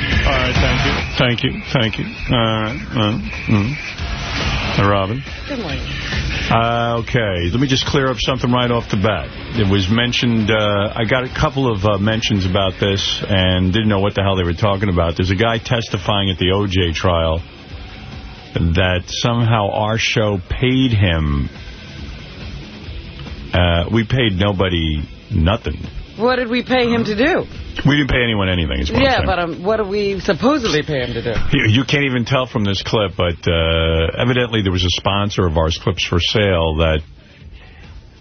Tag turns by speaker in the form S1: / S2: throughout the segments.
S1: All right, thank you. Thank you. Thank you. Uh, uh, mm. Robin?
S2: Good morning.
S1: Uh, okay, let me just clear up something right off the bat. It was mentioned, uh, I got a couple of uh, mentions about this and didn't know what the hell they were talking about. There's a guy testifying at the O.J. trial that somehow our show paid him. Uh, we paid nobody nothing.
S2: What did we pay him to do?
S1: We didn't pay anyone anything.
S2: Yeah,
S1: saying.
S2: but um, what do we supposedly pay him to do?
S1: You, you can't even tell from this clip, but uh, evidently there was a sponsor of ours, Clips for Sale, that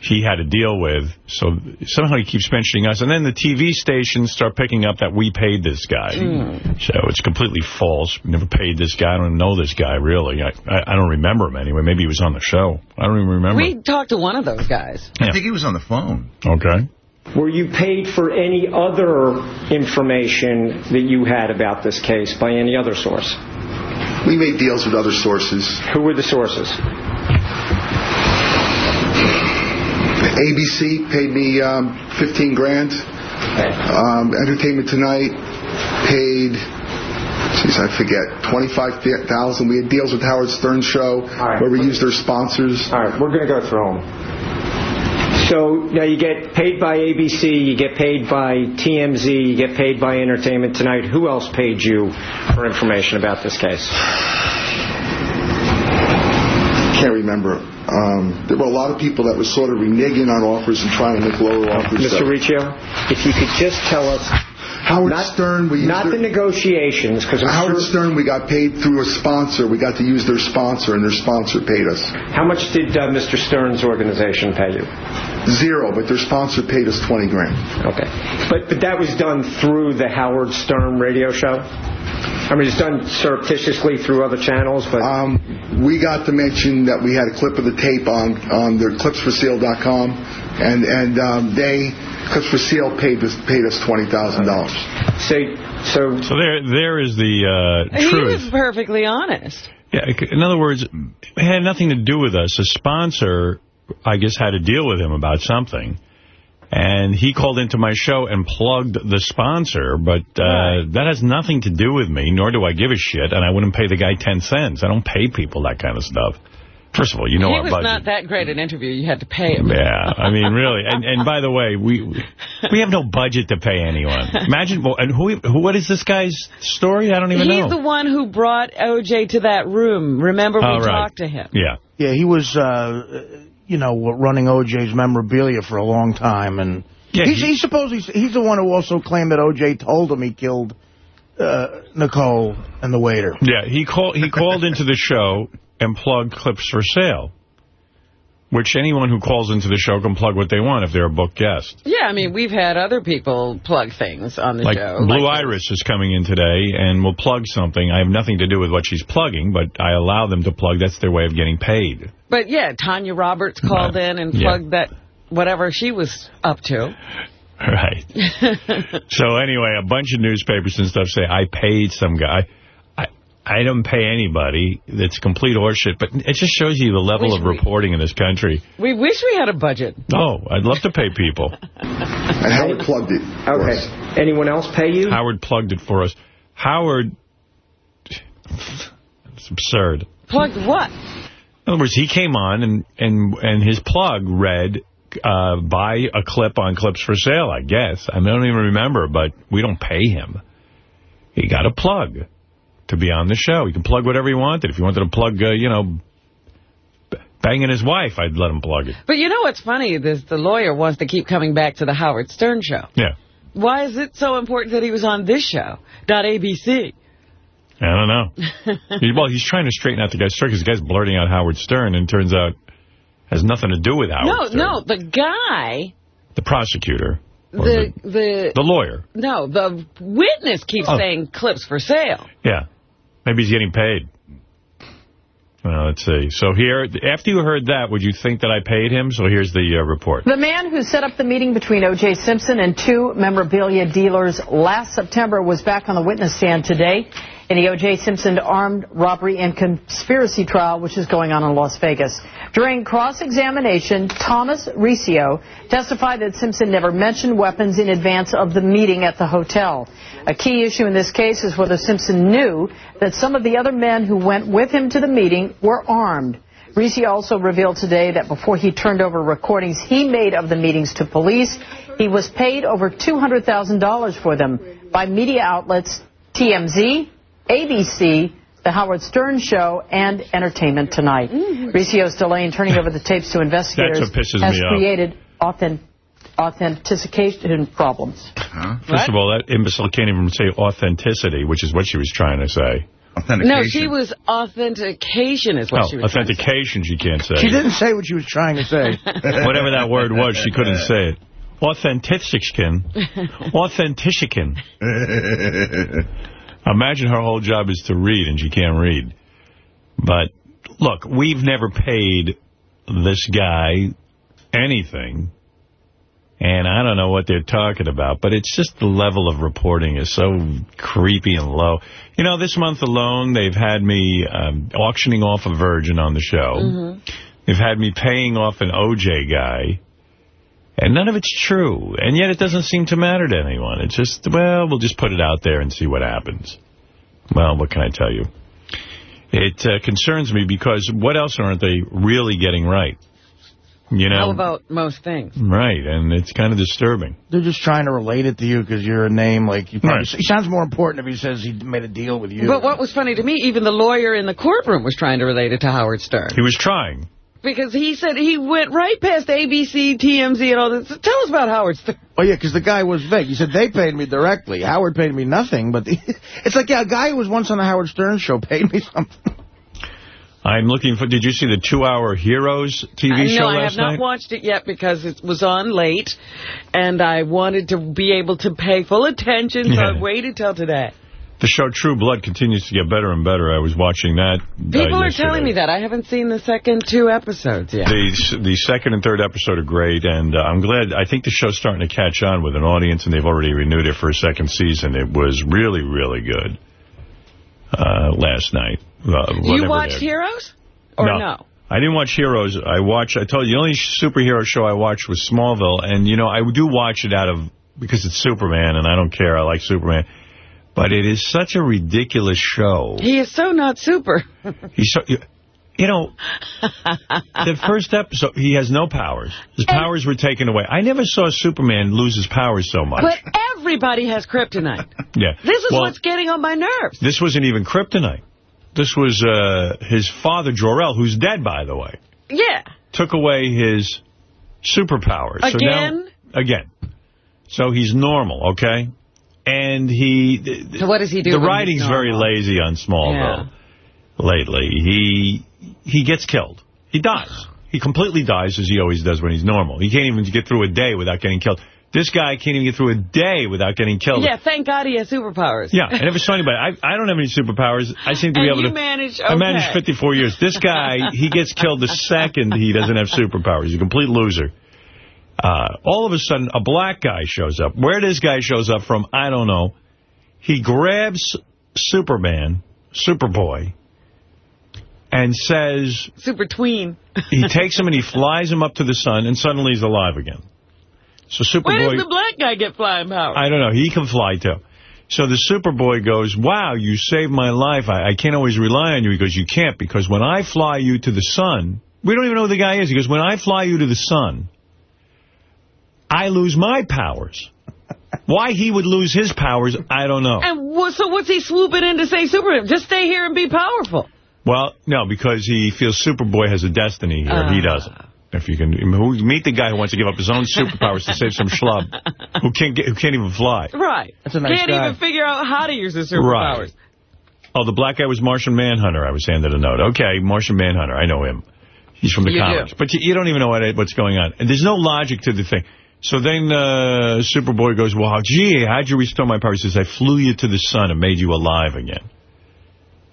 S1: he had to deal with. So somehow he keeps mentioning us. And then the TV stations start picking up that we paid this guy.
S2: Mm.
S1: So it's completely false. We never paid this guy. I don't know this guy, really. I, I, I don't remember him anyway. Maybe he was on the show. I don't even remember.
S2: We talked to one of those guys.
S1: Yeah.
S3: I think he was on the phone.
S1: Okay.
S4: Were you paid for any other information that you had about this case by any other source?
S5: We made deals with other sources.
S4: Who were the sources?
S5: ABC paid me um, 15 grand. Um, Entertainment Tonight paid, geez, I forget, 25,000. We had deals with Howard Stern Show
S4: right.
S5: where we used their sponsors.
S4: All right, we're going to go through them. So now you get paid by ABC, you get paid by TMZ, you get paid by Entertainment Tonight. Who else paid you for information about this case?
S5: Can't remember. Um, there were a lot of people that were sort of reneging on offers and trying to make lower offers.
S4: Mr. Riccio, if you could just tell us
S5: Howard
S4: not,
S5: Stern, we used
S4: not
S5: their,
S4: the negotiations, because
S5: Howard
S4: sure,
S5: Stern, we got paid through a sponsor. We got to use their sponsor, and their sponsor paid us.
S4: How much did uh, Mr. Stern's organization pay you?
S5: Zero, but their sponsor paid us 20 grand.
S4: Okay. But, but that was done through the Howard Stern radio show? I mean, it's done surreptitiously through other channels, but...
S5: Um, we got to mention that we had a clip of the tape on, on their clipsforsale.com, and, and um, they, Clips for Sale, paid us, paid us $20,000.
S4: So, so,
S1: So there, there is the uh,
S2: He
S1: truth.
S2: was perfectly honest.
S1: Yeah, in other words, it had nothing to do with us. A sponsor, I guess, had to deal with him about something. And he called into my show and plugged the sponsor, but uh,
S2: Right.
S1: that has nothing to do with me, nor do I give a shit, and I wouldn't pay the guy 10 cents. I don't pay people that kind of stuff. First of all, you know
S2: he
S1: our
S2: was
S1: budget.
S2: not that great an interview. You had to pay him.
S1: Yeah, I mean, really. And, and by the way, we we have no budget to pay anyone. Imagine, and who, who, what is this guy's story? I don't even
S2: He's
S1: know.
S2: He's the one who brought O.J. to that room. Remember, we
S1: Oh, right.
S2: talked to him.
S1: Yeah.
S6: Yeah, he was, uh, you know, running OJ's memorabilia for a long time, and
S1: Yeah,
S6: he's,
S1: he-
S6: he's supposed he's, he's the one who also claimed that OJ told him he killed uh, Nicole and the waiter.
S1: Yeah, he called he called into the show and plugged clips for sale. Which anyone who calls into the show can plug what they want if they're a book guest.
S2: Yeah, I mean, we've had other people plug things on the
S1: Like
S2: show.
S1: Blue
S2: like-
S1: Iris is coming in today and will plug something. I have nothing to do with what she's plugging, but I allow them to plug. That's their way of getting paid.
S2: But yeah, Tanya Roberts called
S1: Right.
S2: in and
S1: Yeah.
S2: plugged that whatever she was up to.
S1: Right. so anyway, a bunch of newspapers and stuff say I paid some guy. I I don't pay anybody. That's complete horseshit. But it just shows you the level
S2: Wish
S1: of
S2: we-
S1: reporting in this country.
S2: We wish we had a budget.
S1: Oh, I'd love to pay people.
S5: And Howard plugged it. for
S4: okay.
S5: us.
S4: Anyone else pay you?
S1: Howard plugged it for us. Howard, it's absurd.
S2: Plugged what?
S1: In other words, he came on and and and his plug read, uh, buy a clip on Clips for Sale, I guess. I don't even remember, but we don't pay him. He got a plug to be on the show. He can plug whatever he wanted. If he wanted to plug, uh, you know, banging his wife, I'd let him plug it.
S2: But you know what's funny? This the lawyer wants to keep coming back to the Howard Stern show.
S1: Yeah.
S2: Why is it so important that he was on this show, not ABC?
S1: I don't know. He- well, he's trying to straighten out the guy's story because the guy's blurting out Howard Stern and turns out has nothing to do with Howard
S2: no,
S1: Stern.
S2: no, the guy,
S1: The prosecutor.
S2: the
S1: the,
S2: the
S1: the lawyer.
S2: no, the witness keeps
S1: Oh.
S2: saying clips for sale.
S1: Yeah. Maybe he's getting paid. Well, let's see. So here, after you heard that, would you think that I paid him? So here's the uh, report.
S7: The man who set up the meeting between O.J. Simpson and two memorabilia dealers last September was back on the witness stand today in the O.J. Simpson armed robbery and conspiracy trial, which is going on in Las Vegas. During cross-examination, Thomas Riccio testified that Simpson never mentioned weapons in advance of the meeting at the hotel. A key issue in this case is whether Simpson knew that some of the other men who went with him to the meeting were armed. Riccio also revealed today that before he turned over recordings he made of the meetings to police, he was paid over $200,000 for them by media outlets TMZ, ABC, The Howard Stern Show, and Entertainment Tonight. Mm-hmm. Riccio's delay in turning over the tapes to investigators
S1: That's what
S7: has
S1: me
S7: created authentic authentication problems.
S1: First of all, that imbecile can't even say authenticity, which is what she was trying to say.
S2: No, she was authentication is what
S1: oh,
S2: she was trying to say.
S1: authentication she can't say.
S6: She didn't say what she was trying to say.
S1: Whatever that word was, she couldn't say it. Authenticican. Authenticican. Imagine her whole job is to read, and she can't read. But, look, we've never paid this guy anything. And I don't know what they're talking about, but it's just the level of reporting is so creepy and low. You know, this month alone, they've had me um, auctioning off a virgin on the show. They've had me paying off an OJ guy. And none of it's true. And yet it doesn't seem to matter to anyone. It's just, well, we'll just put it out there and see what happens. Well, what can I tell you? It uh, concerns me because what else aren't they really getting right? You know?
S2: How about most things?
S1: Right, and it's kind of disturbing.
S6: They're just trying to relate it to you because you're a name. Like you probably,
S1: Right.
S6: He sounds more important if he says he made a deal with you.
S2: But what was funny to me, even the lawyer in the courtroom was trying to relate it to Howard Stern.
S1: He was trying.
S2: Because he said he went right past ABC, TMZ, and all this. Tell us about Howard Stern.
S6: Oh, yeah, because the guy was vague. He said they paid me directly. Howard paid me nothing. But the, it's like, yeah, a guy who was once on the Howard Stern show paid me something.
S1: I'm looking for, did you see the two-hour Heroes TV
S2: I
S1: show
S2: know, I have
S1: last
S2: not
S1: night?
S2: watched it yet because it was on late, and I wanted to be able to pay full attention, so
S1: Yeah.
S2: I waited till today.
S1: The show True Blood continues to get better and better. I was watching that. uh,
S2: People are telling me that. I haven't seen the second two episodes yet.
S1: The the second and third episode are great, and uh, I'm glad. I think the show's starting to catch on with an audience, and they've already renewed it for a second season. It was really, really good uh, last night. Uh,
S2: you watched
S1: they're-
S2: Heroes? Or no?
S1: I didn't watch Heroes. I watched. I told you the only superhero show I watched was Smallville, and you know I do watch it out of because it's Superman, and I don't care. I like Superman, but it is such a ridiculous show.
S2: He is so not super.
S1: He's so, you, know, the first episode, he has no powers. His powers were taken away. I never saw Superman lose his powers so much.
S2: But everybody has kryptonite.
S1: yeah.
S2: This is
S1: Well,
S2: what's getting on my nerves.
S1: This wasn't even kryptonite. This was uh, his father, Jor-El, who's dead, by the way,
S2: Yeah.
S1: took away his superpowers. So
S2: Again?
S1: now, again. So he's normal, okay? And he...
S2: So what does he do
S1: The writing's very lazy on Smallville lately. He he gets killed. He dies. He completely dies, as he always does when he's normal. He can't even get through a day without getting killed. This guy can't even get through a day without getting killed.
S2: Yeah, thank God he has superpowers.
S1: Yeah, I never saw anybody. I, I don't have any superpowers. I seem to be
S2: And
S1: able
S2: you
S1: to...
S2: manage
S1: I managed 54 years. This guy, he gets killed the second he doesn't have superpowers. He's a complete loser. Uh, all of a sudden, a black guy shows up. Where this guy shows up from, I don't know. He grabs Superman, Superboy, and says,
S2: Super tween.
S1: he takes him and he flies him up to the sun, and suddenly he's alive again. So Superboy...
S2: Where does the black guy get flying powers?
S1: I don't know. He can fly, too. So the Superboy goes, wow, you saved my life. I, I can't always rely on you. He goes, you can't, because when I fly you to the sun, we don't even know who the guy is. He goes, when I fly you to the sun, I lose my powers. Why he would lose his powers, I don't know.
S2: And what, so what's he swooping in to say Superman? Just stay here and be powerful.
S1: Well, no, because he feels Superboy has a destiny here. he
S2: Ah.
S1: doesn't. If you can meet the guy who wants to give up his own superpowers to save some schlub who can't get, who can't even fly.
S2: Right.
S6: That's a nice
S2: Can't
S6: guy.
S2: even figure out how to use his superpowers.
S1: Right. Oh, the black guy was Martian Manhunter. I was handed a note. Okay, Martian Manhunter. I know him. He's from the
S2: You
S1: comics.
S2: do.
S1: But you, you don't even know what, what's going on. And there's no logic to the thing. So then uh, Superboy goes, well, gee, how'd you restore my powers? He says, I flew you to the sun and made you alive again.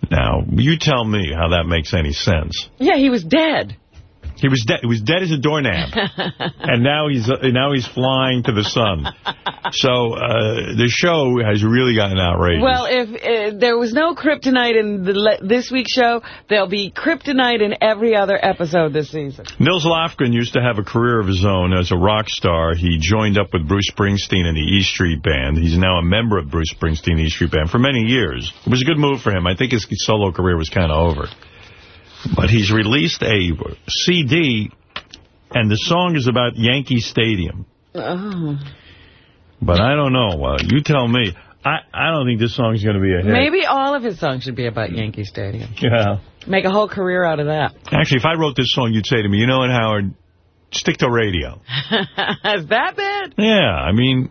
S1: Now, you tell me how that makes any sense.
S2: Yeah, he was dead.
S1: He was dead. He was dead as a doorknob, and now he's uh, now he's flying to the sun. So uh, the show has really gotten outrageous.
S2: Well, if uh, there was no kryptonite in the, this week's show, there'll be kryptonite in every other episode this season.
S1: Nils Lofgren used to have a career of his own as a rock star. He joined up with Bruce Springsteen in the E Street Band. He's now a member of Bruce Springsteen E Street Band for many years. It was a good move for him. I think his solo career was kind of over. But he's released a CD, and the song is about Yankee Stadium.
S2: Oh.
S1: But I don't know. Uh, you tell me. I, I don't think this song's going to be a hit.
S2: Maybe all of his songs should be about Yankee Stadium.
S1: Yeah.
S2: Make a whole career out of that.
S1: Actually, if I wrote this song, you'd say to me, you know what, Howard? Stick to radio.
S2: Is that bad?
S1: Yeah, I mean...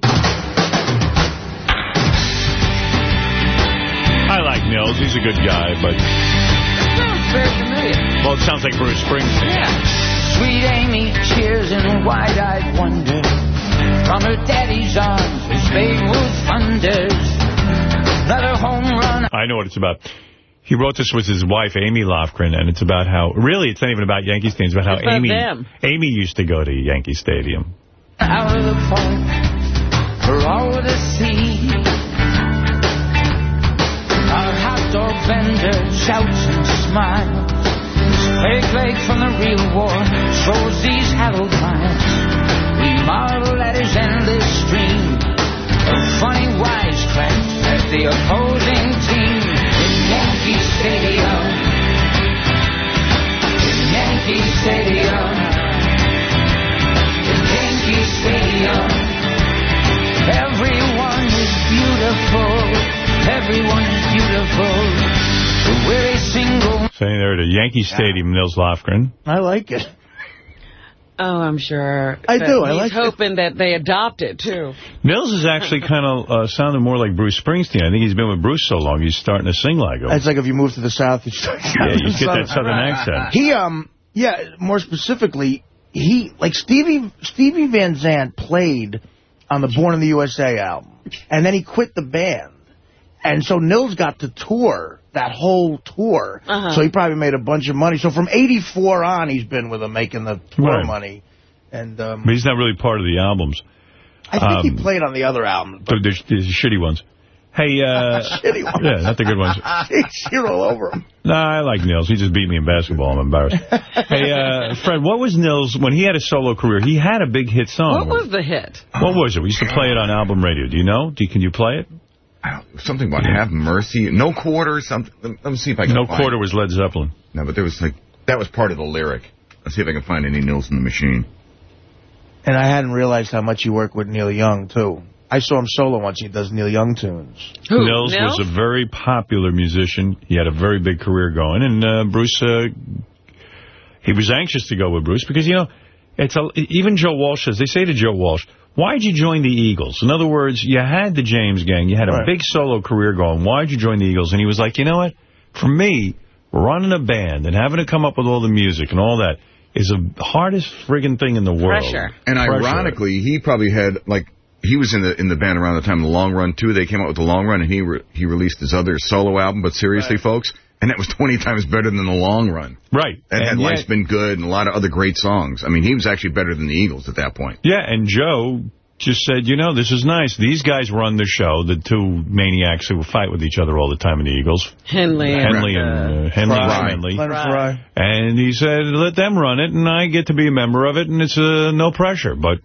S1: I like Nils. He's a good guy, but...
S2: sounds very familiar.
S1: Well, it sounds like Bruce Springsteen.
S2: Yeah.
S3: Sweet Amy cheers in wide-eyed wonder from her daddy's arms his Babe was thunders. Another home run.
S1: I know what it's about. He wrote this with his wife, Amy Lofgren, and it's about how, really, it's not even about Yankee Stadium. It's about how
S2: It's about
S1: Amy
S2: them.
S1: Amy used to go to Yankee Stadium.
S3: out of the park for all to see. Dog vendor shouts and smiles. Fake leg from the real war shows these hallowed miles. We marvel at his endless stream of funny wisecracks at the opposing team in Yankee Stadium. Yankee Stadium. In Yankee Stadium. Everyone is beautiful. Everyone is beautiful. We're a single.
S1: Saying there at Yankee Stadium, Nils Lofgren.
S6: I like it.
S2: Oh, I'm sure.
S6: I do. I
S2: He's
S6: like it.
S2: hoping that they adopt it, too.
S1: Nils is actually kind of uh, sounding more like Bruce Springsteen. I think he's been with Bruce so long, he's starting to sing like him.
S6: It's like if you move to the south, you start
S1: yeah, you get that southern accent.
S6: He, um, yeah, more specifically, he, like Stevie, Stevie Van Zandt played on the Born in the USA album, and then he quit the band. And so Nils got to tour that whole tour.
S2: Uh-huh.
S6: So he probably made a bunch of money. So from 84 on, he's been with them making the tour
S1: Right.
S6: money. And um,
S1: But he's not really part of the albums.
S6: I think
S1: um,
S6: he played on the other album.
S1: The, the, the shitty ones. Hey, uh...
S6: Shitty ones.
S1: Yeah, not the good ones.
S6: You're all over him.
S1: No, I like Nils. He just beat me in basketball. I'm embarrassed. hey, uh, Fred, what was Nils, when he had a solo career, he had a big hit song.
S2: What was the hit?
S1: What was it? We used to play it on album radio. Do you know? Do you, can you play it?
S8: I don't- Something about have mercy. No quarter, something. Let let me see if I can
S1: No
S8: find
S1: Quarter was Led Zeppelin.
S8: No, but there was like, that was part of the lyric. Let's see if I can find any Nils in the machine.
S6: And I hadn't realized how much you work with Neil Young, too. I saw him solo once. He does Neil Young tunes.
S2: Who?
S1: Nils, was a very popular musician. He had a very big career going. And uh, Bruce, uh, he was anxious to go with Bruce because, you know, it's a, even Joe Walsh says, they say to Joe Walsh, why'd you join the Eagles? In other words, you had the James Gang. You had a
S6: Right.
S1: big solo career going. Why'd you join the Eagles? And he was like, you know what? For me, running a band and having to come up with all the music and all that is the hardest friggin' thing in the world.
S2: Pressure.
S8: And
S1: Pressure.
S8: ironically, he probably had like he was in the in the band around the time of the Long Run too. They came out with the Long Run, and he re he released his other solo album. But seriously, folks, and that was 20 times better than the Long Run.
S1: Right.
S8: And, and,
S1: yet-
S8: Life's Been Good, and a lot of other great songs. I mean, he was actually better than the Eagles at that point.
S1: Yeah, and Joe just said, you know, this is nice. These guys run the show, the two maniacs who fight with each other all the time in the Eagles.
S2: Henley.
S1: Henley and uh, Henley and
S6: Frey.
S1: Henley.
S6: Leonard Frey.
S1: And he said, let them run it, and I get to be a member of it, and it's uh, no pressure. But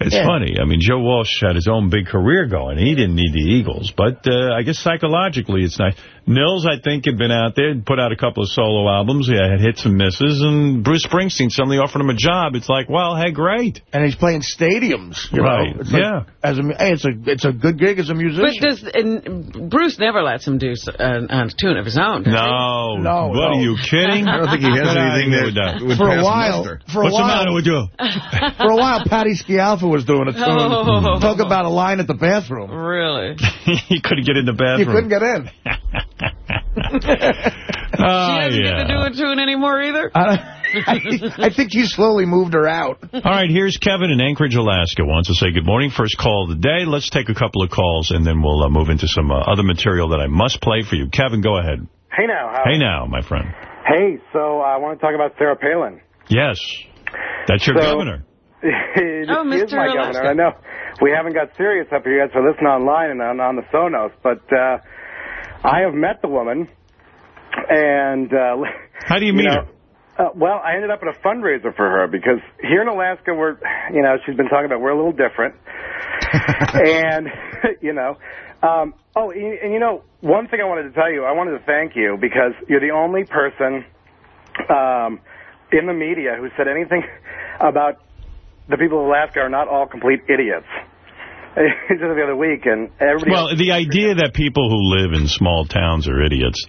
S1: it's
S6: Yeah.
S1: funny. I mean, Joe Walsh had his own big career going. He didn't need the Eagles. But uh, I guess psychologically it's nice. Nils, I think, had been out there, and put out a couple of solo albums. He had hits and misses. And Bruce Springsteen suddenly offered him a job. It's like, well, hey, great.
S6: And he's playing stadiums. You
S1: Right.
S6: Know? It's like,
S1: Yeah.
S6: As a, hey, it's a it's a good gig as a musician.
S2: But does and Bruce never lets him do s- a tune of his own. does he?
S1: No.
S6: No,
S1: What,
S6: no.
S1: are you kidding?
S8: I don't think he has anything
S1: here
S8: that
S1: with that.
S8: would
S6: for a while,
S8: muster.
S6: for a
S1: What's the matter with you?
S6: for a while, Patty Scialfa was doing a tune.
S2: Oh.
S6: Talk about a line at the bathroom.
S2: Really?
S1: he couldn't get in the bathroom.
S6: He couldn't get in.
S2: she
S1: Oh,
S2: doesn't
S1: yeah.
S2: get to do a tune anymore either?
S6: I, I think you slowly moved her out.
S1: All right, here's Kevin in Anchorage, Alaska. Wants to say good morning. First call of the day. Let's take a couple of calls, and then we'll uh, move into some uh, other material that I must play for you. Kevin, go ahead.
S9: Hey now. How
S1: Hey now, my friend.
S9: Hey, so uh, I want to talk about Sarah Palin.
S1: Yes. That's your
S9: So-
S1: governor.
S9: it
S2: Oh,
S9: is
S2: Mr.
S9: my
S2: Alaska.
S9: governor. I know we haven't got Sirius up here yet, so listen online and on, on the Sonos. But uh, I have met the woman, and uh,
S1: How do you meet
S9: know,
S1: her?
S9: Uh, well, I ended up at a fundraiser for her because here in Alaska, we're, you know, she's been talking about we're a little different, and you know, um, oh, and, and you know, one thing I wanted to tell you, I wanted to thank you because you're the only person um, in the media who said anything about the people of Alaska are not all complete idiots. Just the other week, and everybody.
S1: Well, the idea that people who live in small towns are idiots,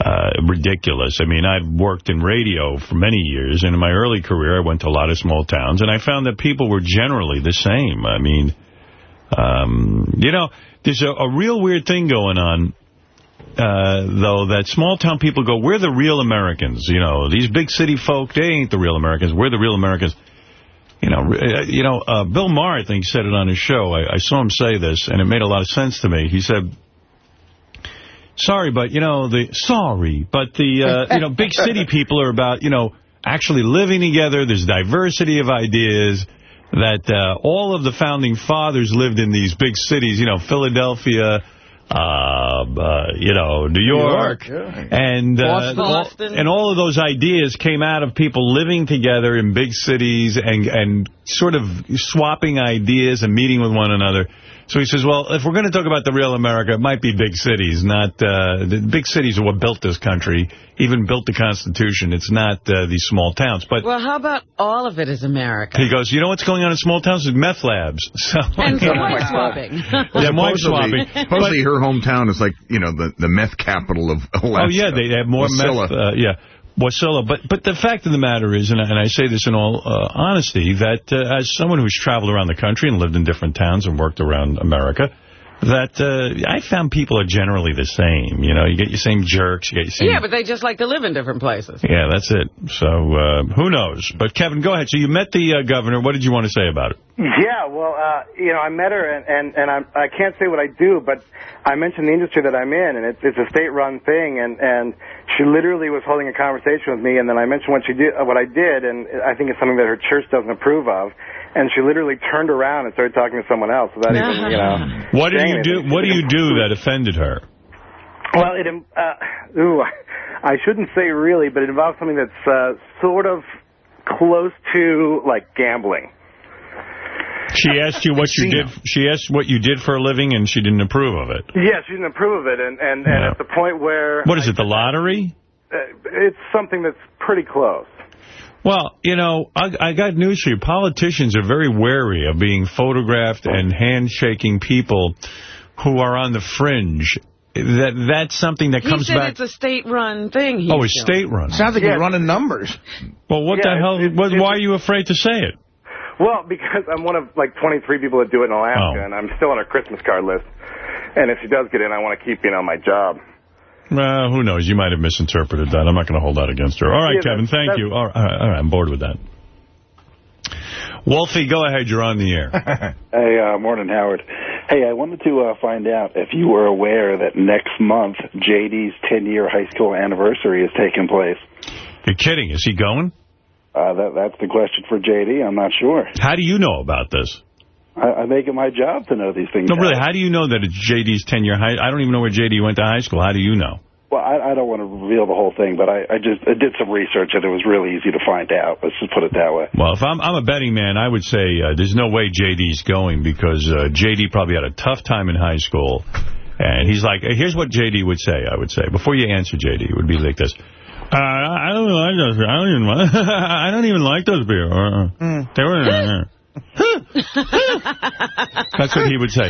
S1: uh, ridiculous. I mean, I've worked in radio for many years, and in my early career, I went to a lot of small towns, and I found that people were generally the same. I mean, um, you know, there's a, a real weird thing going on, uh, though, that small-town people go, we're the real Americans. You know, these big city folk, they ain't the real Americans. We're the real Americans. You know, uh, you know, uh, Bill Maher, I think, said it on his show. I, I saw him say this, and it made a lot of sense to me. He said, sorry, but, you know, the sorry, but the, uh, you know, big city people are about, you know, actually living together. There's diversity of ideas that uh, all of the founding fathers lived in these big cities, you know, Philadelphia, uh, uh, you know, New York, and uh,
S2: Boston.
S1: all,
S2: Boston.
S1: and all of those ideas came out of people living together in big cities and and sort of swapping ideas and meeting with one another. So he says, well, if we're going to talk about the real America, it might be big cities, not uh, the big cities are what built this country, even built the Constitution. It's not uh, these small towns. But
S2: Well, how about all of it is America?
S1: he goes, you know what's going on in small towns? Is meth labs. So,
S2: And some wife swapping.
S1: yeah, wife
S8: Supposedly,
S1: swapping.
S8: supposedly her hometown is like, you know, the, the meth capital of Alaska.
S1: Oh, yeah, they have more
S8: Wasilla.
S1: meth. Uh, yeah, Wasilla. But but the fact of the matter is, and I, and I say this in all uh, honesty, that uh, as someone who's traveled around the country and lived in different towns and worked around America, that uh, I found people are generally the same. You know, you get your same jerks, you get your same...
S2: Yeah, but they just like to live in different places.
S1: Yeah, that's it. So, uh, who knows? But, Kevin, go ahead. So you met the uh, governor. What did you want to say about it?
S9: Yeah, well, uh, you know, I met her, and and, and I'm, I can't say what I do, but I mentioned the industry that I'm in, and it's it's a state-run thing, and and she literally was holding a conversation with me, and then I mentioned what she did, uh, what I did, and I think it's something that her church doesn't approve of, and she literally turned around and started talking to someone else without even, you know.
S1: What did
S9: saying
S1: you do?
S9: anything.
S1: What do you do that offended her?
S9: Well, it um, uh, ooh, I shouldn't say really, but it involves something that's uh, sort of close to like gambling.
S1: She asked you what you did. She asked what you did for a living, and she didn't approve of it.
S9: Yeah, she didn't approve of it, and and, and
S1: Yeah.
S9: at the point where
S1: What is it? The lottery?
S9: uh, it's something that's pretty close.
S1: Well, you know, I, I got news for you. Politicians are very wary of being photographed and handshaking people who are on the fringe. That That's something that
S2: He
S1: comes
S2: said
S1: back.
S2: it's a state-run thing.
S1: Oh, it's state-run.
S6: Sounds like
S9: Yeah.
S6: you're running numbers.
S1: Well, what
S9: Yeah,
S1: the hell?
S9: it's-
S1: what,
S9: it's-
S1: why are you afraid to say it?
S9: Well, because I'm one of like 23 people that do it in Alaska,
S1: Oh.
S9: and I'm still on her Christmas card list. And if she does get in, I want to keep you know my job.
S1: Well, who knows? You might have misinterpreted that. I'm not going to hold that against her. All right,
S9: Yeah,
S1: Kevin,
S9: that's-
S1: thank
S9: that's-
S1: you. All right, all right, all right, I'm bored with that. Wolfie, go ahead. You're on the air.
S10: Hey, uh, morning, Howard. Hey, I wanted to uh, find out if you were aware that next month JD's 10-year high school anniversary is taking place.
S1: You're kidding. Is he going?
S10: Uh, that, that's the question for JD. I'm not sure.
S1: How do you know about this?
S10: I, I make it my job to know these things.
S1: No, really, how do you know that it's JD's 10-year high? I don't even know where JD went to high school. How do you know?
S10: Well, I, I don't want to reveal the whole thing, but I, I just I did some research and it was really easy to find out. Let's just put it that way.
S1: Well, if I'm, I'm a betting man, I would say uh, there's no way JD's going because uh, JD probably had a tough time in high school. And he's like, here's what JD would say, I would say. Before you answer JD, it would be like this. Uh, I don't like those beer. I don't even like, I don't even like those beer. Uh, They were, That's what he would say.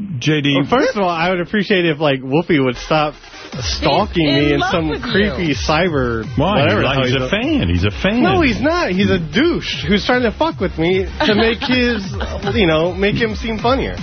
S1: JD.
S11: Well, first of all, I would appreciate if, like, Wolfie would stop stalking
S2: in
S11: me in some creepy
S2: you.
S11: cyber...
S1: Why?
S11: Whatever
S1: He's, he's a
S11: doing.
S1: fan. He's a fan.
S11: No, he's not. He's a douche who's trying to fuck with me to make his, you know, make him seem funnier.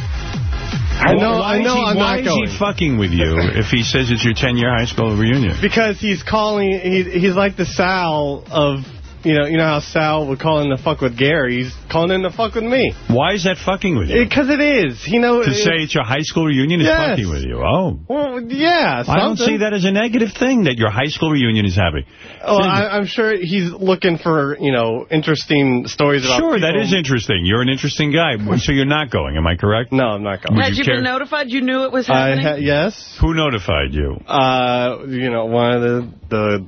S11: I know,
S1: why
S11: I know
S1: he,
S11: I'm
S1: why
S11: not going.
S1: is he fucking with you if he says it's your 10-year high school reunion?
S11: Because he's calling, he, he's like the Sal of you know, you know how Sal would call in the fuck with Gary. He's calling in the fuck with me.
S1: Why is that fucking with you?
S11: Because it is. You know,
S1: to
S11: it-
S1: say it's your high school reunion is
S11: Yes.
S1: fucking with you. Oh.
S11: Well, yeah.
S1: I don't see that as a negative thing that your high school reunion is happening.
S11: Oh, I, I'm sure he's looking for, you know, interesting stories about
S1: Sure, that
S11: people.
S1: is interesting. You're an interesting guy. So you're not going, am I correct?
S11: No, I'm not going.
S1: Would
S2: Had you,
S1: care?
S2: been notified you knew it was
S11: I
S2: happening?
S11: ha yes.
S1: Who notified you?
S11: Uh, you know, one of the the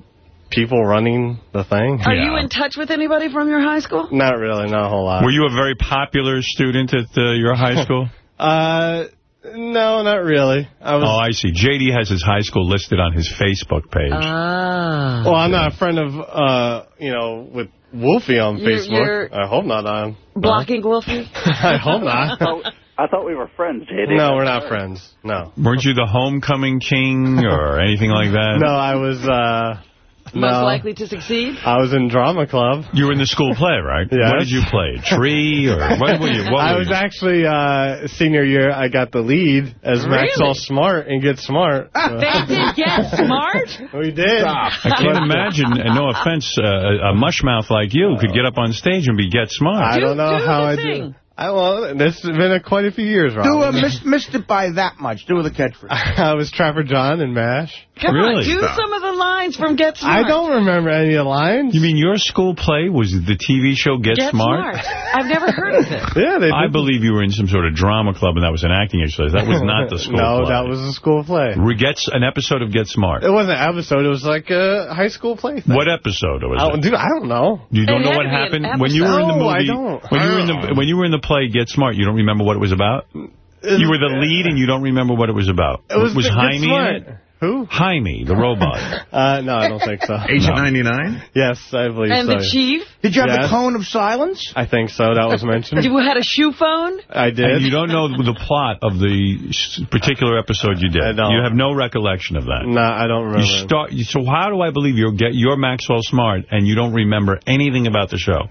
S11: people running the thing.
S2: Are you in touch with anybody from your high school?
S11: Not really, not a whole lot.
S1: Were you a very popular student at uh, your high school?
S11: Uh, no, not really. I was.
S1: oh, I see. JD has his high school listed on his Facebook page.
S2: Ah.
S11: well, I'm not a friend of, uh, you know, with Wolfie on
S2: You're-
S11: Facebook.
S2: you're-
S11: I hope not on.
S2: Blocking Wolfie?
S11: I hope not.
S10: I thought we were friends, JD.
S11: no, we're not friends. No.
S1: Weren't you the homecoming king or anything like that?
S11: No, I was. uh
S2: Most
S11: no.
S2: likely to succeed?
S11: I was in drama club.
S1: You were in the school play, right?
S11: Yes.
S1: What did you play? Tree or what were you? What
S11: I
S1: were
S11: was
S1: you?
S11: actually uh senior year. I got the lead as
S2: Really?
S11: All Smart and Get Smart.
S2: They did get smart?
S11: we did.
S1: I can't imagine, and no offense, uh, a, a mushmouth like you could get up on stage and be get smart.
S11: I don't know
S2: do
S11: how I
S2: thing.
S11: do. I well, this has been a, quite a few years, Rob.
S6: Do a miss, missed it by that much. Do with a catchphrase.
S11: I was Trapper John in MASH.
S2: Come
S1: Really?
S2: on, do some of the lines from Get Smart.
S11: I don't remember any of the lines.
S1: You mean your school play was the TV show Get,
S2: Get Smart. I've never heard of it.
S11: Yeah, they
S1: I believe you were in some sort of drama club and that was an acting exercise. That was not the school
S11: no,
S1: play.
S11: that was a school play.
S1: Re- Gets an episode of Get Smart.
S11: It wasn't an episode. It was like a high school play. Thing.
S1: What episode was
S11: I,
S1: it?
S11: dude, I don't know.
S1: You don't
S2: It
S1: know what
S2: to be an
S1: happened when you were in the movie.
S11: No, I don't.
S1: When you were in the when you were in the play Get Smart, you don't remember what it was about. You were the lead and you don't remember what it was about.
S11: It was,
S1: was
S11: the
S1: Hymie
S11: Smart. Who?
S1: Hymie, the robot.
S11: Uh, no, I don't think so.
S8: Agent
S1: No.
S8: 99?
S11: Yes, I believe
S2: And
S11: so.
S2: And the chief?
S6: Did you have
S11: Yes.
S6: the cone of silence?
S11: I think so. That was mentioned.
S2: You had a shoe phone?
S11: I did.
S1: And you don't know the plot of the particular episode you did.
S11: I don't.
S1: You have no recollection of that.
S11: No, I don't remember.
S1: You start. So how do I believe you're get you're Maxwell Smart and you don't remember anything about the show?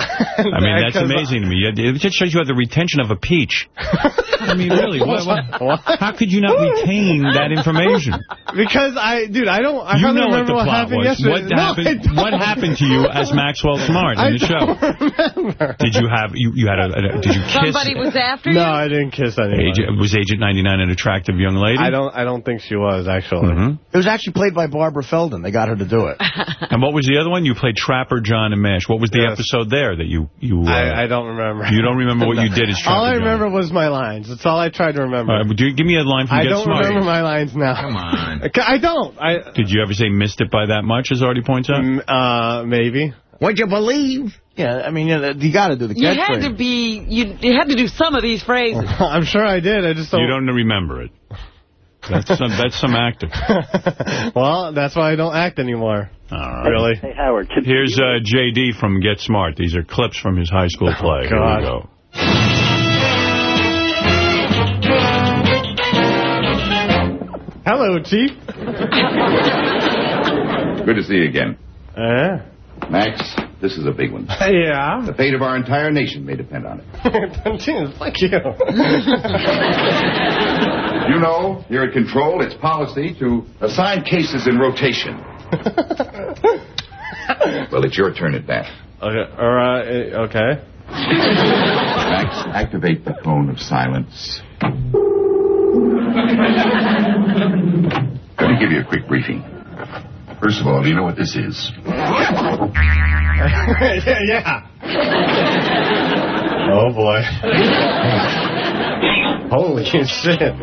S1: I mean, that's
S11: Because-
S1: amazing to me. It just shows you have the retention of a peach. I mean, really, what, what, how could you not retain that information?
S11: Because I, dude, I don't. I
S1: you
S11: hardly
S1: know what
S11: remember
S1: the
S11: what
S1: plot
S11: happened
S1: was.
S11: yesterday.
S1: What
S11: No,
S1: happened? What happened to you as Maxwell Smart in
S11: I
S1: the show?
S11: don't remember.
S1: Did you have you you had a, a did you kiss?
S2: Somebody was after you? No.
S11: I didn't kiss anyone.
S1: Agent, was Agent 99 an attractive young lady?
S11: I don't. I don't think she was actually.
S1: Mhm.
S6: It was actually played by Barbara Feldon. They got her to do it.
S1: And what was the other one? You played Trapper John and Mash. What was the
S11: Yes.
S1: episode there that you you? Uh,
S11: I, I don't remember.
S1: you don't remember what you did as Trapper
S11: all I
S1: John?
S11: remember was my lines. That's all I tried to remember.
S1: All right, do you, give me a line from
S11: I
S1: Get
S11: don't
S1: Smart.
S11: remember my lines now.
S8: Come on.
S11: I don't. I
S1: Did you ever say missed it by that much, as Artie points out?
S11: mm, uh maybe.
S6: What'd you believe? Yeah, I mean, you, know, you got to do the
S2: You
S6: catchphrase.
S2: had to be, you, you had to do some of these phrases.
S11: I'm sure I did. I just don't.
S1: You don't remember it. That's some, that's some acting.
S11: well, that's why I don't act anymore.
S1: All right.
S11: Really.
S10: Hey, Howard.
S1: Here's uh, JD from Get Smart. These are clips from his high school play. Here we go.
S11: Hello, Chief.
S12: Good to see you again.
S11: Uh,
S12: Max, this is a big one.
S11: yeah.
S12: The fate of our entire nation may depend on it.
S11: Jeez, Fuck you.
S12: You know, here at Control, it's policy to assign cases in rotation. well, it's your turn at bat.
S11: okay. All right. Okay.
S12: Max, activate the phone of silence. Let me give you a quick briefing. First of all, do you know what this is?
S11: yeah, yeah. Oh boy. Holy shit. Can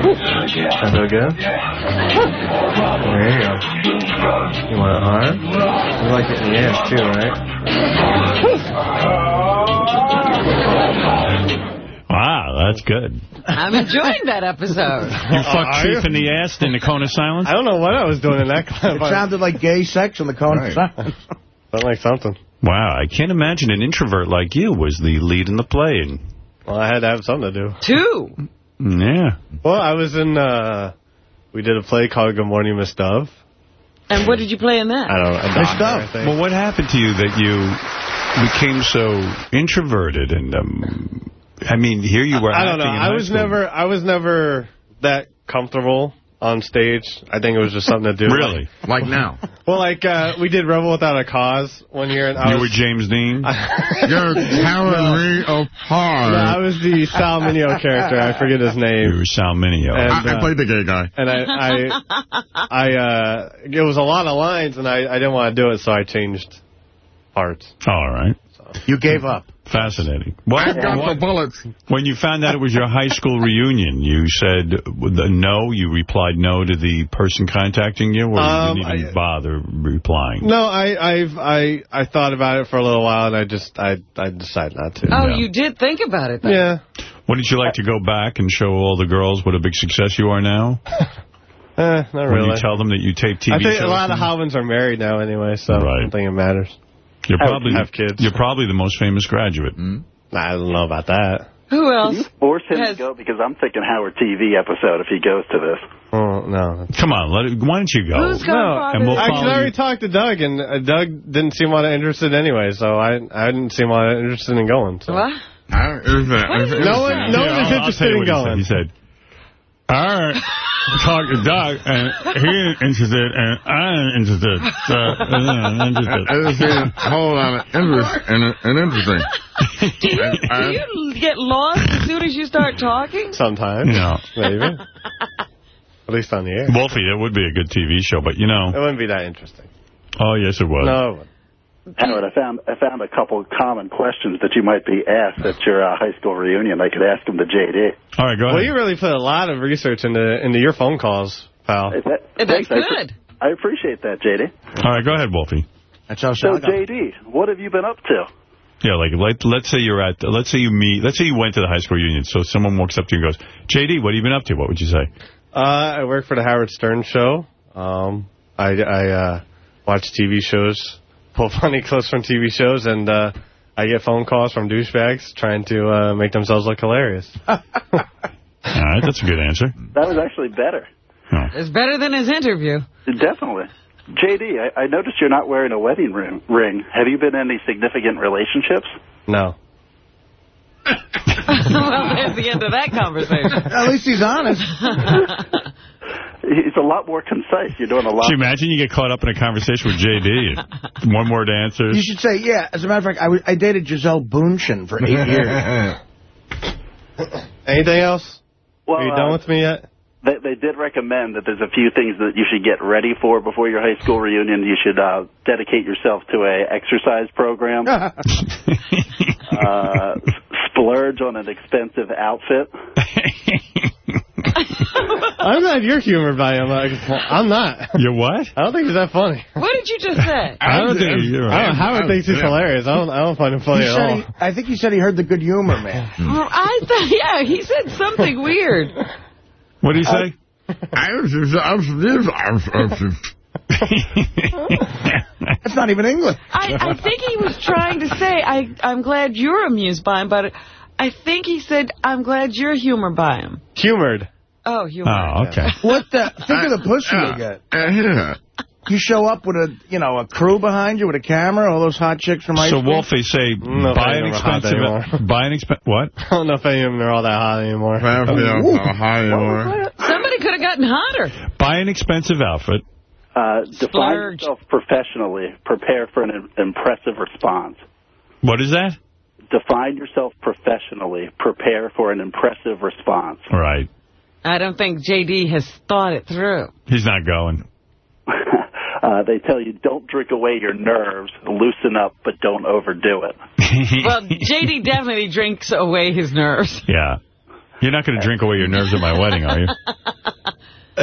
S11: I do? There oh, you go. You want an arm? You like it in the ass too, right?
S1: Wow, that's good.
S2: I'm enjoying that episode.
S1: You uh, fucked
S11: are
S1: Chief
S11: you?
S1: in the ass in the cone of silence?
S11: I don't know what I was doing in that clip.
S6: It sounded like gay sex in the cone
S12: Right.
S6: of silence.
S11: Sounded like something.
S1: Wow, I can't imagine an introvert like you was the lead in the play. And,
S11: Well, I had to have something to do.
S2: Two.
S1: yeah.
S11: Well, I was in, uh, we did a play called Good Morning, Miss Dove.
S2: And what did you play in that?
S11: I don't know.
S6: Miss Dove.
S1: Well, what happened to you that you became so introverted and, um, I mean, here you were
S11: I don't know.
S1: in
S11: I was
S1: school.
S11: never, I was never that comfortable on stage. I think it was just something to do.
S1: Really?
S8: Like now.
S11: Well, like, uh, we did Rebel Without a Cause one year. And I
S1: You
S11: was,
S1: were James Dean?
S8: You're tearing me apart.
S11: No, I was the Sal Mineo character. I forget his name.
S1: You were Sal Mineo.
S11: And,
S8: I, I
S11: uh,
S8: played the gay guy.
S11: And I, I, I, uh, it was a lot of lines, and I, I didn't want to do it, so I changed parts.
S1: All right.
S6: You gave up.
S1: Fascinating. What,
S8: I got
S1: what-
S8: the bullets.
S1: when you found out it was your high school reunion, you said the no, you replied no to the person contacting you, or
S11: Um,
S1: you didn't even
S11: I-
S1: bother replying?
S11: No, I, I've, I, I thought about it for a little while, and I just, I, I decided not to.
S2: Oh,
S1: Yeah.
S2: you did think about it, though.
S11: Yeah.
S1: Wouldn't you like to go back and show all the girls what a big success you are now?
S11: Eh, not
S1: When you tell them that you tape TV
S11: I think
S1: shows?
S11: a lot of
S1: now?
S11: Are married now anyway, so I don't think it matters.
S1: You're probably
S11: have kids.
S1: You're probably the most famous graduate.
S11: I don't know about that.
S2: Who else?
S10: Can you force him
S2: has-
S10: to go? Because I'm thinking Howard TV episode if he goes to this.
S11: Oh, no.
S1: Come on, let it, why don't you go?
S2: Who's going
S11: No,
S2: farther
S1: and we'll
S11: I
S1: follow
S11: already talked to Doug, and uh, Doug didn't seem all that interested anyway, so I I didn't seem all that interested in going. So.
S2: What?
S8: I, it was,
S2: What is it?
S11: No one, no
S1: Yeah,
S11: one is
S1: I'll- I'll
S11: interested in
S1: what he said.
S11: going.
S1: He said, all right, talk to Doug, and he's interested, and I ain't interested. So, I'm interested.
S8: I was saying, hold on, interest, and, and interesting.
S2: Do you,
S8: I- I-
S2: do you get lost as soon as you start talking?
S11: Sometimes,
S1: No.
S11: maybe. At least on the air.
S1: Wolfie, that would be a good TV show, but you know.
S11: It wouldn't be that interesting.
S1: Oh, yes, it was.
S11: No.
S10: Howard, I found I found a couple of common questions that you might be asked at your uh, high school reunion. I could ask them to JD.
S1: All right, go ahead.
S11: Well, you really put a lot of research into into your phone calls, pal.
S10: Is that,
S2: That's
S10: thanks,
S2: good.
S10: I appreciate that, JD.
S1: All right, go ahead, Wolfie.
S6: That's how
S10: So,
S6: Sal got
S10: JD, what have you been up to?
S1: Yeah, like let, let's say you're at, let's say you meet, let's say you went to the high school reunion. So someone walks up to you and goes, JD, what have you been up to? What would you say?
S11: Uh, I work for the Howard Stern Show. Um, I, I uh, watch TV shows, pull funny clips from TV shows, and uh, I get phone calls from douchebags trying to uh, make themselves look hilarious.
S1: All right, that's a good answer.
S10: That was actually better.
S2: It's better than his interview.
S10: Definitely. JD, I, I noticed you're not wearing a wedding ring. ring. Have you been in any significant relationships?
S11: No.
S2: well, there's the end of that conversation.
S6: At least he's honest.
S10: It's a lot more concise. You're doing a lot.
S1: Can you imagine you get caught up in a conversation with JD? One word answers.
S6: You should say, yeah, as a matter of fact, I, was, I dated Gisele Bündchen for eight years.
S11: Anything else?
S10: Well,
S11: Are you
S10: uh,
S11: done with me yet?
S10: They, they did recommend that there's a few things that you should get ready for before your high school reunion. You should uh, dedicate yourself to a exercise program, uh, s- splurge on an expensive outfit.
S11: I'm not your humor by him. Like, I'm not.
S1: You're what?
S11: I don't think he's that funny.
S2: What did you just say?
S11: I don't think
S1: you're
S11: I don't, Howard thinks he's hilarious. I don't. I don't find him funny
S6: He
S11: at all.
S6: he, I think he said he heard the good humor, man.
S2: Well, I thought, yeah, he said something weird.
S1: What do you say?
S6: That's not even English.
S2: I, I think he was trying to say, I, I'm glad you're amused by him, but I think he said, I'm glad you're humored by him.
S11: Humored.
S2: Oh, humored.
S1: Oh, okay.
S6: What the? Think of the uh, pussy you uh, get.
S8: Uh, yeah.
S6: You show up with a, you know, a crew behind you with a camera, all those hot chicks from high
S1: So
S6: school.
S1: Wolfie say,
S11: No,
S1: buy an
S11: don't hot
S1: expensive, buy an expensive, what?
S11: I don't know if any of them are all that hot anymore.
S2: Somebody could have gotten hotter.
S1: Buy an expensive outfit.
S10: Uh, define yourself professionally. Prepare for an impressive response.
S1: What is that?
S10: Define yourself professionally. Prepare for an impressive response.
S1: Right.
S2: I don't think J.D. has thought it through.
S1: He's not going.
S10: Uh, they tell you don't drink away your nerves, loosen up, but don't overdo it.
S2: Well, J.D. definitely drinks away his nerves.
S1: Yeah. You're not going to drink away your nerves at my wedding, are you?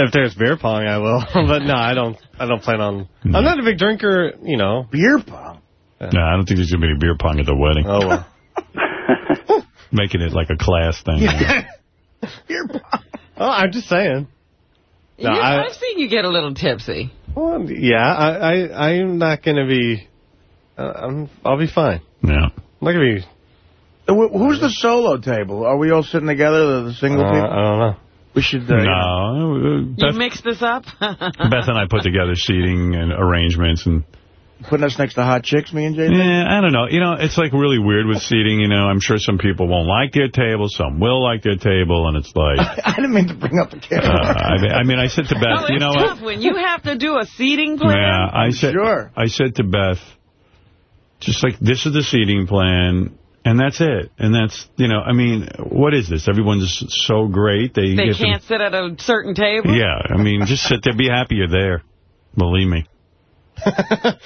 S11: If there's beer pong, I will. but no, I don't. I don't plan on. I'm not a big drinker. You know.
S6: Beer pong.
S1: No, I don't think there's going to be any beer pong at the wedding.
S11: Oh well.
S1: Making it like a class thing.
S6: Beer pong.
S11: Oh, I'm just saying. No,
S2: You-
S11: I-
S2: I've seen you get a little tipsy.
S11: Well, yeah, I, I, I'm not gonna be. Uh, I'm. I'll be fine.
S1: Yeah.
S11: I'm not gonna be.
S6: Uh, Who's the solo table? Are we all sitting together, the, the single
S11: Uh,
S6: people?
S11: I don't know.
S6: We should. Uh,
S1: No. uh,
S2: You
S1: Beth,
S2: mix this up?
S1: Beth and I put together seating and arrangements, and
S6: Putting us next to hot chicks, me and Jay.
S1: Yeah, I don't know. You know, it's like really weird with seating. You know, I'm sure some people won't like their table, some will like their table, and it's like...
S6: I didn't mean to bring up the
S1: Uh,
S6: camera.
S1: I, mean, I mean, I said to Beth,
S2: it's
S1: you know
S2: tough
S1: what?
S2: when you have to do a seating plan.
S1: Yeah, I said,
S6: Sure.
S1: I said to Beth, just like, this is the seating plan, and that's it. And that's, you know, I mean, what is this? Everyone's so great. They,
S2: They can't sit at a certain table.
S1: Yeah, I mean, just sit there, be happy you're there. Believe me. I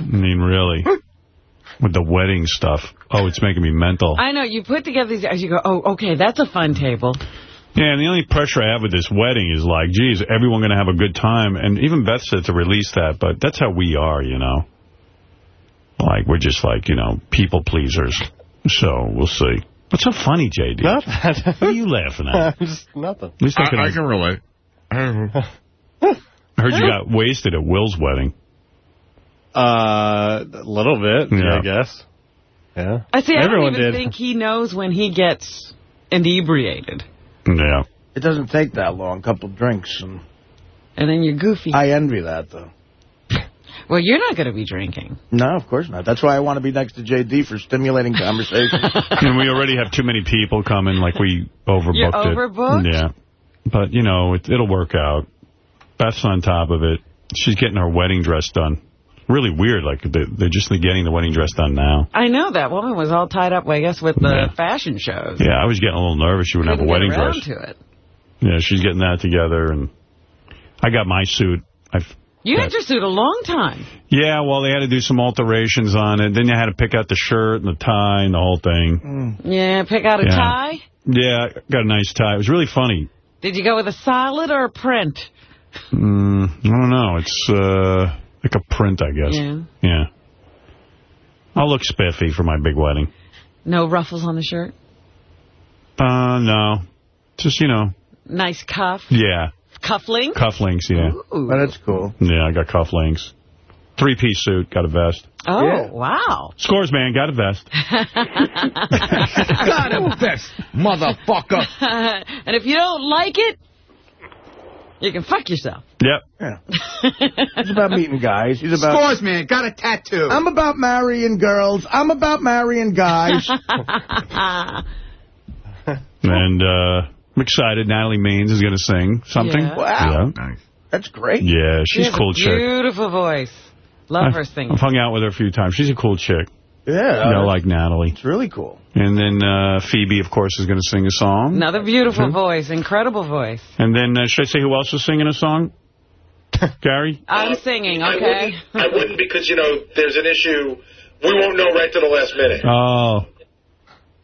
S1: mean, really. With the wedding stuff. Oh, it's making me mental.
S2: I know. You put together these guys, you go, oh, okay, that's a fun table.
S1: Yeah, and the only pressure I have with this wedding is like, geez, everyone going to have a good time. And even Beth said to release that, but that's how we are, you know. Like, we're just like, you know, people pleasers. So, we'll see. What's so funny, J.D.?
S11: Nothing.
S1: What are you laughing at?
S11: Just nothing.
S1: At least I, can,
S8: I, I can relate.
S1: I heard you got wasted at Will's wedding.
S11: Uh, a little bit,
S1: Yeah.
S11: I guess. Yeah.
S2: I see. I
S11: Everyone
S2: don't even
S11: did.
S2: think he knows when he gets inebriated.
S1: Yeah.
S6: It doesn't take that long, a couple drinks. and
S2: And then you're goofy.
S6: I envy that, though.
S2: Well, you're not going to be drinking.
S6: No, of course not. That's why I want to be next to JD for stimulating conversation.
S1: and we already have too many people coming, like we overbooked
S2: You're
S1: it. Yeah. But, you know, it, it'll work out. Beth's on top of it. She's getting her wedding dress done. Really weird, like, they're, they're just getting the wedding dress done now.
S2: I know that woman was all tied up, I guess, with the
S1: Yeah.
S2: fashion shows.
S1: Yeah, I was getting a little nervous she wouldn't have a
S2: Couldn't
S1: wedding
S2: get around
S1: dress.
S2: to it.
S1: Yeah, she's getting that together, and I got my suit. I've,
S2: You had your suit a long time.
S1: yeah, well, they had to do some alterations on it. Then you had to pick out the shirt and the tie and the whole thing.
S2: Yeah, pick out a
S1: Yeah.
S2: tie.
S1: Yeah, got a nice tie. It was really funny.
S2: Did you go with a solid or a print?
S1: Mm, I don't know. It's uh, like a print, I guess.
S2: Yeah.
S1: Yeah. I'll look spiffy for my big wedding.
S2: No ruffles on the shirt?
S1: Uh, no. Just, you know,
S2: Nice cuff?
S1: yeah.
S2: Cufflink?
S1: Cufflinks, yeah.
S2: Ooh.
S6: But that's cool.
S1: Yeah, I got cufflinks. Three-piece suit, got a vest.
S2: Oh,
S6: Yeah.
S2: wow.
S1: Scores, man, got a vest.
S8: Got a vest, motherfucker.
S2: and if you don't like it, you can fuck yourself.
S1: Yep.
S6: Yeah. It's about meeting guys. He's about...
S12: Scores, man. Got a tattoo.
S6: I'm about marrying girls. I'm about marrying guys.
S1: And uh, I'm excited. Natalie Maines is going to sing something.
S2: Yeah.
S6: Wow.
S1: Yeah,
S8: Nice.
S6: That's great.
S1: yeah she's
S2: has
S1: a cool
S2: a
S1: chick.
S2: beautiful voice. Love her singing.
S1: I've hung out with her a few times. She's a cool chick.
S6: Yeah.
S1: You know, like Natalie.
S6: It's really cool.
S1: And then uh, Phoebe, of course, is going to sing a song.
S2: Another beautiful voice. Incredible voice.
S1: And then, uh, should I say who else is singing a song? Gary?
S2: I'm singing,
S13: I
S2: okay?
S13: wouldn't, I wouldn't because, you know, there's an issue. We won't know right to the last minute.
S1: Oh,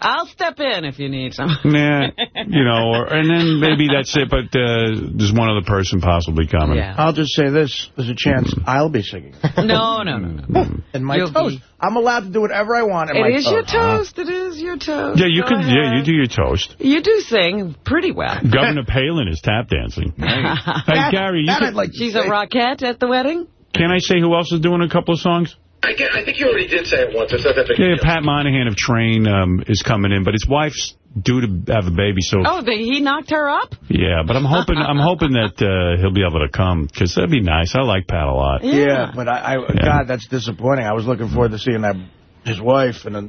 S2: I'll step in if you need some.
S1: nah, you know, or, and then maybe that's it, but uh, there's one other person possibly coming.
S2: Yeah.
S6: I'll just say this. There's a chance I'll be singing.
S2: No, no, no, no.
S6: In my
S2: You'll
S6: toast.
S2: be-
S6: I'm allowed to do whatever I want in my
S2: It is your
S6: toast.
S2: toast. It is your toast.
S1: Yeah, you
S2: Go
S1: can. Yeah, you do your toast.
S2: You do sing pretty well.
S1: Governor Palin is tap dancing. Hey, Gary, you
S6: That
S1: can,
S6: I'd like to
S2: She's
S6: say.
S2: a rockette at the wedding?
S1: can I say who else is doing a couple of songs?
S13: I, get, I think you already did say it once. It's not that big a
S1: Yeah,
S13: deal.
S1: Pat Monahan of Train um, is coming in, but his wife's due to have a baby, so
S2: Oh, the, he knocked her up?
S1: yeah. But I'm hoping I'm hoping that uh, he'll be able to come because that'd be nice. I like Pat a lot.
S6: Yeah, but I, I God, that's disappointing. I was looking forward to seeing that his wife and a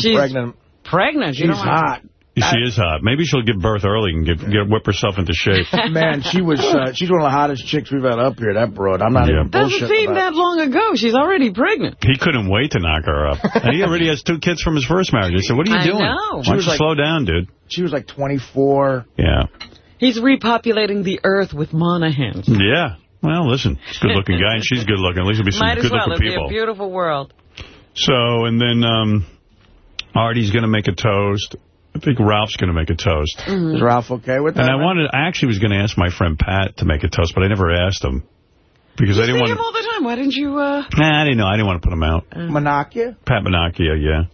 S2: she's
S6: non-pregnant.
S2: Pregnant. You
S6: She's
S2: don't want
S6: hot.
S1: She is hot. Maybe she'll give birth early and get, get whip herself into shape.
S6: Man, she was. Uh, she's one of the hottest chicks we've had up here. That broad. I'm not
S1: Yeah.
S6: even
S2: Doesn't seem that long ago. She's already pregnant.
S1: He couldn't wait to knock her up. And he already has two kids from his first marriage. I said, what are you
S2: I
S1: doing?
S2: know.
S1: Why
S6: She
S1: don't
S6: was
S1: you
S6: like-
S1: slow down, dude?
S6: She was like 24.
S1: Yeah.
S2: He's repopulating the earth with Monahans.
S1: Yeah. Well, listen, he's a good-looking guy, and she's good-looking. At least there'll be some
S2: Might as well.
S1: good-looking
S2: It'll be
S1: people.
S2: a beautiful world.
S1: So, and then um, Artie's going to make a toast. I think Ralph's going to make a toast.
S2: Mm-hmm.
S6: Is Ralph okay with that?
S1: And I wanted, I actually was going to ask my friend Pat to make a toast, but I never asked him. Because I didn't
S2: see
S1: want
S2: him all the time. Why didn't you... Uh...
S1: Nah, I didn't know. I didn't want to put him out.
S6: Menachia?
S1: Pat Menachia, yeah.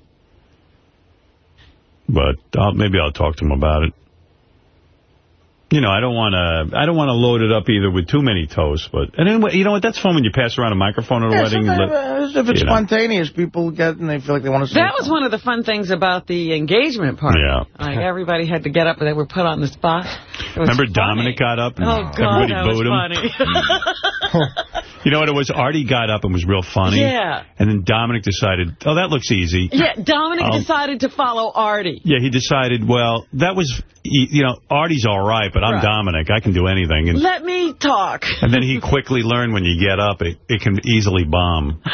S1: But I'll, maybe I'll talk to him about it. You know, I don't want to. I don't want to load it up either with too many toasts. But and anyway, you know what? That's fun when you pass around a microphone at a
S6: Yeah,
S1: wedding. and
S6: sometimes,
S1: let-
S6: uh, if it's
S1: you know.
S6: spontaneous, people get and they feel like they want to say
S2: That was one of the fun things about the engagement party.
S1: Yeah.
S2: Like, everybody had to get up and they were put on the spot.
S1: Remember
S2: funny.
S1: Dominic got up and
S2: Oh, God,
S1: everybody
S2: that was
S1: booed him?
S2: funny.
S1: You know what it was? Artie got up and was real funny.
S2: Yeah.
S1: And then Dominic decided, oh, that looks easy.
S2: Yeah, Dominic
S1: Um,
S2: decided to follow Artie.
S1: Yeah, he decided, well, that was, you you know, Artie's all right, but I'm
S2: Right.
S1: Dominic. I can do anything. And,
S2: Let me talk.
S1: and then he quickly learned when you get up, it, it can easily bomb.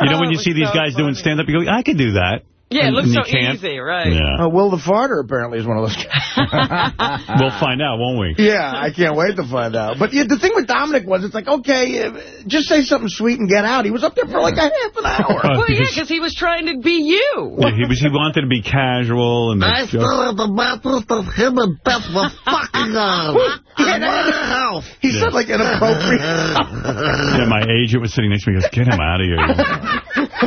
S1: You know, when
S2: Oh,
S1: you see
S2: was
S1: these
S2: so
S1: guys doing stand-up, you go, I can do that.
S2: Yeah, it looks so
S1: can't.
S2: easy, right?
S1: Yeah.
S6: Uh, Will the Farter apparently is one of those guys.
S1: We'll find out, won't we?
S6: Yeah, I can't wait to find out. But yeah, the thing with Dominic was, it's like, okay, uh, just say something sweet and get out. He was up there for like a half an hour.
S1: Uh,
S2: Well, yeah,
S1: because-
S2: because he was trying to be you.
S1: Yeah, he was. He wanted to be casual and.
S14: I
S1: make
S14: still have the mattress of him and Beth were fucking on. In my house.
S6: He said like inappropriate.
S1: Yeah, my agent was sitting next to me. He goes, "Get him out of here!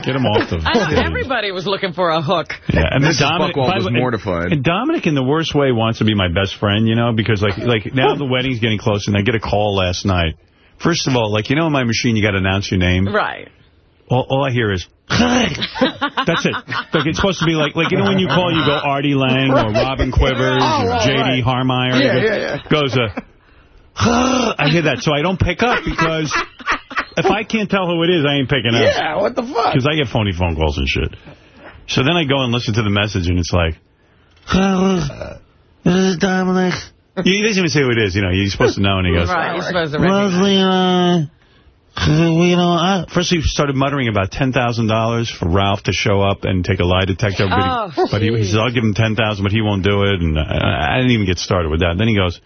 S1: Get him off the."
S2: I know everybody was looking for a hook.
S1: Yeah, and
S8: Mrs.
S1: Dominic
S8: Buchwald
S1: by the
S8: was mortified.
S1: And Dominic, in the worst way, wants to be my best friend. You know, because like like now the wedding's getting close, and I get a call last night. First of all, like you know, on my machine, you got to announce your name.
S2: Right.
S1: All, all I hear is. That's it. Like it's supposed to be like, like you know when you call, you go Artie Lange or Robin Quivers
S6: Oh,
S1: or
S6: right,
S1: J.D.
S6: right.
S1: Harmeyer.
S6: Yeah,
S1: goes,
S6: yeah, yeah.
S1: goes uh, I hear that, so I don't pick up because if I can't tell who it is, I ain't picking up.
S6: Yeah, what the fuck?
S1: Because I get phony phone calls and shit. So then I go and listen to the message, and it's like,
S14: this is Dominic.
S1: he doesn't even say who it is. You know, you're supposed to know, and he goes,
S2: Right, you're supposed to recognize.
S14: Leslie and I, uh, you know, I,
S1: First, he started muttering about $10,000 for Ralph to show up and take a lie detector. But,
S2: Oh,
S1: he, but he, he
S2: geez.
S1: said, I'll give him 10,000, but he won't do it. And I, I didn't even get started with that. Then he goes,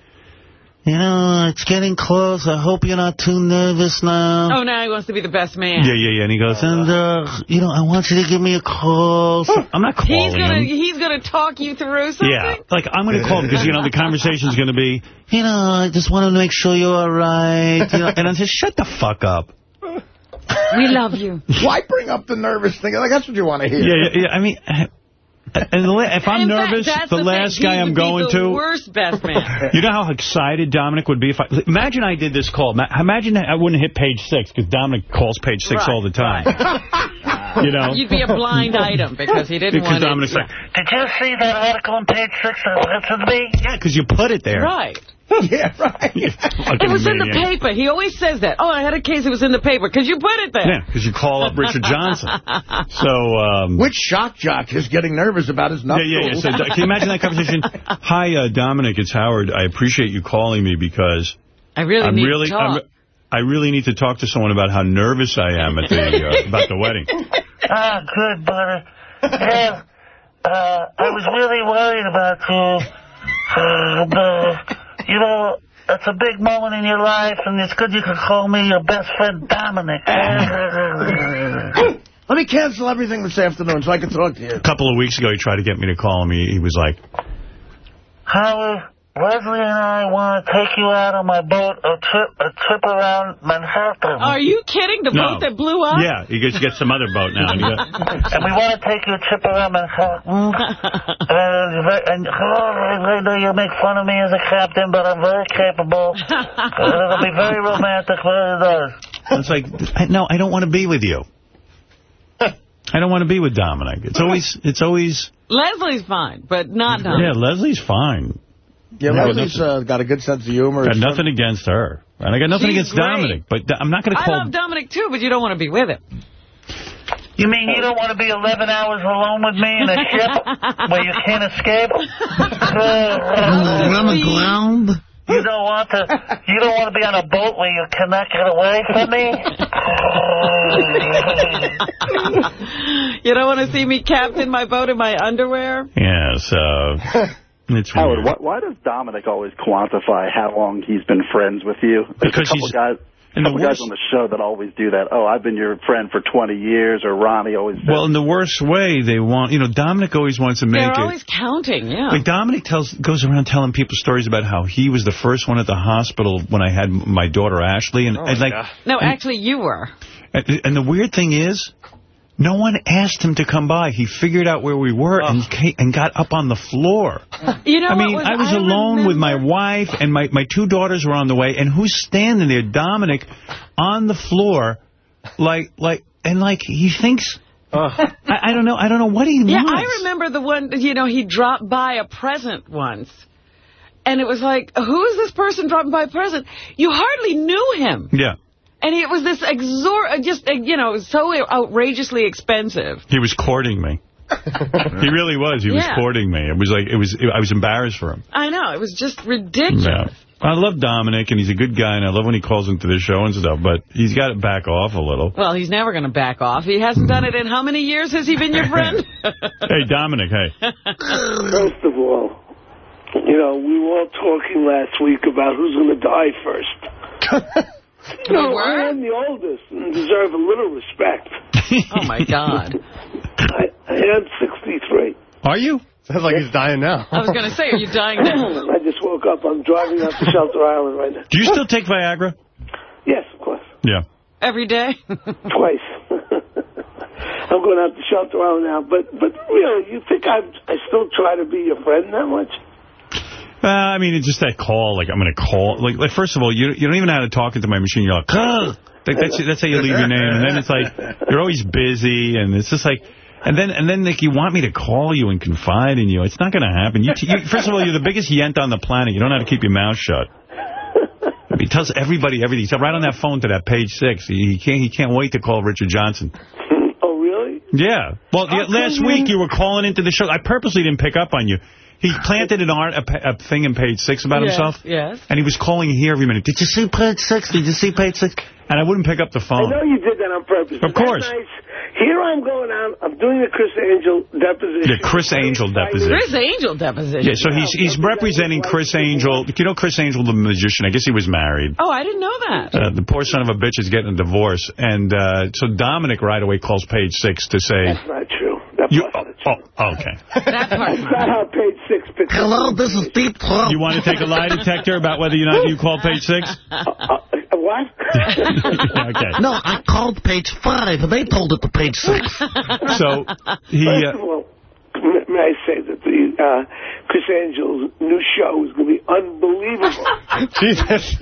S14: you know, it's getting close. I hope you're not too nervous now.
S2: Oh, now he wants to be the best man.
S1: yeah, yeah, yeah. And he goes,
S14: And, uh, you know, I want you to give me a call. So,
S1: I'm not calling He's
S2: gonna
S1: him.
S2: he's gonna talk you through something.
S1: Yeah, like I'm going to call him because, you know, the conversation's going to be,
S14: you know, I just want to make sure you're all right. You know,
S1: and I said, shut the fuck up.
S2: We love you.
S6: Why bring up the nervous thing? Like, that's what you want to hear.
S1: Yeah, yeah, yeah. I mean, and the, if I'm
S2: In fact,
S1: nervous,
S2: that's
S1: the,
S2: thing.
S1: last guy I'm going
S2: the
S1: to.
S2: worst best man.
S1: You know how excited Dominic would be if I... Imagine I did this call. Imagine I wouldn't hit page six, because Dominic calls page six
S2: Right,
S1: all the time. You know?
S2: You'd be a blind item because he didn't
S1: Because
S2: want
S1: Dominic's
S2: it.
S1: like,
S14: did you see that article on page six that mentioned me?
S1: yeah, because you put it there.
S2: Right.
S6: yeah, right.
S2: It was in the paper. He always says that. Oh, I had a case. It was in the paper because you put it there.
S1: Yeah, because you call up Richard Johnson. So, um...
S6: Which shock jock is getting nervous about his
S1: Yeah,
S6: nuptials?
S1: yeah, yeah. So, can you imagine that conversation? Hi, uh, Dominic, it's Howard. I appreciate you calling me because
S2: I really
S1: I'm
S2: need
S1: really,
S2: to talk.
S1: I'm, I really need to talk to someone about how nervous I am at the uh, about the wedding.
S14: Ah, good, buddy. Yeah, uh, I was really worried about you. Uh, but, you know, it's a big moment in your life, and it's good you could call me your best friend, Dominic.
S6: Let me cancel everything this afternoon so I can talk to you.
S1: A couple of weeks ago, he tried to get me to call him. He, he was like,
S14: Howard, Leslie and I want to take you out on my boat, a trip, a trip around Manhattan.
S2: Are you kidding? The
S1: No.
S2: boat that blew up?
S1: yeah, he gets get some other boat now. And he
S14: and we want to take you a trip around Manhattan. and, and oh, I know you make fun of me as a captain, but I'm very capable. It'll be very romantic when it does.
S1: it's like, I, no, I don't want to be with you. I don't want to be with Dominic. It's always, it's always,
S2: Leslie's fine, but not Dominic.
S1: yeah, Leslie's fine.
S6: Yeah,
S1: No,
S6: Leslie's uh, got a good sense of humor.
S1: Got nothing against her. And I got nothing
S2: She's
S1: against
S2: great.
S1: Dominic, but I'm not going to
S2: I
S1: call...
S2: love Dominic too, but you don't want to be with him.
S14: You mean you don't want to be 11 hours alone with me in a ship where you can't escape?
S2: I'm
S14: aground. You don't want to. You don't want to be on a boat where you cannot get away from me.
S2: You don't want to see me captain my boat in my underwear?
S1: Yeah, so... It's
S10: Howard, why, why does Dominic always quantify how long he's been friends with you? There's
S1: Because
S10: a couple
S1: he's-
S10: guys,
S1: and the
S10: couple guys on the show that always do that. Oh, I've been your friend for 20 years, or Ronnie always says.
S1: Well, in the worst way, they want... You know, Dominic always wants to make
S2: They're
S1: it...
S2: always counting, yeah.
S1: Like Dominic tells goes around telling people stories about how he was the first one at the hospital when I had my daughter Ashley, and, oh, and like,
S2: No, actually, you were.
S1: and, and the weird thing is, no one asked him to come by. He figured out where we were and ca and got up on the floor.
S2: You know
S1: I mean,
S2: what
S1: I was alone with my wife, and my my two daughters were on the way, and who's standing there? Dominic on the floor, like like and like he thinks. I, I don't know. I don't know what he
S2: Yeah,
S1: wants.
S2: I remember the one, you know, he dropped by a present once. And it was like, who is this person dropping by a present? You hardly knew him.
S1: Yeah.
S2: And it was this exor, just, uh, you know, so outrageously expensive.
S1: He was courting me. he really was. He was courting me. It was like, it was. I was embarrassed for him.
S2: I know, it was just ridiculous.
S1: Yeah. I love Dominic, and he's a good guy, and I love when he calls into the show and stuff, but he's got to back off a little.
S2: Well, he's never going to back off. He hasn't done it in how many years has he been your friend?
S1: hey, Dominic, hey.
S15: First of all, you know, we were all talking last week about who's going to die first. you know, I am the oldest and deserve a little respect.
S2: oh, my God.
S15: I, I am 63.
S11: Are you? Sounds like he's dying now.
S2: I was going to say, are you dying now?
S15: I just woke up. I'm driving out to Shelter Island right now.
S1: Do you still take Viagra?
S15: Yes, of course.
S1: Yeah.
S2: Every day?
S15: Twice. I'm going out to Shelter Island now. But but really, you think I I still try to be your friend that much?
S1: Uh, I mean, it's just that call. Like, I'm going to call. Like, like, first of all, you you don't even know how to talk into my machine. You're like, "Huh." Like, that's, that's how you leave your name. And then it's like, you're always busy. And it's just like, and then, and then like, you want me to call you and confide in you. It's not going to happen. You, you, first of all, you're the biggest yent on the planet. You don't know how to keep your mouth shut. I mean, he tells everybody everything. He's right on that phone to that page six. He, he can't, he can't wait to call Richard Johnson.
S15: Oh, really?
S1: Yeah. Well, yeah, last week you were calling into the show. I purposely didn't pick up on you. He planted an art, a, a thing in page six about
S2: Yes,
S1: himself.
S2: Yes.
S1: And he was calling here every minute. Did you see page six? Did you see page six? And I wouldn't pick up the phone.
S15: I know you did that on purpose.
S1: Of course.
S15: Nice? Here I'm going out. I'm doing the Criss Angel deposition.
S1: The Criss Angel deposition.
S2: Criss Angel deposition.
S1: Yeah, so he's he's representing Criss Angel. You know Criss Angel, the magician. I guess he was married.
S2: Oh, I didn't know that.
S1: Uh, the poor son of a bitch is getting a divorce. And uh, so Dominic right away calls page six to say...
S15: That's not true. That
S1: You, oh, oh, okay.
S2: That part's
S15: That's not how page six picks
S16: Hello, this is Deep Throat.
S1: You want to take a lie detector about whether or not you called page six?
S15: what?
S1: okay.
S16: No, I called page five, and they told it to page six.
S1: So he...
S15: First
S1: Uh,
S15: of all, may I say that the uh, Criss Angel's new show is going to be unbelievable.
S11: Jesus.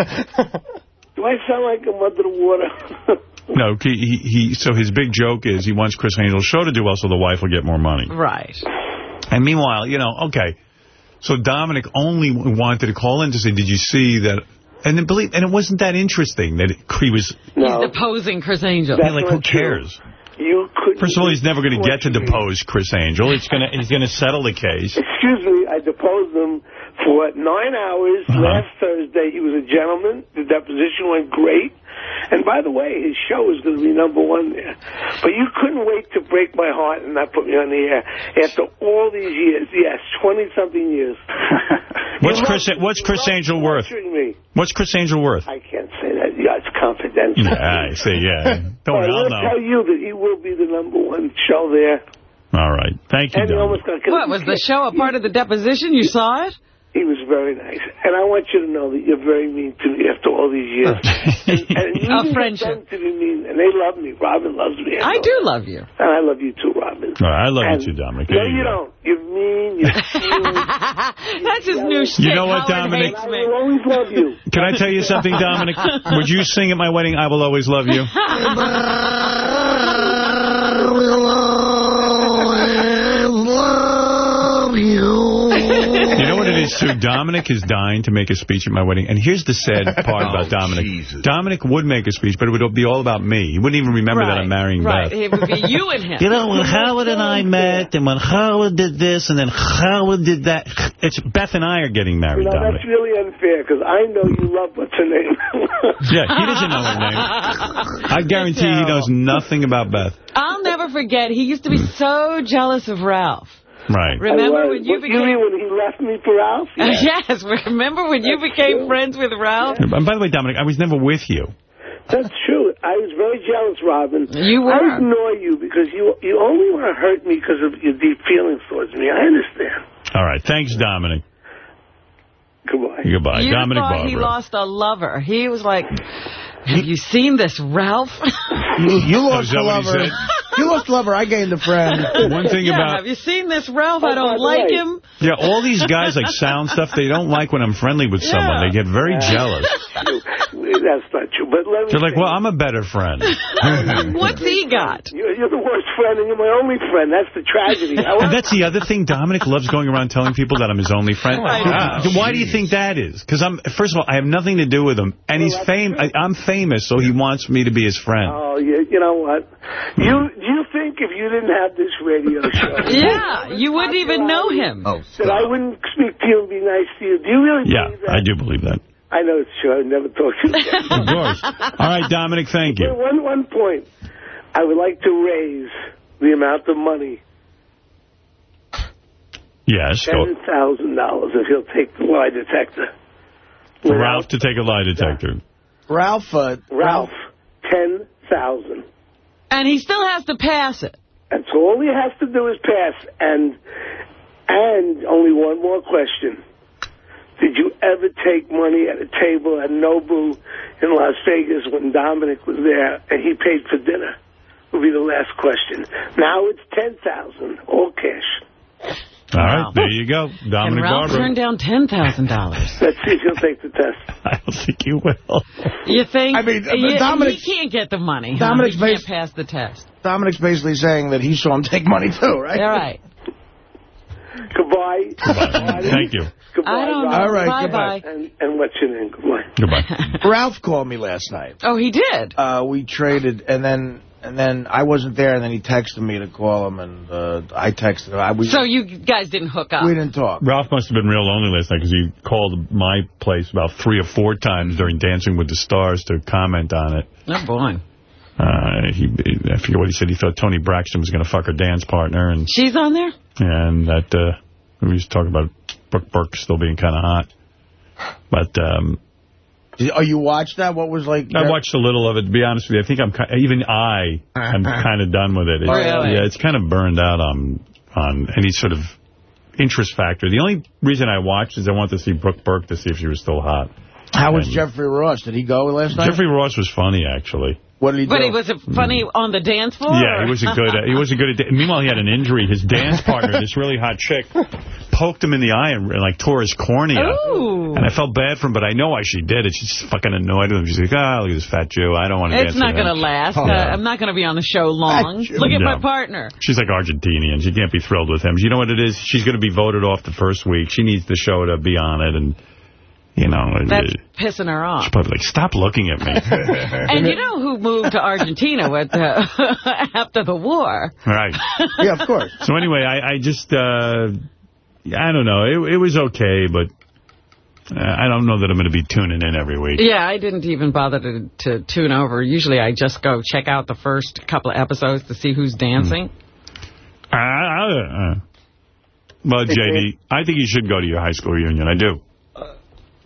S15: Do I sound like I'm under the water?
S1: No, he, he, he, so his big joke is he wants Criss Angel's show to do well so the wife will get more money.
S2: Right.
S1: And meanwhile, you know, okay, so Dominic only wanted to call in to say, did you see that? And then believe, and it wasn't that interesting that he was,
S2: He's deposing Criss Angel.
S1: yeah, like, who cares?
S15: You could.
S1: First of all, he's never going to get to depose Criss Angel. He's going to he's going to settle the case.
S15: Excuse me, I deposed him for nine hours
S1: Uh-huh.
S15: last Thursday. He was a gentleman. The deposition went great. And by the way, his show is going to be number one there. But you couldn't wait to break my heart and not put me on the air after all these years. Yes, 20-something years.
S1: What's Chris What's Criss Angel worth?
S15: Me.
S1: What's Criss Angel worth?
S15: I can't say that. Yeah, it's confidential.
S1: Yeah, I see. Yeah, don't
S15: But I'll
S1: know?
S15: tell you that he will be the number one show there.
S1: All right, thank you,
S15: And he
S1: Dominic.
S15: almost got killed.
S2: What, was the show a part of the deposition? You saw it?
S15: He was very nice. And I want you to know that you're very mean to me after all these years. and, and you
S2: A
S15: didn't get
S2: friendship.
S15: to be mean. And they love me. Robin loves me.
S2: I
S15: know
S2: do
S15: that.
S2: love you.
S15: And I love you too, Robin.
S1: All right, I love
S15: And-
S1: you too, Dominic.
S15: No,
S1: There
S15: you don't. You're mean. You're cute.
S2: That's his new shtick.
S1: You know what,
S2: Howard
S1: Dominic?
S15: I will always love you.
S1: Can I tell you something, Dominic? Would you sing at my wedding, I Will Always Love You?
S16: love you.
S1: You know what it is, too? Dominic is dying to make a speech at my wedding. And here's the sad part
S8: Oh,
S1: about Dominic.
S8: Jesus.
S1: Dominic would make a speech, but it would be all about me. He wouldn't even remember that I'm marrying
S2: right.
S1: Beth.
S2: It would be you and him.
S1: You know, when Howard and I met, and when Howard did this, and then Howard did that, it's Beth and I are getting
S15: You
S1: married,
S15: know,
S1: Dominic.
S15: that's really unfair because I know you love what's her name.
S1: Yeah, he doesn't know her name. I guarantee he knows nothing about Beth.
S2: I'll never forget, he used to be so jealous of Ralph.
S1: Right.
S2: Remember
S15: was.
S2: when you became...
S15: You mean when he left me for Ralph?
S2: yes, remember when you became friends with Ralph?
S1: And by the way, Dominic, I was never with you.
S15: That's true. I was very jealous, Robin.
S2: You were.
S15: I ignore you because you you only want to hurt me because of your deep feelings towards me. I understand.
S1: All right. Thanks, Dominic.
S15: Goodbye.
S1: Goodbye.
S2: You
S1: Dominic
S2: thought he lost a lover. He was like, have you seen this Ralph?
S6: You, you
S1: Oh,
S6: lost
S1: is
S6: a lover. You lost a lover. I gained a friend.
S1: One thing
S2: yeah,
S1: about...
S2: have you seen this Ralph? I
S15: Oh, by
S2: don't like
S15: way,
S2: him.
S1: Yeah, all these guys like sound stuff. They don't like when I'm friendly with someone. They get very jealous.
S15: That's not true. But let me
S1: They're like, well, I'm a better friend.
S2: What's he got?
S15: You're, you're the worst friend and you're my only friend. That's the tragedy.
S1: And that's the other thing. Dominic loves going around telling people that I'm his only friend.
S15: Oh, wow.
S1: Why do you think that is? Because I'm first of all, I have nothing to do with him, and he's fame. I, I'm famous, so he wants me to be his friend.
S15: Oh, you, you know what? You do you think if you didn't have this radio show,
S2: Yeah, you wouldn't even know him.
S1: Oh,
S15: that I wouldn't speak to you and be nice to you? Do you really
S1: Yeah,
S15: believe that?
S1: I do believe that.
S15: I know it's true. I've never talk to you.
S1: Of course. All right, Dominic, thank you.
S15: One one point. I would like to raise the amount of money,
S1: Yes, go.
S15: ten thousand dollars, if he'll take the lie detector.
S1: Ralph to take a lie detector.
S6: Ralph, uh,
S15: Ralph, ten thousand.
S2: And he still has to pass it.
S15: That's all he has to do is pass. And and only one more question. Did you ever take money at a table at Nobu in Las Vegas when Dominic was there and he paid for dinner? Will be the last question. Now it's ten thousand, all cash.
S1: All right, there you go.
S2: Dominic And
S1: Dominic
S2: Ralph
S1: Barber.
S2: turned down $10,000.
S15: Let's see if he'll take the test.
S1: I don't think you will.
S2: You think?
S6: I mean,
S2: he,
S6: Dominic-
S2: he can't get the money. huh?
S6: Dominic's
S2: he can't pass the test.
S6: Dominic's basically saying that he saw him take money, too, right?
S2: All right.
S15: Goodbye. Goodbye.
S1: Thank you.
S15: Goodbye.
S2: I don't know.
S6: All right,
S2: Bye-bye.
S15: And, and what's your name? Goodbye.
S1: Goodbye.
S6: Ralph called me last night.
S2: Oh, he did?
S6: Uh, we traded, and then and then I wasn't there, and then he texted me to call him, and uh, I texted him. I, we,
S2: So you guys didn't hook up?
S6: we didn't talk.
S1: Ralph must have been real lonely last night because he called my place about three or four times during Dancing with the Stars to comment on it.
S2: Oh, boy.
S1: Uh, he, I forget what he said. He thought Toni Braxton was going to fuck her dance partner, and
S2: She's on there?
S1: and that uh, we used to talk about Brooke Burke still being kind of hot. But um,
S6: Did- Oh, you watched that? What was like?
S1: I watched a little of it. To be honest with you, I think I'm even I am kind of done with it. It's,
S2: Really?
S1: Yeah, it's kind of burned out on on any sort of interest factor. The only reason I watched is I wanted to see Brooke Burke to see if she was still hot.
S6: How was Jeffrey Ross? Did he go last night?
S1: Jeffrey Ross was funny, actually.
S6: What did he do?
S2: But he was it funny on the dance floor?
S1: Yeah, he wasn't good. At, he wasn't good at. Meanwhile, he had an injury. His dance partner, this really hot chick, poked him in the eye and, like tore his cornea.
S2: Ooh.
S1: And I felt bad for him, but I know why she did it. She's fucking annoyed with him. She's like, ah, look at this fat Jew. I don't want to
S2: It's not going to last.
S1: Oh.
S2: Uh, I'm not going to be on the show long. Look at my partner.
S1: She's like Argentinian. She can't be thrilled with him. You know what it is? She's going to be voted off the first week. She needs the show to be on it. And, you know,
S2: That's
S1: uh,
S2: pissing her off.
S1: she's probably like, stop looking at me.
S2: And you know who moved to Argentina with uh, after the war?
S1: right.
S6: yeah, of course.
S1: So anyway, I, I just, uh, I don't know. It, it was okay, but uh, I don't know that I'm going to be tuning in every week.
S2: Yeah, I didn't even bother to, to tune over. Usually I just go check out the first couple of episodes to see who's dancing.
S1: Uh, uh, well, JD, I think you should go to your high school reunion. I do.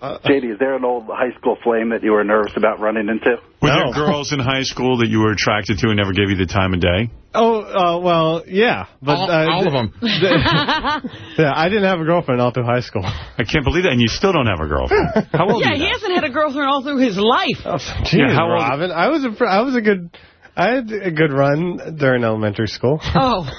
S10: JD, is there an old high school flame that you were nervous about running into?
S1: Were there girls in high school that you were attracted to and never gave you the time of day?
S11: Oh, uh, well, yeah. But,
S1: All-
S11: uh,
S1: all of 'em.
S11: yeah, I didn't have a girlfriend all through high school.
S1: I can't believe that, and you still don't have a girlfriend. How old
S2: yeah,
S1: are you
S2: he
S1: now?
S2: hasn't had a girlfriend all through his life.
S11: Oh, Jeez,
S1: Yeah, how old-
S11: I was a, pr- I was a good, I had a good run during elementary school.
S2: Oh.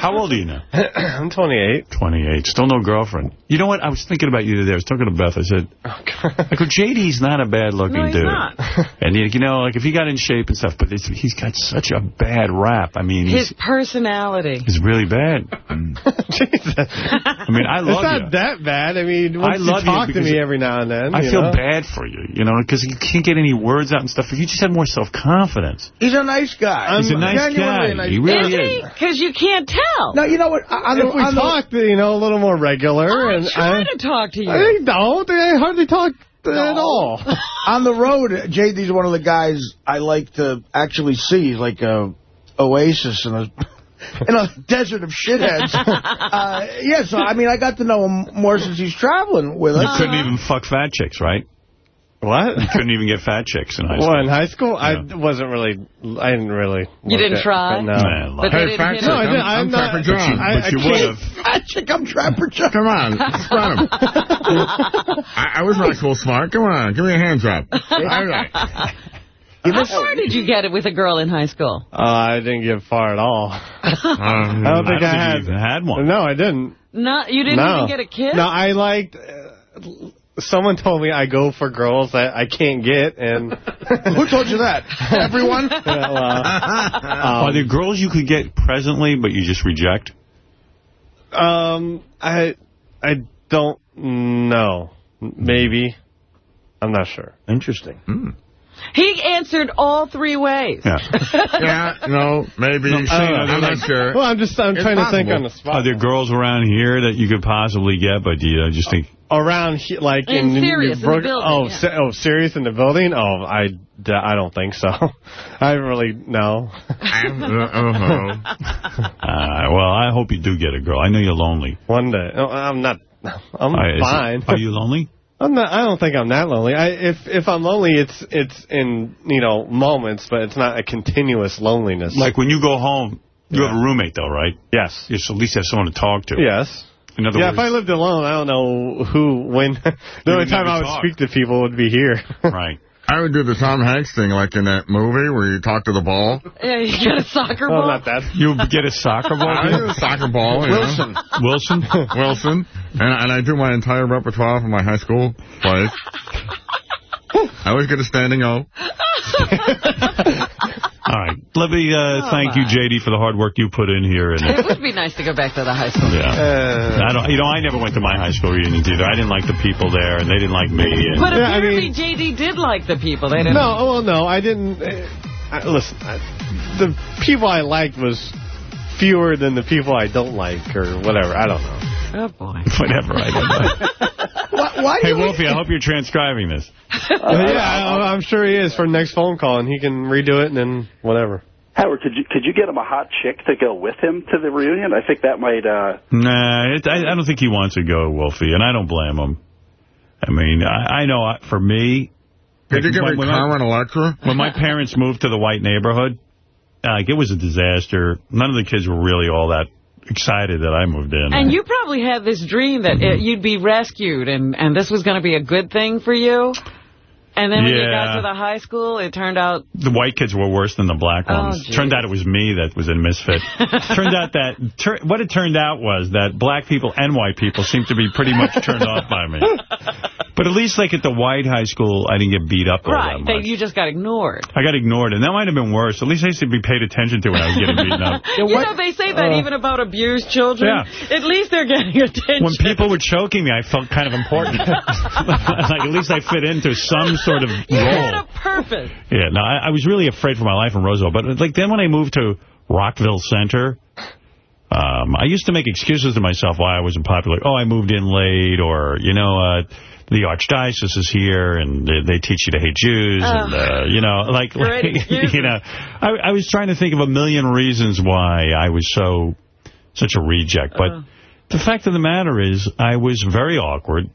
S1: How old are you now?
S11: I'm 28.
S1: 28. Still no girlfriend. You know what? I was thinking about you today. I was talking to Beth. I said, I go, JD's not a bad-looking
S2: No, he's
S1: dude.
S2: not.
S1: And, you know, like, if he got in shape and stuff, but it's, he's got such a bad rap. I mean,
S2: His
S1: he's,
S2: personality.
S1: he's really bad. Mm. I mean, I love
S11: it's not
S1: you.
S11: that bad. I mean,
S1: I
S11: once
S1: love
S11: you
S1: you
S11: talk to me every now and then.
S1: I
S11: you
S1: feel
S11: know?
S1: bad for you, you know, because you can't get any words out and stuff. If you just had more self-confidence.
S6: He's a nice guy.
S1: He's a nice guy.
S6: nice
S1: He really
S6: guy.
S1: is.
S2: Because you can't tell.
S6: No, you know what? On the,
S11: if we
S6: on the-
S11: talked, you know, a little more regular.
S2: I'm
S11: and
S2: trying
S11: I,
S2: to talk to you.
S11: I don't. I hardly talk at all.
S6: on the road, JD's one of the guys I like to actually see. He's like a oasis in a in a desert of shitheads. uh, yeah, so I mean, I got to know him more since he's traveling with
S1: You
S6: us.
S1: couldn't even fuck fat chicks, right?
S11: What?
S1: You couldn't even get fat chicks in high school.
S11: Well, in high school, I wasn't really. I didn't really.
S2: You didn't
S11: at-
S2: try?
S11: No.
S1: Man,
S2: But they
S1: lie.
S2: didn't hit
S11: No,
S2: him.
S11: I didn't. I'm, not.
S8: Trapper John.
S11: I,
S1: but you
S11: I
S1: would
S11: can't-
S1: have.
S6: I think I'm Trapper Chuck.
S8: Come on, run him. I, I was not cool smart. Come on, give me a hand job. All right.
S2: How far did you get it with a girl in high school?
S11: Uh, I didn't get far at all.
S8: Um,
S11: I don't think I,
S1: I don't think
S11: had.
S1: even had one.
S11: No, I didn't.
S2: No, you didn't
S11: no.
S2: even get a kiss?
S11: No, I liked... Uh, someone told me I go for girls that I can't get, and...
S6: Who told you that? Everyone?
S11: Yeah, well,
S1: Are there girls you could get presently, but you just reject?
S11: Um, I I don't know. Maybe. I'm not sure.
S6: Interesting.
S2: He answered all three ways.
S1: Yeah.
S8: yeah, no, maybe.
S11: No,
S8: See,
S11: I don't know.
S8: I'm not sure.
S11: Well, I'm just I'm
S8: It's
S11: trying to think
S8: possible.
S11: on the spot.
S1: Are there girls around here that you could possibly get, but do you just think...
S11: Around here, like
S2: In
S11: in,
S2: Sirius, in the building,
S11: Oh,
S2: yeah.
S11: se- oh, Sirius in the building? Oh, I, d- I don't think so. I really know.
S1: Uh, well, I hope you do get a girl. I know you're lonely.
S11: One day. No, I'm not. I'm
S1: Uh, is it-
S11: fine.
S1: Are you lonely?
S11: I'm not. I don't think I'm that lonely. I, if if I'm lonely, it's it's in you know moments, but it's not a continuous loneliness.
S1: Like when you go home, you have a roommate though, right?
S11: Yes.
S1: You at least have someone to talk to.
S11: Yes.
S1: In other
S11: yeah,
S1: words,
S11: if I lived alone, I don't know who, when. the only time I would
S1: talk.
S11: speak to people would be here.
S1: right.
S8: I would do the Tom Hanks thing, like in that movie where you talk to the ball.
S2: Yeah, you get a soccer
S11: Oh,
S2: ball?
S11: not that.
S1: You get a soccer ball?
S8: I do a soccer ball. you know.
S6: Wilson.
S1: Wilson?
S8: Wilson. And, and I do my entire repertoire from my high school plays. I always get a standing O.
S1: All right. Let me uh, thank you, J.D., for the hard work you put in here. And
S2: It would be nice to go back to the high school.
S1: Yeah. I don't. You know, I never went to my high school reunions either. I didn't like the people there, and they didn't like me. And
S2: But
S11: Yeah, I
S2: apparently
S11: mean-
S2: J.D. did like the people. They didn't.
S11: No, well, no, I didn't. uh, I, listen, I, the people I liked was fewer than the people I don't like, or whatever. I don't know.
S2: Oh, boy.
S1: whatever. I don't know.
S6: Why, why do
S1: hey. Wolfie, I hope you're transcribing this.
S11: yeah, I, I'm sure he is for the next phone call, and he can redo it, and then whatever.
S10: Howard, could you could you get him a hot chick to go with him to the reunion? I think that might. uh
S1: Nah, it, I, I don't think he wants to go, Wolfie, and I don't blame him. I mean, I, I know uh, for me...
S8: Did you get
S1: when,
S8: me
S1: when my-
S8: Carmen Electra?
S1: when my parents moved to the white neighborhood, like it was a disaster. None of the kids were really all that excited that I moved in.
S2: And you probably had this dream that it, you'd be rescued and, and this was going to be a good thing for you. And then when you got to the high school, it turned out...
S1: the white kids were worse than the black
S2: Oh,
S1: ones.
S2: geez.
S1: turned out it was me that was a misfit. turned out that tur what it turned out was that black people and white people seemed to be pretty much turned off by me. But at least like at the white high school, I didn't get beat up all
S2: Right,
S1: that
S2: they,
S1: much.
S2: you just got ignored.
S1: I got ignored, and that might have been worse. At least I used to be paid attention to when I was getting beaten up.
S2: you know, they say that
S1: Uh,
S2: even about abused children.
S1: Yeah.
S2: At least they're getting attention.
S1: When people were choking me, I felt kind of important. like at least I fit into some sort of
S2: You
S1: role.
S2: had a purpose.
S1: Yeah, no, I, I was really afraid for my life in Roosevelt. But like then when I moved to Rockville Centre, um, I used to make excuses to myself why I wasn't popular. Oh, I moved in late, or you know, uh, the archdiocese is here and they, they teach you to hate Jews, and uh, you know, like, like you know, I, I was trying to think of a million reasons why I was so such a reject. But
S2: Uh.
S1: the fact of the matter is, I was very awkward.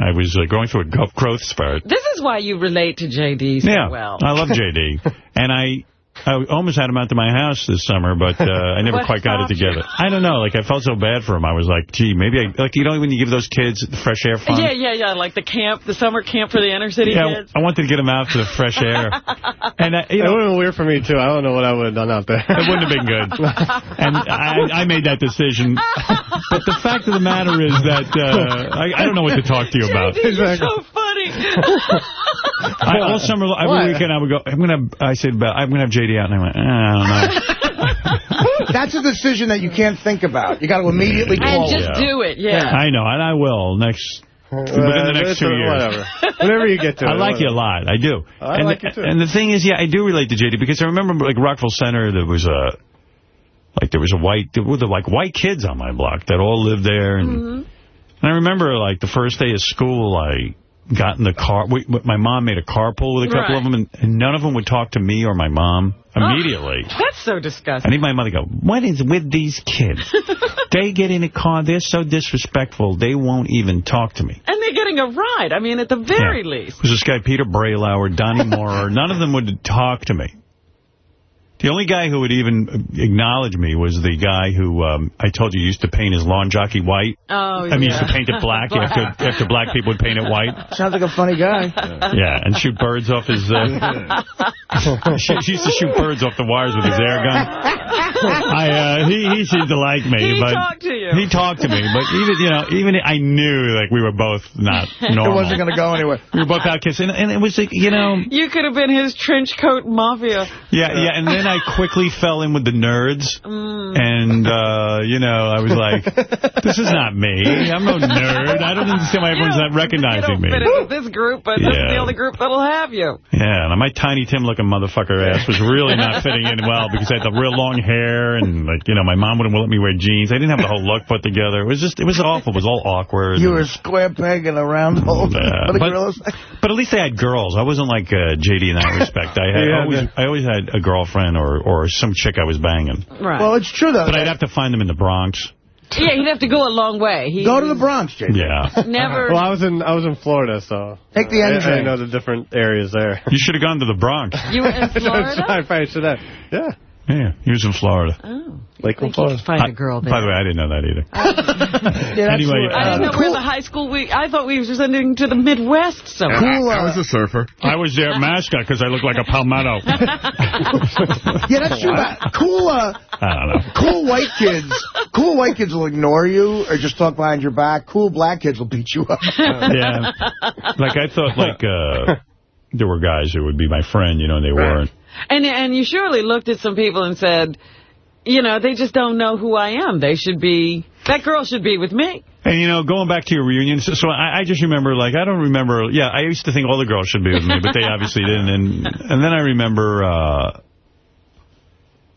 S1: I was uh, going through a growth spurt.
S2: This is why you relate to J.D. so
S1: Yeah,
S2: well.
S1: I love J.D. and I I almost had him out to my house this summer, but uh, I never quite got it together. I don't know. Like, I felt so bad for him. I was like, gee, maybe I... Like, you know when you give those kids the fresh air fund?
S2: Yeah, yeah, yeah, like the camp, the summer camp for the inner city
S1: Yeah,
S2: kids.
S1: I wanted to get him out to the fresh air. And, uh, you know, it
S11: would have been weird for me, too. I don't know what I would have done out there.
S1: it wouldn't have been good. And I, I made that decision. But the fact of the matter is that uh, I, I don't know what to talk to you about.
S2: J.D., you're so funny.
S1: I, all summer, every
S6: What?
S1: weekend, I would go. I'm gonna. I said, I'm gonna have JD out, and I went. "Eh, I don't know.
S6: That's a decision that you can't think about. You got to immediately call.
S2: and just
S1: Yeah.
S2: do it, yeah.
S1: I know, and I will next within the next
S11: it's
S1: two years.
S11: Whatever. Whenever you get to
S1: I
S11: it.
S1: like you a lot. I do.
S11: I
S1: and
S11: like
S1: the,
S11: you too.
S1: And the thing is, yeah, I do relate to JD because I remember like Rockville Centre, there was a like there was a white there were like white kids on my block that all lived there, and
S2: Mm-hmm.
S1: and I remember like the first day of school, I got in the car. We, my mom made a carpool with a couple
S2: Right.
S1: of them, and, and none of them would talk to me or my mom oh, immediately.
S2: That's so disgusting.
S1: I need my mother to go, what is with these kids? they get in a car, they're so disrespectful, they won't even talk to me.
S2: And they're getting a ride. I mean, at the very
S1: Yeah.
S2: least.
S1: It was this guy, Peter Braylauer, Donnie Moorer. None of them would talk to me. The only guy who would even acknowledge me was the guy who um, I told you used to paint his lawn jockey white.
S2: Oh,
S1: I mean, he used to paint it black, after after black people would paint it white.
S6: Sounds like a funny guy.
S1: Yeah, and shoot birds off his... Uh, she, she used to shoot birds off the wires with his air gun. I uh, he he seemed to like me,
S2: He
S1: but
S2: talked to you.
S1: He talked to me, but even you know even I knew like we were both not normal.
S6: It wasn't going to go anywhere.
S1: We were both outcasts, and, and it was like you know
S2: You could have been his trench coat mafia.
S1: yeah yeah, and then I quickly fell in with the nerds,
S2: Mm.
S1: and uh, you know I was like, this is not me. I'm no nerd. I don't understand why everyone's not recognizing me.
S2: Fit into this group, but this is the only group that'll have you.
S1: Yeah, and my Tiny Tim looking motherfucker ass was really not fitting in well because I had the real long hair and like you know my mom wouldn't let me wear jeans. I didn't have the whole look put together. It was just it was awful. It was all awkward.
S6: You were a square peg in a round hole.
S1: Yeah, but, but at least I had girls. I wasn't like uh, JD in that respect. I had
S6: Yeah,
S1: always I always had a girlfriend or or some chick I was banging.
S2: Right.
S6: Well, it's true, though.
S1: But I'd have to find them in the Bronx.
S2: Yeah, he'd have to go a long way. He
S6: Go to the Bronx, Jay.
S1: Yeah.
S2: Never.
S11: Well, I was in I was in Florida, so
S6: Take the
S11: I,
S6: N
S11: I
S6: train.
S11: didn't know the different areas there.
S1: You should have gone to the Bronx.
S2: You were in Florida?
S11: I probably should have. Yeah,
S1: Yeah, he was in Florida.
S2: Oh.
S11: Lakeland,
S2: Think
S11: Florida.
S2: find a girl there.
S1: By the way, I didn't know that either.
S6: Yeah, that's
S1: Anyway,
S6: what-
S2: I didn't
S1: uh,
S2: know where the high school week. I thought we were sending to the Midwest somewhere.
S6: Cool,
S8: I
S6: uh,
S8: was a surfer.
S1: I was their mascot because I looked like a palmetto.
S6: yeah, that's true. But Cool, uh,
S1: I don't know.
S6: cool white kids, cool white kids will ignore you or just talk behind your back. Cool black kids will beat you up.
S1: Yeah. Like, I thought, like, uh, there were guys who would be my friend, you know, and they weren't.
S2: And and you surely looked at some people and said, you know, they just don't know who I am. They should be, that girl should be with me.
S1: And, you know, going back to your reunion, so, so I, I just remember, like, I don't remember, yeah, I used to think all the girls should be with me, but they obviously didn't. And and then I remember, uh,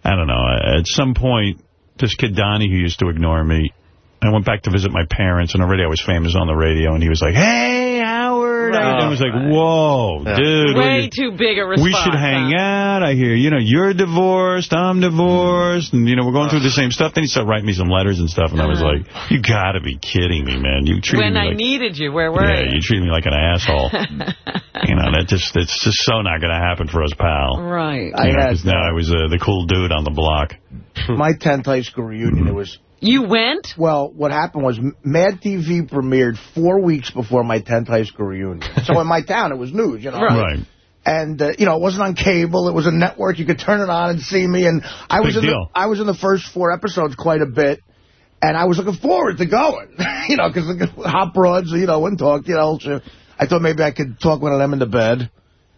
S1: I don't know, at some point, this kid Donnie who used to ignore me, I went back to visit my parents, and already I was famous on the radio, and he was like, hey, Howard. And I was like, whoa, dude.
S2: Way
S1: you-
S2: too big a response.
S1: we should hang
S2: huh?
S1: out. I hear, you know, you're divorced, I'm divorced, and, you know, we're going through the same stuff. Then he started writing me some letters and stuff, and I was
S2: Uh-huh.
S1: like, you got to be kidding me, man. You treated
S2: When
S1: me
S2: I needed you, where were
S1: Yeah,
S2: you?
S1: you treat me like an asshole. you know, that just it's just so not going to happen for us, pal.
S2: Right.
S6: I
S1: You know,
S6: had,
S1: 'cause now I was uh, the cool dude on the block.
S6: My 10th high school reunion, it was...
S2: You went?
S6: Well, what happened was Mad TV premiered four weeks before my 10th high school reunion. So in my town, it was news, you know.
S1: Right.
S6: And, uh, you know, it wasn't on cable. It was a network. You could turn it on and see me. And I
S1: Big
S6: was in
S1: deal.
S6: the, I was in the first four episodes quite a bit. And I was looking forward to going, you know, because hot broads, you know, wouldn't talk, you know. So I thought maybe I could talk one of them into bed.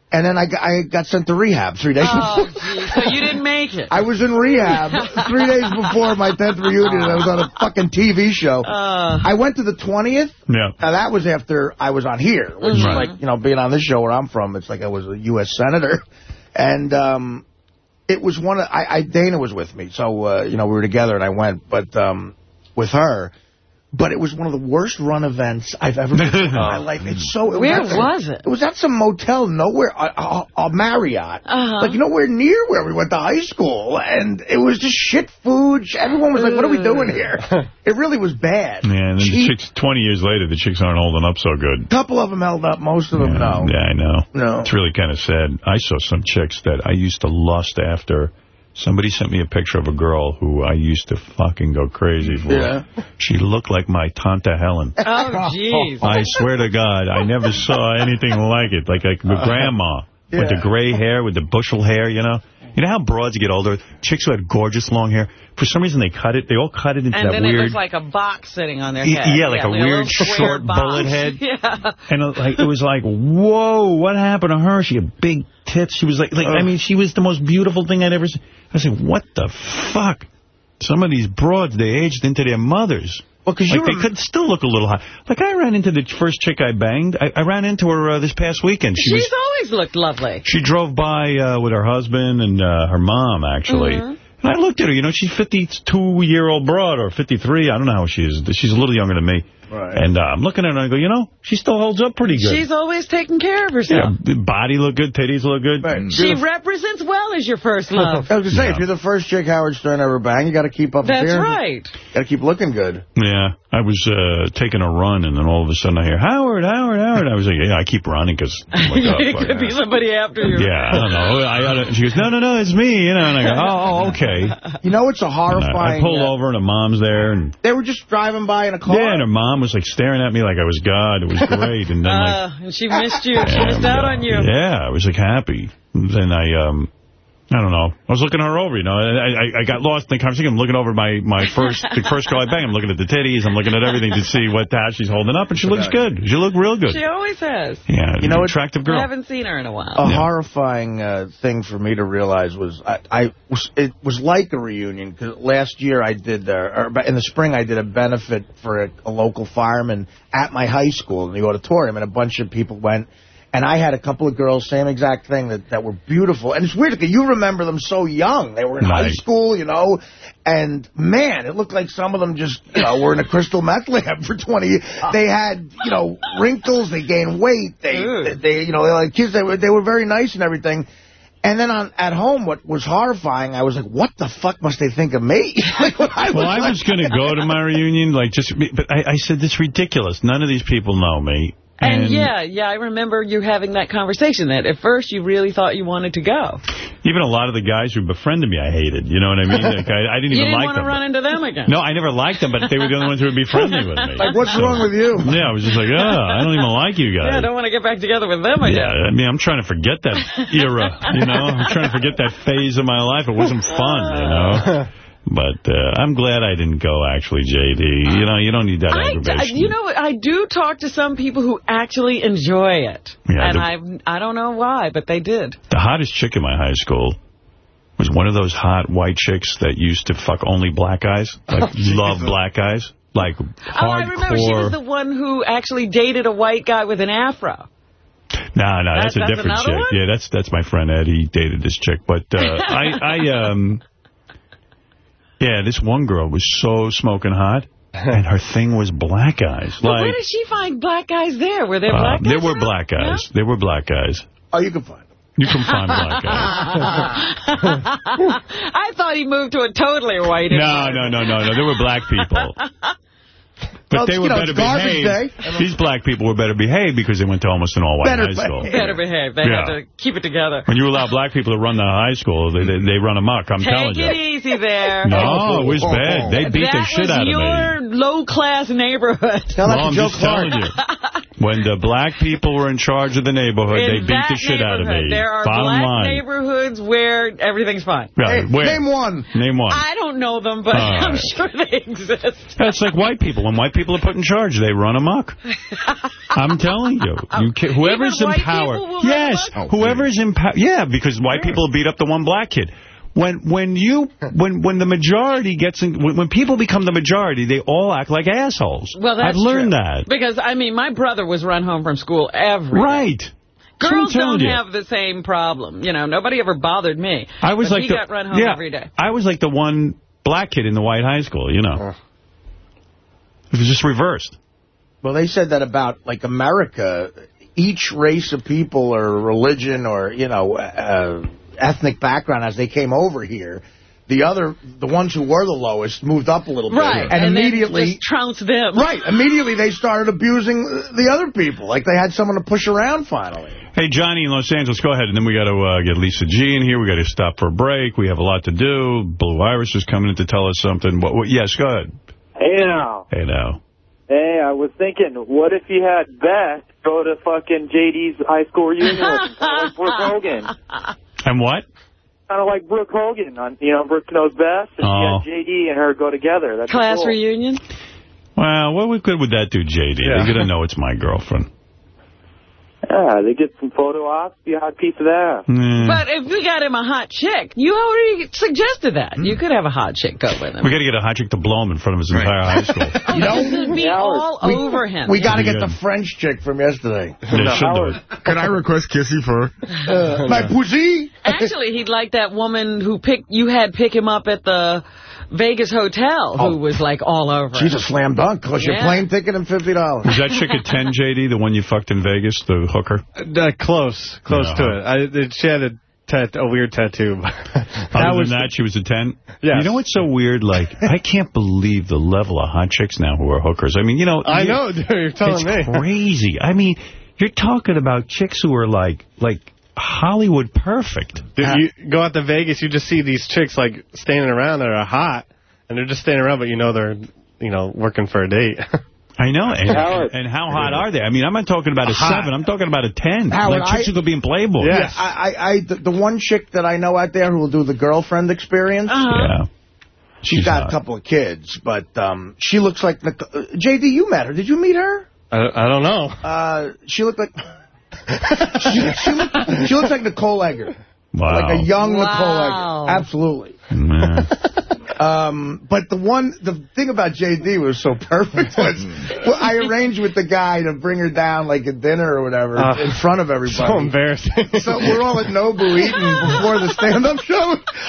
S6: And then I got, I got sent to rehab three days
S2: Oh,
S6: before.
S2: geez. So you didn't make it.
S6: I was in rehab three days before my 10th reunion, and I was on a fucking TV show.
S2: Uh,
S6: I went to the 20th.
S1: Yeah.
S6: Now, that was after I was on here, which is like, you know, being on this show where I'm from, it's like I was a U.S. Senator. And um, it was one of, I, I Dana was with me, so, uh, you know, we were together and I went, but um, with her. But it was one of the worst run events I've ever been to in my life. It's so... It
S2: Where
S6: at
S2: was it?
S6: It was at some motel nowhere, a, a, a Marriott.
S2: Uh-huh.
S6: Like nowhere near where we went to high school. And it was just shit food. Everyone was like, what are we doing here? It really was bad.
S1: Yeah, and then the chicks, 20 years later, the chicks aren't holding up so good.
S6: A couple of them held up. Most of them,
S1: yeah,
S6: no.
S1: Yeah, I know.
S6: No.
S1: It's really kind of sad. I saw some chicks that I used to lust after. Somebody sent me a picture of a girl who I used to fucking go crazy for.
S6: Yeah.
S1: She looked like my Tanta Helen.
S2: oh, jeez.
S1: I swear to God, I never saw anything like it. Like, like my uh, grandma with the gray hair, with the bushel hair, you know? You know how broads get older? Chicks who had gorgeous long hair. For some reason, they cut it. They all cut it into
S2: And
S1: that
S2: then it
S1: weird...
S2: looks like a box sitting on their head.
S1: yeah, like a weird short
S2: box.
S1: bullet head.
S2: Yeah.
S1: And uh, like it was like, whoa, what happened to her? She had big tits. She was like, like I mean, she was the most beautiful thing I'd ever seen. I said, what the fuck? Some of these broads, they aged into their mothers.
S6: Well, because
S1: Like,
S6: you
S1: they
S6: rem-
S1: could still look a little hot. Like, I ran into the first chick I banged. I, I ran into her uh, this past weekend. She
S2: She's
S1: was
S2: always looked lovely.
S1: She drove by uh, with her husband and uh, her mom, actually.
S2: Mhm.
S1: And I looked at her. You know, she's 52-year-old broad or 53. I don't know how she is. She's a little younger than me. And uh, I'm looking at her and I go, you know, she still holds up pretty good.
S2: She's always taking care of herself.
S1: yeah, body look good, titties look good.
S2: She represents well as your first love.
S6: I was going to say, if you're the first chick Howard Stern ever banged, you got to keep up
S2: That's
S6: appearances.
S2: right.
S6: got to keep looking good.
S1: Yeah, I was uh, taking a run, and then all of a sudden I hear, Howard, Howard, Howard. I was like, yeah, I keep running because
S2: it could be somebody after you.
S1: Yeah, I don't know. I gotta, she goes, no, no, no, it's me. You know, and I go, oh, okay.
S6: You know, it's a
S1: And I,
S6: horrifying...
S1: I pull
S6: uh,
S1: over, and her mom's there, and
S6: They were just driving by in a car.
S1: yeah, and her mom was like staring at me like I was God. It was great, and then like.
S2: Uh, and she missed you. She missed out on you.
S1: Yeah, I was like happy. Then I, um, I don't know. I was looking her over, you know. I, I, I got lost in the conversation. I'm looking over my, my first the first girl I banged. I'm looking at the titties. I'm looking at everything to see what how she's holding up, and she looks good. She looked real good.
S2: She always has.
S1: Yeah,
S6: You know,
S1: attractive girl.
S2: I haven't seen her in a while.
S6: A horrifying uh, thing for me to realize was I, I was it was like a reunion because last year I did uh, or in the spring I did a benefit for a, a local fireman at my high school in the auditorium and a bunch of people went and I had a couple of girls same exact thing that that were beautiful. And it's weird because you remember them so young. They were in high school you know. And man it looked like some of them just you know were in a crystal meth lab for 20 years. They had you know wrinkles they gained weight they they, they you know they like kids they were they were very nice and everything. And then on at home, what was horrifying, I was like, what the fuck must they think of me? like, I
S1: well, I
S6: like-
S1: was going to go to my reunion, like just, but I, I said, it's ridiculous. None of these people know me.
S2: And, yeah, yeah, I remember you having that conversation that at first you really thought you wanted to go.
S1: Even a lot of the guys who befriended me, I hated. You know what I mean? Like, I, I didn't even like them.
S2: you didn't want to run into them again.
S1: No, I never liked them, but they were the only ones who would be friendly with me.
S6: Like, what's
S1: So-
S6: wrong with you?
S1: Yeah, I was just like, oh, I don't even like you guys.
S2: Yeah, I don't want to get back together with them again.
S1: Yeah, I mean, I'm trying to forget that era, you know? I'm trying to forget that phase of my life. It wasn't fun, you know? But uh, I'm glad I didn't go, actually, J.D. You know, you don't need that
S2: I,
S1: aggravation.
S2: you know. I do talk to some people who actually enjoy it.
S1: Yeah,
S2: and I I don't know why, but they did.
S1: The hottest chick in my high school was one of those hot white chicks that used to fuck only black guys. Like, love black guys. Like,
S2: Oh, I remember she was the one who actually dated a white guy with an afro.
S1: No, no, that's,
S2: That-
S1: a
S2: that's
S1: different chick.
S2: one?
S1: Yeah, that's that's my friend Ed. He dated this chick. But uh, I, I, um, yeah, this one girl was so smoking hot, and her thing was black guys.
S2: But
S1: Like,
S2: where did she find black guys there? Were there
S1: uh,
S2: black guys?
S1: there were black guys. There were black guys.
S6: Oh, you can find them.
S1: You can find black guys.
S2: I thought he moved to a totally white
S1: No, no, no, no, no. There were black people. But
S2: Well,
S1: they were
S2: know,
S1: better behaved.
S2: day.
S1: These black people were better behaved because they went to almost an all-white
S2: Better
S1: high school.
S2: behave. Better behave. They
S1: Yeah.
S2: had to keep it together.
S1: When you allow black people to run the high school, they they, they run amok. I'm telling you.
S2: Take
S1: you.
S2: it easy there.
S1: No, it was bad. They beat the shit out of me.
S2: your low-class neighborhood.
S1: Well, I'm just telling you. When the black people were in charge of the neighborhood,
S2: In
S1: they beat the shit out of
S2: neighborhood,
S1: me.
S2: There are
S1: Bottom
S2: black
S1: line.
S2: neighborhoods where everything's fine.
S1: Right, where?
S6: Name one.
S1: Name one.
S2: I don't know them, but
S1: All
S2: I'm sure they exist.
S1: That's like white people. When white people are put in charge, they run amok. I'm telling you. Oh. you ca whoever's
S2: Even
S1: in power.
S2: people will run
S1: Yes,
S2: amok?
S1: Oh, whoever's in power. Yeah, because white people beat up the one black kid. When when you when when the majority gets in, when, when people become the majority, they all act like assholes.
S2: Well, that's
S1: I've learned
S2: true.
S1: that.
S2: Because, I mean, my brother was run home from school every
S1: Right. That's
S2: Girls don't
S1: you.
S2: have the same problem. You know, nobody ever bothered me.
S1: I was
S2: But
S1: like
S2: he
S1: the,
S2: got run home
S1: yeah,
S2: every day.
S1: I was like the one black kid in the white high school. You know, it was just reversed.
S6: Well, they said that about, like, America, each race of people or religion or, you know, uh, ethnic background as they came over here, the other, the ones who were the lowest moved up a little bit.
S2: Right.
S6: And,
S2: then
S6: immediately...
S2: just trounce them.
S6: Right. Immediately they started abusing the other people. Like they had someone to push around finally.
S1: Hey, Johnny in Los Angeles, go ahead. And then we got to uh, get Lisa G in here. We got to stop for a break. We have a lot to do. Blue Iris is coming in to tell us something. What, what, yes, go ahead.
S17: Hey now.
S1: Hey, now.
S17: Hey, I was thinking, what if you had Beth go to fucking JD's high school reunion with him, kind of like Brooke Hogan?
S1: And what?
S17: Kind of like Brooke Hogan. On, you know, Brooke knows Beth, and
S1: Oh.
S17: you had JD and her go together. That's
S2: Class
S17: cool.
S2: reunion?
S1: Well, what good would that do, J.D.? They're going to know it's my girlfriend.
S17: Yeah, they get some photo ops, be a hot piece of that.
S1: Mm.
S2: But if we got him a hot chick, you already suggested that. You could have a hot chick go with him.
S1: We got to get a hot chick to blow him in front of his entire high school.
S6: You know,
S2: Should be all
S6: we,
S2: over him.
S6: We got to
S1: Yeah.
S6: get the French chick from yesterday.
S1: They should.
S8: Can I request Kissy for?
S6: Uh, my pussy?
S2: Actually, he'd like that woman who picked you had pick him up at the Vegas hotel who was like all over.
S6: She's a slam dunk. Cost your
S2: Yeah.
S6: plane ticket and $50.
S1: Was that chick a 10, JD, the one you fucked in Vegas, the hooker?
S11: Uh, close, close
S1: Yeah.
S11: to it. I, it. She had a, tat, a weird tattoo.
S1: Other than that, she was a 10?
S11: Yes.
S1: You know what's so weird? Like, I can't believe the level of hot chicks now who are hookers. I mean, you know.
S11: I
S1: you-
S11: know, dude, you're telling
S1: it's
S11: me.
S1: crazy. I mean, you're talking about chicks who are like, like Hollywood perfect.
S11: Dude, you go out to Vegas, you just see these chicks like standing around that are hot, and they're just standing around, but you know they're, you know, working for a date.
S1: I know. And,
S11: Howard.
S1: and how hot are they? I mean, I'm not talking about a
S6: Hot.
S1: 7. I'm talking about a 10.
S6: Howard,
S1: like chicks
S6: I-
S1: who could be in Playboy.
S6: Yeah, I, I, I, the, the one chick that I know out there who will do the girlfriend experience.
S1: Yeah.
S6: She's got a couple of kids, but um, she looks like Nic- uh, JD. You met her? Did you meet her?
S11: I, I don't know.
S6: Uh, she looked like she, she, looked, she looks like Nicole Eggert,
S1: Wow.
S6: like a young
S2: Wow.
S6: Nicole Eggert. Absolutely. Um, but the one, the thing about JD was so perfect was, well, I arranged with the guy to bring her down like at dinner or whatever
S11: Uh,
S6: in front of everybody.
S11: So embarrassing.
S6: So we're all at Nobu eating before the stand-up show.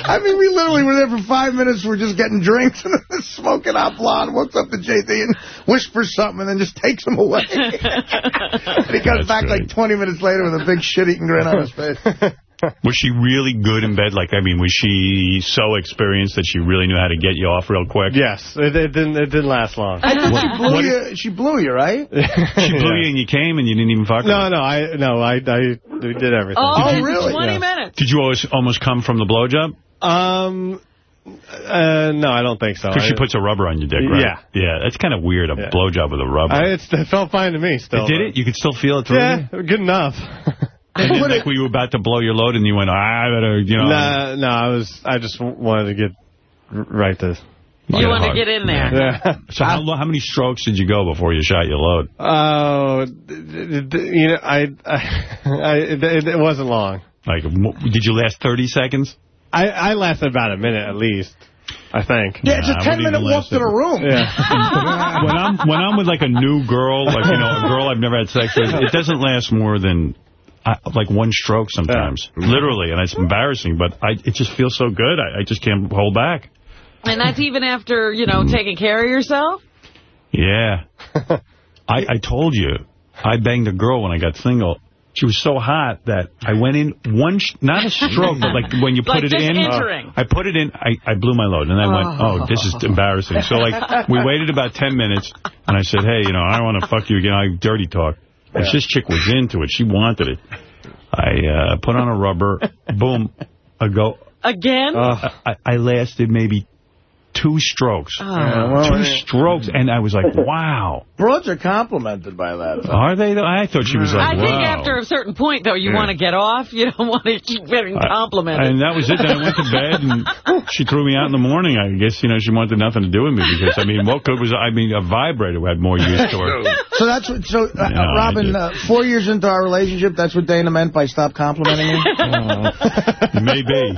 S6: I mean, we literally were there for five minutes. We're just getting drinks and smoking hot blonde. Walks up to JD and whispers something and then just takes him away. and he comes
S1: That's
S6: back
S1: great.
S6: like 20 minutes later with a big shit-eating grin on his face.
S1: Was she really good in bed? Like, I mean, was she so experienced that she really knew how to get you off real quick?
S11: Yes, it, it didn't. It didn't last long.
S6: I think she blew you. She blew you, right?
S1: She blew you and you came and you didn't even fuck her.
S11: No, no, I no, I I we did everything.
S2: Oh,
S6: really?
S2: 20
S11: Yeah.
S2: minutes.
S1: Did you always almost come from the blowjob?
S11: Um, uh, no, I don't think so.
S1: Because she puts a rubber on your dick, right?
S11: Yeah.
S1: Yeah, that's kind of weird, a
S11: Yeah.
S1: blowjob with a rubber.
S11: I, it's, it felt fine to me. Still,
S1: Did it? You could still feel it through
S11: Yeah,
S1: you?
S11: good enough.
S1: And then, like, were you about to blow your load and you went, ah, I better, you know.
S11: Nah, no, I was. I just wanted to get right this.
S2: You want to get in there.
S11: Yeah.
S1: So how, how many strokes did you go before you shot your load?
S11: Oh, d- d- you know, I, I, I it, it wasn't long.
S1: Like, did you last 30 seconds?
S11: I, I lasted about a minute at least. I think.
S6: Yeah, it's a
S1: Nah, I
S6: 10-minute walk
S1: last
S6: to the room.
S11: Yeah.
S1: when I'm when I'm with like a new girl, like you know, a girl I've never had sex with, it doesn't last more than uh, like one stroke sometimes, literally, and it's embarrassing. But I it just feels so good, I, I just can't hold back.
S2: And that's even after, you know, taking care of yourself?
S1: Yeah, I I told you, I banged a girl when I got single. She was so hot that I went in one, sh not a stroke, but like when you put
S2: Like
S1: it in.
S2: entering.
S1: I put it in, I, I blew my load, and I went, oh, this is embarrassing. So, like, we waited about 10 minutes, and I said, hey, you know, I don't want to fuck you again. I dirty talk. And This chick was into it. She wanted it. I uh, put on a rubber. Boom. I go.
S2: Again?
S1: I, I lasted maybe two strokes.
S2: Oh.
S6: Well,
S1: two
S6: uh,
S1: strokes. And I was like, wow.
S6: Broads are complimented by that. though.
S1: Are they? though? I thought she was like,
S2: I think after a certain point, though, you
S1: Yeah.
S2: want to get off. You don't want to keep getting complimented.
S1: And that was it. Then I went to bed, and she threw me out in the morning. I guess, you know, she wanted nothing to do with me because, I mean, what good was, I mean, a vibrator had more use to her.
S6: So that's what. So, uh,
S1: Yeah, I
S6: Robin, uh, four years into our relationship, that's what Dana meant by stop complimenting me.
S1: Maybe.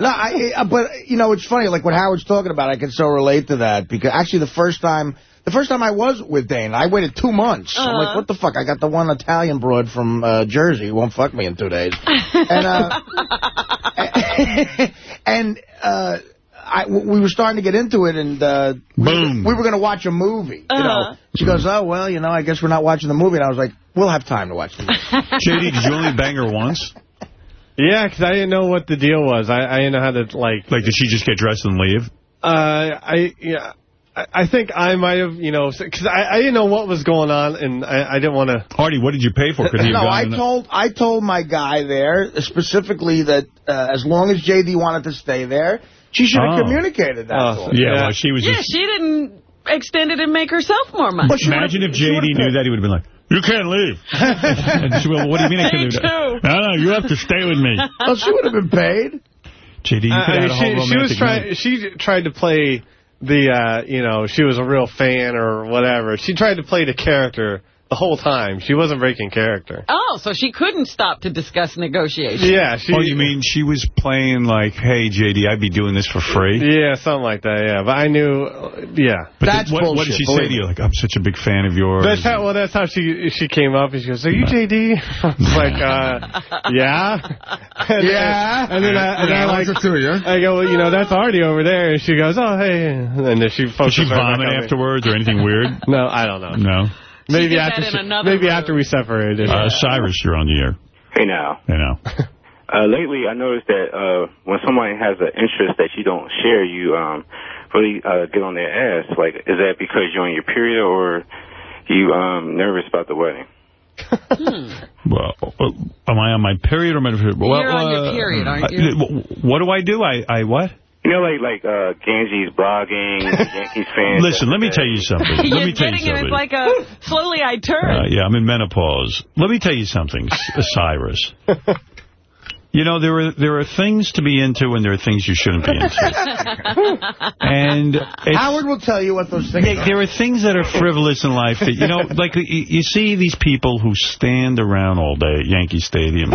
S6: No, I, I- but you know, it's funny. Like what Howard's talking about, I can so relate to that because actually, the first time, the first time I was with Dana, I waited two months. I'm like,
S2: Uh-huh.
S6: what the fuck? I got the one Italian broad from uh, Jersey who won't fuck me in two days, and uh, and uh, I, we were starting to get into it, and uh, we,
S1: Boom.
S6: we were going to watch a movie. You know,
S2: Uh-huh.
S6: she goes, oh well, you know, I guess we're not watching the movie, and I was like, we'll have time to watch the movie.
S1: JD, did you only bang her once?
S11: Yeah, because I didn't know what the deal was. I, I didn't know how to, like...
S1: Like, did she just get dressed and leave?
S11: Uh, I, yeah... I I think I might have, you know, because I, I didn't know what was going on, and I, I didn't want to...
S1: Artie, what did you pay for? Could he have
S6: No,
S1: gone
S6: I told I told my guy there specifically that uh, as long as JD wanted to stay there, she should have
S1: Oh.
S6: communicated that.
S11: Oh,
S6: to him.
S1: Yeah,
S11: Yeah.
S1: well, she was
S2: yeah,
S1: just...
S2: she didn't extend it and make herself more money.
S6: But she
S1: Imagine if JD knew that, he would have been like, you can't leave. and she went, well, what do you mean I can't leave?
S2: too.
S1: No, no, you have to stay with me.
S6: Well, she would have been paid.
S1: JD, you
S11: I-
S1: could
S11: I
S1: have had a
S11: mean,
S1: whole
S11: she, she was trying. She tried to play the, uh, you know, she was a real fan or whatever. She tried to play the character the whole time. She wasn't breaking character.
S2: Oh, so she couldn't stop to discuss negotiations.
S11: Yeah, she...
S1: oh, you mean she was playing like, hey, JD, I'd be doing this for free?
S11: Yeah, something like that, yeah. But I knew, yeah.
S1: But That's what, bullshit. What did she say to you? Like, I'm such a big fan of yours.
S11: That's how, well, that's how she she came up, and she goes, are you JD? like, uh, yeah. And,
S8: yeah.
S11: And then I, and
S8: yeah,
S11: I like,
S8: too, yeah?
S11: I go, well, you know, that's Artie over there. And she goes, oh, hey. And then she
S1: Did she vomit afterwards or anything weird?
S11: No, I don't know.
S1: No.
S11: Maybe after she, maybe room. after we separated.
S1: Uh, Cyrus, you're on the air.
S18: Hey now.
S1: Hey now.
S18: uh, lately, I noticed that uh, when somebody has an interest that you don't share, you um, really uh, get on their ass. Like, is that because you're on your period or you um, nervous about the wedding?
S2: hmm.
S1: Well, uh, am I on my period or my period? Well,
S2: you're on your period, aren't you?
S1: what do I do? I, I what?
S18: You know, like like uh, Ganji's blogging, Yankees fans.
S1: Listen, let me tell you something. Let me tell you something.
S2: It's like a slowly I turn.
S1: Uh, yeah, I'm in menopause. Let me tell you something, Cyrus. You know, there are there are things to be into and there are things you shouldn't be into. and
S6: Howard will tell you what those things
S1: are. There are things that are frivolous in life that, you know, like you see these people who stand around all day at Yankee Stadium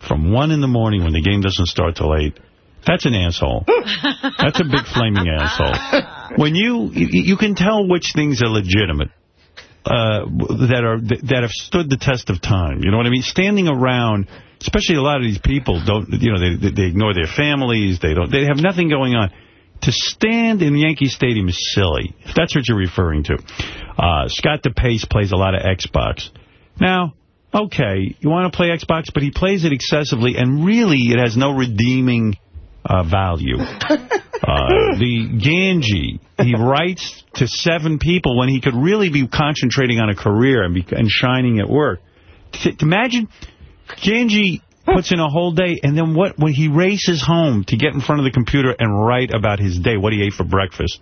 S1: from 1 in the morning when the game doesn't start till 8 that's an asshole. That's a big flaming asshole. When you you can tell which things are legitimate. Uh, that are that have stood the test of time. You know what I mean? Standing around, especially a lot of these people don't, you know, they they ignore their families. They don't. They have nothing going on. To stand in Yankee Stadium is silly. If that's what you're referring to. Uh, Scott DePace plays a lot of Xbox. Now, okay, you want to play Xbox, but he plays it excessively, and really it has no redeeming uh, value. Uh, the Ganji, he writes to seven people when he could really be concentrating on a career and, be, and shining at work. imagine Ganji puts in a whole day, and then what when he races home to get in front of the computer and write about his day, what he ate for breakfast.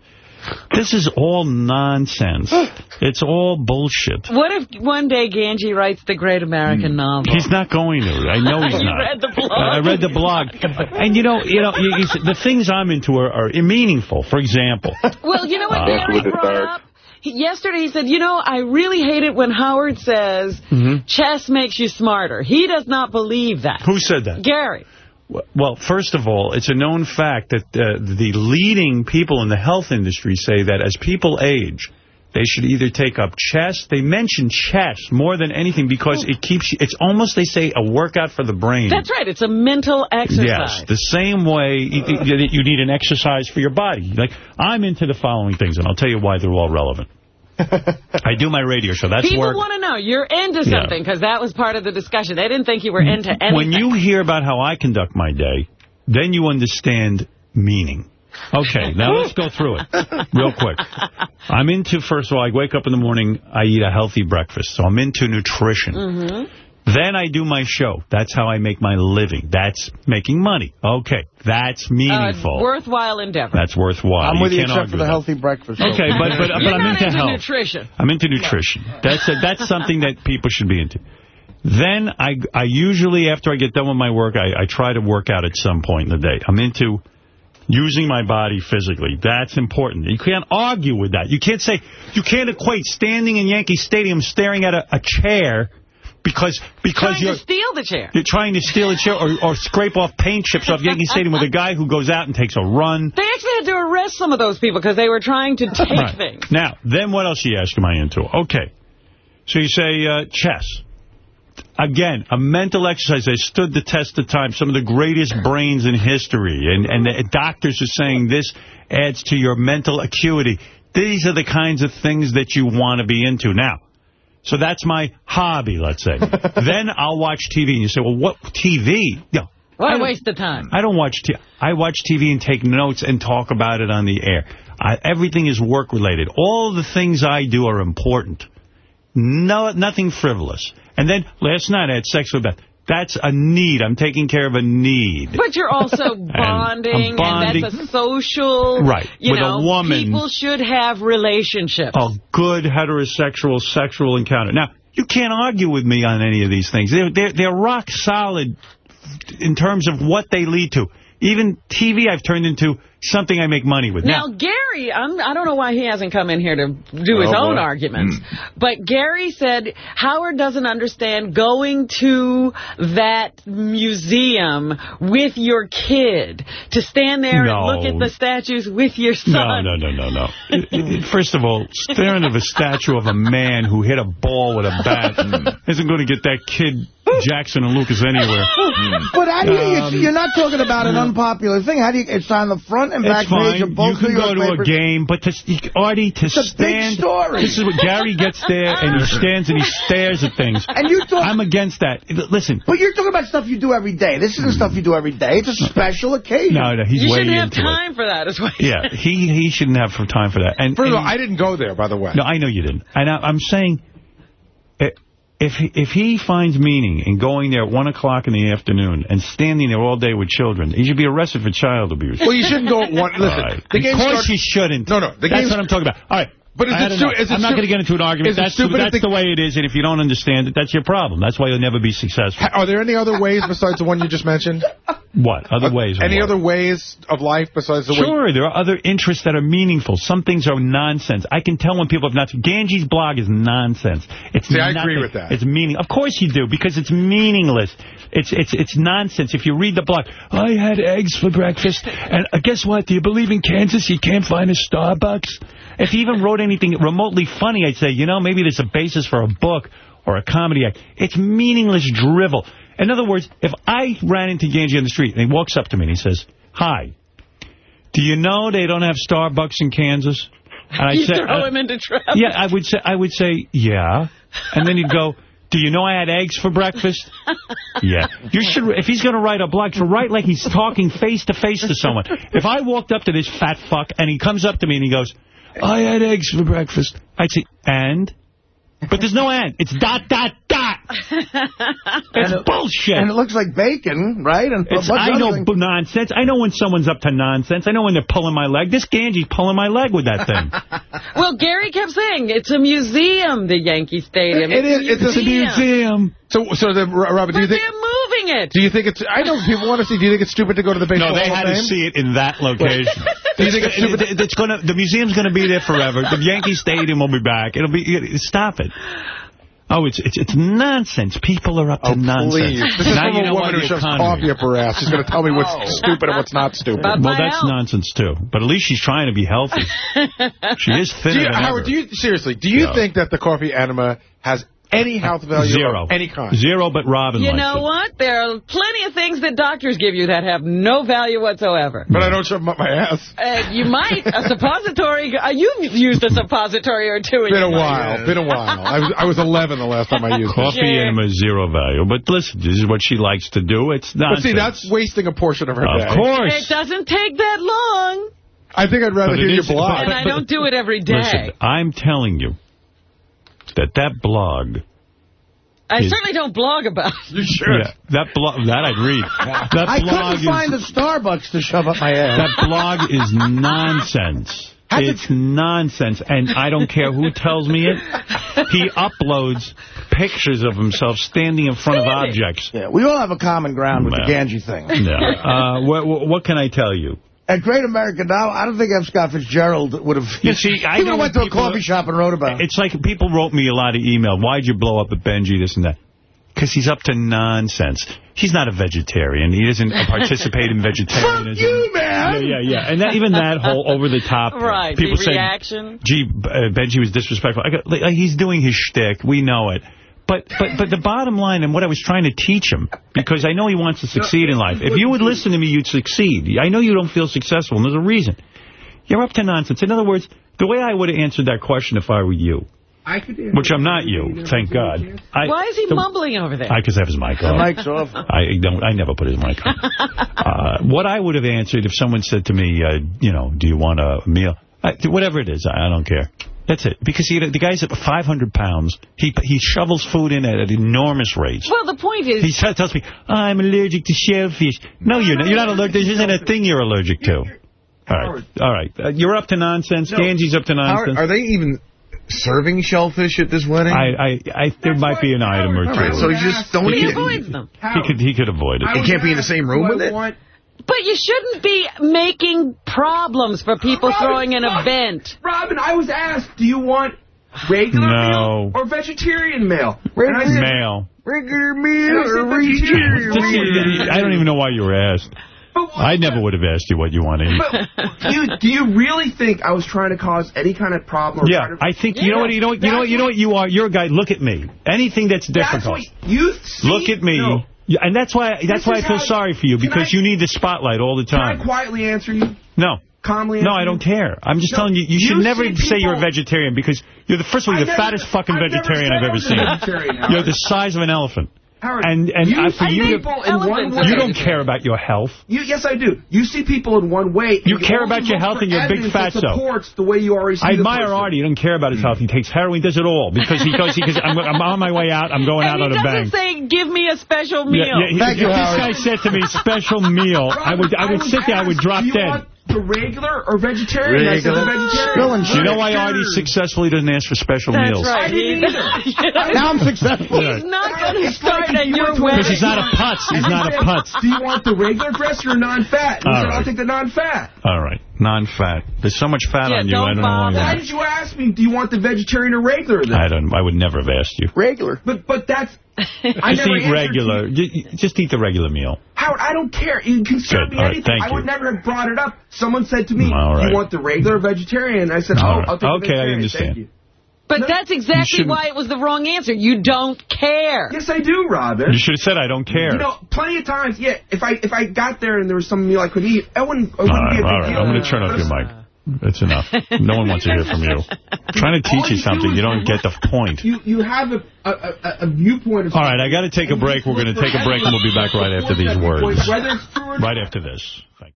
S1: This is all nonsense. It's all bullshit.
S2: What if one day Ganji writes the great American novel?
S1: He's not going to. I know he's
S2: you
S1: not.
S2: read the blog?
S1: I read the blog. and, you know, you know, you, you, the things I'm into are, are meaningful. For example.
S2: Well, you know what uh, brought up? yesterday he said, you know, I really hate it when Howard says mm -hmm. chess makes you smarter. He does not believe that.
S1: Who said that?
S2: Gary.
S1: Well, first of all, it's a known fact that uh, the leading people in the health industry say that as people age, they should either take up chess. They mention chess more than anything because it keeps you, it's almost, they say, a workout for the brain.
S2: That's right. It's a mental exercise.
S1: Yes. The same way that you need an exercise for your body. Like, I'm into the following things, and I'll tell you why they're all relevant. I do my radio show. That's
S2: People
S1: work.
S2: want to know. You're into something because yeah. that was part of the discussion. They didn't think you were into anything.
S1: When you hear about how I conduct my day, then you understand meaning. Okay, now let's go through it real quick. I'm into, first of all, I wake up in the morning, I eat a healthy breakfast, so I'm into nutrition.
S2: Mm -hmm.
S1: Then I do my show. That's how I make my living. That's making money. Okay, that's meaningful.
S2: Uh, worthwhile endeavor.
S1: That's worthwhile.
S6: I'm with you,
S1: you
S6: except for the
S1: that.
S6: healthy breakfast.
S1: Okay, but but, but I'm into,
S2: into
S1: health.
S2: nutrition.
S1: I'm into nutrition. That's a, that's something that people should be into. Then I I usually after I get done with my work, I, I try to work out at some point in the day. I'm into using my body physically. That's important. You can't argue with that. You can't say, you can't equate standing in Yankee Stadium staring at a, a chair because because you're trying
S2: to steal the chair.
S1: You're trying to steal a chair or, or scrape off paint chips off Yankee Stadium with a guy who goes out and takes a run.
S2: They actually had to arrest some of those people because they were trying to take
S1: right.
S2: things.
S1: Now, then what else you ask am I into? Okay. So you say uh, chess. Again, a mental exercise that stood the test of time. Some of the greatest brains in history. And, and the doctors are saying this adds to your mental acuity. These are the kinds of things that you want to be into. Now, so that's my hobby, let's say. then I'll watch TV. And you say, well, what TV? Yeah.
S2: What a waste of time.
S1: I don't watch TV. I watch TV and take notes and talk about it on the air. I, everything is work-related. All the things I do are important. No, Nothing frivolous. And then last night I had sex with Beth. That's a need. I'm taking care of a need.
S2: But you're also bonding, and, bonding, and that's a social...
S1: Right,
S2: you
S1: with
S2: know,
S1: a woman.
S2: People should have relationships.
S1: A good heterosexual sexual encounter. Now, you can't argue with me on any of these things. They're, they're, they're rock solid in terms of what they lead to. Even TV I've turned into something I make money with.
S2: Now, Gary, I'm, I don't know why he hasn't come in here to do his
S1: Oh,
S2: own
S1: boy.
S2: arguments,
S1: Mm.
S2: but Gary said Howard doesn't understand going to that museum with your kid, to stand there
S1: No.
S2: and look at the statues with your son.
S1: No, no, no, no, no. First of all, staring at a statue of a man who hit a ball with a bat isn't going to get that kid Jackson and Lucas anywhere.
S6: But how do you,
S1: Um,
S6: you're not talking about an unpopular thing. How do you, it's on the front and back
S1: It's fine.
S6: page of both
S1: You can go
S6: York
S1: to a game, but to, Artie, to
S6: It's a big
S1: stand...
S6: story.
S1: This is what Gary gets there, and he stands and he stares at things.
S6: And you talk,
S1: I'm against that. Listen.
S6: But you're talking about stuff you do every day. This isn't stuff you do every day. It's a special occasion.
S1: No, no, he's
S2: you
S1: way
S2: shouldn't have
S1: into it.
S2: time for that as well.
S1: Yeah, he he shouldn't have time for that. And
S19: First of all, I didn't go there, by the way.
S1: No, I know you didn't. And I, I'm saying, eh, if he, if he finds meaning in going there at 1 o'clock in the afternoon and standing there all day with children, he should be arrested for child abuse.
S19: Well, you shouldn't go at one. Listen,
S1: right.
S19: the game
S1: Of course
S19: starts-
S1: he shouldn't.
S19: No, no, the
S1: That's what I'm talking about. All right.
S19: But is
S1: I
S19: it
S1: don't
S19: stu- is
S1: I'm not going to get into an argument. That's,
S19: stupid
S1: that's
S19: the-
S1: way it is, and if you don't understand it, that's your problem. That's why you'll never be successful.
S19: Are there any other ways besides the one you just mentioned?
S1: What? Other ways? of
S19: Any other ways of life besides the way?
S1: Sure, there are other interests that are meaningful. Some things are nonsense. I can tell when people have not. Ganji's blog is nonsense. It's
S19: See, I agree with that.
S1: It's meaning. Of course you do, because it's meaningless. It's it's it's nonsense. If you read the blog, I had eggs for breakfast, and uh, guess what? Do you believe in Kansas? You can't find a Starbucks. If he even wrote anything remotely funny, I'd say, you know, maybe there's a basis for a book or a comedy act. It's meaningless drivel. In other words, if I ran into Ganji on the street and he walks up to me and he says, hi, do you know they don't have Starbucks in Kansas? And I'd
S2: you
S1: say,
S2: throw
S1: uh,
S2: him into trouble.
S1: yeah, I would say, I would say, yeah. And then he'd go, do you know I had eggs for breakfast? Yeah. You should, if he's going to write a blog, to write like he's talking face to face to someone. If I walked up to this fat fuck and he comes up to me and he goes, I had eggs for breakfast. I'd say, and? But there's no and. It's dot, dot, dot. It's bullshit.
S6: And it looks like bacon, right? And
S1: It's,
S6: a
S1: I know
S6: things.
S1: nonsense. I know when someone's up to nonsense. I know when they're pulling my leg. This Ganji's pulling my leg with that thing.
S2: Well, Gary kept saying it's a museum, the Yankee Stadium.
S19: It is.
S2: It's
S19: It's a museum. So, so the, Robert, do you think?
S2: They're moving it.
S19: Do you think it's? I know people want to see. Do you think it's stupid to go to the baseball
S1: No, they had
S19: of
S1: to see it in that location.
S19: Do you think it's stupid?
S1: It- it's gonna, the museum's going to be there forever. The Yankee Stadium will be back. It'll be. Stop it. Oh, it's it's it's nonsense. People are up to oh, nonsense.
S19: Please. This is
S1: now
S19: from
S1: you
S19: a
S1: know
S19: woman
S1: what
S19: who
S1: the
S19: shoves
S1: economy-
S19: coffee up her ass. She's going to tell me what's
S2: Oh.
S19: stupid and what's not stupid.
S1: well, that's nonsense too. But at least she's trying to be healthy. she is
S19: Do
S1: thinner
S19: you,
S1: than
S19: Howard,
S1: ever.
S19: do you seriously? Do you
S1: Yeah.
S19: think that the coffee enema has any health value
S1: Zero.
S19: of any kind?
S1: Zero, but Robin
S2: You know
S1: it.
S2: what? There are plenty of things that doctors give you that have no value whatsoever.
S19: But I don't shove them up my ass.
S2: Uh, you might. A suppository. Uh, you've used a suppository or two. in
S19: Been a
S2: your
S19: while.
S2: life.
S19: Been a while. I was I was 11 the last time I used
S1: Coffee
S19: it.
S1: enema is zero value. But listen, this is what she likes to do. It's
S19: not
S1: But
S19: see, that's wasting a portion of her
S1: Of
S19: day.
S1: course.
S2: It doesn't take that long.
S19: I think I'd rather
S1: But
S19: hear your blog.
S2: And I don't do it every day.
S1: Listen, I'm telling you that that blog
S2: I
S1: is-
S2: certainly don't blog about it.
S19: You
S1: Yeah, that blog that I'd read. That
S6: I
S1: blog
S6: couldn't find
S1: is,
S6: the Starbucks to shove up my ass.
S1: that blog is nonsense. It's nonsense, and I don't care who tells me it. He uploads pictures of himself standing in front of objects.
S6: Yeah, we all have a common ground with the
S1: Well.
S6: Ganji thing.
S1: Yeah. Uh, what, what, what can I tell you?
S6: At Great America Now, I don't think F. Scott Fitzgerald would have...
S1: You see, I
S6: he
S1: know
S6: went
S1: when
S6: to a coffee shop and wrote about it.
S1: It's like people wrote me a lot of email. Why'd you blow up at Benji, this and that? Because he's up to nonsense. He's not a vegetarian. He doesn't participate in vegetarianism.
S6: Fuck you, man!
S1: Yeah, yeah, yeah. And that, even that whole over-the-top...
S2: Right,
S1: People
S2: the
S1: say, gee, uh, Benji was disrespectful. I go, like, he's doing his shtick. We know it. But, but but the bottom line and what I was trying to teach him, because I know he wants to succeed in life. If you would listen to me, you'd succeed. I know you don't feel successful, and there's a reason. You're up to nonsense. In other words, the way I would have answered that question if I were you,
S20: I could
S1: which I'm not you, thank God. I,
S2: Why is he
S1: the-
S2: mumbling over there?
S1: I because I have his mic
S6: The
S1: off.
S6: mic's off.
S1: I don't. I never put his mic on. uh, what I would have answered if someone said to me, uh, you know, do you want a meal? I, whatever it is, I, I don't care. That's it. Because he, the guy's at 500 pounds. He he shovels food in at an enormous rate.
S2: Well, the point is...
S1: He tells me, I'm allergic to shellfish. No, you're not. You're not allergic. This isn't a thing you're allergic to. All right. All right. Uh, you're up to nonsense.
S8: No.
S1: Ganji's up to
S8: Howard,
S1: nonsense.
S8: are they even serving shellfish at this wedding?
S1: I, I, I, there might be an item or two.
S8: All right, so you just don't
S2: he
S8: eat it.
S2: avoids them.
S1: He could, he could avoid it.
S8: He can't be in the same room with it?
S20: Want
S2: But you shouldn't be making problems for people
S20: Robin,
S2: throwing an
S20: look,
S2: event.
S20: Robin, I was asked, do you want regular
S1: No.
S20: meal or vegetarian meal? Regular I said,
S1: Male.
S6: Regular meal or
S20: vegetarian.
S1: Just- I don't even know why you were asked. I never would have asked you what you want to eat.
S20: But do you, do you really think I was trying to cause any kind of problem? Or
S1: Yeah,
S20: try to-
S1: I think you know what you know what you know what you know what you are. You're a guy. Look at me. Anything that's difficult.
S20: That's
S1: difficult.
S20: what you see,
S1: Look at me.
S20: No.
S1: Yeah, And that's why that's
S20: This
S1: why I feel sorry for you because
S20: I-
S1: you need the spotlight all the time.
S20: Can I quietly answer you?
S1: No.
S20: Calmly
S1: No, I don't care. I'm just
S20: No,
S1: telling you, you should
S20: you
S1: never say you're a vegetarian because you're the first of all, you're the fattest fucking
S20: I've
S1: vegetarian I've ever seen. You're the size of an elephant.
S20: Howard,
S1: and and
S20: you
S1: I, for
S20: see
S1: you to,
S20: people in one way.
S1: you don't care about your health.
S20: You, yes, I do. You see people in one way. and
S1: You care about your health and you're big
S20: evidence that
S1: fatso.
S20: supports the way you already see
S1: I admire
S20: person.
S1: Artie. You don't care about his health. He takes heroin, does it all because he goes. He goes. I'm, I'm on my way out. I'm going
S2: and
S1: out on a bang.
S2: He doesn't say, give me a special meal.
S1: Yeah, yeah, he- if this guy said to me, special meal, I would I would
S20: was
S1: sit there, I would drop dead.
S20: want the regular or vegetarian? I said the vegetarian.
S1: You know why Artie successfully doesn't ask for special
S2: That's
S1: meals?
S2: right.
S20: I didn't either.
S6: Now I'm successful.
S2: He's not going to start
S20: if
S2: at your
S20: went
S2: wedding.
S1: Because he's not a putz. He's not a putz.
S20: Do you want the regular dress or non-fat? And he
S1: All
S20: said, I'll take the non-fat.
S1: All right, non-fat. There's so much fat
S20: Yeah,
S1: on you.
S20: don't
S1: I don't know why.
S20: Why did you ask me, do you want the vegetarian or regular then?
S1: I don't. I would never have asked you.
S6: Regular.
S20: But but that's... I
S1: Just eat regular. Ju- Just eat the regular meal.
S20: Howard, I don't care. You can serve
S1: Good.
S20: me
S1: All right,
S20: anything. I would
S1: you.
S20: never have brought it up. Someone said to me,
S1: All
S20: do
S1: right.
S20: you want the regular or vegetarian? I said, oh,
S1: All right.
S20: I'll take the
S1: Okay, I
S20: vegetarian.
S1: understand.
S20: Thank you.
S2: But that's exactly why it was the wrong answer. You don't care.
S20: Yes, I do, Robin.
S1: You should have said I don't care.
S20: You know, plenty of times, yeah, if I if I got there and there was some meal I could eat, I wouldn't, it
S1: all
S20: wouldn't
S1: right,
S20: be a big
S1: all right.
S20: deal.
S1: I'm going to turn off your mic. That's enough. No one wants to hear from you. I'm trying to teach you something. You don't get the point.
S20: You you have a, a, a, a viewpoint of
S1: All right, I got to take a break. We're going to take a break, and we'll be back right after these words.
S20: Whether it's true or not.
S1: Right after this. Thank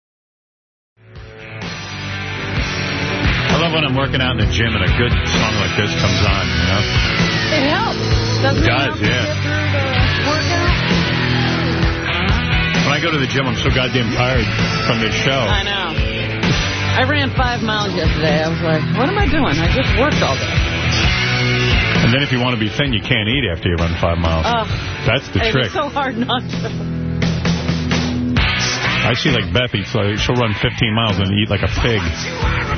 S1: love when I'm working out in the gym and a good song like this comes on, you know?
S2: It helps. Doesn't
S1: It
S2: it
S1: does,
S2: help
S1: yeah.
S2: get through the workout?
S1: When I go to the gym, I'm so goddamn tired from this show.
S2: I know. I ran five miles yesterday. I was like, what am I doing? I just worked all day.
S1: And then if you want to be thin, you can't eat after you run five miles.
S2: Ugh.
S1: That's the trick.
S2: was so hard not to.
S1: I see like Beth eats, like, she'll run 15 miles and eat like a pig.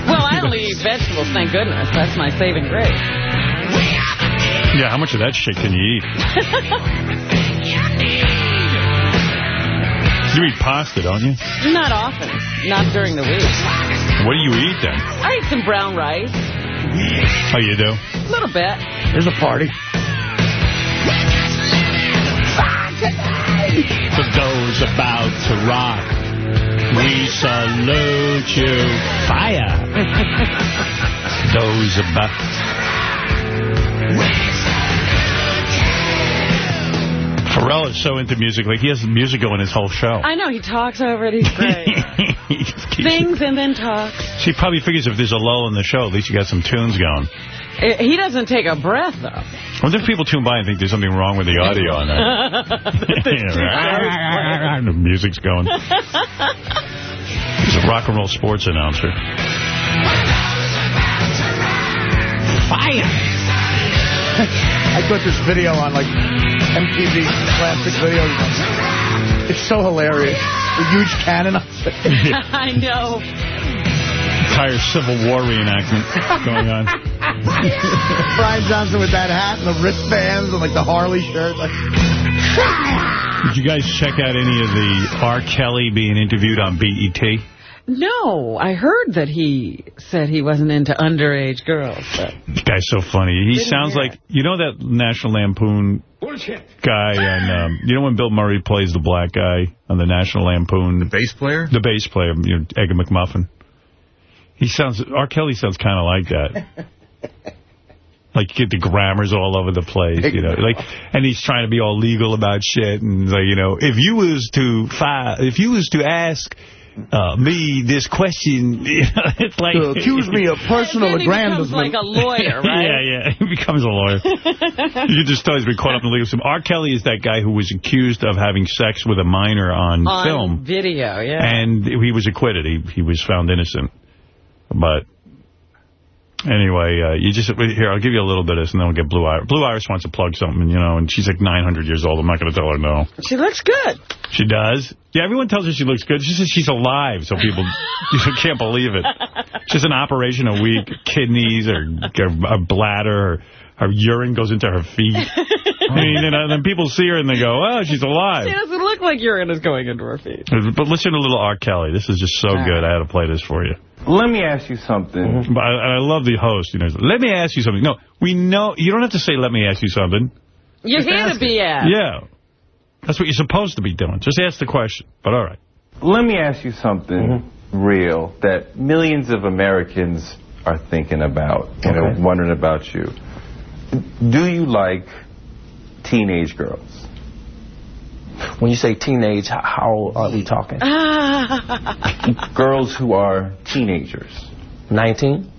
S2: Well, I only eat vegetables, thank goodness. That's my saving grace.
S1: Yeah, how much of that shit can you eat? You eat pasta, don't you?
S2: Not often. Not during the week.
S1: What do you eat then?
S2: I eat some brown rice.
S1: Oh, you do?
S2: A little bit.
S6: There's a party.
S1: For those about to rock, we salute you. Fire. those about... Pharrell is so into music. Like, he has music going his whole show.
S2: I know, he talks over it. He's great. Sings and then talks.
S1: She probably figures if there's a lull in the show, at least you got some tunes going.
S2: Eh, He doesn't take a breath, though.
S1: I wonder if people tune by and think there's something wrong with the audio on that. the music's going. He's a rock and roll sports announcer.
S6: Fire! I put this video on, like, MTV classic videos. It's so hilarious. The huge cannon
S2: I know.
S1: Entire Civil War reenactment going on.
S6: Brian Johnson with that hat and the wristbands and, like, the Harley shirt. Like,
S1: Did you guys check out any of the R. Kelly being interviewed on E BET?
S2: No, I heard that he said he wasn't into underage girls. But
S1: This guy's so funny. He sounds
S2: hear
S1: like, you know that National Lampoon guy on, um, you know when Bill Murray plays the black guy on the National Lampoon? The
S8: bass player?
S1: The bass player, you know, Edgar McMuffin. He sounds, R. Kelly sounds kind of like that. Like, you get the grammars all over the place, you know. Like, and he's trying to be all legal about shit. And, like, you know, if you was to fi if you was to ask uh, me this question, you know, it's like...
S6: to accuse me of personal
S2: then he becomes like a lawyer, right?
S1: Yeah, yeah. He becomes a lawyer. you just tell he's been caught up in the legal system. R. Kelly is that guy who was accused of having sex with a minor on,
S2: On
S1: film.
S2: video, yeah.
S1: And he was acquitted. He he was found innocent. But Anyway, uh, you just here. I'll give you a little bit of this, and then we'll get Blue Iris. Blue Iris wants to plug something, you know, and she's like 900 years old. I'm not going to tell her no.
S2: She looks good.
S1: She does. Yeah, everyone tells her she looks good. She says she's alive, so people you can't believe it. She's an operation a week, kidneys or, or a bladder. Or, her urine goes into her feet. I mean, you know, then people see her and they go, oh, she's alive.
S2: She doesn't look like urine is going into her feet.
S1: But listen to little R. Kelly. This is just so good. I had to play this for you.
S21: Let me ask you something. Mm-hmm.
S1: But I, I love the host. You know, let me ask you something. No, we know. You don't have to say, let me ask you something.
S2: You're
S1: Just
S2: here to be asked.
S1: Yeah. That's what you're supposed to be doing. Just ask the question. But all right.
S21: Let me ask you something mm-hmm. real that millions of Americans are thinking about and are wondering about you. Do you like teenage girls?
S22: When you say teenage, how old are we talking?
S21: Girls who are teenagers.
S22: 19?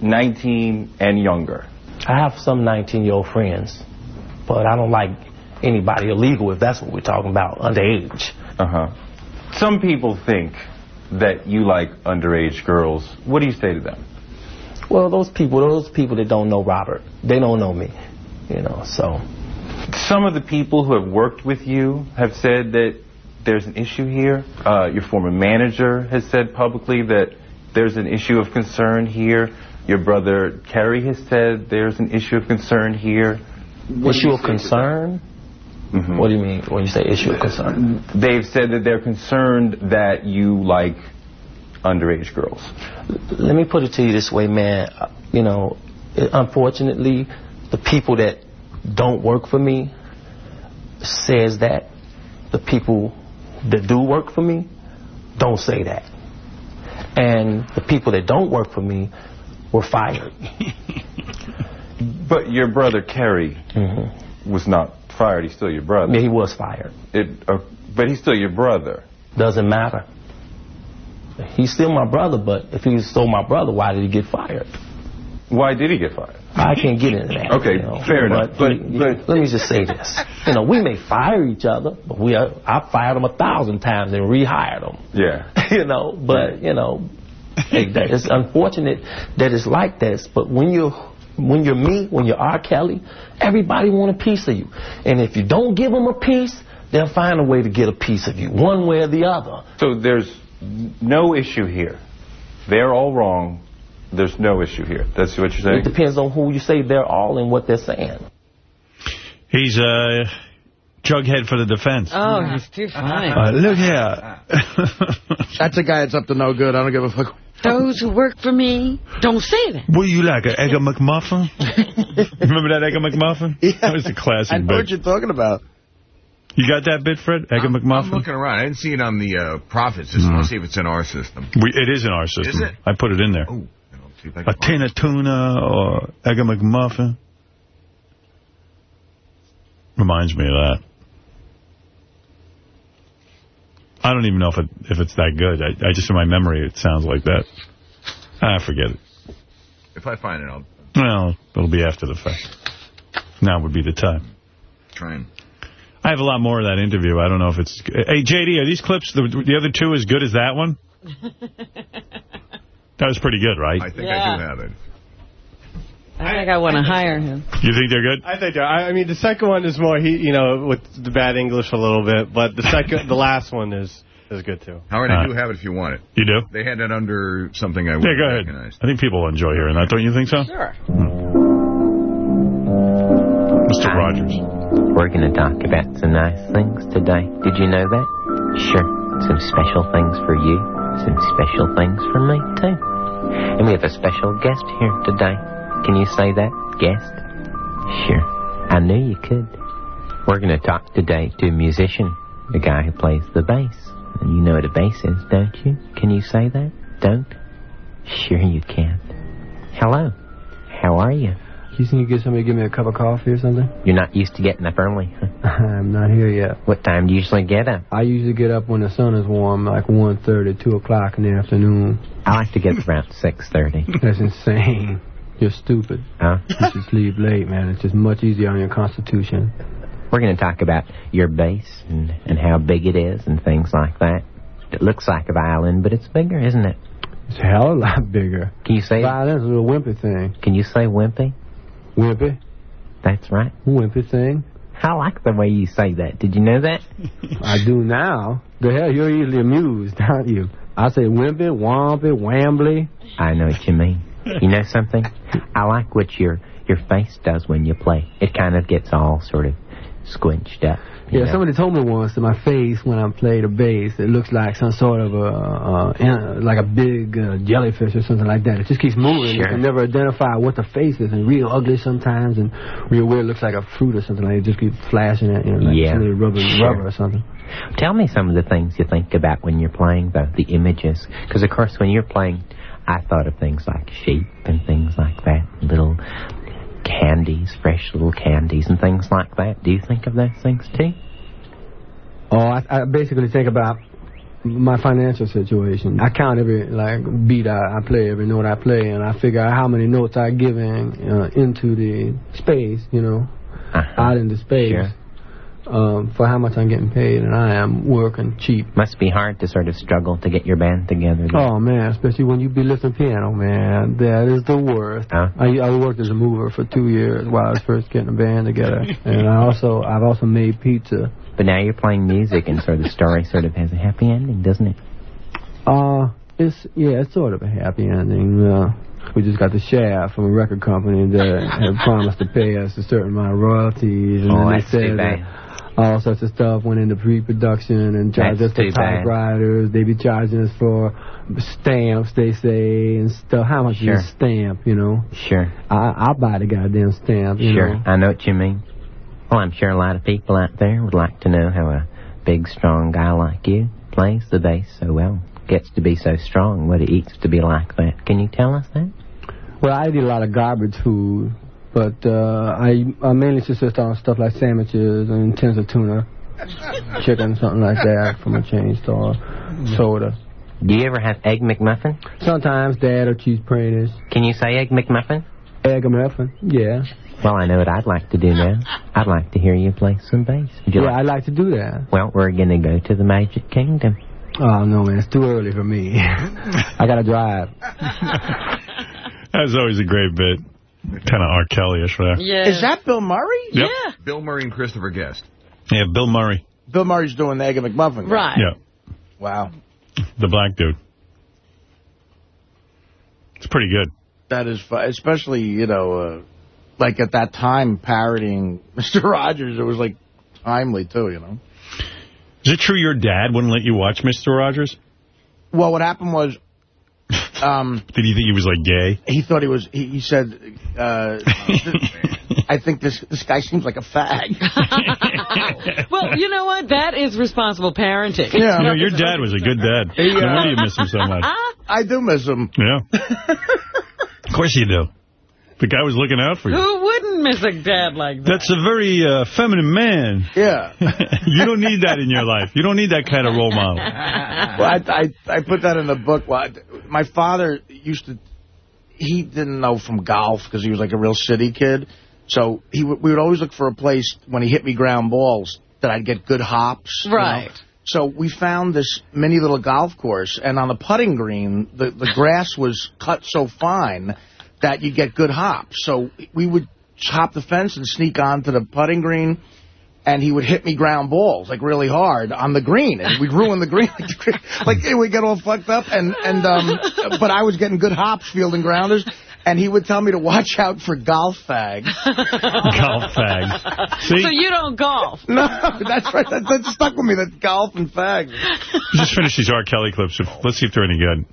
S21: 19 and younger.
S22: I have some 19-year-old friends, but I don't like anybody illegal if that's what we're talking about, underage.
S21: Uh-huh. Some people think that you like underage girls. What do you say to them?
S22: Well, those people, those people that don't know Robert, they don't know me, you know, so.
S21: Some of the people who have worked with you have said that there's an issue here. Uh, your former manager has said publicly that there's an issue of concern here. Your brother Carey has said there's an issue of concern here.
S22: issue of concern? What do you mean when you say issue of concern?
S21: They've said that they're concerned that you like underage girls.
S22: Let me put it to you this way, man. Uh, You know, unfortunately, the people that don't work for me says that. The people that do work for me don't say that. And the people that don't work for me were fired.
S21: But your brother Carey was not fired. He's still your brother.
S22: Yeah, he was fired.
S21: It, uh, but he's still your brother.
S22: Doesn't matter. He's still my brother, but if he was still my brother, why did he get fired?
S21: Why did he get fired?
S22: I can't get into that.
S21: Okay,
S22: you know,
S21: fair enough.
S22: But, but, let me just say this. You know, we may fire each other, but we are, I fired them a thousand times and rehired them.
S21: Yeah.
S22: you know, but, you know, it's unfortunate that it's like this, but when you're when you're me, when you're R. Kelly, everybody want a piece of you. And if you don't give them a piece, they'll find a way to get a piece of you, one way or the other.
S21: So there's no issue here. They're all wrong. There's no issue here. That's what you're saying?
S22: It depends on who you say they're all and what they're saying.
S1: He's uh, Jughead for the defense.
S2: Oh, he's too funny.
S1: Uh, look here.
S6: That's a guy that's up to no good. I don't give a fuck.
S2: Those who work for me, don't say that.
S1: What do you like, an egg and McMuffin? Remember that egg and McMuffin? Yeah. That was a classic
S6: I know
S1: bit.
S6: what you're talking about.
S1: You got that bit, Fred? Egg and
S8: I'm
S1: McMuffin?
S8: looking around. I didn't see it on the uh, Prophet system.
S1: Mhm.
S8: Let's see if it's in our system.
S1: We, it is in our system.
S8: Is it?
S1: I put it in there.
S8: See if I
S1: A
S8: can
S1: tin of tuna or egg and McMuffin. Reminds me of that. I don't even know if it if it's that good. I, I just in my memory it sounds like that. I forget it.
S8: If I find it, I'll
S1: Well, it'll be after the fact. Now would be the time.
S8: try and...
S1: I have a lot more of that interview. I don't know if it's... Hey, JD, are these clips, the, the other two, as good as that one? That was pretty good, right?
S8: I think
S2: Yeah.
S8: I do have it.
S2: I think I want to hire him.
S1: You think they're good?
S11: I think they're- I, I mean, the second one is more, he, you know, with the bad English a little bit, but the second, the last one is is good too.
S8: Howard, I do have it if you want it.
S1: You do?
S8: They had it under something I would
S1: Yeah, go ahead.
S8: recognize.
S1: I think people will enjoy hearing that. Don't you think so?
S2: Sure. Hmm.
S1: Mr. Rogers.
S23: We're going to talk about some nice things today. Did you know that? Sure. Some special things for you. Some special things for me, too. And we have a special guest here today. Can you say that? Guest? Sure. I knew you could. We're going to talk today to a musician, the guy who plays the bass. And you know what a bass is, don't you? Can you say that? Don't? Sure you can. Hello. How are you?
S24: You think you get somebody to give me a cup of coffee or something?
S23: You're not used to getting up early, huh?
S24: I'm not here yet.
S23: What time do you usually get up?
S24: I usually get up when the sun is warm, like 1.30, 2 o'clock in the afternoon.
S23: I like to get up around 6.30.
S24: That's insane. You're stupid.
S23: Huh?
S24: You should sleep late, man. It's just much easier on your constitution.
S23: We're going to talk about your base and, and how big it is and things like that. It looks like a violin, but it's bigger, isn't it?
S24: It's a hell of a lot bigger.
S23: Can you say
S24: Violence is a wimpy thing.
S23: Can you say wimpy?
S24: Wimpy?
S23: That's right.
S24: Wimpy thing.
S23: I like the way you say that. Did you know that?
S24: I do now. The hell, you're easily amused, aren't you? I say wimpy, wompy, wambly.
S23: I know what you mean. You know something? I like what your your face does when you play. It kind of gets all sort of squinched up. You
S24: Yeah, somebody told me once that my face when I play the bass, it looks like some sort of a, uh, like a big uh, jellyfish or something like that. It just keeps moving. You
S23: Sure.
S24: can never identify what the face is, and real ugly sometimes, and real weird looks like a fruit or something like that. It just keeps flashing at you, like
S23: Yeah.
S24: some little rubber,
S23: Sure.
S24: rubber or something.
S23: Tell me some of the things you think about when you're playing, though, the images. Because, of course, when you're playing, I thought of things like sheep and things like that, little candies, fresh little candies and things like that. Do you think of those things, too?
S24: Oh, I, I basically think about my financial situation. I count every like beat I, I play, every note I play, and I figure out how many notes I give in uh, into the space, you know, out into space.
S23: Sure.
S24: Um, for how much I'm getting paid, and I am working cheap.
S23: Must be hard to sort of struggle to get your band together. though.
S24: Oh man, especially when you be lifting piano, man, that is the worst.
S23: Huh?
S24: I, I worked as a mover for two years while I was first getting a band together, and I also I've also made pizza.
S23: But now you're playing music, and sort of the story sort of has a happy ending, doesn't it?
S24: Uh, it's yeah, it's sort of a happy ending. Uh, we just got the shaft from a record company that had promised to pay us a certain amount of royalties, and
S23: Oh,
S24: then they
S23: too
S24: said all sorts of stuff went into pre-production and charged
S23: That's
S24: us for typewriters. They be charging us for stamps, they say, and stuff. How much
S23: Sure.
S24: is a stamp, you know?
S23: Sure.
S24: I I'll buy the goddamn stamp, you
S23: Sure,
S24: know.
S23: I know what you mean. Well, I'm sure a lot of people out there would like to know how a big, strong guy like you plays the bass so well, gets to be so strong, what it eats to be like that. Can you tell us that?
S24: Well, I eat a lot of garbage food, but uh, I I mainly subsist on stuff like sandwiches and tins of tuna, chicken, something like that from a chain store, soda.
S23: Do you ever have Egg McMuffin?
S24: Sometimes dad or cheese pratas.
S23: Can you say Egg McMuffin?
S24: Egg McMuffin, yeah.
S23: Well, I know what I'd like to do now. I'd like to hear you play some bass. Would you
S24: Yeah,
S23: like?
S24: I'd like to do that.
S23: Well, we're going to go to the Magic Kingdom.
S24: Oh, no, man, it's too early for me. I gotta drive.
S1: That's always a great bit. Kind of R. Kelly-ish there.
S2: Yeah.
S6: Is that Bill Murray?
S1: Yep.
S2: Yeah.
S8: Bill Murray and Christopher Guest.
S1: Yeah, Bill Murray.
S6: Bill Murray's doing the Egg and McMuffin.
S2: Right.
S1: Yeah,
S6: Wow.
S1: the black dude. It's pretty good.
S6: That is, fu- especially, you know, uh, like at that time parodying Mr. Rogers, it was like timely too, you know.
S1: Is it true your dad wouldn't let you watch Mr. Rogers?
S6: Well, what happened was, um,
S1: Did he think he was like gay?
S6: he thought he was, he, he said, uh, I think this this guy seems like a fag.
S2: well, you know what? That is responsible parenting.
S6: Yeah.
S1: No, your dad was a good dad.
S6: He,
S1: no
S6: uh,
S1: wonder you miss him so much.
S6: I do miss him.
S1: Yeah. of course you do. The guy was looking out for you.
S2: Who wouldn't miss a dad like that?
S1: That's a very uh, feminine man.
S6: Yeah.
S1: you don't need that in your life. You don't need that kind of role model.
S6: well, I, I I put that in the book. Well, I- my father used to. He didn't know from golf because he was like a real city kid. So he we would always look for a place when he hit me ground balls that I'd get good hops. you know.
S2: Right.
S6: So we found this mini little golf course, and on the putting green, the the grass was cut so fine that you get good hops. So we would hop the fence and sneak onto the putting green and he would hit me ground balls like really hard on the green, and we'd ruin the green. like we'd get all fucked up, and and um, but I was getting good hops fielding grounders, and he would tell me to watch out for golf fags.
S1: Golf fags. See?
S2: So you don't golf?
S6: No, that's right. That, that stuck with me. That golf and fags.
S1: Just finish these R. Kelly clips. Let's see if they're any good.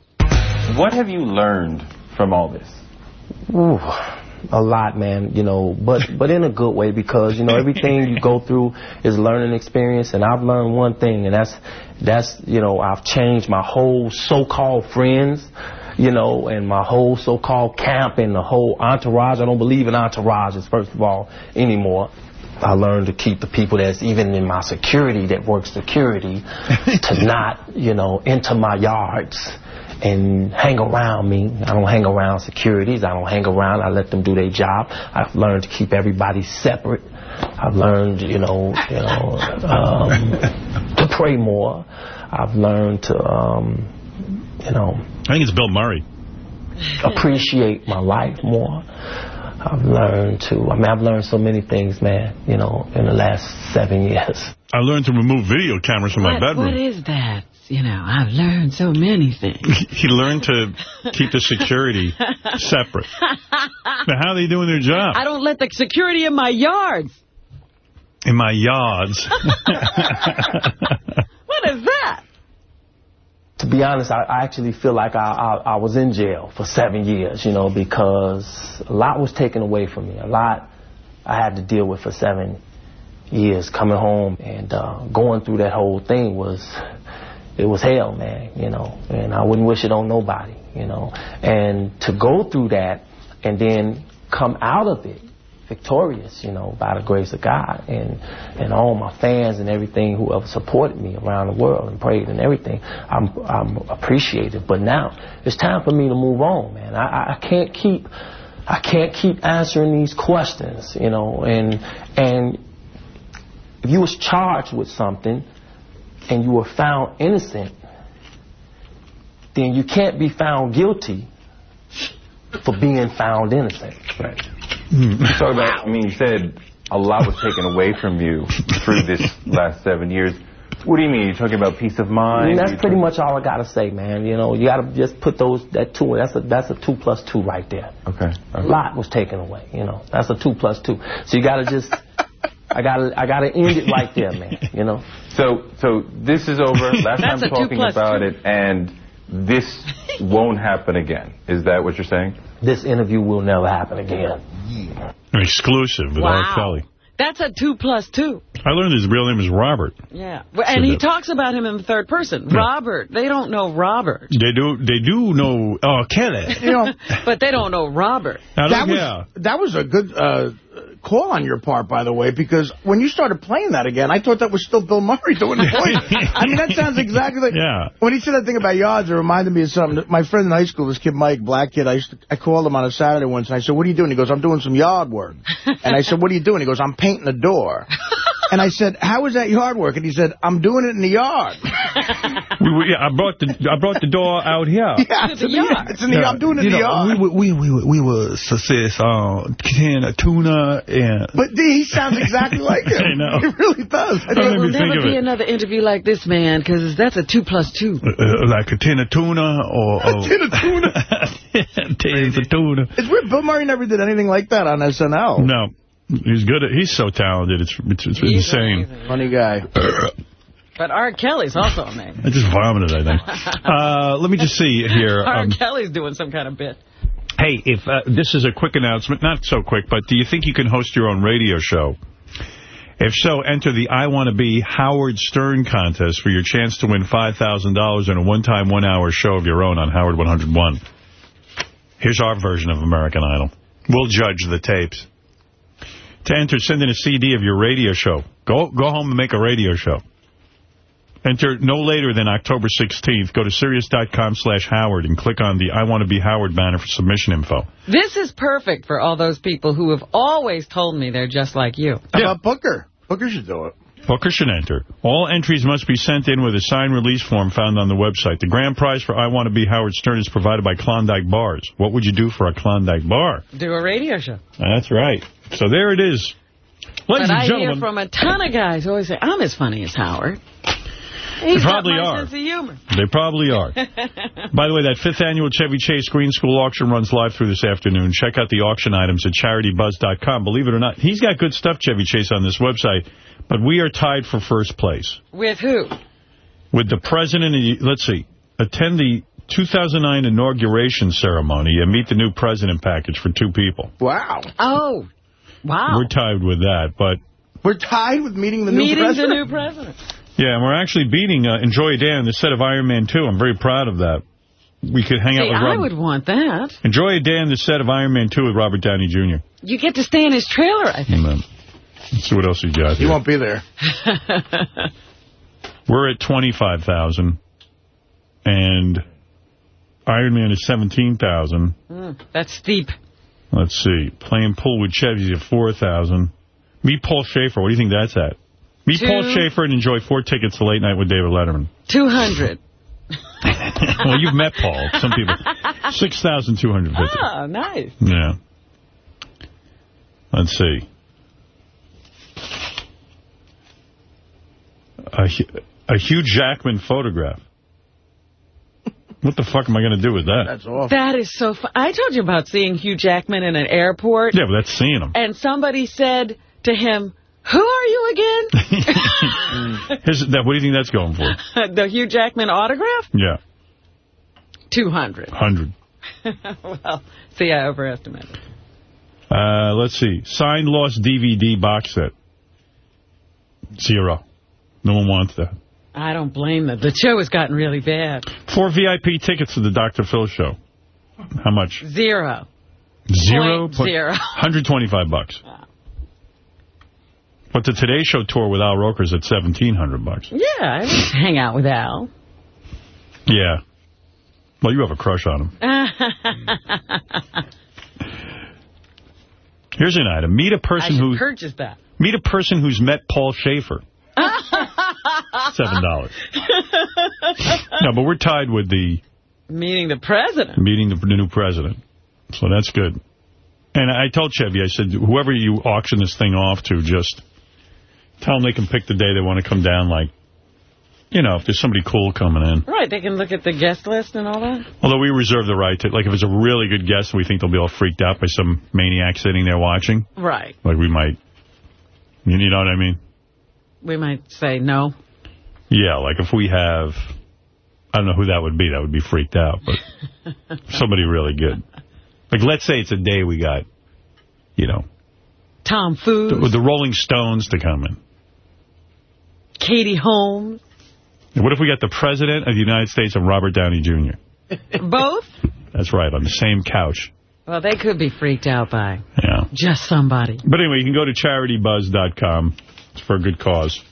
S21: What have you learned from all this?
S22: Ooh, a lot, man. You know, but but in a good way because you know everything you go through is learning experience, and I've learned one thing, and that's that's you know I've changed my whole so-called friends. You know, and my whole so-called camp and the whole entourage. I don't believe in entourages, first of all, anymore. I learned to keep the people that's even in my security that work security to not, you know, enter my yards and hang around me. I don't hang around securities. I don't hang around. I let them do their job. I've learned to keep everybody separate. I've learned, you know, you know, um, to pray more. I've learned to um, you know,
S1: I think it's Bill Murray.
S22: appreciate my life more. I've learned to, I mean, I've learned so many things, man, you know, in the last seven years.
S1: I learned to remove video cameras from my bedroom.
S2: what is that? You know, I've learned so many things.
S1: he learned to keep the security separate. Now, how are they doing their job?
S2: I don't let the security in my yards.
S1: In my yards.
S2: What is that?
S22: To be honest, I, I actually feel like I, I, I was in jail for seven years, you know, because a lot was taken away from me. A lot I had to deal with for seven years coming home and uh, going through that whole thing was, it was hell, man, you know, and I wouldn't wish it on nobody, you know. And to go through that and then come out of it victorious, you know, by the grace of God and and all my fans and everything who have supported me around the world and prayed and everything. I'm I'm appreciative. But now it's time for me to move on, man. I, I- I can't keep I can't keep answering these questions, you know, and and if you was charged with something and you were found innocent, then you can't be found guilty for being found innocent.
S21: Right. You talk about, I mean, you said a lot was taken away from you through this last seven years. What do you mean? You're talking about peace of mind?
S22: I
S21: mind?
S22: mean, that's
S21: You're
S22: pretty much all I gotta say, man. You know, you gotta just put those that two. That's a that's a two plus two right there.
S21: Okay.
S22: A lot was taken away. You know, that's a two plus two. So you gotta just, I gotta I gotta end it right there, man. You know.
S21: So, so this is over. Last time talking about
S22: two.
S21: it, and this won't happen again. Is that what you're saying?
S22: This interview will never happen again.
S1: Exclusive with R.
S2: Wow.
S1: Kelly.
S2: That's a two plus two.
S1: I learned his real name is Robert.
S2: Yeah. Well, And he
S1: that-
S2: talks about him in the third person. Robert. They don't know Robert.
S1: They do they do know oh Kelly.
S6: You know,
S2: But they don't know Robert.
S6: that was that was a good uh, call on your part, by the way, because when you started playing that again, I thought that was still Bill Murray doing the voice. I mean, that sounds exactly like...
S1: Yeah.
S6: When he said that thing about yards, it reminded me of something. My friend in high school, this kid Mike, black kid, I used to, I called him on a Saturday once, and I said, what are you doing? He goes, I'm doing some yard work. And I said, what are you doing? He goes, I'm painting a door. And I said, how is that yard work? And he said, I'm doing it in the yard.
S1: We, we, yeah, I brought the I brought the door out here.
S6: Yeah, it's in the yard. It's in the, I'm doing it in the yard.
S25: We, we, we, we, we were success on can of tuna and...
S6: But he sounds exactly like him.
S1: I know.
S6: He really does.
S2: There will never be another interview like this, man, because that's a two plus two.
S25: Uh, like a tin of tuna or... or
S6: tin of tuna.
S25: Tins of tuna.
S6: It's weird. Bill Murray never did anything like that on SNL.
S1: No. He's good at, he's so talented. It's it's, it's
S2: He's
S1: insane.
S6: Funny guy.
S2: But R. Kelly's also amazing.
S1: I just vomited, I think. Uh, let me just see here.
S2: R.
S1: Um,
S2: Kelly's doing some kind of bit.
S1: hey, if uh, this is a quick announcement, not so quick, but do you think you can host your own radio show? If so, enter the I Want to Be Howard Stern contest for your chance to win $5,000 in a one-time, one-hour show of your own on Howard 101. Here's our version of American Idol. We'll judge the tapes. To enter, send in a CD of your radio show. Go go home and make a radio show. Enter no later than October 16th. Go to Sirius.com slash Howard and click on the I Want to Be Howard banner for submission info.
S2: This is perfect for all those people who have always told me they're just like you.
S6: How about Booker? Booker should do it.
S1: Booker should enter. All entries must be sent in with a signed release form found on the website. The grand prize for I Want to Be Howard Stern is provided by Klondike Bars. What would you do for a Klondike bar?
S2: Do a radio show.
S1: That's right. So there it is. Ladies
S2: but
S1: and
S2: I
S1: gentlemen.
S2: hear from a ton of guys who always say, I'm as funny as Howard.
S1: They probably
S2: got my
S1: are.
S2: sense of humor.
S1: They probably are. By the way, that fifth annual Chevy Chase Green School auction runs live through this afternoon. Check out the auction items at CharityBuzz.com. Believe it or not, he's got good stuff, Chevy Chase, on this website. But we are tied for first place
S2: With who?
S1: with the president. Of, let's see, attend the 2009 inauguration ceremony and meet the new president package for two people.
S6: Wow.
S2: Oh, wow.
S1: We're tied with that, but
S6: We're tied with meeting the new president?
S2: Meeting the new president.
S1: yeah, and we're actually beating uh, Enjoy a Day on the set of Iron Man 2. I'm very proud of that. We could hang out
S2: See,
S1: with
S2: I would want that.
S1: Enjoy a day on the set of Iron Man 2 with Robert Downey Jr.
S2: You get to stay in his trailer, I think.
S1: Amen. Let's see what else he got
S6: He won't be there.
S1: We're at 25,000 and Iron Man is 17,000.
S2: Mm, that's steep.
S1: Let's see. Playing pool with Chevy's at 4,000. Meet Paul Shaffer. What do you think that's at? Meet
S2: Two.
S1: Paul Shaffer and enjoy four tickets to Late Night with David Letterman.
S2: 200.
S1: well, you've met Paul. Some people. 6,250.
S2: Oh, nice.
S1: Yeah. Let's see. A, a Hugh Jackman photograph. What the fuck am I going to do with that?
S6: That's awful.
S2: That is so fun. I told you about seeing Hugh Jackman in an airport.
S1: Yeah, but that's seeing him.
S2: And somebody said to him, who are you again?
S1: Here's, that, what do you think that's going for?
S2: the Hugh Jackman autograph?
S1: Yeah,
S2: 200.
S1: 100.
S2: well, see, I overestimated.
S1: Uh, let's see. Signed Lost DVD box set. Zero. No one wants that.
S2: I don't blame them. The show has gotten really bad.
S1: Four VIP tickets to the Dr. Phil show. How much?
S2: Zero.
S1: Zero?
S2: Zero.
S1: 125 bucks. But the Today Show tour with Al Roker's at 1700 bucks.
S2: Yeah, I hang out with Al.
S1: Yeah. Well, you have a crush on him. Here's an item. Meet a person who
S2: purchase that.
S1: meet a person who's met Paul Shaffer. Seven dollars. No, but we're tied with the
S2: Meeting the president.
S1: meeting the, the new president. So that's good. And I told Chevy, I said, whoever you auction this thing off to, just tell them they can pick the day they want to come down, like, you know, if there's somebody cool coming in.
S2: Right, they can look at the guest list and all that.
S1: Although we reserve the right to, like, if it's a really good guest we think they'll be all freaked out by some maniac sitting there watching,
S2: Right.
S1: like, we might, you know what I mean?
S2: We might say no.
S1: Yeah, like if we have, I don't know who that would be. That would be freaked out, but somebody really good. Like, let's say it's a day we got, you know,
S2: Tom Food,
S1: the, the Rolling Stones to come in.
S2: Katie Holmes,
S1: What if we got the President of the United States and Robert Downey Jr.?
S2: both.
S1: That's right, on the same couch.
S2: Well, they could be freaked out by
S1: Yeah.
S2: just somebody.
S1: But anyway, you can go to CharityBuzz.com. It's for a good cause.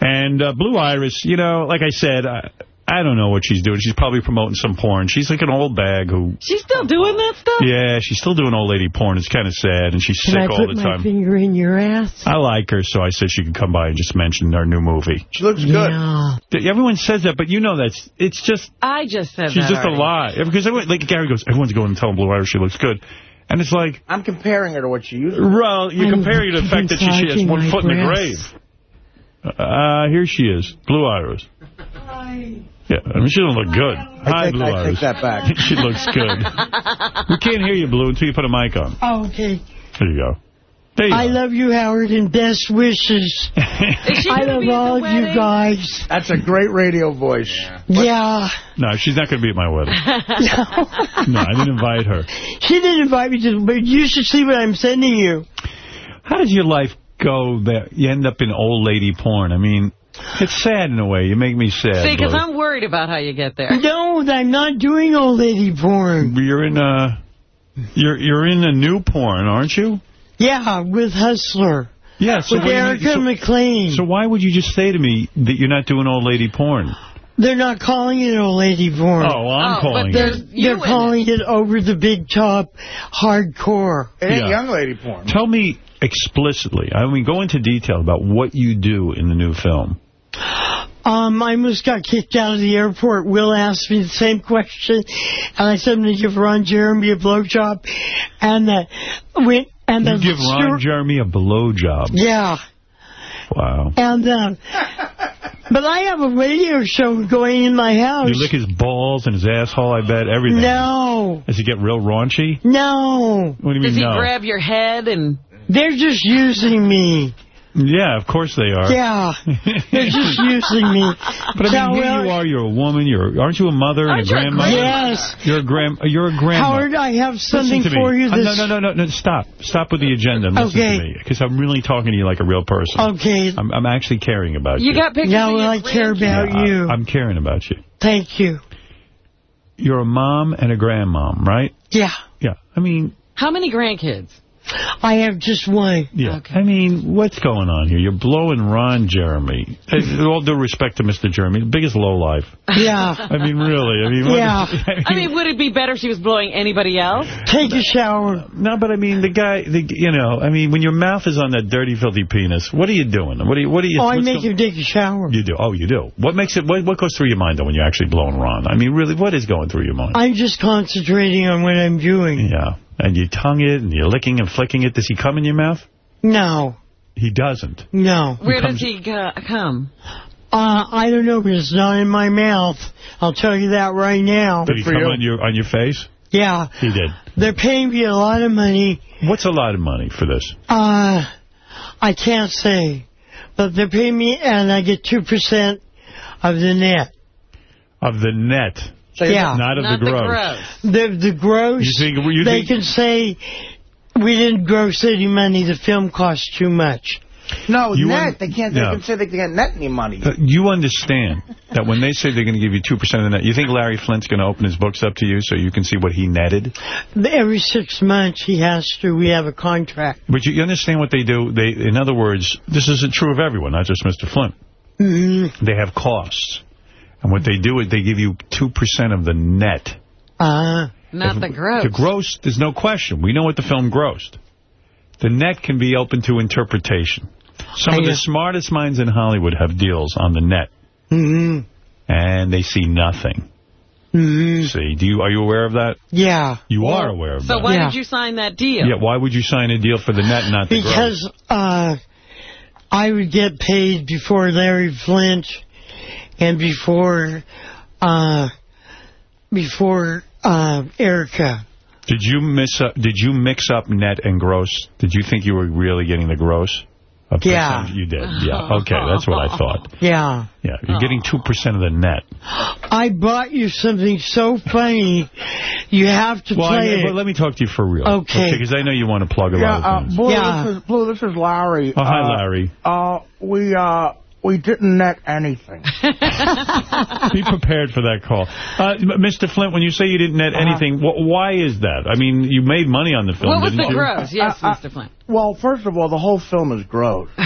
S1: And uh, Blue Iris, you know, like I said, I, I don't know what she's doing. She's probably promoting some porn. She's like an old bag who...
S2: She's still doing that stuff?
S1: Yeah, she's still doing old lady porn. It's kind of sad, and she's
S26: Can
S1: sick
S26: I
S1: all
S26: put my finger in your ass?
S1: I like her, so I said she could come by and just mention our new movie.
S6: She looks
S26: Yeah.
S1: Everyone says that, but you know that's it's just
S2: I just said
S1: she's
S2: that
S1: just a lie. Because everyone, like Gary goes, everyone's going and telling Blue Iris she looks good, and it's like,
S6: I'm comparing her to what she used to
S1: well, you're comparing her to the fact that she, she has one
S26: my
S1: foot in the grave.
S26: breasts.
S1: Uh, here she is, Blue Iris. Hi. Yeah, I mean, she doesn't look good. Hi,
S6: take-
S1: Blue
S6: I take
S1: Iris.
S6: that back.
S1: she looks good. we can't hear you, Blue, until you put a mic on.
S26: Oh, okay.
S1: There you go. There you
S26: I love you, Howard, and best wishes. I love
S2: be at the
S26: all of you guys.
S6: That's a great radio voice.
S26: Yeah.
S1: No, she's not going to be at my wedding. No, I didn't invite her.
S26: She didn't invite me to, but you should see what I'm sending you.
S1: How does your life go that you end up in old lady porn? I mean, it's sad in a way. You make me sad.
S2: See, because I'm worried about how you get there.
S26: No, I'm not doing old lady porn.
S1: You're in a, you're you're in a new porn, aren't you?
S26: Yeah, with Hustler.
S1: Yeah. So
S26: with
S1: what do you
S26: Erica
S1: mean- so-
S26: McLean.
S1: So why would you just say to me that you're not doing old lady porn?
S26: They're not calling it old lady porn.
S1: Oh, well, I'm
S2: Oh,
S1: calling
S2: but
S1: it.
S2: there's you
S26: They're calling it over the big top hardcore.
S6: It ain't
S1: Yeah.
S6: young lady porn.
S1: Tell me explicitly. I mean, go into detail about what you do in the new film.
S26: Um, I almost got kicked out of the airport. Will asked me the same question, and I said I'm going to give Ron Jeremy a blowjob, and the went and
S1: You give Ron
S26: steward-
S1: Jeremy a blowjob.
S26: yeah,
S1: Wow.
S26: and uh, but I have a radio show going in my house.
S1: You lick his balls and his asshole, I bet, everything.
S26: no,
S1: Does he get real raunchy?
S26: no,
S1: What do you mean,
S2: Does he
S1: no?
S2: grab your head and...
S26: they're just using me.
S1: Yeah, of course they are.
S26: Yeah, they're just using me.
S1: But I mean, here
S26: well,
S1: you are. You're a woman. You're aren't you a mother and a
S2: Aren't you a
S1: grandmother?
S26: Yes.
S1: You're a grand. You're a grandma.
S26: Howard, I have something
S1: to
S26: for
S1: me.
S26: you.
S1: Uh, no, no, no, no, no. Stop. Stop with the agenda and listen
S26: Okay.
S1: to me, because I'm really talking to you like a real person.
S26: Okay.
S1: I'm, I'm actually caring about you.
S2: You got pictures
S26: Now
S2: of your
S26: I care
S2: grandkids?
S26: about
S1: Yeah,
S26: you.
S1: I, I'm caring about you.
S26: Thank you.
S1: You're a mom and a grandmom, right?
S26: Yeah.
S1: Yeah. I mean,
S2: How many grandkids?
S26: I have just one.
S1: Yeah. I mean, what's going on here? You're blowing Ron Jeremy. With all due respect to Mr. Jeremy, the biggest lowlife.
S26: Yeah.
S1: I mean, really. I mean, what-
S26: Yeah.
S2: I mean, would it be better if she was blowing anybody else?
S26: Take a shower.
S1: No, but I mean, the guy, the, you know, I mean, when your mouth is on that dirty, filthy penis, what are you doing? What are you, what are you?
S26: Oh, I
S1: what's
S26: make
S1: go-
S26: him take a shower.
S1: You do. Oh, you do. What makes it, what, what goes through your mind, though, when you're actually blowing Ron? I mean, really, what is going through your mind?
S26: I'm just concentrating on what I'm doing.
S1: Yeah. And you tongue it, and you're licking and flicking it. Does he come in your mouth?
S26: No.
S1: He doesn't.
S26: No.
S2: Where does he come?
S26: Uh, I don't know, but it's not in my mouth. I'll tell you that right now.
S1: Did he come on your, on your face?
S26: Yeah.
S1: He did.
S26: They're paying me a lot of money.
S1: What's a lot of money for this?
S26: Uh, I can't say. But they're paying me, and I get 2% of the net.
S1: Of the net.
S26: Yeah.
S1: Not of the gross.
S26: The, the gross,
S1: You think- you
S26: they
S1: think-
S26: can say, we didn't gross any money, the film cost too much.
S6: No,
S1: You
S6: net. they can't.
S1: No.
S6: They can say they can't net any money.
S1: Uh, You understand that when they say they're going to give you 2% of the net, you think Larry Flynt's going to open his books up to you so you can see what he netted?
S26: Every six months he has to, we have a contract.
S1: But you you understand what they do? They, In other words, this isn't true of everyone, not just Mr. Flynt.
S26: Mm,
S1: They have costs. And what they do is they give you 2% of the net.
S26: uh,
S2: Not the gross.
S1: The gross, there's no question. We know what the film grossed. The net can be open to interpretation. Some
S26: I
S1: of the smartest minds in Hollywood have deals on the net,
S26: mm,
S1: and they see nothing.
S26: mm,
S1: See, do you are you aware of that?
S26: yeah.
S1: You are aware of
S2: So
S1: that.
S2: So why
S26: Yeah.
S2: did you sign that deal?
S1: Yeah, why would you sign a deal for the net and not the gross?
S26: Because uh, I would get paid before Larry Flynt and before uh, before uh, Erica.
S1: Did you miss up, did you mix up net and gross? Did you think you were really getting the gross? A
S26: Yeah.
S1: percentage? You did. Yeah. Okay, that's what I thought.
S26: Yeah.
S1: Yeah, you're getting 2% of the net.
S26: I bought you something so funny. You have to
S1: Well, I,
S26: play
S1: but
S26: it.
S1: let me talk to you for real.
S26: Okay.
S1: Because I know you want to plug a
S6: Yeah,
S1: lot
S6: uh,
S1: of things.
S6: Blue,
S26: Yeah.
S6: this is Blue. This is Larry.
S1: Oh, hi,
S6: Uh,
S1: Larry.
S6: Uh, we uh, we didn't net anything.
S1: Be prepared for that call. Uh, Mr. Flynt, when you say you didn't net
S6: Uh-huh.
S1: anything, wh why is that? I mean, you made money on the film,
S2: What was
S1: didn't
S2: the
S1: you?
S2: gross? Yes,
S6: Uh, uh,
S2: Mr. Flynt.
S6: Well, first of all, the whole film is gross. uh,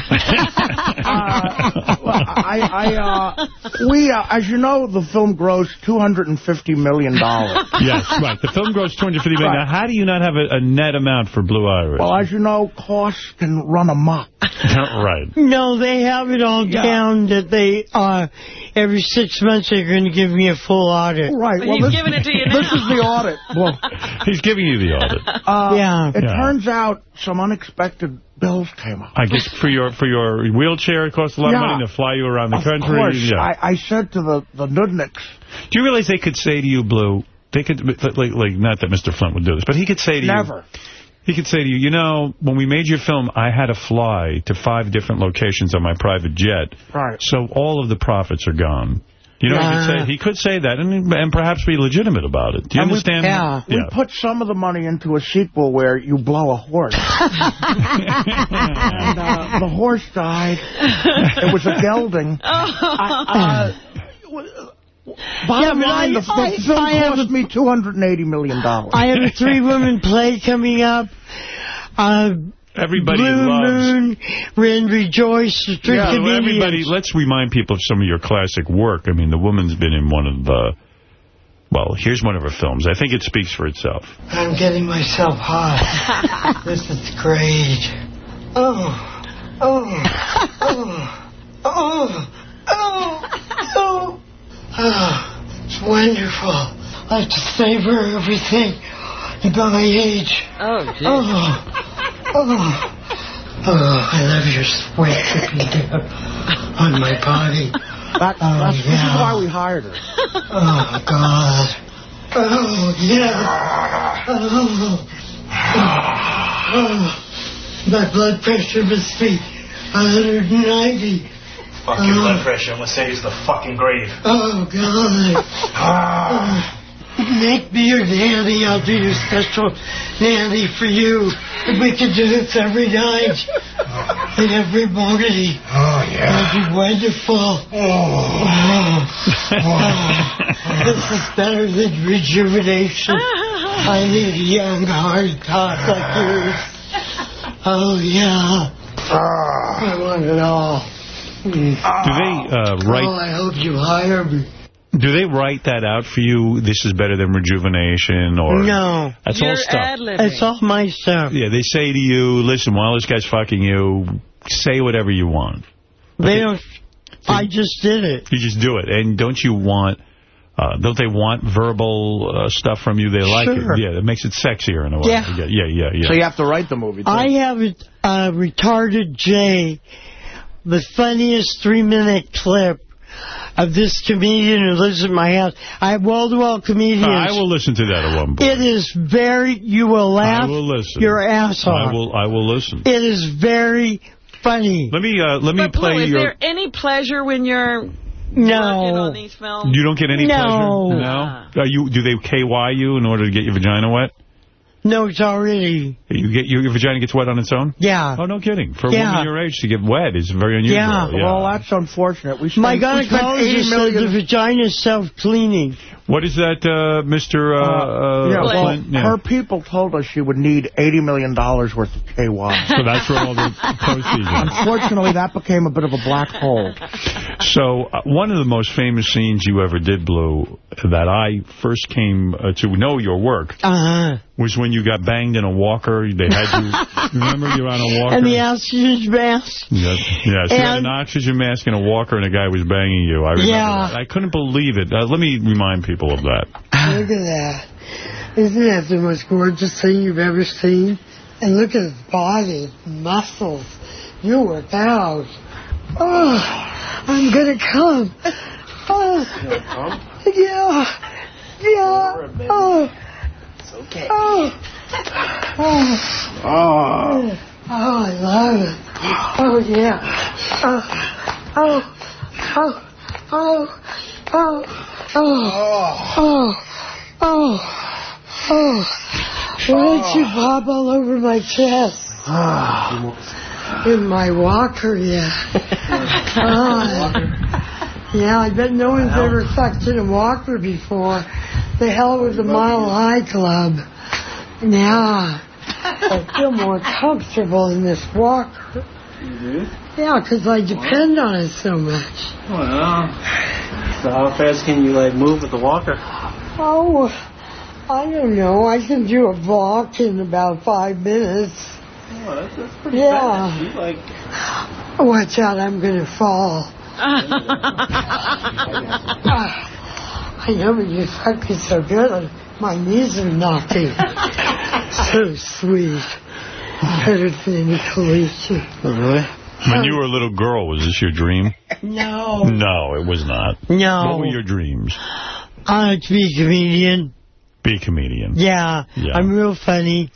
S6: I, I, uh, we, uh, as you know, the film grossed $250 million.
S1: yes, right. The film grossed 250 million.
S6: Right.
S1: Now, how do you not have a, a net amount for Blue Iris?
S6: Well, as you know, costs can run amok.
S1: right.
S26: No, they have it all down that they, uh, every six months they're going to give me a full audit.
S6: Right.
S2: He's
S6: this,
S2: giving it to you now.
S6: This is the audit. Well,
S1: He's giving you the audit.
S6: uh,
S26: Yeah.
S6: It
S1: Yeah.
S6: turns out some unexpected bills came up.
S1: I guess for your for your wheelchair, it costs a lot
S6: Yeah.
S1: of money to fly you around the
S6: Of
S1: country.
S6: course,
S1: Yeah.
S6: I, I said to the, the Nudniks,
S1: Do you realize they could say to you, Blue, they could, like, like, not that Mr. Flynt would do this, but he could say to you,
S6: never.
S1: he could say to you, you know, when we made your film, I had to fly to five different locations on my private jet.
S6: Right.
S1: So all of the profits are gone. You know, he, could say, he could say that and, and perhaps be legitimate about it. Do you
S6: And we-
S1: understand?
S26: yeah.
S6: We put some of the money into a sequel where you blow a horse. and uh, the horse died. It was a gelding. I, uh, bottom
S26: Yeah,
S6: line,
S26: I-
S6: the, the
S26: I-
S6: film
S26: I have
S6: cost me $280 million.
S26: I have a three-woman play coming up. Uh,
S1: Everybody
S26: Blue
S1: loves...
S26: Moon, Ren Rejoice, the three
S1: Yeah,
S26: comedians.
S1: everybody, let's remind people of some of your classic work. I mean, the woman's been in one of the... Well, here's one of her films. I think it speaks for itself.
S26: I'm getting myself hot. this is great. Oh, oh, oh, oh, oh, oh. Oh, it's wonderful. I have to savor everything about my age.
S2: Oh, gee.
S26: Oh, oh, oh, I love your sweat dripping down on my body.
S6: That,
S26: Oh,
S6: that's, This is why we hired her.
S26: Oh, God. Oh, yeah. Oh. oh. My blood pressure must be 190.
S27: Fuck your blood oh. pressure. I'm gonna send you to the fucking grave.
S26: Oh, God. Ah. Oh. Make me your nanny. I'll do your special nanny for you. And we can do this every night. And every morning.
S27: Oh, yeah.
S26: That'd be wonderful. Oh. Oh. This is better than rejuvenation. I need a young, hard cock like yours. Oh, yeah. I want it all.
S1: Do they uh,
S26: Oh,
S1: write?
S26: I hope you hire me.
S1: Do they write that out for you? This is better than rejuvenation, or
S26: No.
S1: That's all stuff.
S26: It's all my stuff.
S1: Yeah, they say to you, "Listen, while this guy's fucking you, say whatever you want."
S26: They don't. I just did it.
S1: You just do it, and don't you want? Uh, don't they want verbal uh, stuff from you? They like
S26: Sure.
S1: it. Yeah, it makes it sexier in a way.
S26: Yeah.
S1: yeah, yeah, yeah.
S6: So you have to write the movie, too.
S26: I have a uh, retarded Jay, the funniest three-minute clip of this comedian who lives in my house. I have wall-to-wall comedians.
S1: I will listen to that at one point.
S26: It is very. You will laugh.
S1: I will listen.
S26: Your ass off.
S1: I will. I will listen.
S26: It is very funny.
S1: Let me. Uh, let me
S2: But Blue, is
S1: your.
S2: there any pleasure when you're
S26: no.
S2: working on these films?
S1: You don't get any
S26: No.
S1: pleasure. No. Are you? Do they KY you in order to get your vagina wet?
S26: No, it's already.
S1: You get your, your vagina gets wet on its own.
S26: Yeah.
S1: Oh, no kidding. For a woman your age to get wet is very unusual.
S26: Yeah.
S6: Well, that's unfortunate. We spent,
S26: My
S6: we spent 80
S26: gynecologist said the vagina is self-cleaning.
S1: What is that, uh, Mr. Uh, uh,
S6: yeah, well,
S1: Flynt? Yeah.
S6: her people told us she would need $80 million worth of KY.
S1: So that's where all the proceeds are.
S6: Unfortunately, that became a bit of a black hole.
S1: So uh, one of the most famous scenes you ever did, Blue, that I first came uh, to know your work
S26: Uh-huh.
S1: was when you got banged in a walker. They had you, remember you're on a walker?
S26: And the oxygen mask.
S1: Yeah, yeah. So you had an
S26: And-
S1: oxygen mask and a walker, and a guy was banging you. I remember
S26: Yeah.
S1: that. I couldn't believe it. Uh, let me remind people of that.
S26: Look at that. Isn't that the most gorgeous thing you've ever seen? And look at his body, muscles. You work out. Oh, I'm gonna come. Oh, yeah, yeah. Oh, it's okay. Oh, oh,
S6: Oh.
S26: oh, I love it. Oh yeah. Oh, oh, oh, oh, oh, oh, oh, oh, oh. Why don't you pop all over my chest? In my walker, yeah. Oh, yeah, I bet no one's ever fucked in a walker before. The hell with the Mile High Club. Yeah. I feel more comfortable in this walker. Mm-hmm. Yeah, 'cause I depend on it so much.
S22: Wow. So how fast can you like move with the walker?
S26: Oh, I don't know. I can do a walk in about five minutes.
S22: Oh, that's, that's pretty
S26: Yeah.
S22: fast. You like
S26: Watch out, I'm going to fall. I know, but you fuck so good. My knees are knocking. so sweet. Better than any collection.
S1: Really? When you were a little girl, was this your dream?
S26: No.
S1: No, it was not.
S26: No.
S1: What were your dreams?
S26: I like to be a comedian.
S1: Be a comedian.
S26: Yeah,
S1: Yeah.
S26: I'm real funny.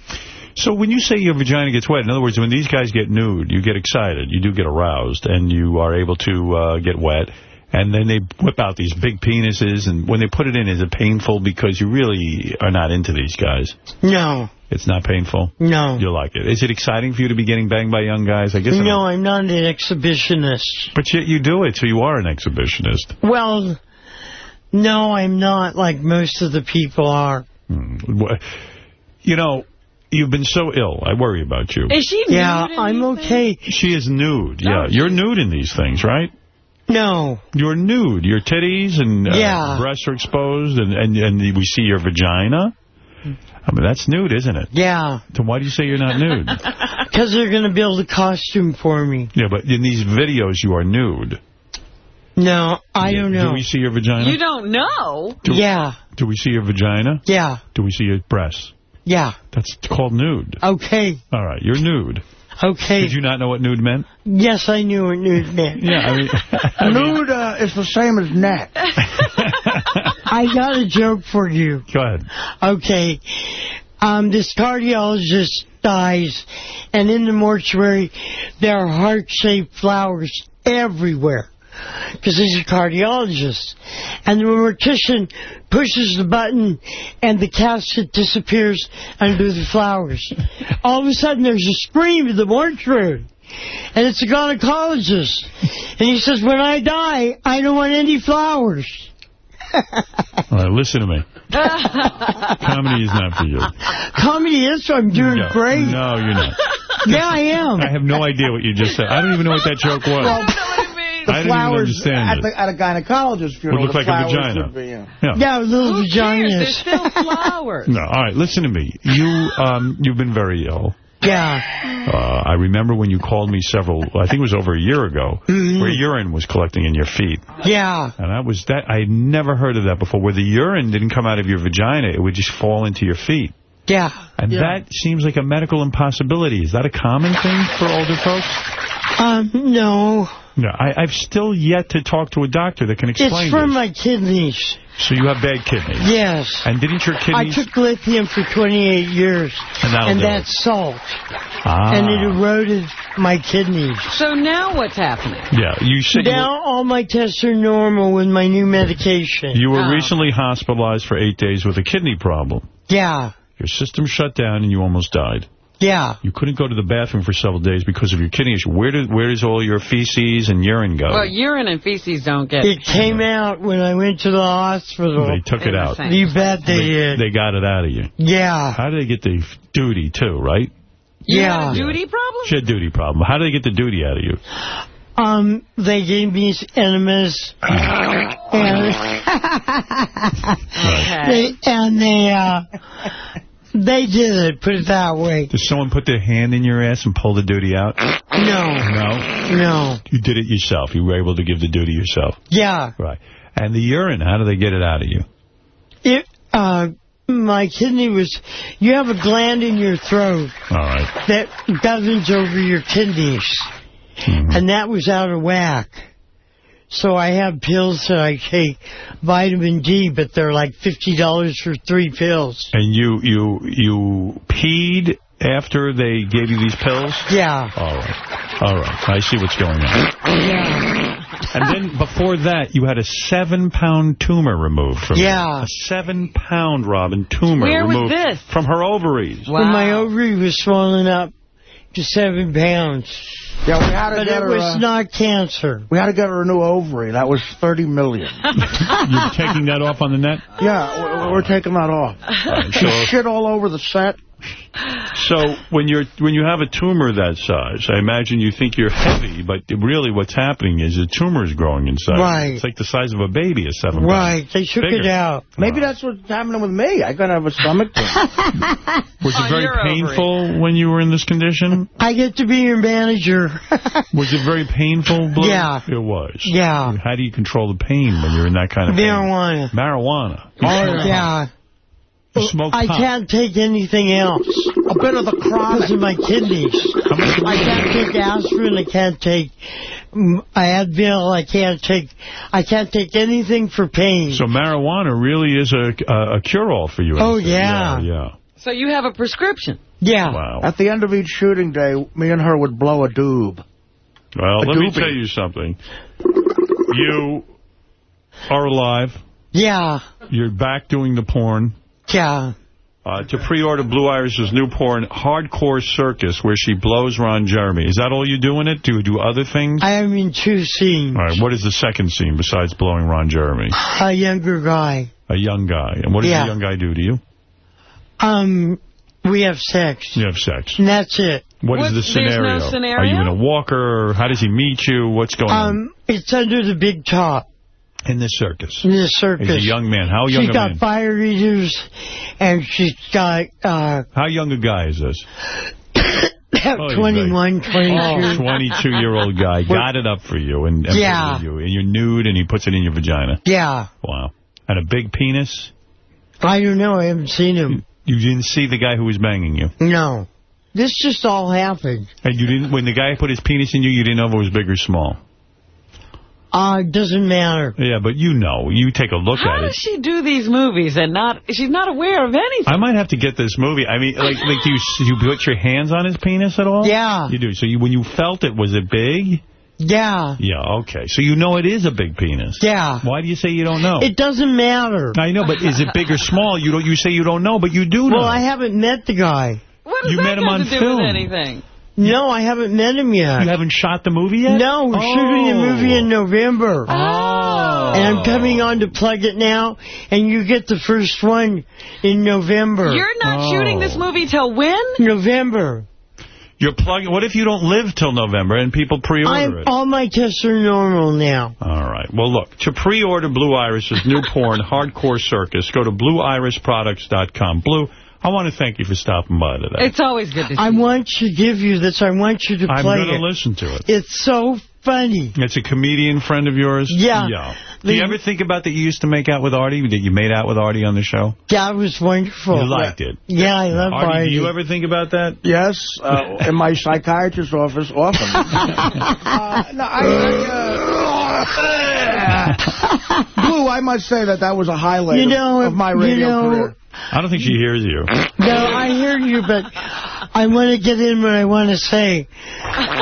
S1: So when you say your vagina gets wet, in other words, when these guys get nude, you get excited, you do get aroused, and you are able to uh, get wet, and then they whip out these big penises, and when they put it in, is it painful because you really are not into these guys?
S26: No,
S1: It's not painful?
S26: no.
S1: You like it. Is it exciting for you to be getting banged by young guys? I guess.
S26: No, I'm not an exhibitionist.
S1: But yet you do it, so you are an exhibitionist.
S26: Well, no, I'm not like most of the people are.
S1: You know, you've been so ill. I worry about you.
S2: Is she
S26: Yeah,
S2: nude in
S26: I'm
S2: these
S26: okay.
S1: She is nude. Yeah, you're nude in these things, right?
S26: No.
S1: You're nude. Your titties and uh,
S26: Yeah.
S1: breasts are exposed, and, and, and we see your vagina. I mean, that's nude, isn't it?
S26: Yeah,
S1: So why do you say you're not nude?
S26: because they're going to build a costume for me.
S1: yeah, but in these videos, you are nude.
S26: No, I don't know.
S1: Do we see your vagina?
S2: You don't know.
S1: Do-
S26: Yeah,
S1: Do we see your vagina?
S26: yeah,
S1: Do we see your breasts?
S26: yeah.
S1: That's called nude.
S26: Okay,
S1: All right, you're nude.
S26: Okay.
S1: Did you not know what nude meant?
S26: Yes, I knew what nude meant.
S1: Yeah, I mean, I
S6: Nude uh, is the same as neck.
S26: I got a joke for you.
S1: go ahead.
S26: Okay. Um, this cardiologist dies, and in the mortuary, there are heart-shaped flowers everywhere. Because he's a cardiologist. And the mortician pushes the button, and the casket disappears under the flowers. All of a sudden, there's a scream in the mortuary. And it's a gynecologist. And he says, when I die, I don't want any flowers.
S1: All right, listen to me. Comedy is not for you.
S26: Comedy is, so I'm doing
S1: no,
S26: great.
S1: No, you're not.
S26: Yeah, I am.
S1: I have no idea what you just said. I don't even know what that joke was.
S6: Well, the
S1: didn't
S6: flowers
S1: understand
S6: at,
S1: it.
S6: the, at a gynecologist funeral.
S1: Would look
S6: the
S1: like a
S6: flowers
S1: vagina.
S6: be, yeah.
S1: Yeah.
S26: Yeah, little
S2: Who cares? There's still flowers.
S1: No, all right, listen to me. You, um, you've been very ill.
S26: Yeah.
S1: Uh, I remember when you called me several, I think it was over a year ago,
S26: Mhm.
S1: where urine was collecting in your feet.
S26: Yeah.
S1: And that was that. I had never heard of that before, where the urine didn't come out of your vagina. It would just fall into your feet.
S26: Yeah.
S1: And
S26: Yeah.
S1: that seems like a medical impossibility. Is that a common thing for older folks?
S26: Um, no.
S1: No, I, I've still yet to talk to a doctor that can explain
S26: It's from
S1: this.
S26: my kidneys.
S1: So you have bad kidneys.
S26: Yes.
S1: And didn't your kidneys...
S26: I took lithium for 28 years.
S1: And that'll do
S26: that's salt.
S1: Ah.
S26: And it eroded my kidneys.
S2: So now what's happening?
S1: Yeah, you said you were-
S26: Now all my tests are normal with my new medication.
S1: You were
S2: Oh.
S1: recently hospitalized for eight days with a kidney problem.
S26: Yeah.
S1: Your system shut down and you almost died.
S26: Yeah.
S1: You couldn't go to the bathroom for several days because of your kidney issue. Where, did, where does all your feces and urine go?
S2: Well, urine and feces don't get...
S26: It came out when I went to the hospital.
S1: they took it out.
S26: You bet they
S1: They,
S26: did.
S1: they got it out of you.
S26: Yeah.
S1: How do they get the duty, too, right?
S2: You
S26: Yeah.
S2: had a duty problem?
S1: She had duty problem. How do they get the duty out of you?
S26: Um, they gave me enemas. and, they, and they, uh, they did it, put it that way.
S1: Did someone put their hand in your ass and pull the duty out?
S26: No.
S1: No?
S26: No.
S1: You did it yourself. You were able to give the duty yourself.
S26: Yeah.
S1: Right. And the urine, how do they get it out of you?
S26: It, uh, my kidney was, you have a gland in your throat
S1: All right.
S26: that governs over your kidneys. And that was out of whack. So I have pills that I take, vitamin D, but they're like $50 for three pills.
S1: And you you you peed after they gave you these pills?
S26: Yeah.
S1: All right. All right. I see what's going on. Yeah. And then before that, you had a seven-pound tumor removed from you.
S26: Yeah.
S1: A seven-pound, Robin, tumor
S26: Where was this?
S1: from her ovaries.
S26: When my ovary was swollen up to seven pounds.
S6: Yeah, we had to
S26: But
S6: get
S26: it
S6: her,
S26: was
S6: uh,
S26: not cancer.
S6: We had to get her a new ovary. That was 30 million.
S1: You're taking that off on the net?
S6: Yeah, we're, we're taking that off. She
S1: so-
S6: shit all over the set.
S1: So when you're when you have a tumor that size, I imagine you think you're heavy, but really what's happening is the tumor is growing inside.
S26: Right.
S1: It's like the size of a baby at seven
S26: Right.
S1: pounds.
S26: They shook
S1: Bigger.
S26: it out.
S6: Maybe that's what's happening with me. I gotta have a stomach thing.
S1: Was
S26: Oh,
S1: it very
S26: your ovary.
S1: painful when you were in this condition?
S26: I get to be your manager.
S1: Was it very painful, Blue?
S26: Yeah.
S1: It was.
S26: Yeah.
S1: How do you control the pain when you're in that kind of pain?
S26: Marijuana.
S1: Marijuana.
S26: Oh, yeah.
S1: You smoke
S26: I
S1: pot.
S26: can't take anything else.
S6: A bit of the
S26: Because of my kidneys. I can't take aspirin. I can't take Advil. I can't take. I can't take anything for pain.
S1: So marijuana really is a, a, a cure-all for you.
S26: Oh, yeah.
S1: Yeah, yeah.
S2: So you have a prescription?
S26: Yeah.
S1: Wow.
S6: At the end of each shooting day, me and her would blow a doob.
S1: Well,
S6: A
S1: let me tell you something. You are alive.
S26: Yeah.
S1: You're back doing the porn.
S26: Yeah.
S1: Uh, to pre-order Blue Iris's new porn, Hardcore Circus, where she blows Ron Jeremy. Is that all you do in it? Do you do other things?
S26: I am in two scenes.
S1: All right, what is the second scene besides blowing Ron Jeremy?
S26: A younger guy.
S1: A young guy. And what does
S26: Yeah.
S1: the young guy do to you?
S26: Um, we have sex.
S1: You have sex.
S26: And that's it.
S1: What is the
S2: there's no
S1: scenario?
S2: scenario?
S1: Are you in a walker? How does he meet you? What's going on
S26: Um, it's under the big top
S1: in the circus?
S26: in the circus.
S1: He's a young man. How young
S26: She's
S1: a
S26: got fire eaters, and she's got uh,
S1: How young a guy is this? Oh,
S26: 21, 22.
S1: Oh, 22-year-old guy got it up for you and, and
S26: Yeah.
S1: you. And you're nude and he puts it in your vagina.
S26: Yeah.
S1: Wow. And a big penis?
S26: I don't know. I haven't seen him.
S1: You didn't see the guy who was banging you.
S26: No. This just all happened.
S1: And you didn't, when the guy put his penis in you, you didn't know if it was big or small.
S26: Uh, doesn't matter.
S1: Yeah, but you know. You take a look
S2: How
S1: at
S2: does
S1: it.
S2: she do these movies and not? She's not aware of anything.
S1: I might have to get this movie. I mean, like, like do you you put your hands on his penis at all?
S26: Yeah.
S1: You do. So you, when you felt it, was it big?
S26: Yeah.
S1: Yeah, okay. So you know it is a big penis.
S26: Yeah.
S1: Why do you say you don't know?
S26: It doesn't matter.
S1: I know, but is it big or small? You don't. You say you don't know, but you do know.
S26: Well, I haven't met the guy.
S2: What does
S1: You
S2: that
S1: met him
S2: got
S1: on
S2: to do
S1: film.
S2: with anything?
S26: No, I haven't met him yet.
S1: You haven't shot the movie yet?
S26: No, we're oh. shooting the movie in November.
S1: Oh.
S26: And I'm coming on to plug it now, and you get the first one in November.
S2: You're not
S1: Oh.
S2: shooting this movie till when?
S26: November.
S1: You're plugging. What if you don't live till November and people pre-order it?
S26: all my tests are normal now.
S1: All right. Well, look, to pre-order Blue Iris's new porn, Hardcore Circus, go to blueirisproducts.com. Blue, I want to thank you for stopping by today.
S2: It's always good to see
S26: I want to give you this. I want you to
S1: I'm
S26: play
S1: going
S26: it.
S1: to listen to it.
S26: It's so funny.
S1: It's a comedian friend of yours?
S26: Yeah.
S1: Yeah. Do you ever think about that you used to make out with Artie? That you made out with Artie on the show?
S26: That was wonderful.
S1: You liked it?
S26: Yeah, I love
S1: Artie,
S26: Artie.
S1: do you ever think about that?
S6: Yes, uh, in my psychiatrist's office, often. uh, no, I, I, uh, Blue, I must say that that was a highlight
S26: You
S6: of-
S26: know,
S6: of, my
S26: you
S6: radio
S26: know-
S6: career.
S1: I don't think she hears you.
S26: No, I hear you, but I want to get in what I want to say.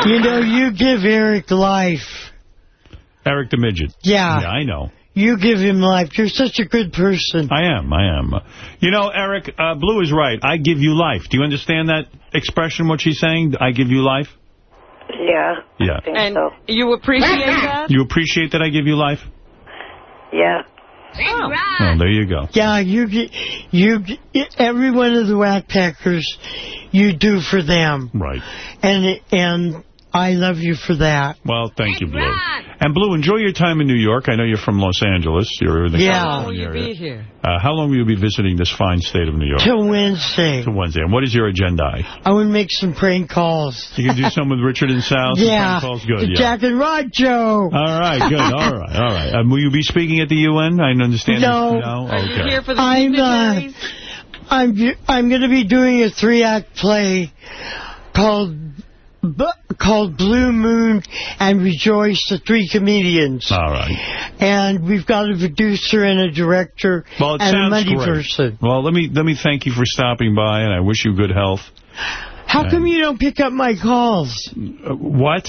S26: You know, you give Eric life.
S1: Eric the Midget.
S26: Yeah.
S1: Yeah, I know.
S26: You give him life. You're such a good person.
S1: I am, I am. You know, Eric, uh, Blue is right. I give you life. Do you understand that expression, what she's saying? I give you life?
S14: Yeah.
S1: Yeah.
S2: And you appreciate that?
S1: You appreciate that I give you life?
S14: Yeah.
S2: Oh.
S1: Oh, there you go.
S26: Yeah, you get, you every one of the Whack Packers, you do for them.
S1: Right.
S26: And, and I love you for that.
S1: Well, thank you, Blue. And Blue, enjoy your time in New York. I know you're from Los Angeles. You're in the
S26: Yeah.
S1: California
S2: Will you
S1: area.
S2: be here?
S1: Uh, how long will you be visiting this fine state of New York?
S26: Till Wednesday.
S1: Till Wednesday. And what is your agenda?
S26: I would make some prank calls.
S1: You can do some with Richard and Sal? Some
S26: yeah.
S1: phone calls? Good,
S26: the
S1: yeah.
S26: Jack and Rod Joe.
S1: All right, good. All right, all right. Um, will you be speaking at the UN? I understand.
S26: No.
S1: No?
S2: Are you here for the
S26: I'm, uh. I'm I'm going to be doing a three-act play called B called Blue Moon and Rejoice, the three comedians.
S1: All right.
S26: And we've got a producer and a director
S1: Well,
S26: and a money
S1: great.
S26: person.
S1: Well, let me let me thank you for stopping by, and I wish you good health.
S26: How come you don't pick up my calls?
S1: Uh, what?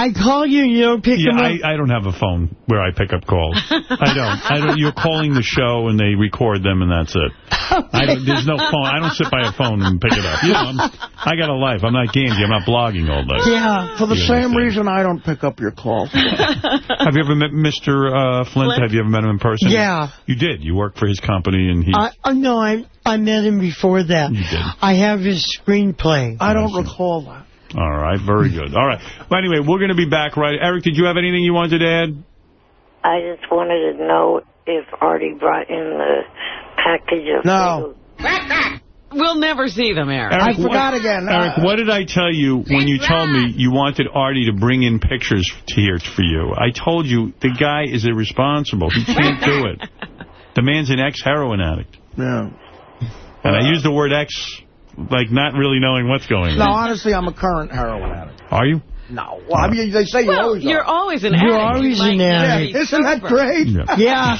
S26: I call you and you don't pick
S1: Yeah,
S26: them up.
S1: I, I don't have a phone where I pick up calls. I don't. I don't. You're calling the show and they record them and that's it. I don't, there's no phone. I don't sit by a phone and pick it up. You know, I'm, I got a life. I'm not Gandy. I'm not blogging all day.
S6: Yeah, for the
S1: You
S6: same
S1: understand.
S6: reason I don't pick up your calls.
S1: Have you ever met Mr. Uh, Flynt?
S26: Flynt?
S1: Have you ever met him in person?
S26: Yeah.
S1: You did. You worked for his company and he...
S26: I, I no, I I met him before that.
S1: You did.
S26: I have his screenplay.
S6: I don't recall that.
S1: All right. Very good. All right. Well, anyway, we're going to be back right... Eric, did you have anything you wanted to add?
S14: I just wanted to know if Artie brought in the package of
S6: No.
S2: We'll never see them, Eric.
S1: Eric,
S6: I forgot
S1: what-
S6: again.
S1: Eric, what did I tell you when you told me you wanted Artie to bring in pictures to here for you? I told you the guy is irresponsible. He can't do it. The man's an ex-heroin addict.
S6: Yeah.
S1: And I uh, use the word ex like not really knowing what's going on.
S6: No, honestly, I'm a current heroin addict.
S1: Are you?
S6: No. Well, I mean, they say you
S2: Well,
S6: always
S2: you're
S6: are.
S2: always an
S26: You're
S2: addict.
S26: always
S2: You might
S26: an
S2: not
S26: addict.
S2: be
S6: Isn't that
S2: sober.
S6: great?
S26: Yeah.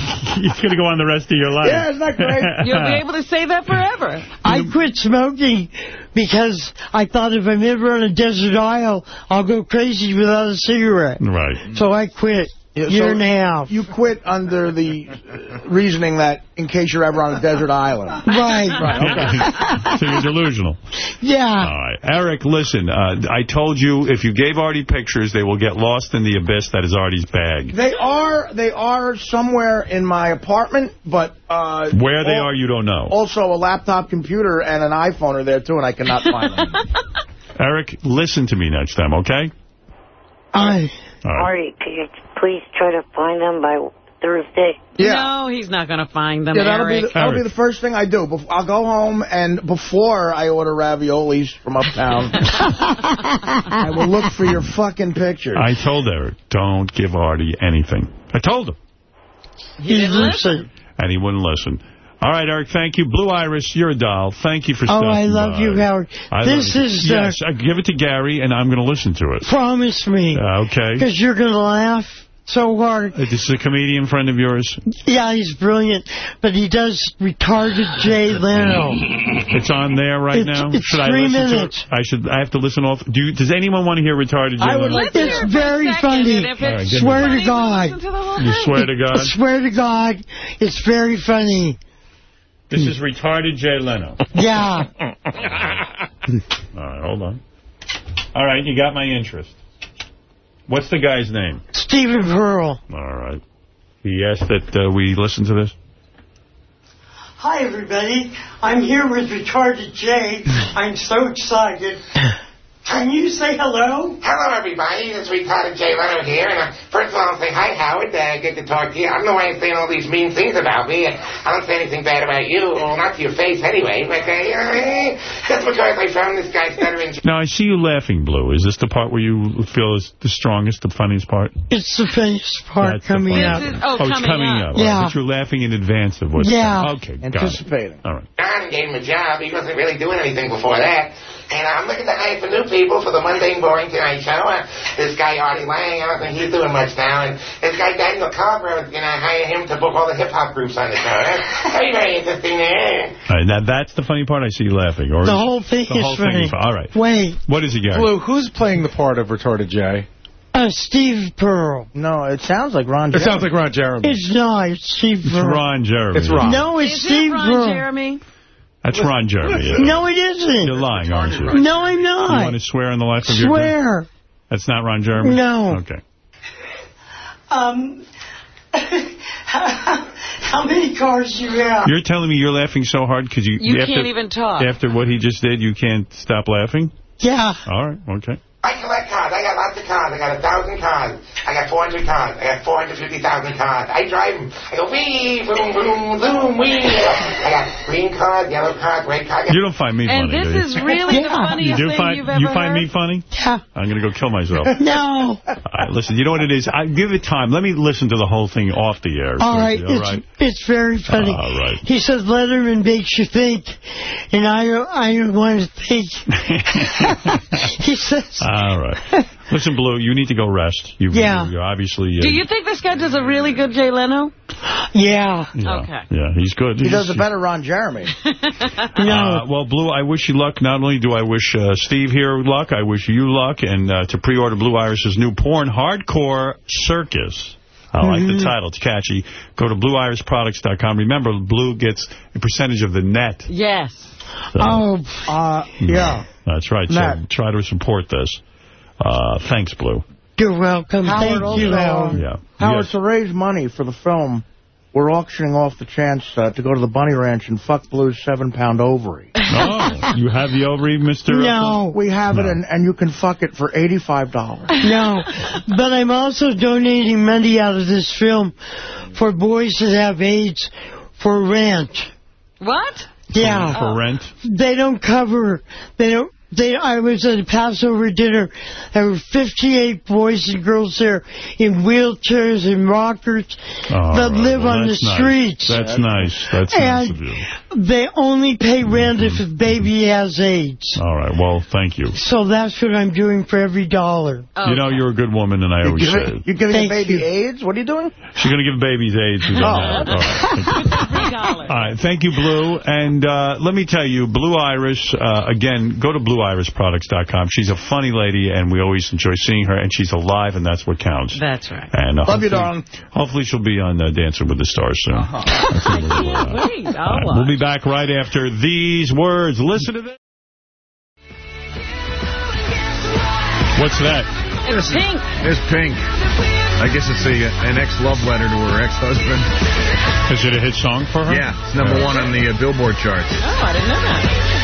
S1: it's going to go on the rest of your life.
S6: Yeah, isn't that great?
S2: You'll be able to say that forever.
S26: I quit smoking because I thought if I'm ever on a desert isle, I'll go crazy without a cigarette.
S1: Right.
S26: So I quit.
S6: Yeah,
S26: Year
S6: so
S26: and a half.
S6: You quit under the uh, reasoning that in case you're ever on a desert island.
S26: Right.
S6: Right, okay.
S1: so you're delusional.
S26: Yeah.
S1: All right. Eric, listen, uh, I told you if you gave Artie pictures, they will get lost in the abyss that is Artie's bag.
S6: They are they are somewhere in my apartment, but uh,
S1: Where they
S6: al-
S1: are, you don't know.
S6: Also, a laptop computer and an iPhone are there too, and I cannot find them.
S1: Eric, listen to me next time, okay?
S26: I.
S1: All right.
S14: Artie, could you please try to find them by Thursday?
S6: Yeah.
S2: No, he's not going to find them,
S6: Yeah, that'll be, the, that'll be the first thing I do. Bef- I'll go home, and before I order raviolis from uptown, I will look for your fucking pictures.
S1: I told Eric, don't give Artie anything. I told him,
S2: He didn't listen.
S1: and he wouldn't listen. All right, Eric, thank you. Blue Iris, you're a doll. Thank you for
S26: Oh, I love
S1: by.
S26: you, Howard.
S1: I
S26: This
S1: love you.
S26: is, uh,
S1: Yes, uh, give it to Gary, and I'm going to listen to it.
S26: Promise me.
S1: Uh, okay.
S26: Because you're going to laugh so hard.
S1: Uh, This is a comedian friend of yours.
S26: Yeah, he's brilliant. But he does retarded Jay Leno.
S1: It's on there right
S26: It's-
S1: now.
S26: it's
S1: Should I listen
S26: minutes.
S1: to it? I should. I have to listen off. Do you, does anyone want to hear retarded? Jay I
S26: would
S1: Leno?
S26: like It's very funny.
S2: And if
S1: All right,
S2: it's
S1: give me
S26: Swear
S1: one.
S26: to God.
S2: to
S1: You swear to God.
S26: I swear to God, it's very funny.
S1: This is retarded Jay Leno.
S26: Yeah.
S1: All right, hold on. All right, you got my interest. What's the guy's name?
S26: Stephen Pearl.
S1: All right. He asked that uh, we listen to this.
S26: Hi, everybody. I'm here with Retarded Jay. I'm so excited Can you say hello?
S28: Hello, everybody. It's retarded Jay Leno here. And uh, first of all, I'll say hi, Howard. Uh, good to talk to you. I don't know why you're saying all these mean things about me. I don't say anything bad about you. Well, not to your face anyway. But uh, you know, eh, just because I found this guy stuttering.
S1: Now, I see you laughing, Blue. Is this the part where you feel is the strongest, the funniest part?
S26: It's the funniest part
S1: That's the
S26: coming
S1: funniest.
S26: up.
S1: Oh, it's coming up. All right,
S26: Yeah.
S1: But you're laughing in advance of what's
S26: Yeah.
S1: coming. Okay, got it. All right.
S28: John gave him a job. He wasn't really doing anything before that. And I'm looking to hire for new people for the mundane, boring Tonight Show. Uh, this guy, Artie Lange, I don't think he's doing much now. And this guy, Daniel Carver, is going to hire him to book all the hip-hop groups on the show. That's very, very interesting there.
S1: All right, now that's the funny part. I see you laughing. Or
S26: The whole thing
S1: the
S26: is
S1: whole thing
S26: funny.
S1: is- All right.
S26: Wait,
S1: What is it, Gary?
S19: Blue, who's playing the part of retarded Jay?
S26: uh, Steve Pearl.
S6: No, it sounds like Ron
S19: It sounds like Ron Jeremy.
S26: It's not. It's Steve
S1: It's Ron Jeremy.
S19: It's Ron.
S26: No, it's
S2: Is
S26: Steve
S2: it Ron
S26: Pearl.
S2: Jeremy?
S1: That's Ron Jeremy. yeah.
S26: No, it isn't.
S1: You're lying, aren't you?
S26: No, I'm not.
S1: You want to swear on the life of your
S26: Swear.
S1: That's not Ron Jeremy?
S26: No.
S1: Okay.
S26: Um, how, how many cars do you have?
S1: You're telling me you're laughing so hard because you...
S2: You
S1: after,
S2: can't even talk.
S1: After what he just did, you can't stop laughing?
S26: Yeah.
S1: All right, okay.
S28: I collect cars. I got lots of cars. I got a thousand cars. I got 400 cars. I got 450,000 cars. I drive them. I go wee, boom, boom, boom, wee. I got green cars, yellow cars, red cars.
S1: You don't find me
S2: And
S1: funny,
S2: this
S1: do you?
S2: is really the
S1: You
S2: funniest
S1: do
S2: thing
S1: find
S2: you've ever
S1: you find
S2: heard?
S1: me funny?
S26: Yeah.
S1: I'm going to go kill myself.
S26: No.
S1: All right, listen, you know what it is? I give it time. Let me listen to the whole thing off the air.
S26: All right,
S1: All
S26: it's,
S1: right.
S26: it's very funny.
S1: All right.
S26: He says Letterman makes you think, and I I don't want to think. he says,
S1: All right. Listen, Blue, you need to go rest. You,
S2: Yeah.
S1: You, you obviously... Uh,
S2: Do you think this guy does a really good Jay Leno?
S26: Yeah.
S1: yeah,
S2: Okay.
S1: Yeah, he's good.
S6: He
S1: He's-
S6: does a better Ron Jeremy.
S1: Uh, well, Blue, I wish you luck. Not only do I wish uh, Steve here luck, I wish you luck. And uh, to pre-order Blue Iris's new porn, Hardcore Circus. I like the
S26: Mhm.
S1: title. It's catchy. Go to blueirisproducts.com. Remember, Blue gets a percentage of the net.
S2: Yes.
S1: So,
S26: oh, uh, yeah.
S1: That's right. So try to support this. Uh, thanks, Blue.
S26: You're welcome.
S6: Howard,
S26: Thank you,
S6: also,
S26: Howard.
S1: Yeah.
S6: Howard,
S1: Yes.
S6: to raise money for the film, we're auctioning off the chance uh, to go to the Bunny Ranch and fuck Blue's seven-pound ovary.
S1: Oh, you have the ovary, Mr.
S26: No.
S6: We have it, and, and you can fuck it for $85.
S26: No, but I'm also donating money out of this film for boys that have AIDS for rent.
S2: What?
S26: Yeah.
S1: For rent?
S26: They don't cover, they don't, they, I was at a Passover dinner. There were 58 boys and girls there in wheelchairs and rockers
S1: All
S26: that
S1: right,
S26: live
S1: well,
S26: on the
S1: nice.
S26: streets.
S1: That's nice. That's nice of you.
S26: they only pay rent if the baby has AIDS.
S1: All right. Well, thank you.
S26: So that's what I'm doing for every dollar.
S1: You know you're a good woman, and I always
S6: You're
S1: say
S6: giving,
S1: it.
S6: you're giving
S26: Thank
S6: the baby
S26: you.
S6: AIDS? What are you doing?
S1: She's going to give babies AIDS. Who don't have it. All right. All right. Thank you, Blue. And uh, let me tell you, Blue Iris, uh, again, go to blueirisproducts.com. She's a funny lady, and we always enjoy seeing her, and she's alive, and that's what counts.
S2: That's right.
S1: And, uh,
S6: Love you,
S1: hopefully-
S6: darling.
S1: Hopefully she'll be on uh, Dancing with the Stars soon.
S2: I can't wait.
S1: All
S2: I'll
S1: right, we'll be back right after these words. Listen to this. What's that?
S2: It's pink.
S8: There's Pink. I guess it's a, an ex-love letter to her ex-husband.
S1: Is it a hit song for her?
S8: Yeah, it's number one on the uh, Billboard charts.
S2: Oh, I didn't know that.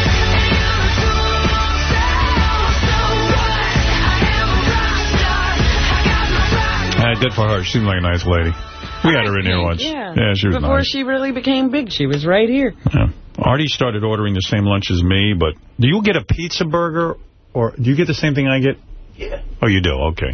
S1: I did for her. She seemed like a nice lady. We had her in here once.
S2: Yeah.
S1: she was
S2: Before
S1: nice.
S2: she really became big, she was right here.
S1: Yeah. Artie started ordering the same lunch as me, but do you get a pizza burger, or do you get the same thing I get?
S2: Yeah.
S1: Oh, you do? Okay.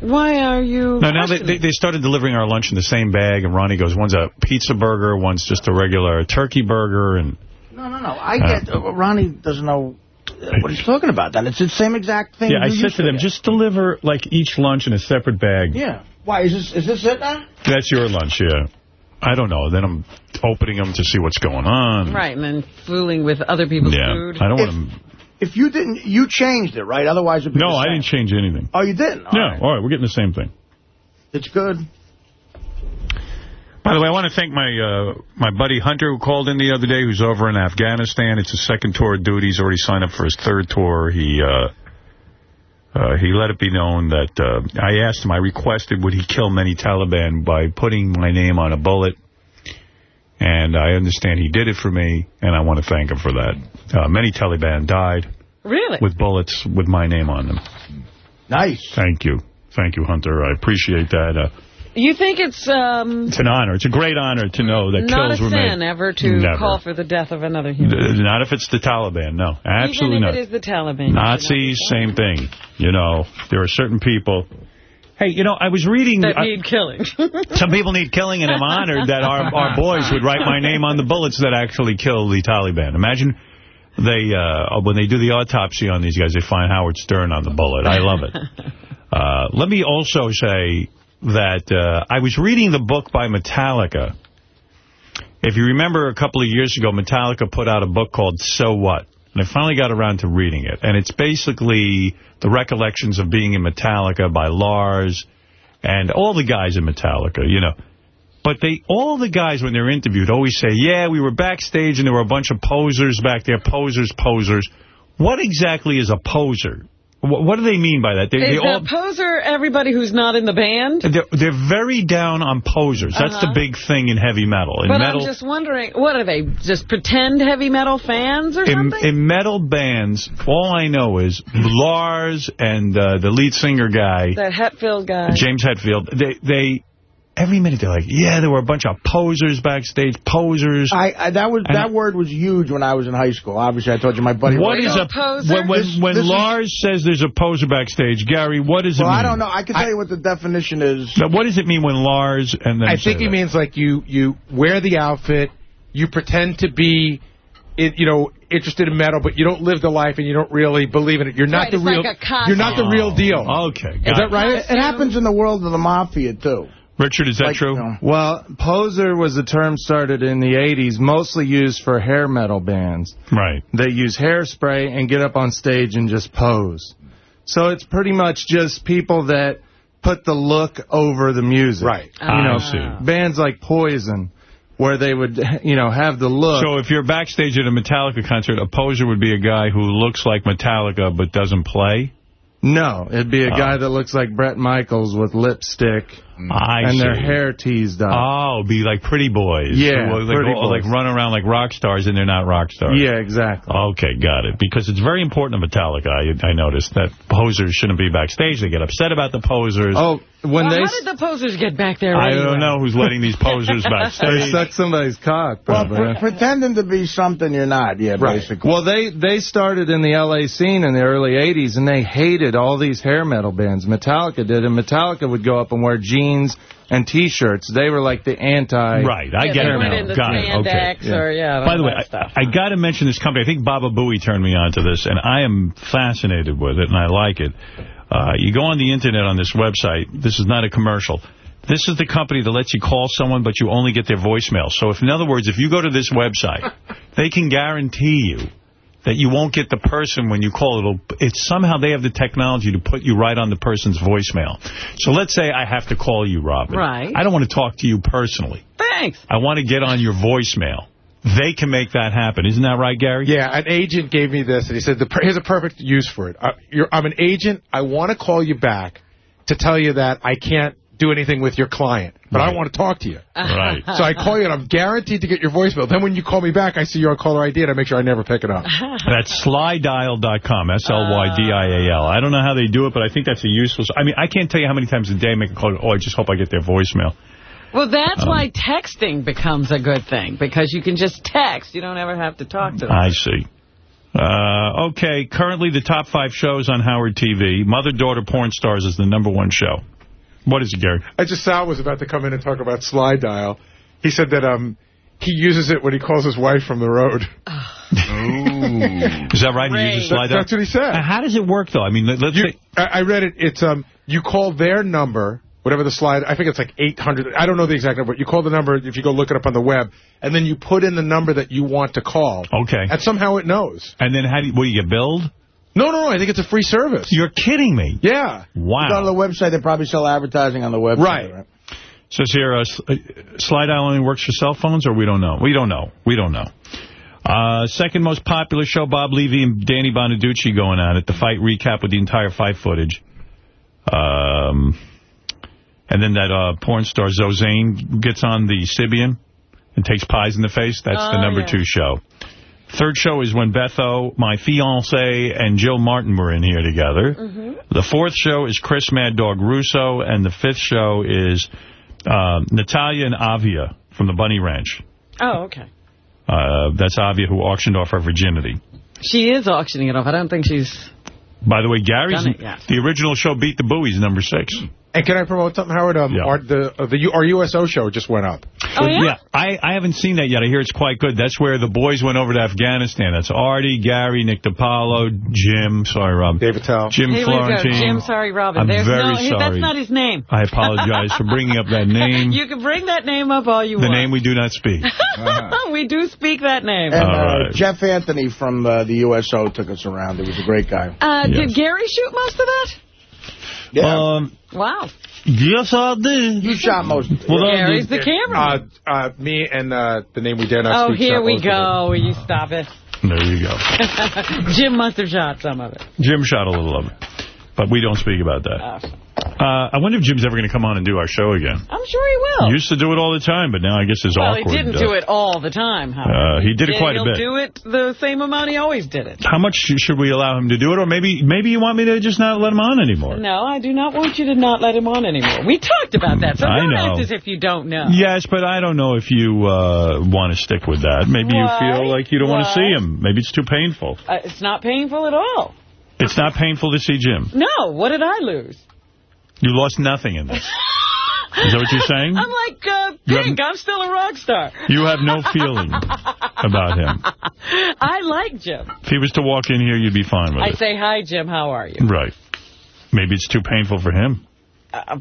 S2: Why are you...
S1: No, now they, they, they started delivering our lunch in the same bag, and Ronnie goes, one's a pizza burger, one's just a regular turkey burger, and
S6: No, no, no. I get, uh, Ronnie doesn't know uh, what he's talking about. Then It's the same exact thing.
S1: yeah, I said to them,
S6: get.
S1: just deliver, like, each lunch in a separate bag.
S6: Yeah. Why, is this, is this it now?
S1: That's your lunch, yeah. I don't know. Then I'm opening them to see what's going on.
S2: Right, and then fooling with other people's
S1: Yeah,
S2: food.
S1: I don't want to...
S6: If you didn't, you changed it, right? Otherwise it'd be
S1: No,
S6: the
S1: I didn't change anything.
S6: Oh, you didn't?
S1: No, all right, we're getting the same thing.
S6: It's good.
S1: By the way, I want to thank my uh, my buddy Hunter who called in the other day, who's over in Afghanistan. It's his second tour of duty. He's already signed up for his third tour. He uh, uh, he let it be known that uh, I asked him, I requested, would he kill many Taliban by putting my name on a bullet? And I understand he did it for me, and I want to thank him for that. Uh, many Taliban died.
S2: Really?
S1: With bullets with my name on them.
S6: Nice.
S1: Thank you. Thank you, Hunter. I appreciate that.
S2: You think it's um,
S1: it's an honor. It's a great honor to know that
S2: not a
S1: kills were
S2: sin
S1: made.
S2: ever to
S1: Never.
S2: call for the death of another human?
S1: Not if it's the Taliban. No, absolutely
S2: Even
S1: not.
S2: if it is the Taliban.
S1: Nazis, same thing. You know, there are certain people. Hey, you know, I was reading.
S2: That
S1: I-
S2: need killing.
S1: some people need killing, and I'm honored that our, our boys would write my name on the bullets that actually kill the Taliban. Imagine they uh, when they do the autopsy on these guys, they find Howard Stern on the bullet. I love it. Uh, let me also say that uh, I was reading the book by Metallica. If you remember a couple of years ago, Metallica put out a book called So What? And I finally got around to reading it. And it's basically the recollections of being in Metallica by Lars and all the guys in Metallica, you know. But they, all the guys, when they're interviewed, always say, yeah, we were backstage and there were a bunch of posers back there, posers, posers. What exactly is a poser? What, what do they mean by that? They,
S2: Is
S1: they all,
S2: poser everybody who's not in the band?
S1: they're, they're very down on posers. That's the
S2: Uh-huh.
S1: big thing in heavy metal. In
S2: but
S1: metal,
S2: I'm just wondering, what are they, just pretend heavy metal fans or
S1: in,
S2: something?
S1: in metal bands, all I know is Lars and uh, the lead singer guy,
S2: that Hetfield guy.
S1: James Hetfield, they, they, every minute they're like, yeah, there were a bunch of posers backstage, posers.
S6: I, I that was
S1: And
S6: that word was huge when I was in high school. Obviously, I told you my buddy.
S1: What is a when when,
S6: This-
S1: when
S6: this is-
S1: Lars says there's a poser backstage, Gary? What does it
S6: well,
S1: mean?
S6: I don't know. I can tell you what the definition is.
S1: Now, what does it mean when Lars and then
S19: I think he
S1: that?
S19: means like you you wear the outfit, you pretend to be, it, you know, interested in metal, but you don't live the life and you don't really believe in it. You're not
S2: Right,
S19: the
S2: it's
S19: real.
S2: like a
S19: you're not the real oh, deal.
S1: Okay,
S19: Is that right?
S6: It, it happens in the world of the mafia too.
S1: Richard, is that
S6: Like,
S1: true?
S6: you
S29: Well, poser was a term started in the 80s, mostly used for hair metal bands.
S1: Right.
S29: They use hairspray and get up on stage and just pose. So it's pretty much just people that put the look over the music.
S19: Right.
S29: Ah, you know,
S1: see.
S29: bands like Poison, where they would, you know, have the look.
S1: So if you're backstage at a Metallica concert, a poser would be a guy who looks like Metallica but doesn't play?
S29: No, it'd be a
S1: Oh.
S29: guy that looks like Bret Michaels with lipstick Mm.
S1: I
S29: and their hair teased up.
S1: Oh, be like pretty boys.
S29: Yeah,
S1: Who, like,
S29: pretty
S1: all- like run around like rock stars and they're not rock stars.
S29: Yeah, exactly.
S1: Okay, got it. Because it's very important to Metallica, I, I noticed, that posers shouldn't be backstage. They get upset about the posers.
S29: Oh, when
S2: Well,
S29: they
S2: how did the posers get back there
S1: I
S2: anyway?
S1: don't know who's letting these posers backstage.
S29: they suck somebody's cock,
S6: well,
S29: probably.
S6: pre- pretending to be something you're not. Yeah, basically.
S29: Well, they they started in the L.A. scene in the early '80s, and they hated all these hair metal bands. Metallica did, and Metallica would go up and wear jeans and T-shirts. They were like the anti.
S1: Right, I
S2: Yeah,
S1: get
S2: they
S1: it
S2: went
S1: now.
S2: in
S1: Got it. Okay.
S2: spandex or, yeah,
S1: By the way,
S2: stuff.
S1: I, I got to mention this company. I think Baba Booey turned me on to this, and I am fascinated with it, and I like it. Uh, you go on the Internet on this website. This is not a commercial. This is the company that lets you call someone, but you only get their voicemail. So, if in other words, if you go to this website, they can guarantee you that you won't get the person when you call. It'll, it's somehow they have the technology to put you right on the person's voicemail. So let's say I have to call you, Robin.
S2: Right.
S1: I don't want to talk to you personally.
S2: Thanks.
S1: I want to get on your voicemail. They can make that happen. Isn't that right, Gary?
S19: Yeah, an agent gave me this, and he said, the, here's a perfect use for it. Uh, you're, I'm an agent. I want to call you back to tell you that I can't do anything with your client, but I
S1: Right.
S19: want to talk to you.
S1: Right.
S19: So I call you, and I'm guaranteed to get your voicemail. Then when you call me back, I see your caller ID, and I make sure I never pick it up.
S1: That's slydial.com, S-L-Y-D-I-A-L. I don't know how they do it, but I think that's a useful... I mean, I can't tell you how many times a day I make a call. Oh, I just hope I get their voicemail.
S2: Well, that's
S1: Um,
S2: why texting becomes a good thing, because you can just text. You don't ever have to talk to them.
S1: I see. Uh, okay, currently the top five shows on Howard TV. Mother-Daughter Porn Stars is the number one show. What is it, Gary?
S19: I just Sal was about to come in and talk about slydial. He said that um he uses it when he calls his wife from the road.
S1: Is that right? You just slide
S19: That- that's what he said.
S1: Now, How does it work, though? I mean, let- let's
S19: You,
S1: say...
S19: I, I read it. It's um you call their number, whatever the slide. I think it's like 800. I don't know the exact number. But you call the number if you go look it up on the web, and then you put in the number that you want to call.
S1: Okay.
S19: And somehow it knows.
S1: And then how do you, what, do you get billed?
S19: No, no, no. I think it's a free service.
S1: You're kidding me.
S19: Yeah.
S1: Wow.
S6: You go to the website, they probably sell advertising on the website.
S19: Right.
S1: Says here, uh, Slydial only works for cell phones, or we don't know? We don't know. We don't know. Uh, second most popular show, Bob Levy and Danny Bonaduce going on at it. The fight recap with the entire fight footage. Um, and then that uh, porn star Zozane gets on the Sybian and takes pies in the face. That's the
S2: Oh,
S1: number
S2: yeah.
S1: two show. Third show is when Beth O, my fiance, and Jill Martin were in here together.
S2: Mm-hmm.
S1: The fourth show is Chris Mad Dog Russo, and the fifth show is um, Natalia and Avia from the Bunny Ranch.
S2: Oh, okay.
S1: Uh, that's Avia who auctioned off her virginity.
S2: She is auctioning it off. I don't think she's...
S1: By the way, Gary's
S2: Done it, yeah.
S1: the original show Beat the Booey, number six.
S19: And can I promote something, Howard? Um, our, the uh, the our USO show just went up.
S2: Oh, yeah? yeah?
S1: I, I haven't seen that yet. I hear it's quite good. That's where the boys went over to Afghanistan. That's Artie, Gary, Nick DiPaolo, Jim, sorry, Rob.
S19: Dave Attell.
S1: Jim
S2: Here.
S1: Florentine.
S2: Jim, sorry, Robin.
S1: I'm
S2: There's
S1: very
S2: no,
S1: sorry.
S2: That's not his name.
S1: I apologize for bringing up that name.
S2: You can bring that name up all you
S1: the
S2: want.
S1: The name we do not speak.
S2: we do speak that name.
S6: And uh,
S1: right.
S6: Jeff Anthony from uh, the USO took us around. He was a great guy.
S2: Uh, Did Gary shoot most of that?
S1: Um,
S2: Wow.
S1: yes, I did.
S6: You shot most of it.
S1: Well, I
S2: Gary's the camera.
S19: Uh, uh, me and uh, the name we dare not
S2: oh,
S19: speak.
S2: here we
S19: most of it.
S2: go. Will you stop it?
S1: There you go.
S2: Jim must have shot some of it.
S1: Jim shot a little of it. But we don't speak about that.
S2: Oh.
S1: Uh, I wonder if Jim's ever going to come on and do our show again.
S2: I'm sure he will.
S1: He used to do it all the time, but now I guess it's
S2: well,
S1: awkward.
S2: he didn't
S1: uh,
S2: do it all the time,
S1: Uh, he did it quite a
S2: He'll
S1: bit.
S2: do it the same amount he always did it.
S1: How much should we allow him to do it? Or maybe maybe you want me to just not let him on anymore?
S2: No, I do not want you to not let him on anymore. We talked about that, so
S1: I
S2: don't
S1: know.
S2: act as if you don't know.
S1: Yes, but I don't know if you uh, want to stick with that. Maybe
S2: Why?
S1: you feel like you don't want to see him. Maybe it's too painful.
S2: Uh, it's not painful at all.
S1: It's not painful to see Jim.
S2: No, what did I lose?
S1: You lost nothing in this. Is that what you're saying?
S2: I'm like uh,
S1: You
S2: Pink. I'm still a rock star.
S1: You have no feeling about him.
S2: I like Jim.
S1: If he was to walk in here, you'd be fine with
S2: I
S1: it.
S2: I'd say, hi, Jim, how are you?
S1: Right. Maybe it's too painful for him.
S2: Uh,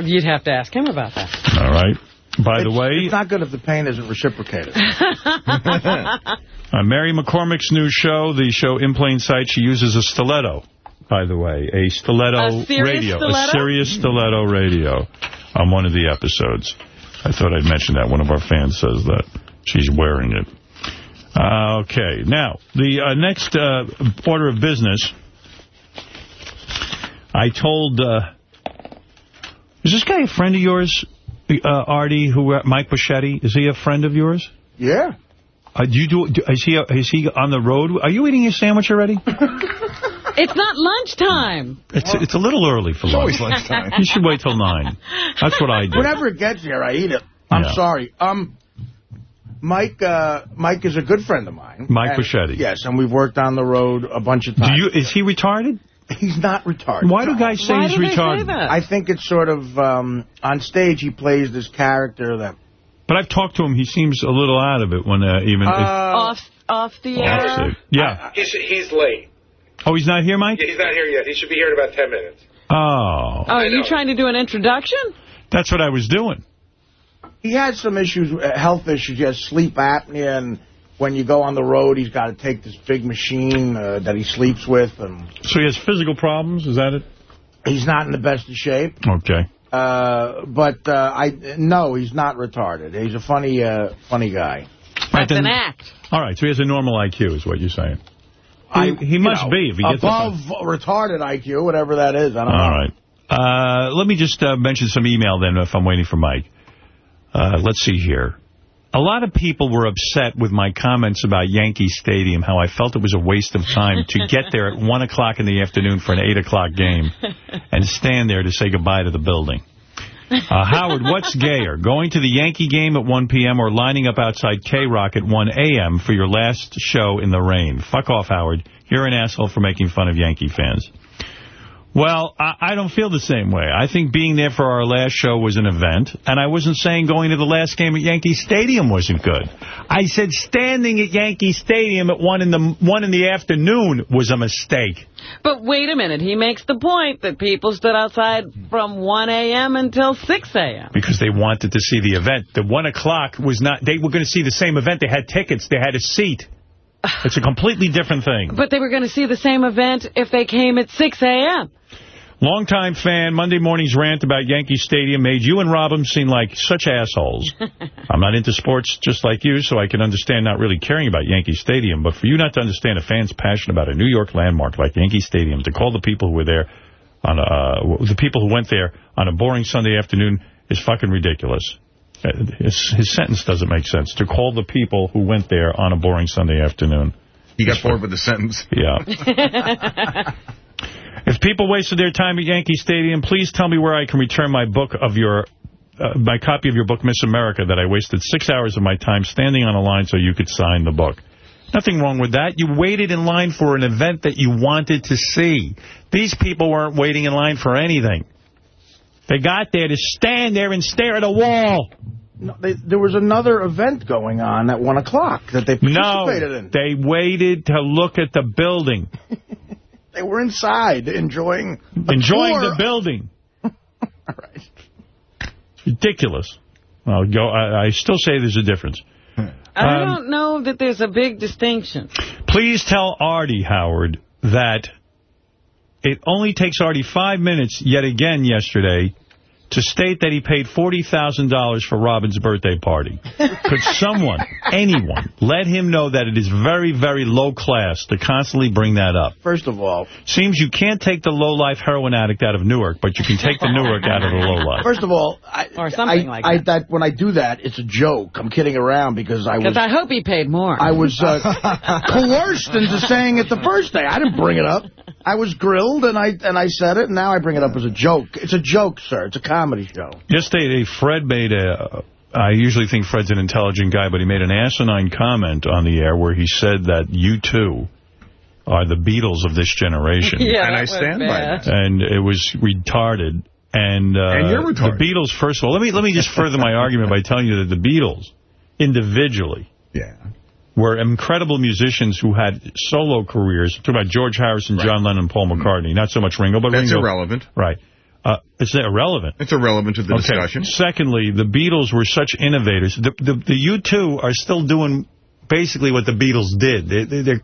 S2: you'd have to ask him about that.
S1: All right. By the way,
S6: It's not good if the pain isn't reciprocated.
S1: on Mary McCormack's new show, the show In Plain Sight, she uses a stiletto, by the way. A stiletto
S2: A
S1: radio.
S2: stiletto?
S1: A serious stiletto radio on one of the episodes. I thought I'd mention that. One of our fans says that. She's wearing it. Uh, okay. Now, the uh, next uh, order of business, I told... Uh, is this guy a friend of yours, uh, Artie, who uh, Mike Bocchetti? Is he a friend of yours?
S6: Yeah.
S1: Uh, do you do, do? Is he? Is he on the road? Are you eating your sandwich already?
S2: It's not lunchtime.
S1: It's it's a little early for lunch.
S6: always lunchtime.
S1: You should wait till nine. That's what I do.
S6: Whenever it gets here, I eat it. I'm
S1: Yeah.
S6: sorry. Um, Mike uh, Mike is a good friend of mine.
S1: Mike
S6: And-
S1: Bocchetti.
S6: Yes, and we've worked on the road a bunch of
S1: Do
S6: times.
S1: you? Is he retarded?
S6: He's not retarded.
S1: Why do guys say
S2: Why
S1: he's
S2: do they say
S1: retarded?
S2: that?
S6: I think it's sort of, um, on stage he plays this character that...
S1: But I've talked to him. He seems a little out of it when uh, even.
S2: off off the
S1: if,
S2: air.
S1: Off yeah.
S30: He's, he's late.
S1: Oh, he's not here, Mike.
S30: Yeah, he's not here yet. He should be here in about 10 minutes.
S1: Oh,
S2: Oh, are you trying to do an introduction?
S1: that's what I was doing.
S6: He has some issues, uh, health issues. He has sleep apnea, and when you go on the road, he's got to take this big machine uh, that he sleeps with, and
S1: So he has physical problems. Is that it?
S6: he's not in the best of shape.
S1: Okay.
S6: Uh, but uh, I no, he's not retarded. He's a funny, uh, funny guy.
S1: Right,
S2: That's an act.
S1: All right. So he has a normal IQ, is what you're saying.
S6: I,
S1: he must
S6: know,
S1: be if he gets up
S6: above retarded IQ, whatever that is. I don't know.
S1: All right. Uh, let me just uh, mention some email then if I'm waiting for Mike. Uh, let's see here. A lot of people were upset with my comments about Yankee Stadium, how I felt it was a waste of time to get there at 1 o'clock in the afternoon for an 8 o'clock game and stand there to say goodbye to the building. Uh, Howard, what's gayer, going to the Yankee game at 1 p.m. or lining up outside K-Rock at 1 a.m. for your last show in the rain? Fuck off, Howard. You're an asshole for making fun of Yankee fans. Well, I, I don't feel the same way. I think being there for our last show was an event, and I wasn't saying going to the last game at Yankee Stadium wasn't good. I said standing at Yankee Stadium at 1 in the one in the afternoon was a mistake.
S2: But wait a minute. He makes the point that people stood outside from 1 a.m. until 6 a.m.
S1: because they wanted to see the event. The 1 o'clock was not, they were going to see the same event. They had tickets. They had a seat. It's a completely different thing.
S2: But they were going to see the same event if they came at 6 a.m.
S1: Longtime fan, Monday morning's rant about Yankee Stadium made you and Robin seem like such assholes. I'm not into sports just like you, so I can understand not really caring about Yankee Stadium. But for you not to understand a fan's passion about a New York landmark like Yankee Stadium, to call the people who were there, on a, uh, the people who went there on a boring Sunday afternoon is fucking ridiculous. Uh, His, his sentence doesn't make sense. To call the people who went there on a boring Sunday afternoon.
S8: He got bored with the sentence.
S1: Yeah. If people wasted their time at Yankee Stadium, please tell me where I can return my book of your, uh, my copy of your book, Miss America, that I wasted six hours of my time standing on a line so you could sign the book. Nothing wrong with that. You waited in line for an event that you wanted to see. These people weren't waiting in line for anything. They got there to stand there and stare at a wall.
S6: No, they, there was another event going on at 1 o'clock that they
S1: No,
S6: participated in.
S1: they waited to look at the building.
S6: They were inside enjoying a
S1: enjoying
S6: tour.
S1: the building. It's ridiculous. Well, go. I, I still say there's a difference.
S2: I
S1: Um,
S2: don't know that there's a big distinction.
S1: Please tell Artie, Howard, that it only takes Artie five minutes, yet again yesterday, to state that he paid $40,000 for Robin's birthday party. Could someone, anyone, let him know that it is very, very low class to constantly bring that up?
S6: First of all...
S1: Seems you can't take the low-life heroin addict out of Newark, but you can take the Newark out of the low-life.
S6: First of all, I,
S2: Or something
S6: I,
S2: like
S6: I,
S2: that.
S6: that. When I do that, it's a joke. I'm kidding around because I was...
S2: Because I hope he paid more.
S6: I was uh, coerced into saying it the first day. I didn't bring it up. I was grilled and I and I said it, and now I bring it up as a joke. It's a joke, sir. It's a comedy show.
S1: Yesterday, Fred made a... I usually think Fred's an intelligent guy, but he made an asinine comment on the air where he said that you two are the Beatles of this generation.
S2: Yeah, And I that was stand by bad. that.
S1: And it was retarded. And, uh,
S8: And you're retarded.
S1: the Beatles, first of all, let me let me just further my argument by telling you that the Beatles, individually,
S8: yeah,
S1: were incredible musicians who had solo careers. Talk about George Harrison, John Lennon, Paul McCartney. Not so much Ringo, but
S8: That's
S1: Ringo.
S8: irrelevant.
S1: Right. Uh, it's irrelevant.
S8: It's irrelevant to the
S1: Okay.
S8: discussion.
S1: Secondly, the Beatles were such innovators. The, the, the U2 are still doing basically what the Beatles did. They, they, they're,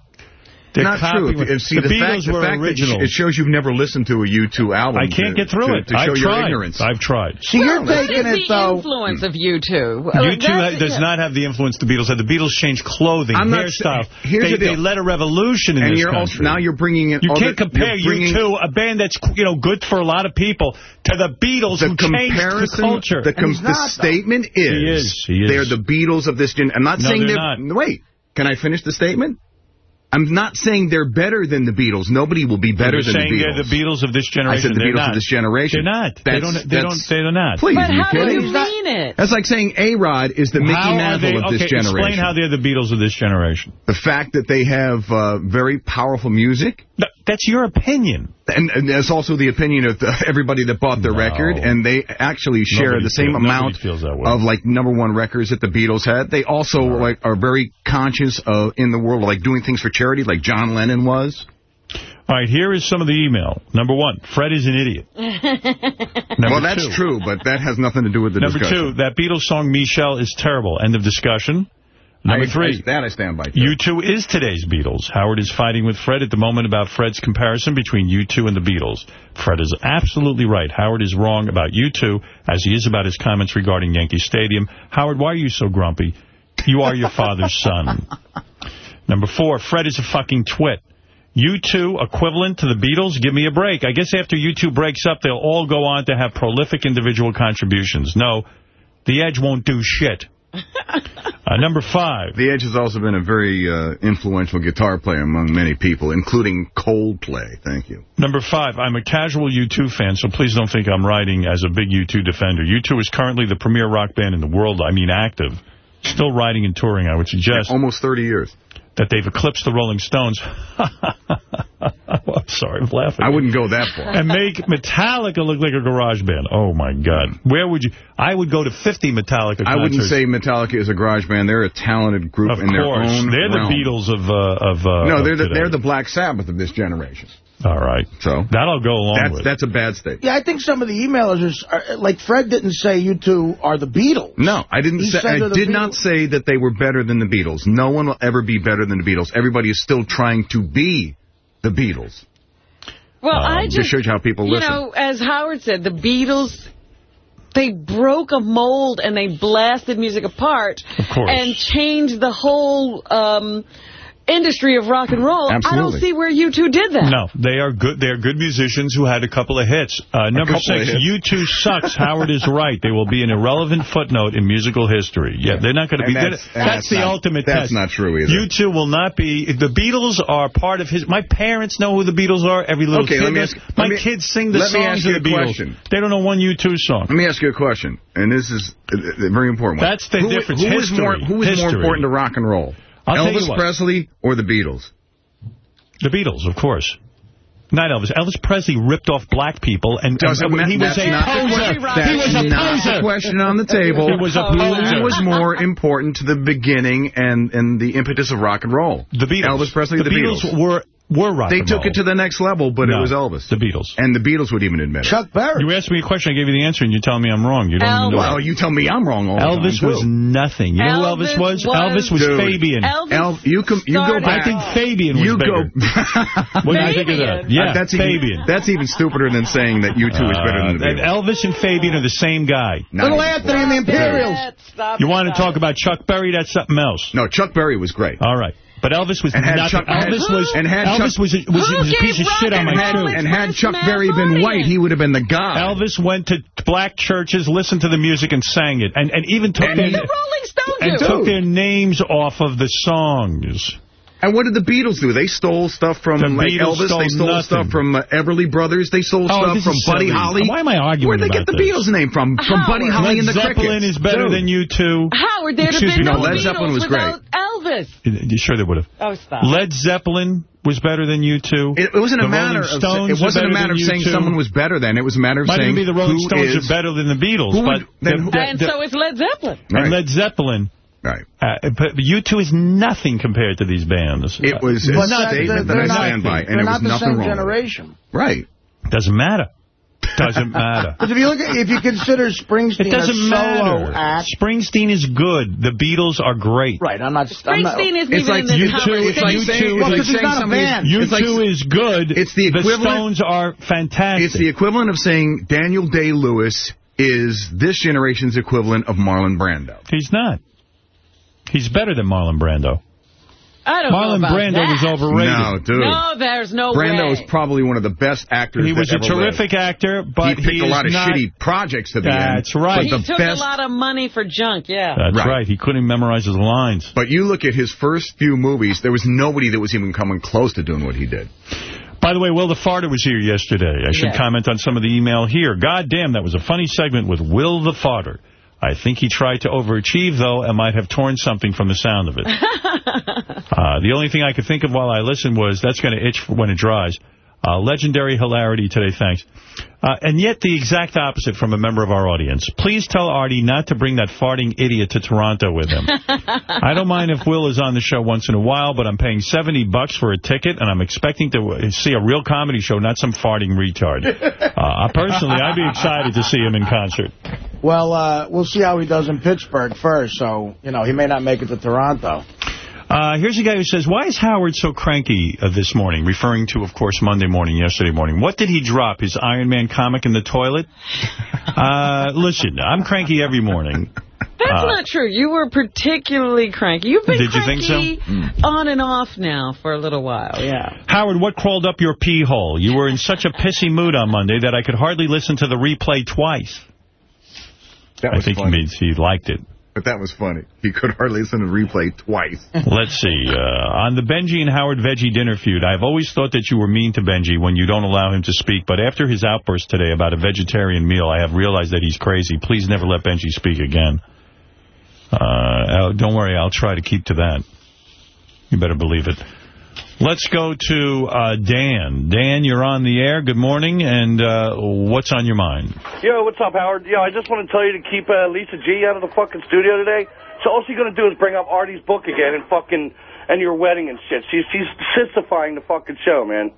S1: they're
S8: Not true.
S1: copying-
S8: If- see,
S1: the,
S8: the,
S1: Beatles
S8: fact, the
S1: were
S8: fact
S1: original.
S8: it shows you've never listened to a U2 album.
S1: I can't
S8: to-
S1: get through
S8: to-
S1: it.
S8: To show
S1: I've
S8: your
S1: tried.
S8: ignorance.
S1: I've tried.
S6: See, you're
S2: What
S6: taking
S2: is
S6: it,
S2: the
S6: though.
S2: influence of you two?
S1: U2 does not have the influence the Beatles had. The Beatles changed clothing,
S8: I'm not
S1: hairstyle.
S8: sa- here's
S1: they,
S8: the deal.
S1: they led a revolution in
S8: And
S1: this
S8: you're
S1: country.
S8: also, now you're bringing in
S1: You can't
S8: the-
S1: compare
S8: you're bringing-
S1: you to a band that's you know good for a lot of people to the Beatles
S8: The
S1: who changed the
S8: comparison,
S1: culture.
S8: the, com- the statement is,
S1: He is, he is.
S8: they're the Beatles of this gen. I'm not
S1: No,
S8: saying
S1: they're
S8: they're,
S1: not.
S8: Wait, can I finish the statement? I'm not saying they're better than the Beatles. Nobody will be better
S1: You're
S8: than
S1: saying
S8: the
S1: they're
S8: Beatles.
S1: the Beatles of this generation.
S8: I said the
S1: They're
S8: Beatles
S1: not.
S8: of this generation.
S1: They're not. they don't. They don't. Say they're not.
S8: Please,
S2: But
S8: are you
S2: how do you mean it?
S8: That's like saying A-Rod is the Mickey
S1: How are
S8: Mantle of this
S1: okay,
S8: generation.
S1: Explain how they're the Beatles of this generation.
S8: The fact that they have uh, very powerful music.
S1: Th- That's your opinion.
S8: And, and that's also the opinion of the, everybody that bought the record, and they actually share
S1: Nobody
S8: the same
S1: feel- nobody
S8: amount
S1: feels that way.
S8: of like number one records that the Beatles had. They also like are very conscious of in the world, like doing things for charity, like John Lennon was.
S1: All right, here is some of the email. Number one, Fred is an idiot.
S8: Well, that's
S1: two.
S8: true, but that has nothing to do with the discussion.
S1: Number
S8: discussion.
S1: two, that Beatles song, Michelle, is terrible. End of discussion. Number
S8: I-
S1: three.
S8: I- that I stand by.
S1: U2 is today's Beatles. Howard is fighting with Fred at the moment about Fred's comparison between U2 and the Beatles. Fred is absolutely right. Howard is wrong about U2, as he is about his comments regarding Yankee Stadium. Howard, why are you so grumpy? You are your father's son. Number four, Fred is a fucking twit. U2 equivalent to the Beatles? Give me a break. I guess after U2 breaks up, they'll all go on to have prolific individual contributions. No, The Edge won't do shit. Uh, number five.
S8: The Edge has also been a very uh, influential guitar player among many people, including Coldplay. Thank you.
S1: Number five, I'm a casual U2 fan, so please don't think I'm writing as a big U2 defender. U2 is currently the premier rock band in the world, I mean active. Still writing and touring, I would suggest.
S8: Almost 30 years.
S1: That they've eclipsed the Rolling Stones. I'm sorry, I'm laughing.
S8: I wouldn't go that far.
S1: And make Metallica look like a garage band. Oh, my God. Where would you... I would go to 50 Metallica concerts.
S8: I wouldn't say Metallica is a garage band. They're a talented group
S1: Of
S8: in their own. Of course.
S1: They're the. Beatles of... Uh, of uh,
S8: No, they're the, they're the Black Sabbath of this generation.
S1: All right.
S8: So
S1: That'll go along
S8: that's
S1: with
S8: that's a bad statement.
S6: Yeah, I think some of the emailers are, like Fred didn't say U2 are the Beatles.
S8: No, I didn't
S6: He
S8: say.
S6: said
S8: I did
S6: Beatles.
S8: not say that they were better than the Beatles. No one will ever be better than the Beatles. Everybody is still trying to be the Beatles.
S2: Well, I
S8: Um,
S2: just,
S8: just shows you how people
S2: you
S8: listen.
S2: know, as Howard said, the Beatles, they broke a mold and they blasted music apart.
S1: Of course.
S2: And changed the whole um, industry of rock and roll. I don't see where U2 did that.
S1: No, they are good. They are good musicians who had a couple of hits. Uh, number six,
S8: hits.
S1: U2 sucks. Howard is right. They will be an irrelevant footnote in musical history. Yeah, they're not going to be.
S8: that's-
S1: That's,
S8: that's
S1: the
S8: not-
S1: ultimate
S8: that's
S1: test.
S8: not true either.
S1: U2 will not be. The Beatles are part of his. My parents know who the Beatles are. Every little
S8: Okay,
S1: kid
S8: let me
S1: does.
S8: ask-
S1: My
S8: let me-
S1: kids sing the songs of the Beatles.
S8: question.
S1: They don't know one U2 song.
S8: Let me ask you a question, and this is a, a very important one.
S1: That's the
S8: who,
S1: difference.
S8: Who is
S1: History.
S8: more, who is more important to rock and roll?
S1: I'll
S8: Elvis. Presley or the Beatles?
S1: The Beatles, of course. Not Elvis. Elvis Presley ripped off black people, and,
S8: Doesn't
S1: and he was a poser.
S8: question.
S1: He was a
S8: not
S1: poser.
S8: the question on the table.
S1: He was a
S8: Who was more important to the beginning and, and the impetus of rock and roll?
S1: The Beatles.
S8: Elvis Presley or
S1: The
S8: the,
S1: Beatles were were rock
S8: They
S1: and
S8: took
S1: roll.
S8: it to the next level, but
S1: No,
S8: it was Elvis.
S1: The Beatles.
S8: And the Beatles would even admit it.
S6: Chuck Berry.
S1: You asked me a question, I gave you the answer, and you're telling me I'm wrong. You don't even know.
S8: Well, you tell me I'm wrong all the
S1: Elvis
S8: time,
S1: was
S8: too.
S1: nothing. You know who Elvis was? Elvis was
S8: Dude.
S1: Fabian.
S8: El- you, com- you go back.
S1: I think Fabian was
S8: you
S1: bigger.
S8: Go,
S1: What do you think of that? Yeah,
S8: that's
S1: Fabian.
S8: Even, that's even stupider than saying that U2 is better than the
S1: Uh,
S8: Beatles.
S1: Elvis and Fabian are the same guy.
S8: Not
S6: Little
S8: even
S6: Anthony and the Imperials.
S1: You want to talk about Chuck Berry? That's something else.
S8: No, Chuck Berry was great.
S1: All right. But Elvis was
S8: And had
S1: nothing.
S8: Chuck- and had-
S1: Elvis was
S8: and had
S1: Elvis
S8: Chuck-
S1: was a, was, was a piece of shit on my
S8: and had,
S1: shoe.
S8: and had Chuck Berry been white, he would have been the guy.
S1: Elvis went to black churches, listened to the music, and sang it, and and even took
S8: And
S1: their
S8: The
S2: Rolling Stones
S1: and
S8: do.
S1: took their names off of the songs.
S8: And what did the Beatles do? They stole stuff from
S1: The
S8: like
S1: Beatles
S8: Elvis.
S1: stole
S8: they stole
S1: nothing.
S8: stuff from uh, Everly Brothers. They stole
S1: Oh,
S8: stuff from Buddy
S1: silly.
S8: Holly.
S1: Why am I arguing
S8: Where'd they get the
S1: this?
S8: Beatles name from? From Buddy
S2: Howard.
S8: Holly
S1: Led
S8: and the
S1: Zeppelin
S8: Crickets.
S1: is better
S8: Dude.
S1: than U2.
S2: Howard, there'd have
S1: Excuse
S2: been
S1: me,
S2: no,
S1: no, Led
S2: Beatles
S8: Zeppelin was
S2: without Elvis.
S1: You sure they would have?
S2: Oh, stop.
S1: Led Zeppelin was better than U2.
S8: It, it wasn't
S1: the
S8: a matter
S1: Rolling
S8: of
S1: Stones
S8: it wasn't a matter of saying
S1: two.
S8: someone was better than. It was a matter of
S1: Might
S8: saying
S1: even be the Rolling
S8: who
S1: Stones
S8: is-
S1: are better than the Beatles,
S8: who
S1: but
S8: then who-
S1: the-
S2: And
S1: the-
S2: so is Led Zeppelin.
S1: and Led Zeppelin.
S8: Right.
S1: Uh, but U2 is nothing compared to these bands.
S8: It was
S1: Uh,
S8: a
S1: nothing.
S8: statement that I stand by, and
S6: They're
S8: it
S6: not
S8: was
S6: the
S8: nothing
S6: same
S8: wrong. with it.
S6: generation.
S8: Right.
S1: Doesn't matter. Doesn't matter.
S6: Because if you look at, if you consider Springsteen
S1: It doesn't
S6: a solo
S1: matter.
S6: act,
S1: Springsteen is good. The Beatles are great.
S6: right? I'm not. I'm
S2: Springsteen isn't
S8: It's
S2: even
S8: like
S2: in this
S1: you two-
S8: It's like
S1: You
S8: saying,
S1: two-
S8: it's
S6: Well,
S8: like
S6: 'cause he's
S8: saying somebody.
S6: band.
S1: U2
S8: like,
S1: is good.
S8: It's the equivalent-
S1: Stones are fantastic.
S8: it's the equivalent of saying Daniel Day-Lewis is this generation's equivalent of Marlon Brando.
S1: He's not. He's better than Marlon Brando.
S2: I don't
S1: Marlon
S2: know about
S1: Brando
S2: that.
S1: was overrated.
S8: No, dude.
S2: No, there's no way.
S8: Brando
S2: way.
S8: is probably one of the best actors
S1: He
S8: that
S1: was a
S8: ever
S1: terrific
S8: lived.
S1: actor, but
S8: he picked
S1: he
S8: a lot of
S1: not,
S8: shitty projects to be in.
S1: That's right.
S8: But
S2: he
S8: the
S2: took
S8: best,
S2: a lot of money for junk, yeah.
S1: That's
S8: Right.
S1: right. He couldn't memorize his lines.
S8: But you look at his first few movies, there was nobody that was even coming close to doing what he did.
S1: By the way, Will the Farter was here yesterday. I should
S2: Yeah.
S1: comment on some of the email here. God damn, that was a funny segment with Will the Farter. I think he tried to overachieve, though, and might have torn something from the sound of it. uh, the only thing I could think of while I listened was, that's going to itch when it dries. Uh, legendary hilarity today, thanks. Uh, and yet the exact opposite from a member of our audience. Please tell Artie not to bring that farting idiot to Toronto with him. I don't mind if Will is on the show once in a while, but I'm paying 70 bucks for a ticket, and I'm expecting to see a real comedy show, not some farting retard. Uh, personally, I'd be excited to see him in concert.
S6: well, uh, we'll see how he does in Pittsburgh first. So you know, he may not make it to Toronto.
S1: Uh, here's a guy who says, why is Howard so cranky uh, this morning? Referring to, of course, Monday morning, yesterday morning. What did he drop? His Iron Man comic in the toilet? uh, listen, I'm cranky every morning.
S2: That's
S1: Uh,
S2: not true. You were particularly cranky. You've been
S1: Did you think
S2: cranky
S1: so? Mm.
S2: on and off now for a little while, yeah.
S1: Howard, what crawled up your pee hole? You were in such a pissy mood on Monday that I could hardly listen to the replay twice.
S8: That
S1: I
S8: was
S1: think he
S8: funny.
S1: means he liked it.
S8: But that was funny. He could hardly listen to the replay twice.
S1: Let's see. Uh, on the Benji and Howard veggie dinner feud, I've always thought that you were mean to Benji when you don't allow him to speak, but after his outburst today about a vegetarian meal, I have realized that he's crazy. Please never let Benji speak again. Uh, don't worry, I'll try to keep to that. You better believe it. Let's go to uh, Dan. Dan, you're on the air. Good morning, and uh, what's on your mind?
S31: Yo, what's up, Howard? Yo, I just want to tell you to keep uh, Lisa G out of the fucking studio today. So all she's gonna do is bring up Artie's book again and fucking and your wedding and shit. She's she's sissifying the fucking show, man.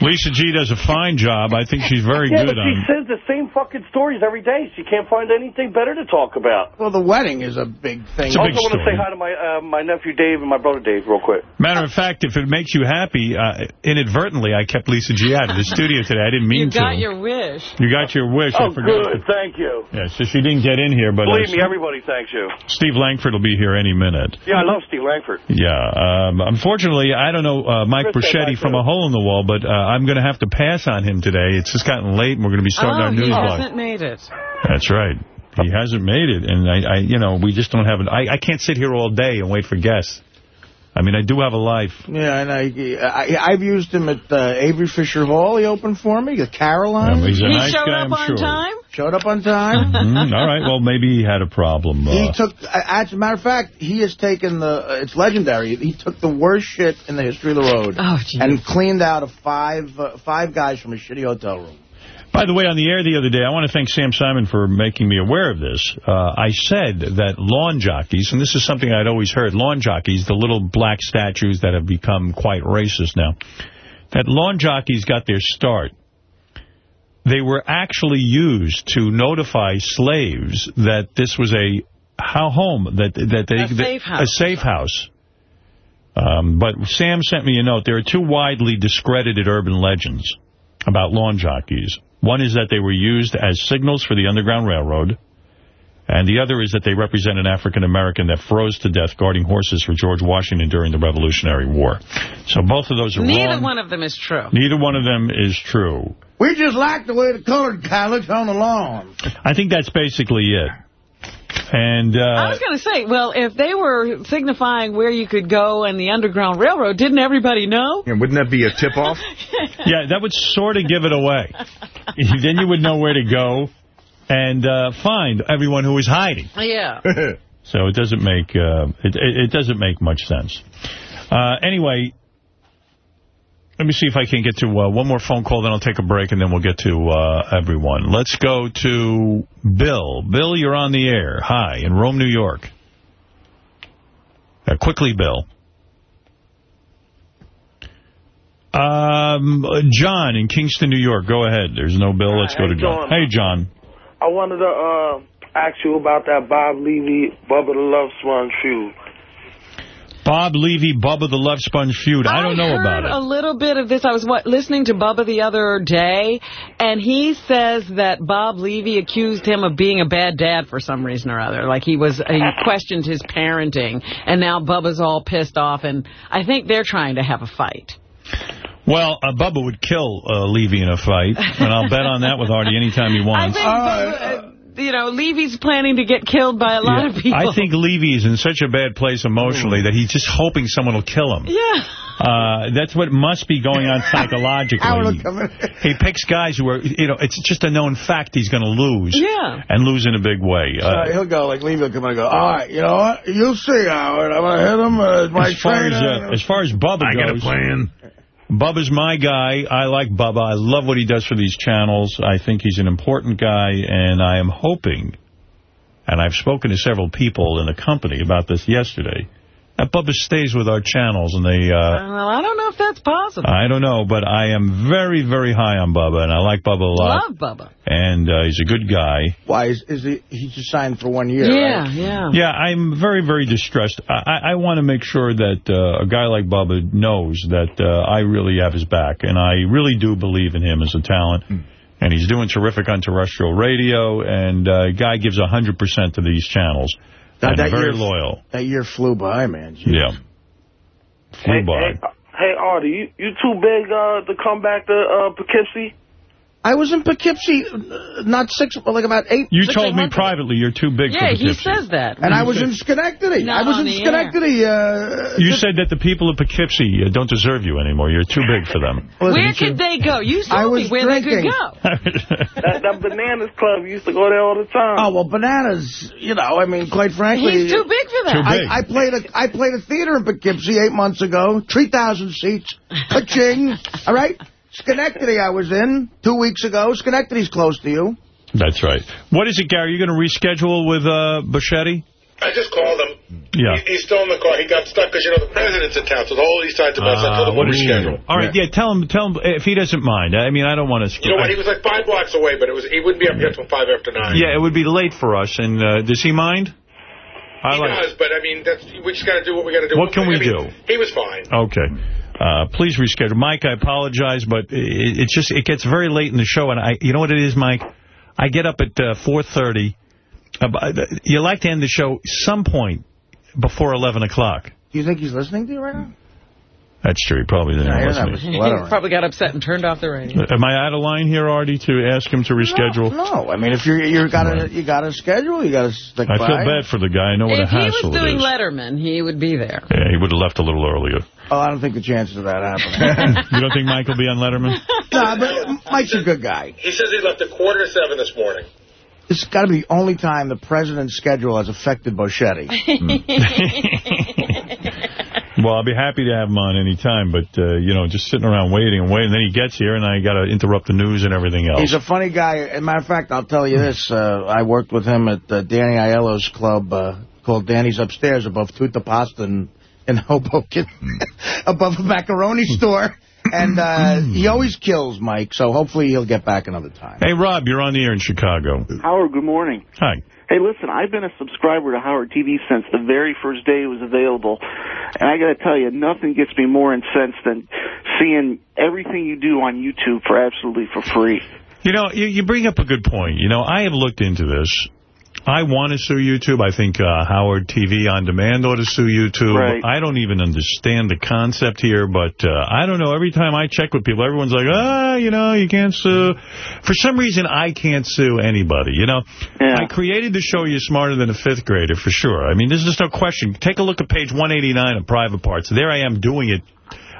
S1: Lisa G does a fine job. I think she's very
S32: yeah,
S1: good
S32: but she says the same fucking stories every day. She can't find anything better to talk about.
S6: Well, the wedding is a big thing.
S32: I also want to say hi to my uh, my nephew Dave and my brother Dave real quick.
S1: Matter of fact, if it makes you happy, uh, inadvertently, I kept Lisa G out of the studio today. I didn't mean to.
S2: You got
S1: to.
S2: your wish.
S1: You got your wish.
S32: Oh,
S1: I forgot.
S32: good. Thank you.
S1: Yeah, so she didn't get in here, but uh,
S32: Believe me, everybody thanks you.
S1: Steve Langford will be here any minute.
S32: Yeah, I love Steve Langford.
S1: Yeah. Um, unfortunately, I don't know uh, Mike
S32: Chris
S1: Bocchetti
S32: that,
S1: from a hole in the wall, but uh, I'm going to have to pass on him today. It's just gotten late, and we're going to be starting
S2: oh,
S1: our news
S2: he hasn't made it.
S1: That's right. He hasn't made it, and I, I, you know, we just don't have it. I, I can't sit here all day and wait for guests. I mean, I do have a life.
S6: Yeah, and I, I, I've used him at uh, Avery Fisher Hall. He opened for me. The Caroline.
S1: Yeah, he's a
S2: he
S1: nice
S2: showed
S1: guy,
S2: up
S1: I'm
S2: on
S1: sure.
S2: time?
S6: Showed up on time.
S1: Mhm. All right. Well, maybe he had a problem. Uh,
S6: He took, as a matter of fact, he has taken the, it's legendary, he took the worst shit in the history of the road
S2: Oh, geez.
S6: and cleaned out of five uh, five guys from a shitty hotel room.
S1: By the way, on the air the other day, I want to thank Sam Simon for making me aware of this. Uh, I said that lawn jockeys, and this is something I'd always heard, lawn jockeys, the little black statues that have become quite racist now, that lawn jockeys got their start. They were actually used to notify slaves that this was a how home, that that they
S2: A safe house.
S1: a safe house. Um, but Sam sent me a note. There are two widely discredited urban legends about lawn jockeys. One is that they were used as signals for the Underground Railroad, and the other is that they represent an African-American that froze to death guarding horses for George Washington during the Revolutionary War. So both of those are
S2: Neither
S1: wrong.
S2: one of them is true.
S1: Neither one of them is true.
S6: We just like the way the colored guy looks on the lawn.
S1: I think that's basically it. And
S2: I
S1: uh,
S2: was going to say, well, if they were signifying where you could go and the Underground Railroad, didn't everybody know?
S8: Yeah, wouldn't that be a tip-off?
S1: yeah, that would sort of give it away. then you would know where to go and uh, find everyone who was hiding.
S2: Yeah.
S1: So it doesn't make uh, it, it, it doesn't make much sense. Uh, anyway, let me see if I can get to uh, one more phone call, then I'll take a break, and then we'll get to uh, everyone. Let's go to Bill. Bill, you're on the air. Hi, in Rome, New York. Uh, quickly, Bill. Um, John in Kingston, New York. Go ahead. There's no Bill. Let's go to John.
S33: John.
S1: Hey, John.
S33: I wanted to uh, ask you about that Bob Levy, Bubba the Love Sponge feud.
S1: Bob Levy, Bubba the Love Sponge feud. I don't know about
S2: heard
S1: it.
S2: a little bit of this. I was what, listening to Bubba the other day, and he says that Bob Levy accused him of being a bad dad for some reason or other. Like he was, he questioned his parenting, and now Bubba's all pissed off, and I think they're trying to have a fight.
S1: Well, uh, Bubba would kill uh, Levy in a fight, and I'll bet on that with Artie anytime he
S2: I
S1: wants.
S2: think, Bubba, uh, you know, Levy's planning to get killed by a lot
S1: Yeah,
S2: of people.
S1: I think Levy is in such a bad place emotionally that he's just hoping someone will kill him.
S2: Yeah.
S1: Uh, that's what must be going on psychologically. he picks guys who are, you know, it's just a known fact he's going to lose.
S2: Yeah.
S1: And lose in a big way. Uh,
S6: Uh, he'll go, like, Levy will come in and go, all right, you know what? You'll see, Howard. I'm going to hit him uh, as my
S1: as far as, uh, as far as Bubba
S6: I
S1: goes,
S6: got a plan.
S1: Bubba's my guy. I like Bubba. I love what he does for these channels. I think he's an important guy, and I am hoping, and I've spoken to several people in the company about this yesterday, that Bubba stays with our channels, and they... Uh,
S2: Well, I don't know if that's possible.
S1: I don't know, but I am very, very high on Bubba, and I like Bubba a lot.
S2: Love Bubba.
S1: And uh, he's a good guy.
S6: Why, is, is he, he's just signed for one year,
S2: Yeah,
S6: right?
S2: yeah.
S1: Yeah, I'm very, very distressed. I, I, I want to make sure that uh, a guy like Bubba knows that uh, I really have his back, and I really do believe in him as a talent. And he's doing terrific on terrestrial radio, and uh, guy gives 100% to these channels.
S6: That- that
S1: very
S6: year-
S1: loyal.
S6: That year flew by, man. Jeez.
S1: Yeah. Flew by.
S33: Hey, hey, Artie, you, you too big uh, to come back to uh, Poughkeepsie?
S6: I was in Poughkeepsie uh, not six, but like about eight.
S1: You
S6: six
S1: told me
S6: months
S1: privately you're too big
S2: Yeah,
S1: for
S2: he says that.
S6: And I was in Schenectady.
S2: Not
S6: I was in
S2: the.
S6: Schenectady. Uh,
S1: You said that the people of Poughkeepsie uh, don't deserve you anymore. You're too big for them.
S2: Where could they go? You
S6: I
S2: told me
S6: was
S2: where they could go.
S33: that, that Bananas Club used to go there all the time.
S6: Oh well, bananas. You know, I mean, quite frankly,
S2: He's too big for that. Too big.
S6: I, I played a I played a theater in Poughkeepsie eight months ago, three thousand seats, ka-ching. all right, Schenectady. I was in two weeks ago. Schenectady's close to you.
S1: That's right. What is it, Gary? Are You going to reschedule with uh, Bocchetti?
S30: I just called him.
S1: Yeah.
S19: He, he's still in the car. He got stuck because, you know, the president's in town, so the whole east side's about
S1: Uh,
S19: until the
S1: what
S19: winter
S1: a
S19: schedule.
S1: All right, yeah. tell him, tell him if he doesn't mind. I mean, I don't want to.
S19: You know what? He was like five blocks away, but it was he wouldn't be up here until five after nine.
S1: Yeah, it would be late for us. And uh, does he mind? I
S19: he
S1: like.
S19: does, but I mean, that's we just got to do what we got to do.
S1: What can we
S19: I mean,
S1: do?
S19: He was fine.
S1: Okay. Uh, please reschedule. Mike, I apologize, but it, it's just, it gets very late in the show, and I, you know what it is, Mike? I get up at uh, 4.30. Uh, you like to end the show some point before 11 o'clock.
S6: Do you think he's listening to you right now?
S1: That's true. He probably didn't
S6: Yeah,
S1: listen.
S2: He probably got upset and turned off the radio.
S1: Uh, am I out of line here, Artie, to ask him to reschedule?
S6: No, I mean, if you're you got a you got a schedule, you got to stick
S1: I
S6: by.
S1: feel bad for the guy. I know what a hassle.
S2: If he was doing. Letterman, he would be there.
S1: Yeah, he would have left a little earlier.
S6: Oh, I don't think the chances of that happening.
S1: you don't think Mike will be on Letterman?
S6: nah, but Mike's a good guy.
S19: He says he left at quarter to seven this morning.
S6: This has got to be the only time the president's schedule has affected Bocchetti.
S1: Well, I'll be happy to have him on any time, but, uh, you know, just sitting around waiting and waiting. And then he gets here, and I got to interrupt the news and everything else.
S6: He's a funny guy. As a matter of fact, I'll tell you this. Uh, I worked with him at uh, Danny Aiello's club uh, called Danny's Upstairs above Tutta Pasta in, in Hoboken, above a macaroni store. And uh, he always kills Mike, so hopefully he'll get back another time.
S1: Hey, Rob, you're on the air in Chicago.
S31: Howard, good morning.
S1: Hi.
S31: Hey, listen, I've been a subscriber to Howard TV since the very first day it was available. And I got to tell you, nothing gets me more incensed than seeing everything you do on YouTube for absolutely for free.
S1: You know, you, you bring up a good point. You know, I have looked into this. I want to sue YouTube. I think uh, Howard TV On Demand ought to sue YouTube.
S31: Right.
S1: I don't even understand the concept here, but uh, I don't know. Every time I check with people, everyone's like, ah, you know, you can't sue. For some reason, I can't sue anybody, you know. I created the show You're Smarter Than a Fifth Grader, for sure. I mean, there's just no question. Take a look at page 189 of Private Parts. There I am doing it.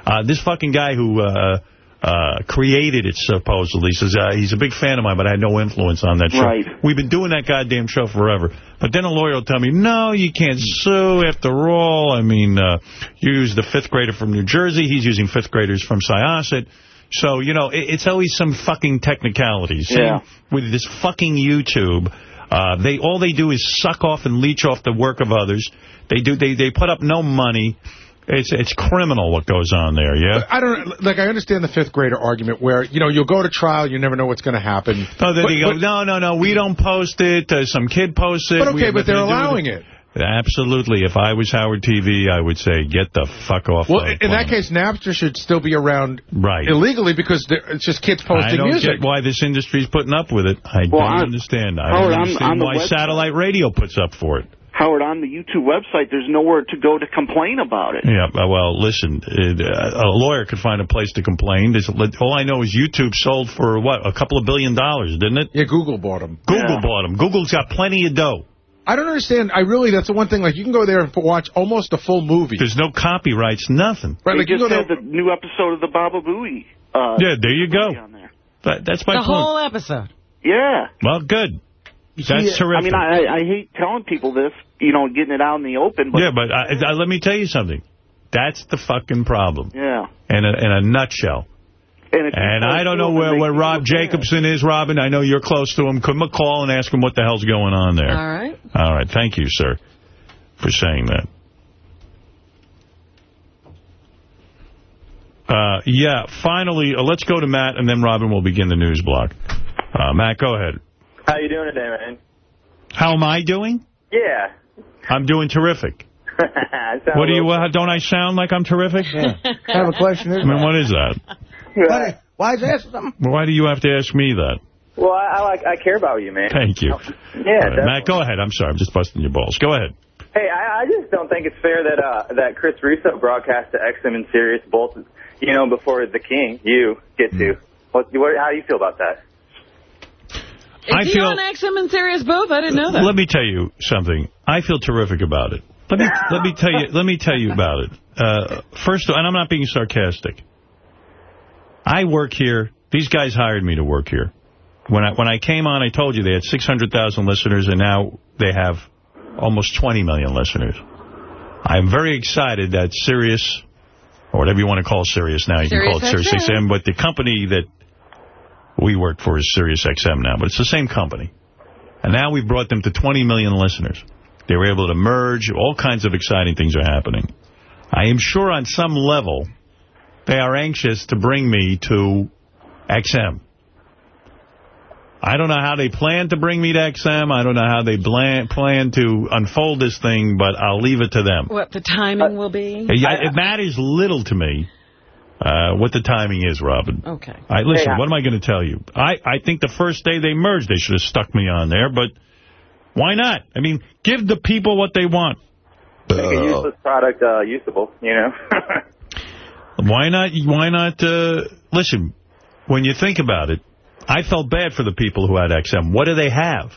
S1: Uh, this fucking guy who... Uh, uh, created it, supposedly. He Says uh, he's a big fan of mine, but I had no influence on that show.
S31: Right.
S1: We've been doing that goddamn show forever. But then a lawyer will tell me, no, you can't sue. After all, I mean, uh, you use the fifth grader from New Jersey. He's using fifth graders from Syosset. So, you know, it, it's always some fucking technicalities.
S31: Yeah.
S1: With this fucking YouTube, uh, they all they do is suck off and leech off the work of others. They do. They, they put up no money. It's it's criminal what goes on there, yeah?
S19: I don't like. I understand the fifth grader argument where you know you'll go to trial, you never know what's going to happen.
S1: No, then
S19: But-
S1: they go,
S19: but-
S1: no, no, no, we don't post it. Uh, some kid posts it.
S19: But okay,
S1: have
S19: but they're
S1: nothing to do with
S19: allowing it.
S1: Absolutely. If I was Howard TV, I would say, get the fuck off
S19: Well,
S1: the
S19: in that case, Napster should still be around
S1: Right.
S19: illegally because it's just kids posting music.
S1: I don't
S19: music.
S1: get why this industry's putting up with it. I
S31: Well,
S1: don't
S31: I'm-
S1: understand. I don't
S31: I'm-
S1: understand
S31: on the
S1: why satellite radio puts up for it.
S31: Howard, on the YouTube website, there's nowhere to go to complain about it.
S1: Yeah, uh, well, listen, uh, a lawyer could find a place to complain. All I know is YouTube sold for, what, a couple of billion dollars, didn't it?
S19: Yeah, Google bought them.
S1: Google bought them. Google's got plenty of dough.
S19: I don't understand. I really, that's the one thing. Like, you can go there and watch almost a full movie.
S1: There's no copyrights, nothing.
S19: Right,
S31: they
S19: like you
S31: just
S19: go
S31: had
S19: there.
S31: the new episode of the Baba Booey. Uh,
S1: Yeah, there you go. That, that's my
S2: the
S1: point.
S2: whole episode.
S31: Yeah.
S1: Well, good. That's
S31: See,
S1: terrific.
S31: I mean, I, I hate telling people this, you know, getting it out in the open, but
S1: yeah, but I, I, let me tell you something. That's the fucking problem.
S31: yeah.
S1: In a, in a nutshell.
S31: And,
S1: And I don't know where, where Rob. Jacobson is, Robin. I know you're close to him. Give him a call and ask him what the hell's going on there.
S2: All right.
S1: All right. Thank you, sir, for saying that. Uh, yeah, finally, uh, let's go to Matt, and then Robin will begin the news block. Uh, Matt, go ahead.
S34: How you doing today, man?
S1: How am I doing?
S34: Yeah.
S1: I'm doing terrific. What do you,
S34: little-
S1: uh, don't I sound like I'm terrific?
S6: I have a question.
S1: I mean, what is that?
S6: Why, why is that something?
S1: Why do you have to ask me that?
S34: Well, I, I like I care about you, man.
S1: Thank you.
S34: Yeah,
S1: All right,
S34: definitely.
S1: Matt, go ahead. I'm sorry. I'm just busting your balls. Go ahead.
S34: Hey, I, I just don't think it's fair that uh that Chris Russo broadcast to XM and Sirius both, you know, before the King, you get to. What, what? How do you feel about that?
S2: Is
S1: I
S2: he
S1: feel-
S2: on XM and Sirius both? I didn't know that.
S1: Let me tell you something. I feel terrific about it. Let me let me tell you let me tell you about it. Uh, first, of and I'm not being sarcastic. I work here. These guys hired me to work here. When I when I came on, I told you they had 600,000 listeners, and now they have almost 20 million listeners. I'm very excited that Sirius, or whatever you want to call Sirius now, you can call it
S2: Sirius
S1: Sirius.
S2: XM,
S1: but the company that we work for is Sirius XM now, but it's the same company. And now we've brought them to 20 million listeners. They were able to merge. All kinds of exciting things are happening. I am sure on some level they are anxious to bring me to XM. I don't know how they plan to bring me to XM. I don't know how they plan, plan to unfold this thing, but I'll leave it to them.
S2: What the timing will be?
S1: Yeah, it matters little to me uh, what the timing is, Robin.
S2: Okay.
S1: I, listen,
S2: Yeah.
S1: what am I going to tell you? I, I think the first day they merged, they should have stuck me on there, but why not? I mean, give the people what they want.
S34: Make a useless product uh, usable, you know?
S1: Why not? Why not? Uh, listen, when you think about it, I felt bad for the people who had XM. What do they have?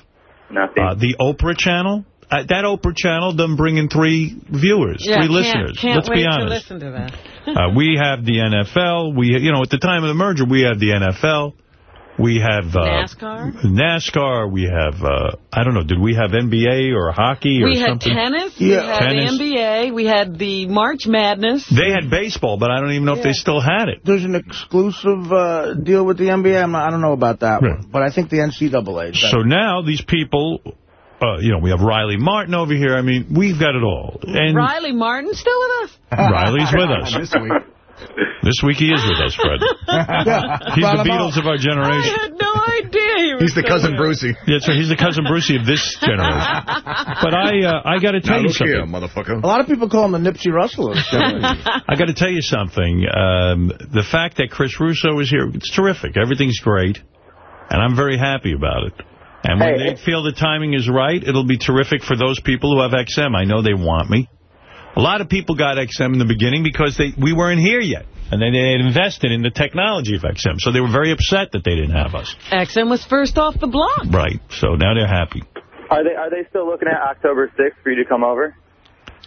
S34: Nothing.
S1: Uh, the Oprah channel? Uh, that Oprah channel doesn't bring in three viewers,
S2: Yeah,
S1: three
S2: can't-
S1: listeners.
S2: Can't
S1: Let's
S2: wait
S1: be honest.
S2: to listen to that.
S1: Uh, we have the NFL. We, you know, at the time of the merger, we had the NFL. We have uh,
S2: NASCAR?
S1: NASCAR. We have, uh, I don't know, did we have NBA or hockey or
S2: We had
S1: something?
S2: tennis, we had
S1: Tennis.
S2: the NBA, we had the March Madness.
S1: They had baseball, but I don't even know if they still had it.
S6: There's an exclusive uh, deal with the NBA. I'm not, I don't know about that one, but I think the NCAA.
S1: So now these people, uh, you know, we have Riley Martin over here. I mean, we've got it all. And
S2: Riley Martin still with us?
S1: Riley's with us.
S2: This week.
S1: This week he is with us, Fred. He's the Beatles of our generation.
S2: I had no idea he was
S1: He's the cousin
S2: here.
S1: Brucie. Yeah, so he's the cousin Brucie of this generation. But I uh, I got to tell you something.
S8: motherfucker.
S6: A lot of people call him the Nipsey Russell of.
S1: I got to tell you something. Um, the fact that Chris Russo is here, it's terrific. Everything's great, and I'm very happy about it. And when
S34: Hey,
S1: they feel the timing is right, it'll be terrific for those people who have XM. I know they want me. A lot of people got XM in the beginning because they we weren't here yet. And then they had invested in the technology of XM. So they were very upset that they didn't have us.
S2: XM was first off the block.
S1: Right. So now they're happy.
S34: Are they are they still looking at October 6th for you to come over?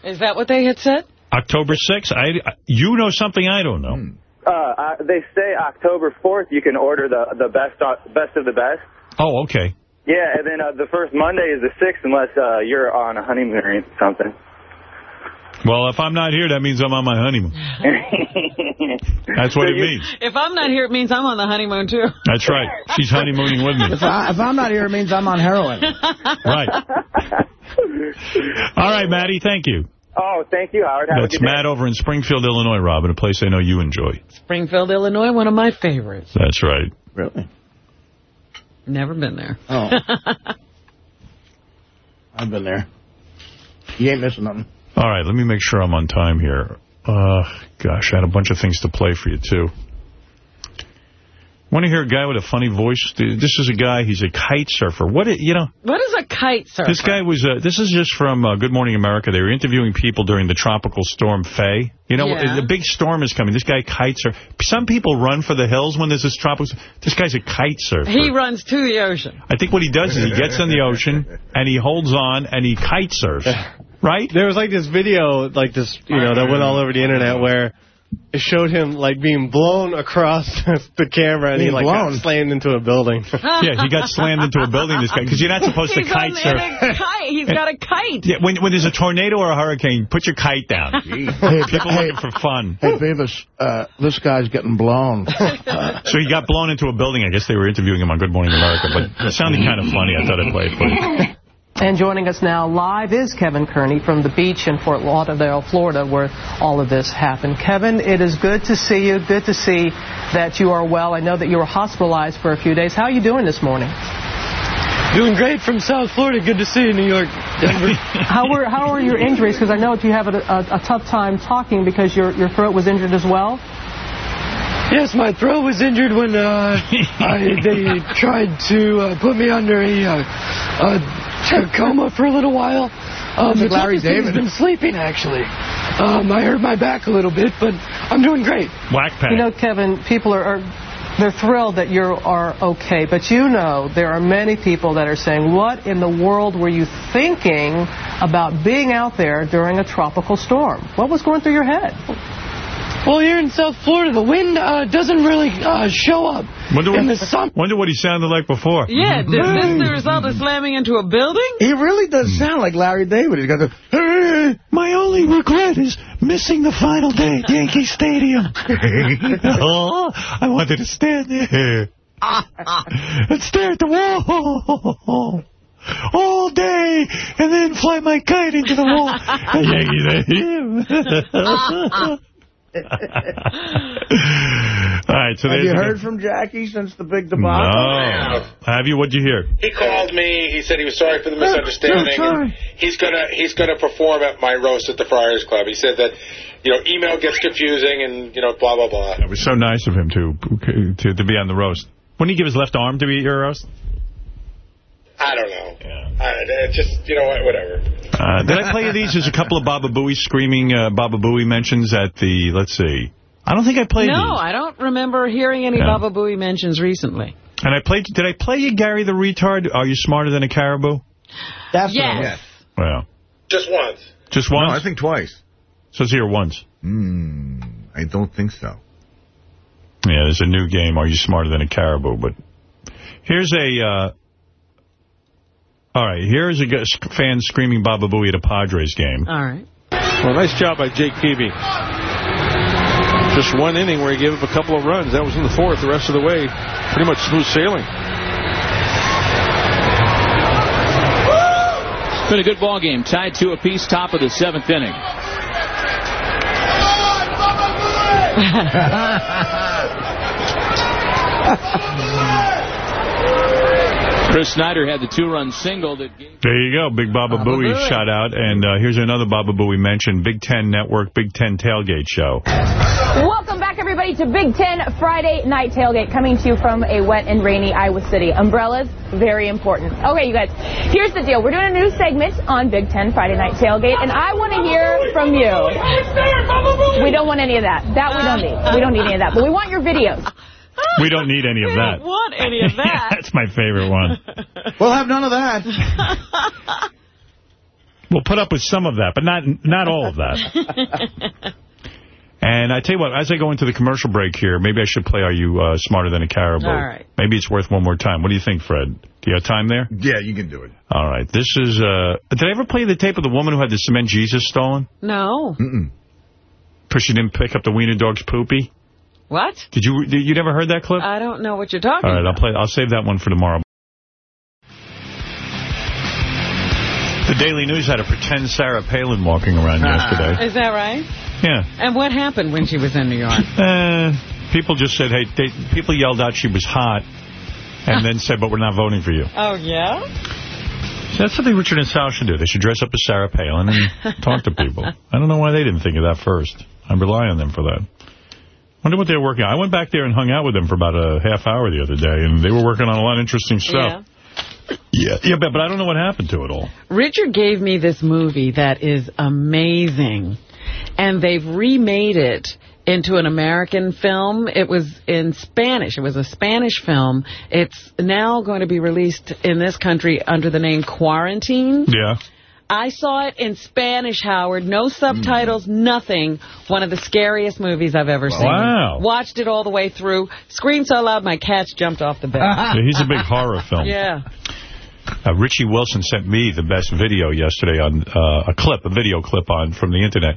S2: Is that what they had said?
S1: October 6th, I, you know something I don't know.
S34: Uh, uh, they say October 4th you can order the the best uh, best of the best.
S1: Oh, okay.
S34: Yeah, and then uh, the first Monday is the 6th unless uh, you're on a honeymoon or something.
S1: Well, if I'm not here, that means I'm on my honeymoon. That's what it means.
S2: If I'm not here, it means I'm on the honeymoon, too.
S1: That's right. She's honeymooning with me.
S6: If, I, if I'm not here, it means I'm on heroin.
S1: Right. All right, Maddie, thank you.
S34: Oh, thank you, Howard. Have
S1: That's
S34: good day.
S1: Matt over in Springfield, Illinois, Robin, a place I know you enjoy.
S2: Springfield, Illinois, one of my favorites.
S1: That's right.
S6: Really?
S2: Never been there.
S6: Oh. I've been there. You ain't missing nothing.
S1: All right, let me make sure I'm on time here. Uh, gosh, I had a bunch of things to play for you, too. Want to hear a guy with a funny voice? This is a guy, he's a kite surfer. What, you know,
S2: What is a kite surfer?
S1: This guy was, uh, this is just from uh, Good Morning America. They were interviewing people during the tropical storm Faye. You know,
S2: Yeah.
S1: the big storm is coming. This guy kites surf. Some people run for the hills when there's this tropical This guy's a kite surfer.
S2: He runs to the ocean.
S1: I think what he does is he gets in the ocean and he holds on and he kite surfs. Right?
S11: There was like this video, like this, you know, that went all over the internet where it showed him like being blown across the camera and he
S1: Being
S11: like
S1: blown?
S11: got slammed into a building.
S1: yeah, he got slammed into a building, this guy, because you're not supposed to kite
S2: on,
S1: surf.
S2: in a kite. He's got a kite.
S1: Yeah, when, when there's a tornado or a hurricane, put your kite down.
S6: Hey,
S1: People
S6: hey,
S1: looking for fun.
S6: Hey, Beavis, uh, this guy's getting blown.
S1: So he got blown into a building. I guess they were interviewing him on Good Morning America, but it sounded kind of funny. I thought I'd play it for you.
S35: And joining us now live is Kevin Kearney from the beach in Fort Lauderdale, Florida, where all of this happened. Kevin, it is good to see you. Good to see that you are well. I know that you were hospitalized for a few days. How are you doing this morning?
S36: Doing great from South Florida. Good to see you, New York, Denver.
S35: How were how were your injuries? Because I know that you have a, a, a tough time talking because your your throat was injured as well.
S36: yes, my throat was injured when uh, I, they tried to uh, put me under a, uh, a coma for a little while. Um,
S6: like Larry
S36: toughest thing has been sleeping, actually. Um, I hurt my back a little bit, but I'm doing great.
S1: Wack Pack.
S35: You know, Kevin, people are, are they're thrilled that you are okay, but you know there are many people that are saying, "What in the world were you thinking about being out there during a tropical storm? What was going through your head?"
S36: Well, here in South Florida, the wind uh, doesn't really uh, show up.
S1: Wonder
S36: in the
S1: what,
S36: summer.
S1: wonder what he sounded like before.
S2: Yeah, is this the result of slamming into a building?
S6: He really does sound like Larry David. He's got the...
S1: "Eh, My only regret is missing the final day at Yankee Stadium. oh, I wanted to stand there and stare at the wall. all day and then fly my kite into the wall. all right, so
S6: Have you heard from Jackie since the big debacle?
S1: No. Have you? What'd you hear?
S30: He called me. He said he was sorry for the
S6: Yeah,
S30: misunderstanding.
S6: yeah, sorry.
S30: he's gonna he's gonna perform at my roast at the Friars Club. He said that you know email gets confusing and you know blah blah blah.
S1: It was so nice of him to to, to be on the roast. Wouldn't he give his left arm to be at your roast?
S30: I don't know. Yeah. I, just you know what, whatever.
S1: Uh, did I play you these? There's a couple of Baba Booey screaming uh, Baba Booey mentions at the, let's see. I don't think I played
S2: No,
S1: these.
S2: I don't remember hearing any
S1: Yeah.
S2: Baba Booey mentions recently.
S1: And I played, did I play you Gary the Retard? Are you smarter than a caribou?
S6: Definitely.
S2: Yes.
S1: Well,
S30: Just once.
S1: just once?
S8: No, I think twice.
S1: So it's here once.
S8: Hmm, I don't think so.
S1: Yeah, there's a new game, Are You Smarter Than a Caribou? But here's a... Uh, all right, here's a fan screaming Baba Booey at a Padres game.
S2: All right.
S37: Well, nice job by Jake Peavy. Just one inning where he gave up a couple of runs. That was in the fourth. The rest of the way, pretty much smooth sailing.
S36: It's Been a good ball game. Tied two apiece, top of the seventh inning. Chris Snyder had the two-run single that gave
S1: There you go, Big Baba,
S36: Baba
S1: Booey,
S36: Booey.
S1: shout out. And uh, here's another Baba Booey mention, Big Ten Network, Big Ten Tailgate Show.
S38: Welcome back, everybody, to Big Ten Friday Night Tailgate, coming to you from a wet and rainy Iowa City. Umbrellas, very important. Okay, you guys, here's the deal. We're doing a new segment on Big Ten Friday Night Tailgate, and I want to hear from you. We don't want any of that. That we don't need. We don't need any of that. But we want your videos.
S1: We don't need any of that.
S2: We don't want any of that.
S1: That's my favorite one.
S6: We'll have none of that.
S1: We'll put up with some of that, but not not all of that. And I tell you what, as I go into the commercial break here, maybe I should play Are You uh, Smarter Than a Caribou?
S2: All right.
S1: Maybe it's worth one more time. What do you think, Fred? Do you have time there?
S8: Yeah, you can do it.
S1: All right. This is, uh, did I ever play the tape of the woman who had the cement Jesus stolen?
S2: No.
S8: Mm-mm.
S1: Because she didn't pick up the wiener dog's poopy?
S2: What?
S1: Did you, did, you never heard that clip?
S2: I don't know what you're talking
S1: All right, I'll
S2: about.
S1: play. I'll save that one for tomorrow. The Daily News had a pretend Sarah Palin walking around yesterday.
S2: Is that right?
S1: Yeah.
S2: And what happened when she was in New York?
S1: Uh, people just said, hey, they, people yelled out she was hot, and then said, but we're not voting for you.
S2: Oh, yeah?
S1: So that's something Richard and Sal should do. They should dress up as Sarah Palin and talk to people. I don't know why they didn't think of that first. I rely on them for that. Wonder what they're working on. I went back there and hung out with them for about a half hour the other day, and they were working on a lot of interesting stuff. Yeah, yeah, but, but I don't know what happened to it all.
S2: Richard gave me this movie that is amazing, and they've remade it into an American film. It was in Spanish. It was a Spanish film. It's now going to be released in this country under the name Quarantine.
S1: Yeah.
S2: I saw it in Spanish, Howard. No subtitles, nothing. One of the scariest movies I've ever seen.
S1: Wow.
S2: Watched it all the way through. Screamed so loud my cats jumped off the bed.
S1: Yeah, he's a big horror film.
S2: Yeah.
S1: Uh, Richie Wilson sent me the best video yesterday on uh, a clip, a video clip on from the internet.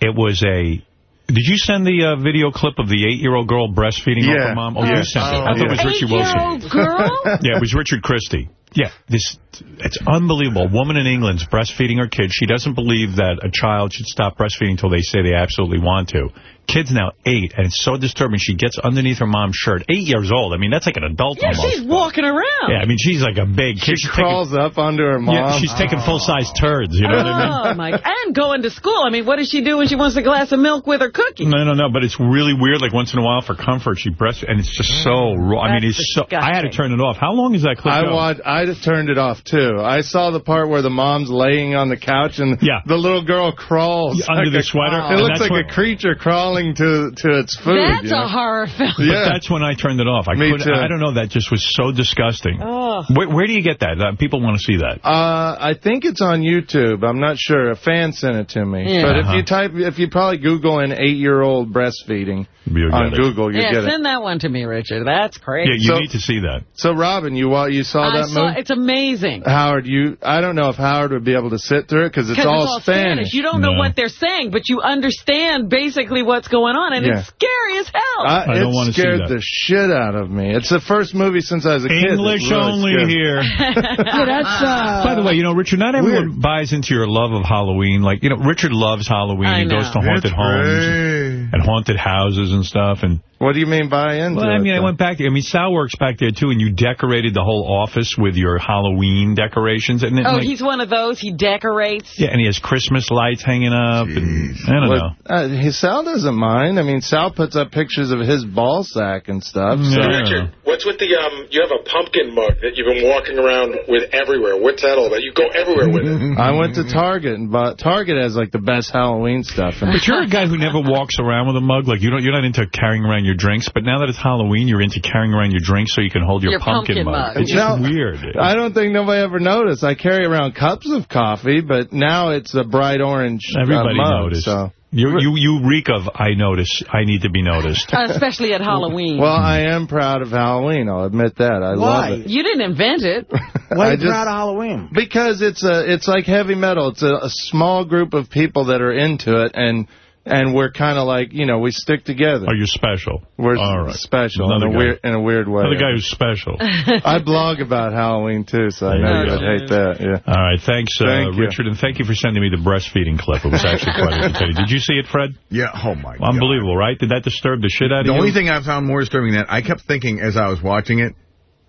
S1: It was a. Did you send the uh, video clip of the eight-year-old girl breastfeeding off
S8: Yeah.
S1: her mom? Oh,
S8: Yeah.
S1: you sent it.
S8: Oh,
S1: I thought it was. Richie Wilson.
S2: Eight-year-old girl?
S1: Yeah, it was Richard Christie. Yeah, this it's unbelievable. A woman in England's breastfeeding her kid. She doesn't believe that a child should stop breastfeeding until they say they absolutely want to. Kid's now eight, and it's so disturbing. She gets underneath her mom's shirt. Eight years old. I mean, that's like an adult
S2: Yeah,
S1: almost.
S2: she's walking around.
S1: Yeah, I mean, she's like a big
S29: She
S1: kid. She's
S29: crawls up under her mom.
S1: Yeah, she's taking full-size oh. turds, you know what I mean?
S2: Oh, my. And going to school. I mean, what does she do when she wants a glass of milk with her cookie?
S1: No, no, no, but it's really weird. Like, once in a while, for comfort, she breast, and it's just so mm. raw. I mean,
S2: That's
S1: it's so... I had to turn it off. How long is that clip
S29: I
S1: go?
S29: watched, I just turned it off, too. I saw the part where the mom's laying on the couch and
S1: Yeah.
S29: the little girl crawls.
S1: Yeah, under
S29: like
S1: the
S29: a-
S1: sweater,
S29: It
S1: and
S29: looks like
S1: what-
S29: a creature crawling to, to its food.
S2: That's
S29: you know?
S2: a horror film.
S1: But
S29: Yeah.
S1: that's when I turned it off. I
S29: Me too.
S1: I don't know. That just was so disgusting.
S2: Oh.
S1: Where, where do you get that? Uh, people want to see that.
S29: Uh, I think it's on YouTube. I'm not sure. A fan sent it to me.
S2: Yeah.
S29: But if
S1: Uh-huh.
S29: you type, if you probably Google an eight-year-old breastfeeding
S1: You'll
S29: on
S1: it.
S29: Google, you
S2: yeah,
S29: get it.
S2: Yeah, send that one to me, Richard. That's crazy.
S1: Yeah,
S2: crazy.
S1: you
S29: So-
S1: need to see that.
S29: So, Robin, you wa- you saw
S2: I
S29: that
S2: saw,
S29: movie?
S2: it's amazing.
S29: Howard, you, I don't know if Howard would be able to sit through it because it's,
S2: Because
S29: all Spanish.
S2: You don't know what they're saying, but you understand basically what's going on, and
S29: Yeah.
S2: it's scary as hell.
S29: I,
S1: I don't
S29: it
S1: wanna see
S29: scared the shit out of me. It's the first movie since I was a kid. that
S1: English
S29: really
S1: only
S29: scared
S1: here.
S2: yeah,
S39: that's, uh,
S1: By the way, you know, Richard, not everyone buys into your love of Halloween. Like, you know, Richard loves Halloween.
S29: I
S1: he goes to haunted
S29: It's
S1: homes and haunted houses and stuff. And
S29: What do you mean buy into
S1: Well, I
S29: it,
S1: mean, I went back. I mean, Sal works back there, too, and you decorated the whole office with your Halloween decorations. And then,
S2: Oh,
S1: like,
S2: he's one of those. He decorates.
S1: Yeah, and he has Christmas lights hanging up. And, I don't
S29: What-
S1: know.
S29: Uh, his Sal doesn't mind. I mean, Sal puts up pictures of his ball sack and stuff. So.
S30: Richard, what's with the um? You have a pumpkin mug that you've been walking around with everywhere. What's that all about? You go everywhere with it.
S29: I went to Target and bought. Target has like the best Halloween stuff.
S1: But you're a guy who never walks around with a mug. Like you don't, you're not into carrying around your drinks. But now that it's Halloween, you're into carrying around your drinks so you can hold your,
S29: Your pumpkin
S1: mug.
S29: mug.
S1: It's
S29: Now-
S1: just weird.
S29: I don't think nobody ever noticed. I carry around cups of coffee, but now it's a bright orange. uh,
S1: Everybody
S29: mug,
S1: noticed.
S29: So.
S1: You, you you reek of I notice. I need to be noticed.
S2: Especially at Halloween.
S29: Well, I am proud of Halloween. I'll admit that. I
S6: Why?
S29: love it.
S2: You didn't invent it.
S6: Why are you
S29: just-
S6: proud of Halloween?
S29: Because it's a it's like heavy metal. It's a, a small group of people that are into it, and and we're kind of like you know we stick together.
S1: Are you're special.
S29: We're
S1: All right.
S29: special in a
S1: guy.
S29: weird in a weird way.
S1: Another guy who's special.
S29: I blog about Halloween too, so I know
S1: you
S29: you would hate that. Yeah.
S1: All right, thanks, uh,
S29: Thank you.
S1: Richard, and thank you for sending me the breastfeeding clip. It was actually quite entertaining. Did you see it, Fred?
S8: Yeah, oh my god.
S1: Unbelievable, right? Did that disturb the shit out of you?
S8: The only thing I found more disturbing than that, I kept thinking as I was watching it,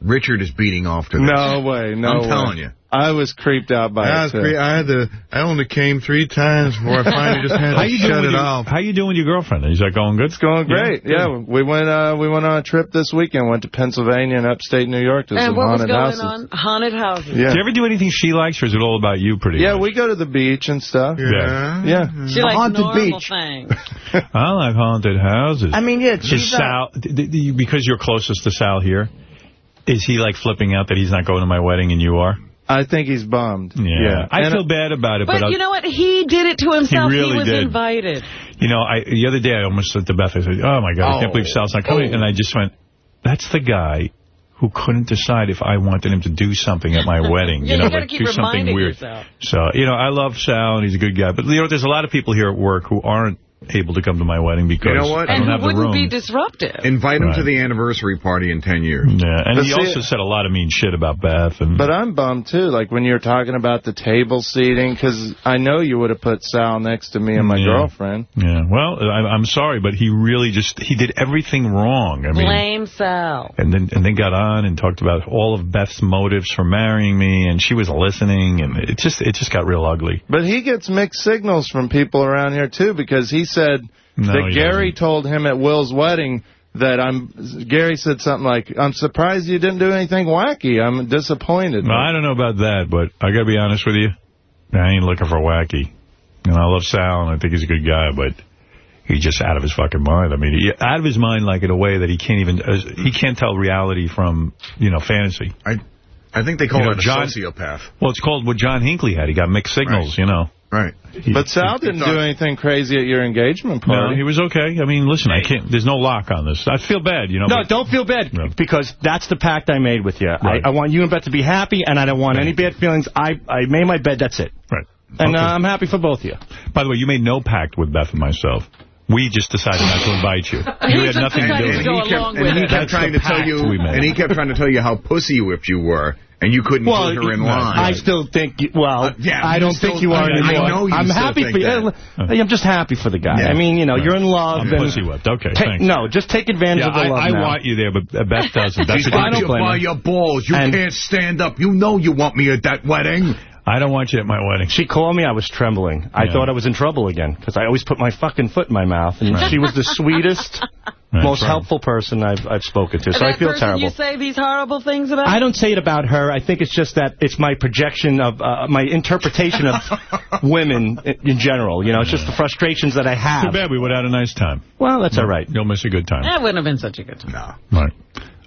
S8: Richard is beating off to this.
S29: No way, no way.
S8: I'm
S29: way.
S8: telling you.
S29: I was creeped out by
S8: I,
S29: it.
S8: was
S29: too.
S8: cre- I had to. I only came three times before I finally just had
S1: How
S8: to
S1: you
S8: shut it
S1: your,
S8: off.
S1: How you doing with your girlfriend? Is that going good? It's
S29: going great.
S1: good.
S29: Yeah, we went uh, we went on a trip this weekend. Went to Pennsylvania and upstate New York to
S2: and
S29: some
S2: what was
S29: haunted
S2: going
S29: houses.
S2: on? Haunted houses.
S29: Yeah.
S1: Do you ever do anything she likes, or is it all about you pretty
S29: Yeah,
S1: much?
S29: we go to the beach and stuff.
S1: Yeah.
S29: Yeah.
S2: She likes normal things.
S1: I like haunted houses.
S6: I mean, yeah,
S1: Is
S6: she's
S1: Sal, d- d- d- because you're closest to Sal here, is he like flipping out that he's not going to my wedding and you are?
S29: I think he's bummed.
S1: Yeah. I
S29: And
S1: feel bad about it, but,
S2: But you know what? He did it to himself.
S1: He, really
S2: was
S1: did.
S2: invited.
S1: You know, I the other day I almost said to Beth, I said, oh, my God, I can't
S2: Oh.
S1: believe Sal's not coming. And I just went, that's the guy who couldn't decide if I wanted him to do something at my wedding.
S2: Yeah,
S1: you know,
S2: you
S1: like
S2: keep
S1: do something weird.
S2: yourself.
S1: So, you know, I love Sal, and he's a good guy. But, you know, there's a lot of people here at work who aren't able to come to my wedding because
S8: You know what?
S1: I
S2: And
S1: don't
S2: who
S1: have the
S2: wouldn't be disruptive.
S8: Invite him to the anniversary party in 10 years.
S1: Yeah, and
S29: But
S1: he
S29: see-
S1: also said a lot of mean shit about Beth. And
S29: But I'm bummed too. Like when you're talking about the table seating, because I know you would have put Sal next to me and my
S1: Yeah.
S29: girlfriend.
S1: Yeah, well, I, I'm sorry, but he really just, he did everything wrong. I mean,
S2: Blame Sal.
S1: and then and then got on and talked about all of Beth's motives for marrying me, and she was listening, and it just it just got real ugly.
S29: But he gets mixed signals from people around here too, because he said
S1: No,
S29: that
S1: he
S29: Gary told him at Will's wedding that I'm. Gary said something like, "I'm surprised you didn't do anything wacky. I'm disappointed."
S1: Well, I don't know about that, but I got to be honest with you, I ain't looking for wacky. And I love Sal, and I think he's a good guy, but he's just out of his fucking mind. I mean, he, out of his mind, like in a way that he can't even uh, he can't tell reality from you know fantasy.
S8: I I think they call
S1: You know,
S8: it a
S1: John-
S8: sociopath.
S1: Well, it's called what John Hinckley had. He got mixed signals, you know.
S8: Right.
S29: But Sal didn't do anything crazy at your engagement party.
S1: No, he was okay. I mean, listen, I can't. There's no lock on this. I feel bad, you know.
S40: No,
S1: but-
S40: don't feel bad, because that's the pact I made with you.
S1: Right.
S40: I, I want you and Beth to be happy, and I don't want any bad feelings. I, I made my bed, that's it.
S1: Right.
S40: And
S1: Okay.
S40: uh, I'm happy for both of you.
S1: By the way, you made no pact with Beth and myself. We just decided not to invite you. You had nothing to do with
S8: and
S1: it.
S8: he kept, and he kept trying to tell you, and he kept trying to tell you how pussy whipped you were, and you couldn't
S40: Well,
S8: put her in line.
S40: I still think, you, well,
S8: Uh, yeah,
S40: I don't
S8: still-
S40: think you are
S8: I- I
S40: anymore.
S8: know you
S40: I'm happy for you.
S8: that.
S40: I'm just happy for the guy.
S8: Yeah.
S40: I mean, you know, you're in love.
S1: I'm pussy whipped. Okay,
S40: Ta-
S1: thanks.
S40: No, just take advantage
S1: Yeah,
S40: of the
S1: I,
S40: love
S1: I
S40: now.
S1: want you there, but Beth doesn't. That's
S8: She's
S1: what
S8: got
S1: I
S8: you
S1: don't
S8: by your balls. You
S40: And-
S8: can't stand up. You know you want me at that wedding.
S1: I don't want you at my wedding.
S40: She called me. I was trembling. I
S1: Yeah.
S40: thought I was in trouble again because I always put my fucking foot in my mouth. And
S1: Right.
S40: she was the sweetest,
S1: Right,
S40: most
S1: right.
S40: helpful person I've I've spoken to. So
S2: that
S40: I feel
S2: person
S40: terrible.
S2: you say these horrible things about?
S40: I don't say it about her. I think it's just that it's my projection of uh, my interpretation of women in, in general. You know, it's just the frustrations that I have.
S1: Too
S40: have.
S1: bad we would have had a nice time.
S40: Well, that's all right.
S1: You'll miss a good time.
S2: That wouldn't have been such a good time.
S8: No.
S1: Right.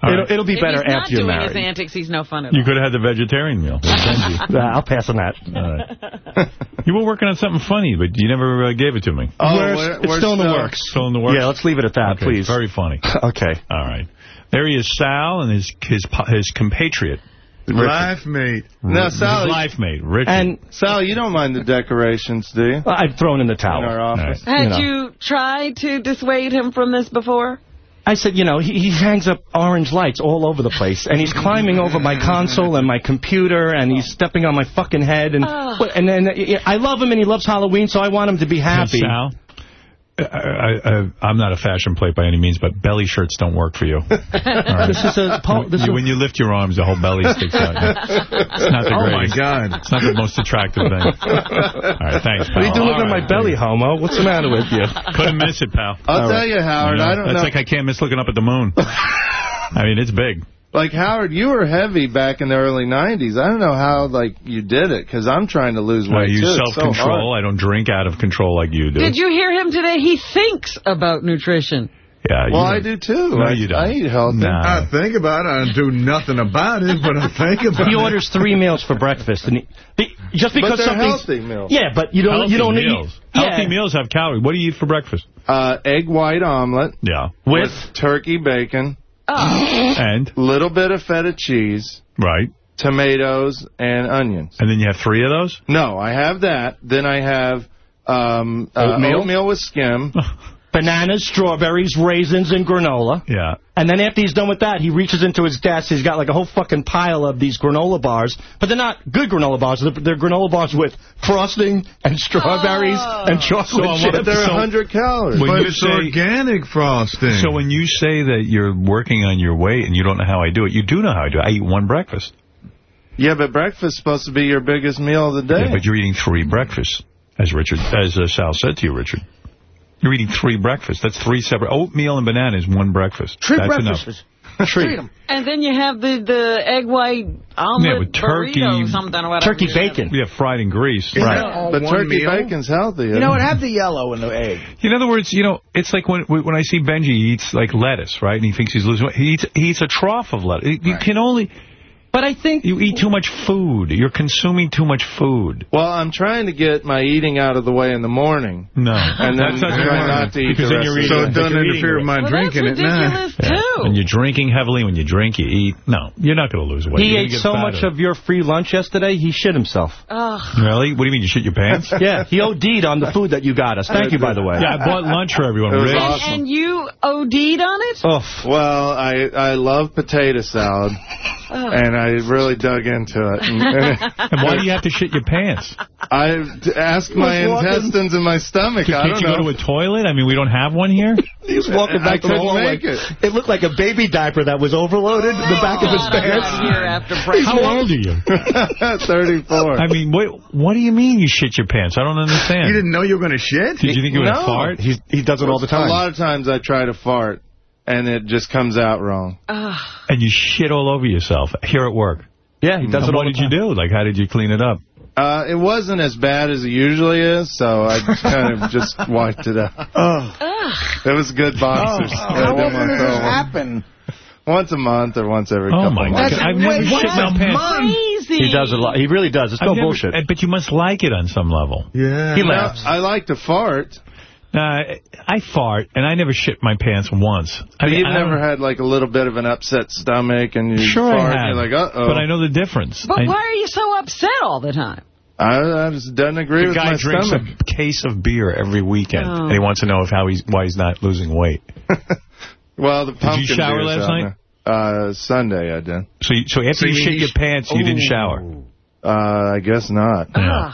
S1: All
S40: It'll, it'll be
S2: If
S40: better
S2: he's not
S40: after you're
S2: doing his antics, he's no fun at
S1: You
S2: all.
S1: could have had the vegetarian meal. We'll send you.
S40: Uh, I'll pass on that.
S1: All right. You were working on something funny, but you never uh, gave it to me.
S40: Oh,
S29: we're-
S40: it's, it's
S29: we're
S40: still in the
S29: still-
S40: works.
S1: Still in the works?
S40: Yeah, let's leave it at that,
S1: Okay,
S40: please.
S1: Very funny.
S40: Okay.
S1: All right. There he is, Sal, and his his his compatriot.
S8: Life mate.
S1: Now, Sal. Life mate, Richard.
S29: And Sal, you don't mind the decorations, do you?
S40: I've thrown in the towel.
S29: In our office.
S2: Had
S40: You
S2: you, tried to dissuade him from this before?
S40: I said, you know, he, he hangs up orange lights all over the place, and he's climbing over my console and my computer, and he's stepping on my fucking head, and
S2: Oh.
S40: and then I love him, and he loves Halloween, so I want him to be happy.
S1: Hey, Sal, I, I, I'm not a fashion plate by any means, but belly shirts don't work for you. All right?
S40: This is a po- this
S1: You-
S40: is-
S1: when you lift your arms, the whole belly sticks out. It's not the
S40: Oh, my.
S1: God. It's not the most attractive thing. All right, thanks, pal.
S40: What are you doing
S1: All
S40: looking at my belly, homo? What's the matter with you?
S1: Couldn't miss it, pal.
S29: I'll tell you, Howard, I don't
S1: That's
S29: know-
S1: like I can't miss looking up at the moon. I mean, it's big.
S29: Like, Howard, you were heavy back in the early 90s. I don't know how, like, you did it, because I'm trying to lose
S1: I
S29: weight,
S1: use
S29: too. It's so
S1: self-control.
S29: hard.
S1: I don't drink out of control like you do.
S2: Did you hear him today? He thinks about nutrition.
S1: Yeah,
S29: Well,
S1: you
S29: I do, too.
S1: No,
S29: I,
S1: you don't.
S29: I eat healthy.
S8: I think about it. I do nothing about it, but I think about
S40: He
S8: it.
S40: He orders three meals for breakfast, and he, he- just
S29: But
S40: because
S29: they're healthy meals.
S40: Yeah, but you don't
S1: Healthy
S40: you don't
S1: meals.
S40: eat
S1: Healthy
S40: yeah.
S1: meals have calories. What do you eat for breakfast?
S29: Uh, egg white omelet.
S1: Yeah.
S29: With turkey bacon.
S1: And?
S29: Little bit of feta cheese.
S1: Right.
S29: Tomatoes and onions.
S1: And then you have three of those?
S29: No, I have that. Then I have um, uh,
S40: Oatmeal?
S29: oatmeal with skim.
S40: Bananas, strawberries, raisins, and granola.
S1: Yeah.
S40: And then after he's done with that, he reaches into his desk. He's got like a whole fucking pile of these granola bars. But they're not good granola bars. They're, they're granola bars with frosting and strawberries
S2: Oh.
S40: and chocolate
S1: So
S40: chips.
S1: wonder- They're so-
S29: 100 calories.
S1: When
S8: But
S1: you
S8: it's
S1: say-
S8: organic frosting.
S1: So when you say that you're working on your weight and you don't know how I do it, you do know how I do it. I eat one breakfast.
S29: Yeah, but breakfast's supposed to be your biggest meal of the day.
S1: Yeah, but you're eating three breakfasts, as Richard, as uh, Sal said to you, Richard. You're eating three breakfasts. That's three separate. Oatmeal and bananas, one breakfast.
S6: Treat
S1: That's
S6: breakfast.
S1: enough.
S6: Treat 'em.
S2: And then you have the, the egg white omelet
S1: Yeah, with turkey,
S2: burrito something or.
S40: Turkey bacon.
S1: Yeah, fried in grease.
S6: Isn't that all
S29: But turkey
S6: meal?
S29: bacon's healthy.
S6: You know what? Have the yellow in the egg.
S1: In other words, you know, it's like when when I see Benji he eats like lettuce, right? And he thinks he's losing weight. He eats, he eats a trough of lettuce. You can only...
S40: But I think...
S1: You eat too much food. You're consuming too much food.
S29: Well, I'm trying to get my eating out of the way in the morning.
S1: No.
S29: And then
S1: That's not
S29: try not to eat
S1: because
S29: the
S1: then you're
S29: of
S1: eating-
S8: So it doesn't interfere with my
S2: Well,
S8: drinking
S2: that's
S8: at night.
S2: ridiculous,
S1: Yeah.
S2: too.
S1: And you're drinking heavily. When you drink, you eat. No, you're not going to lose weight.
S40: He
S1: You're
S40: ate so
S1: fatter.
S40: much of your free lunch yesterday, he shit himself.
S2: Ugh.
S1: Really? What do you mean? You shit your pants?
S40: Yeah, he OD'd on the food that you got us. Thank you, by the way.
S1: Yeah, I bought lunch for everyone.
S29: It was
S1: Rich.
S29: awesome.
S2: And you OD'd on it?
S40: Oh,
S29: Well, I I love potato salad,
S2: Ugh.
S29: and I really dug into it. And,
S1: And why do you have to shit your pants?
S29: I asked my intestines and my stomach. I
S1: Can't
S29: don't
S1: you
S29: know.
S1: go to a toilet? I mean, we don't have one here.
S40: he was walking
S29: I
S40: back to the hallway.
S29: make it.
S40: It looked like a baby diaper that was overloaded in the back of his
S2: Oh,
S40: pants.
S2: Year after break.
S1: How old are you?
S29: 34.
S1: I mean, what What do you mean you shit your pants? I don't understand.
S8: You didn't know you were going to shit?
S1: Did you think you were
S29: No.
S1: going to fart?
S40: He, he does it all the time.
S29: A lot of times I try to fart, and it just comes out wrong.
S2: Ugh.
S1: And you shit all over yourself here at work.
S40: Yeah, he does
S1: And
S40: it all
S1: what
S40: the
S1: did you do? Like, how did you clean it up?
S29: Uh, it wasn't as bad as it usually is, so I kind of just wiped it out.
S2: Ugh.
S29: It was good boxers.
S6: Oh,
S29: I
S6: how
S29: didn't
S6: often does this
S29: them.
S6: happen?
S29: Once a month or once every
S1: Oh,
S29: couple
S1: my
S29: months.
S1: God. I've never shit my pants.
S6: month?
S2: Crazy.
S40: He does a lot. He really does. It's
S1: I've
S40: no
S1: never-
S40: bullshit.
S1: uh, But you must like it on some level.
S8: Yeah.
S40: He
S29: No,
S40: laughs.
S29: I like to fart.
S1: Uh, I fart, and I never shit my pants once. I mean,
S29: you've
S1: I
S29: never had like a little bit of an upset stomach and you
S1: Sure
S29: fart
S1: I
S29: and you're like, uh-oh.
S1: But I know the difference.
S2: But
S1: I,
S2: why are you so upset all the time?
S29: I, I just doesn't agree
S1: the
S29: with
S1: guy drinks a case of beer every weekend,
S2: Oh.
S1: and he wants to know if how he's why he's not losing weight.
S29: Well, the pumpkin
S1: Did
S29: you
S1: shower
S29: last
S1: night?
S29: Uh, Sunday I did.
S1: So, you, so after
S8: So
S1: you
S8: you
S1: shit your pants, you didn't shower.
S29: Uh, I guess not.
S1: Yeah.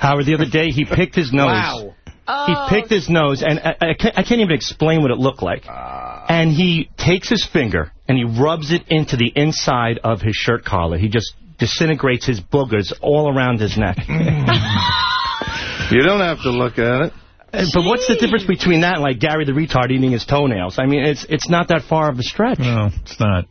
S40: Howard, the other day, he picked his nose.
S6: Wow.
S2: Oh,
S40: He picked his nose, and I, I, can't, I can't even explain what it looked like. And he takes his finger, and he rubs it into the inside of his shirt collar. He just disintegrates his boogers all around his neck.
S29: You don't have to look at it.
S40: Uh, But what's the difference between that and, like, Gary the retard eating his toenails? I mean, it's it's not that far of a stretch.
S1: No, it's not.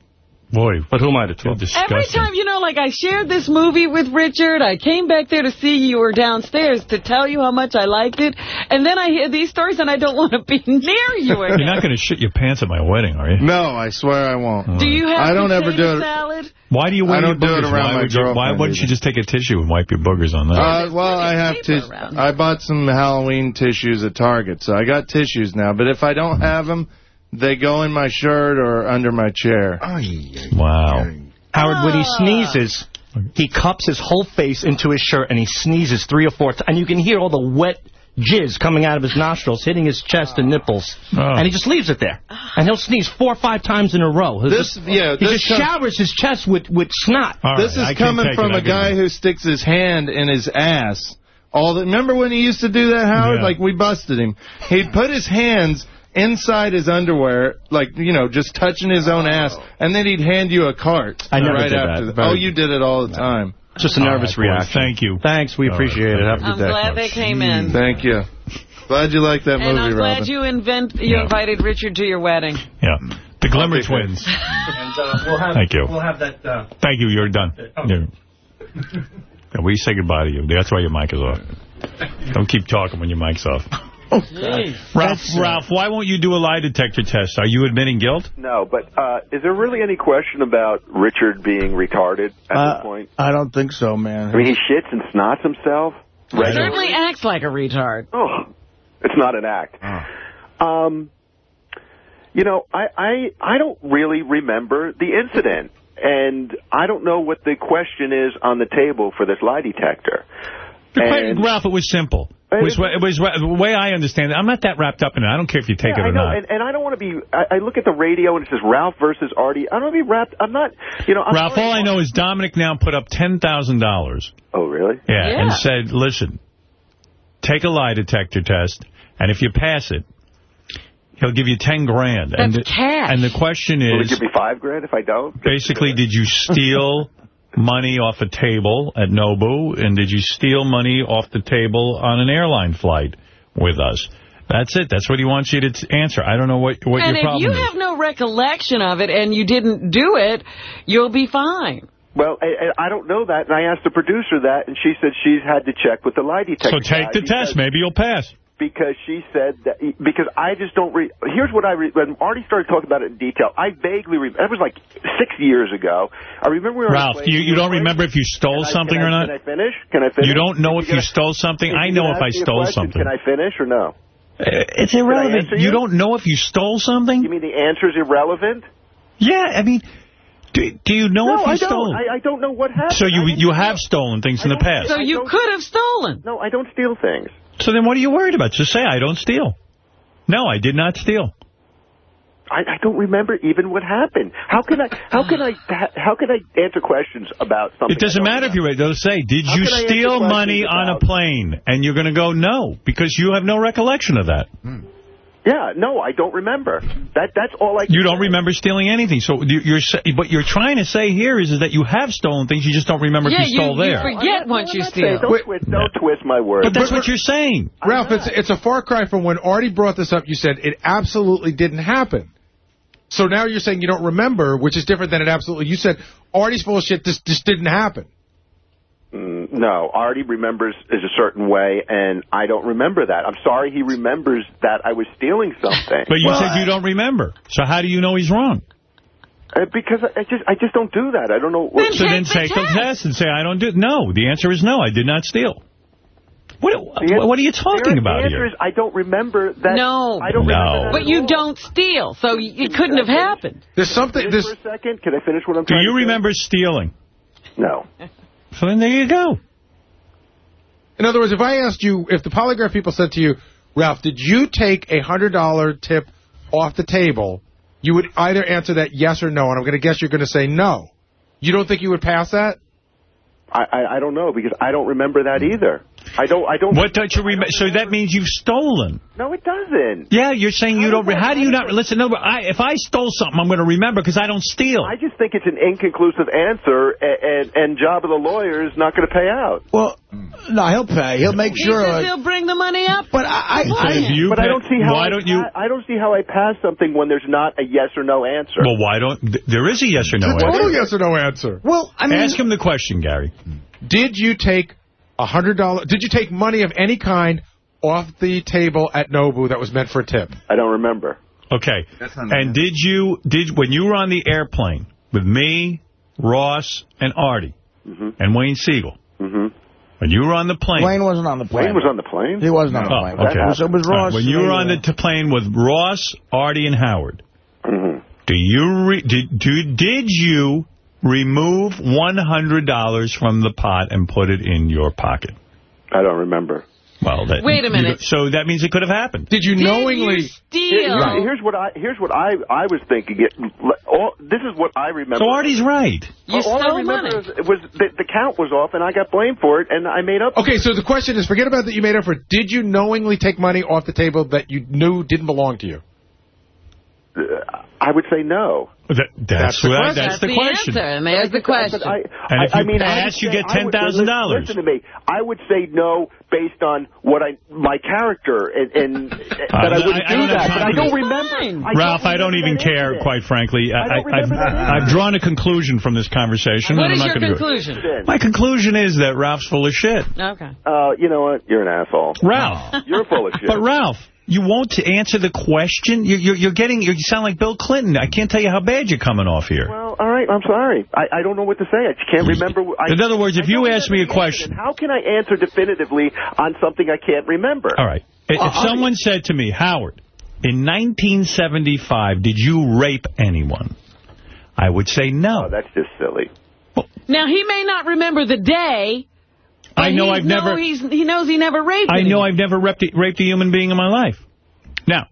S1: Boy,
S40: But who am I to
S1: you're
S40: talk?
S2: Every time, you know, like I shared this movie with Richard, I came back there to see you were downstairs to tell you how much I liked it, and then I hear these stories and I don't want to be near you
S1: You're not going to shit your pants at my wedding, are you?
S29: No, I swear I won't.
S2: Do you have
S29: I don't ever do it.
S2: salad?
S1: Why do you wear
S29: I don't
S1: your
S29: do it
S1: boogers?
S29: around
S1: why
S29: my
S1: would you, Why
S29: girlfriend
S1: wouldn't you just take a tissue and wipe your boogers on that?
S29: Uh, well, I have
S2: paper
S29: tis-
S2: around.
S29: I bought some Halloween tissues at Target, so I got tissues now. But if I don't have them, they go in my shirt or under my chair.
S1: wow.
S40: Howard, when he
S2: Ah.
S40: sneezes, he cups his whole face into his shirt and he sneezes three or four times. And you can hear all the wet jizz coming out of his nostrils, hitting his chest and nipples.
S1: Oh.
S40: And he just leaves it there. And he'll sneeze four or five times in a row. He'll
S29: This-
S40: just,
S29: yeah,
S40: he
S29: this
S40: just showers his chest with, with snot.
S29: this is coming from a guy who sticks his hand in his ass. All the, remember when he used to do that, Howard?
S1: Yeah.
S29: Like we busted him. He'd put his hands inside his underwear, like you know, just touching his own ass, and then he'd hand you a cart.
S40: I never
S29: right
S40: did
S29: after
S40: that.
S29: that. Oh, you did it all the time.
S40: Just a nervous reaction.
S1: Thank you.
S40: Thanks, we appreciate it. Have a
S2: I'm
S40: good day.
S2: glad they came in.
S29: Thank you. Glad you like that
S2: And
S29: movie,
S2: I'm glad
S29: Robin.
S2: you invent you
S1: Yeah.
S2: invited Richard to your wedding.
S1: Yeah. The Glimmer Twins.
S40: And uh, we'll have,
S1: Thank you.
S40: We'll have that. Uh,
S1: Thank you. You're done. You're- Yeah, we say goodbye to you. That's why your mic is off. Don't keep talking when your mic's off. Ralph, Ralph, why won't you do a lie detector test? Are you admitting guilt?
S41: No, but uh, is there really any question about Richard being retarded at
S6: Uh,
S41: this point?
S6: I don't think so, man.
S41: I mean, he shits and snots himself.
S2: He certainly acts like a retard.
S41: Oh, it's not an act. Um, you know, I, I I don't really remember the incident, and I don't know what the question is on the table for this lie detector. And-
S1: Ralph, it was simple. It was, it was the way I understand it. I'm not that wrapped up in it. I don't care if you take
S41: yeah,
S1: it or
S41: I know,
S1: not.
S41: and, and I don't want to be. I, I look at the radio and it says Ralph versus Artie. I don't want to be wrapped. I'm not. You know, I'm
S1: Ralph, all I know is Dominic now put up $10,000.
S41: Oh, really?
S1: Yeah,
S41: Yeah.
S1: and said, listen, take a lie detector test, and if you pass it, he'll give you 10 grand. and
S41: That's
S1: the,
S41: cash.
S1: And the question is...
S41: Will it
S1: is,
S41: give me five grand if I don't?
S1: basically, did you steal money off a table at Nobu, and did you steal money off the table on an airline flight with us? That's it. That's what he wants you to t- answer. I don't know what, what
S2: and
S1: your
S2: if
S1: problem
S2: you
S1: is.
S2: have no recollection of it and you didn't do it, you'll be fine.
S41: Well, I, I I don't know that, and I asked the producer that, and she said she's had to check with the lie detector.
S1: So take
S41: guy
S1: the
S41: because-
S1: test. Maybe you'll pass.
S41: Because she said that because I just don't re here's what I re when Artie started talking about it in detail I vaguely remember, that was like six years ago I remember we were
S1: Ralph, you, you don't remember if you stole
S41: Can I-
S1: something
S41: can I-
S1: or not?
S41: Can I finish? Can I finish?
S1: You don't know if
S41: If you're
S1: you
S41: gonna-
S1: stole something? I know if I
S41: ask me a
S1: stole
S41: question,
S1: something.
S41: Can I finish or no?
S1: Uh, It's irrelevant. You
S41: you?
S1: don't know if you stole something?
S41: You mean the answer is irrelevant?
S1: Yeah, I mean, do, do you know
S41: no,
S1: if you
S41: I
S1: stole?
S41: don't. I, I don't know what happened.
S1: So you you have stolen things in the past.
S2: So you could have stolen.
S41: No, I don't steal things.
S1: So then what are you worried about? Just say, I don't steal. No, I did not steal.
S41: I, I don't remember even what happened. How can I? How can I? How can I answer questions about something?
S1: It doesn't matter if you're right. They'll say, did
S41: How
S1: you
S41: can I answer
S1: steal
S41: questions
S1: money on a plane? And you're going to go, no, because you have no recollection of that. Hmm.
S41: Yeah, no, I don't remember. That that's all I. Can
S1: You don't
S41: say.
S1: remember stealing anything. So you- you're what you're trying to say here is, is that you have stolen things, you just don't remember
S2: yeah,
S1: if you stole
S2: you,
S1: there.
S2: forget once you
S41: Say,
S2: steal.
S41: don't, twist, don't twist my words.
S1: But that's what you're saying.
S19: Ralph, it's, it's a far cry from when Artie brought this up. You said it absolutely didn't happen. So now you're saying you don't remember, which is different than it absolutely. You said Artie's full of shit. This this didn't happen.
S41: No, Artie remembers is a certain way, and I don't remember that. I'm sorry he remembers that I was stealing something.
S1: But you
S41: Well,
S1: said you don't remember. So how do you know he's wrong?
S41: uh, because I I just I just don't do that. I don't know. What,
S1: so then take the test and say, I don't do No, the answer is no, I did not steal. What, what are you talking
S41: the,
S1: about
S41: the answer
S1: here?
S41: is I don't remember that.
S2: No.
S41: I don't
S1: No.
S41: remember that
S2: But you
S41: all.
S2: don't steal, so it couldn't have happened.
S19: There's something.
S41: Finish
S19: This
S41: for a second. Can I finish what I'm talking?
S1: Do
S41: trying
S1: you
S41: to say?
S1: remember stealing?
S41: No.
S1: So then there you go.
S19: In other words, if I asked you, if the polygraph people said to you, Ralph, did you take a $100 tip off the table, you would either answer that yes or no, and I'm going to guess you're going to say no. You don't think you would pass that?
S41: I, I I don't know because I don't remember that either. I don't I don't.
S1: What don't you remember? So that means you've stolen.
S41: No, it doesn't.
S1: Yeah, you're saying you don't. Re how do you not? Listen, no. but I, if I stole something, I'm going to remember because I don't steal.
S41: I just think it's an inconclusive answer, and and, and job of the lawyer is not going to pay out.
S6: Well, no, he'll pay. He'll make
S2: He
S6: sure.
S2: says
S6: uh,
S2: he'll bring the money up.
S6: but I, I,
S1: So if you
S41: but I don't see how
S1: Why
S41: I
S1: don't you?
S41: I don't see how I pass something when there's not a yes or no answer.
S1: Well, why don't? There is a yes or no
S19: It's a total
S1: answer.
S19: yes or no answer.
S6: well, I mean,
S1: Ask him the question, Gary.
S19: Did you take a hundred dollar? Did you take money of any kind off the table at Nobu that was meant for a tip?
S41: I don't remember.
S1: Okay.
S8: That's not
S1: And did you did when you were on the airplane with me, Ross, and Artie, and Wayne Siegel?
S41: Mm-hmm.
S1: When you were on the plane.
S6: Wayne wasn't on the plane.
S41: Wayne was on the plane.
S6: He wasn't on the
S1: Oh,
S6: plane.
S1: okay.
S6: It was, it was
S1: All right,
S6: Ross.
S1: when you were on the t- plane with Ross, Artie, and Howard,
S41: Mm-hmm.
S1: do you re- did do, did you remove $100 from the pot and put it in your pocket?
S41: I don't remember.
S1: Well, that,
S2: Wait a minute.
S1: So that means it could have happened.
S19: Did you knowingly...
S2: steal?
S41: Right, here's what I here's what I I was thinking. It, all, this is what I remember.
S1: So Artie's right.
S2: You
S41: all I
S2: stole
S41: remember
S2: money.
S41: is, it was the, the count was off, and I got blamed for it, and I made up.
S19: Okay, so the question is, forget about that you made up for it. Did you knowingly take money off the table that you knew didn't belong to you?
S41: Uh, I would say no.
S1: That, that's,
S19: That's the
S1: what-
S19: question.
S1: that's the question.
S2: answer, and there's the question.
S41: I,
S1: And if
S41: I,
S1: you
S41: I mean, I
S1: pass,
S41: would
S1: you get $10,000.
S41: Listen to me. I would say no based on what I my character and, and that I wouldn't
S1: I- I
S41: do
S1: don't
S41: that. But I don't remember. I
S1: Ralph, I don't
S41: remember
S1: even care,
S41: incident.
S1: quite frankly. I,
S41: I don't
S1: I, I've,
S41: remember that
S1: I've drawn a conclusion from this conversation.
S2: What
S1: and
S2: is
S1: I'm
S2: your
S1: not gonna do it.
S2: conclusion?
S1: My conclusion is that Ralph's full of shit.
S2: Okay.
S41: Uh, you know what? You're an asshole.
S1: Ralph.
S41: You're full of shit.
S1: But Ralph, you won't answer the question? You're, you're, you're getting, you sound like Bill Clinton. I can't tell you how bad you're coming off here.
S41: Well, all right. I'm sorry. I, I don't know what to say. I just can't remember. I,
S1: In other words, if
S41: I
S1: you ask me a question.
S41: how can I answer definitively on something I can't remember?
S1: All right. If
S41: Uh, I-
S1: someone said to me, Howard, in 1975, did you rape anyone? I would say no.
S41: Oh, that's just silly.
S2: Now, he may not remember the day. But
S1: I know I've never-
S2: He's, he knows he never raped
S1: I know. I've never raped, raped a human being in my life. Now,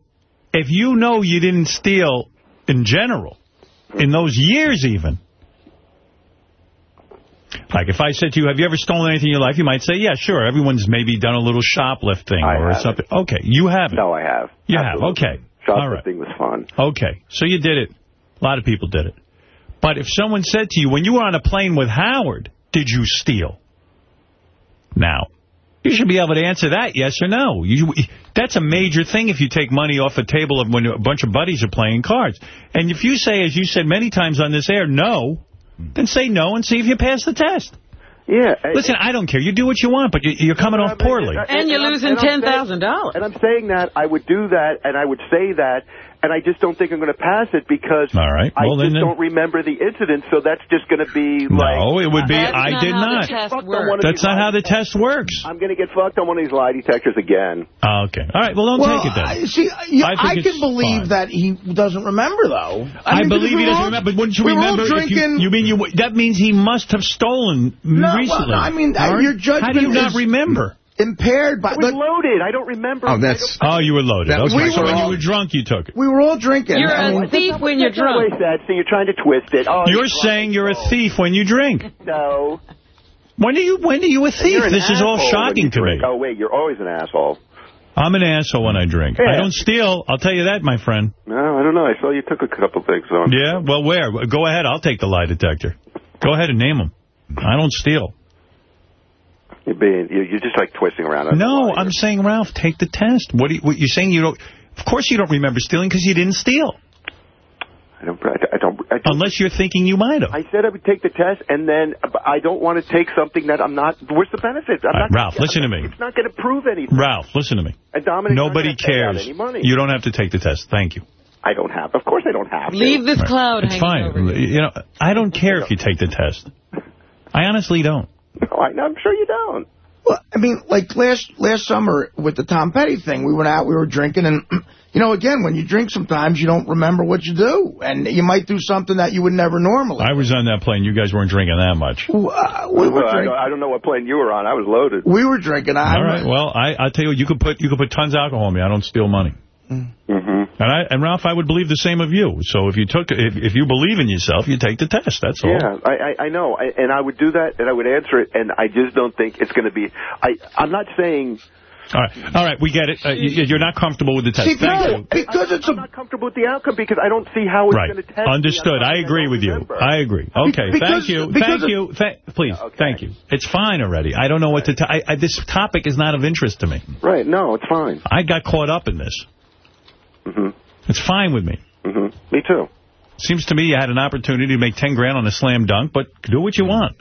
S1: if you know you didn't steal in general, in those years even, like if I said to you, have you ever stolen anything in your life, you might say, yeah, sure. Everyone's maybe done a little shoplifting
S41: I
S1: or
S41: haven't.
S1: something. Okay, you haven't.
S41: No, I have.
S1: You
S41: Absolutely.
S1: have, okay. All right.
S41: Shoplifting was fun.
S1: Okay, so you did it. A lot of people did it. But if someone said to you, when you were on a plane with Howard, did you steal? Now, you should be able to answer that yes or no. You, that's a major thing if you take money off a table of when a bunch of buddies are playing cards. And if you say, as you said many times on this air, no, then say no and see if you pass the test.
S41: Yeah.
S1: Listen, I don't care. You do what you want, but you, you're coming off poorly.
S2: And you're losing
S41: and I'm saying-
S2: $10,000.
S41: And I'm saying that I would do that, and I would say that, and I just don't think I'm going to pass it because
S1: All right.
S41: I
S1: Well, then-
S41: just don't remember the incident, so that's just going to be like...
S1: No, it would be,
S41: That's
S1: I
S41: not
S1: did not.
S41: test Fucked on one of
S1: That's not how the test works.
S41: I'm going to get fucked on one of these lie detectors again.
S1: Oh, okay. All right, well, don't
S6: well,
S1: take it then.
S6: I, see, you,
S1: I
S6: I, can believe
S1: fine.
S6: that he doesn't remember, though.
S1: I,
S6: mean,
S1: believe he doesn't
S6: all-
S1: remember, but wouldn't you
S6: we were
S1: remember if you, you mean you, that means he must have stolen
S6: No,
S1: recently.
S6: well, I mean, uh,
S1: All
S6: your
S1: How do you
S6: judgment
S1: not remember?
S6: Impaired by...
S41: I was loaded. I don't remember.
S1: Oh, that's... Oh, you were loaded.
S41: That was
S1: Okay,
S41: my
S1: so when
S41: fault.
S1: you were drunk, you took it.
S6: We were all drinking.
S2: You're
S6: I
S2: a
S6: mean,
S2: thief when you're drunk.
S41: what I so you're trying to twist it. Oh,
S1: You're saying you're a thief when you drink.
S41: No.
S1: When are you When are you a thief? This is all shocking
S41: you
S1: to me.
S41: Oh, wait, you're always an asshole.
S1: I'm an asshole when I drink. I don't steal. I'll tell you that, my friend.
S41: No, I don't know. I saw you took a couple things on.
S1: Yeah? Well, where? Go ahead. I'll take the lie detector. Go ahead and name them. I don't steal.
S41: You're being, you're you're just like twisting around.
S1: No, I'm saying, Ralph, take the test. What, do you, what you're saying you don't... Of course you don't remember stealing because you didn't steal.
S41: I don't, I don't, I don't,
S1: Unless you're thinking you might have.
S41: I said I would take the test, and then I don't want to take something that I'm not. What's the benefit? I'm
S1: All right,
S41: not,
S1: Ralph, listen to me.
S41: It's not going to prove anything.
S1: Ralph, listen to me.
S41: And Dominic,
S1: Nobody
S41: not gonna pay out
S1: cares.
S41: Any money.
S1: You don't have to take the test. Thank you.
S41: I don't have. Of course, I don't have. to.
S2: Leave this
S1: Right.
S2: cloud
S1: It's
S2: hanging
S1: fine.
S2: over you.
S1: You know, I don't care if you take the test. I honestly don't.
S41: No, I, I'm sure you don't.
S6: Well, I mean, like last last summer with the Tom Petty thing, we went out, we were drinking, and, you know, again, when you drink sometimes you don't remember what you do, and you might do something that you would never normally.
S1: I was on that plane. You guys weren't drinking that much.
S6: Uh, we were
S41: Well, I,
S6: drinking.
S41: don't, I don't know what plane you were on. I was loaded.
S6: We were drinking. I,
S1: All right. Well, I I'll tell you what, you could put you could put tons of alcohol in me. I don't steal money.
S41: Mm-hmm.
S1: And I and Ralph, I would believe the same of you. So if you took if if you believe in yourself, you take the test. That's all.
S41: Yeah, I, I, I know, I, and I would do that, and I would answer it, and I just don't think it's going to be. I, I'm not saying.
S1: All right. All right. We get it. Uh, you, you're not comfortable with the test.
S41: See,
S1: Thank
S41: no,
S1: you.
S41: because it's I'm not comfortable with the outcome because I don't see how it's
S1: Right.
S41: going to test.
S1: Understood. I agree
S41: don't
S1: with you. I agree. Okay.
S41: because-
S1: thank you.
S41: because
S1: Thank you. Th please. Thank you. It's fine already. I don't know what to tell. I, This topic is not of interest to me.
S41: Right. No, it's fine.
S1: I got caught up in this.
S41: Hmm
S1: It's fine with me.
S41: hmm Me too.
S1: Seems to me you had an opportunity to make 10 grand on a slam dunk, but do what you want.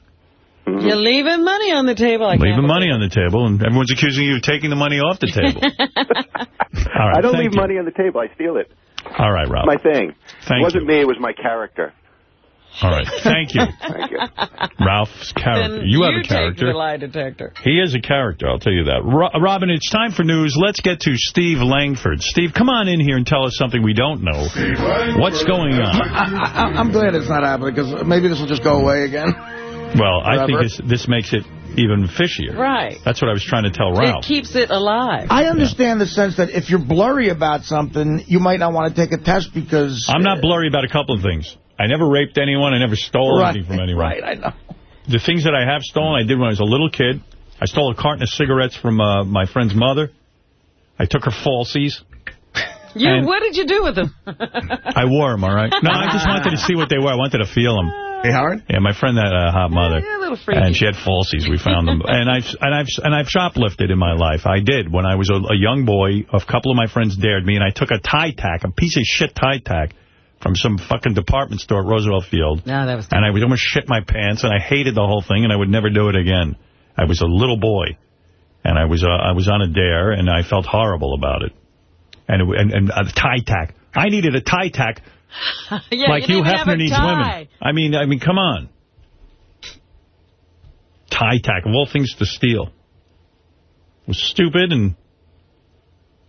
S41: Mm-hmm.
S2: You're leaving money on the table. I
S1: Leaving money on the table, and everyone's accusing you of taking the money off the table. All right.
S41: I don't leave
S1: you.
S41: money on the table. I steal it.
S1: All right, Ralph.
S41: My thing.
S1: Thank
S41: it wasn't me. It was my character.
S1: All right. Thank you.
S41: Thank you.
S1: Ralph's character.
S2: Then
S1: You have a
S2: take
S1: character.
S2: the lie detector.
S1: He is a character, I'll tell you that. Ro Robin, it's time for news. Let's get to Steve Langford. Steve, come on in here and tell us something we don't know. What's going on?
S6: I, am glad it's not happening, because maybe this will just go away again.
S1: Well, I think this, this makes it even fishier.
S2: Right.
S1: That's what I was trying to tell Ralph.
S2: It
S1: Ralph.
S2: keeps it alive.
S6: I understand the sense that if you're blurry about something, you might not want to take a test because...
S1: I'm not blurry about a couple of things. I never raped anyone. I never stole
S6: Right,
S1: anything from anyone.
S6: right, I know.
S1: The things that I have stolen, I did when I was a little kid. I stole a carton of cigarettes from uh, my friend's mother. I took her falsies.
S2: You,
S1: And-
S2: what did you do with them?
S1: I wore them, all right? No, I just wanted to see what they were. I wanted to feel them.
S8: Hey, Howard?
S1: Yeah, my friend had a hot mother.
S2: Yeah, a little freaky.
S1: And she had falsies. We found them. and I've and I've and I've shoplifted in my life. I did when I was a, a young boy. A couple of my friends dared me, and I took a tie tack, a piece of shit tie tack, from some fucking department store at Roosevelt Field.
S2: No, that was.
S1: And I would almost shit my pants, and I hated the whole thing, and I would never do it again. I was a little boy, and I was uh, I was on a dare, and I felt horrible about it. And it, and, and a tie tack. I needed a tie tack
S2: yeah,
S1: like
S2: you have
S1: Hefner needs
S2: tie.
S1: women. I mean, I mean, come on. Tie tack, of all things to steal. It was stupid and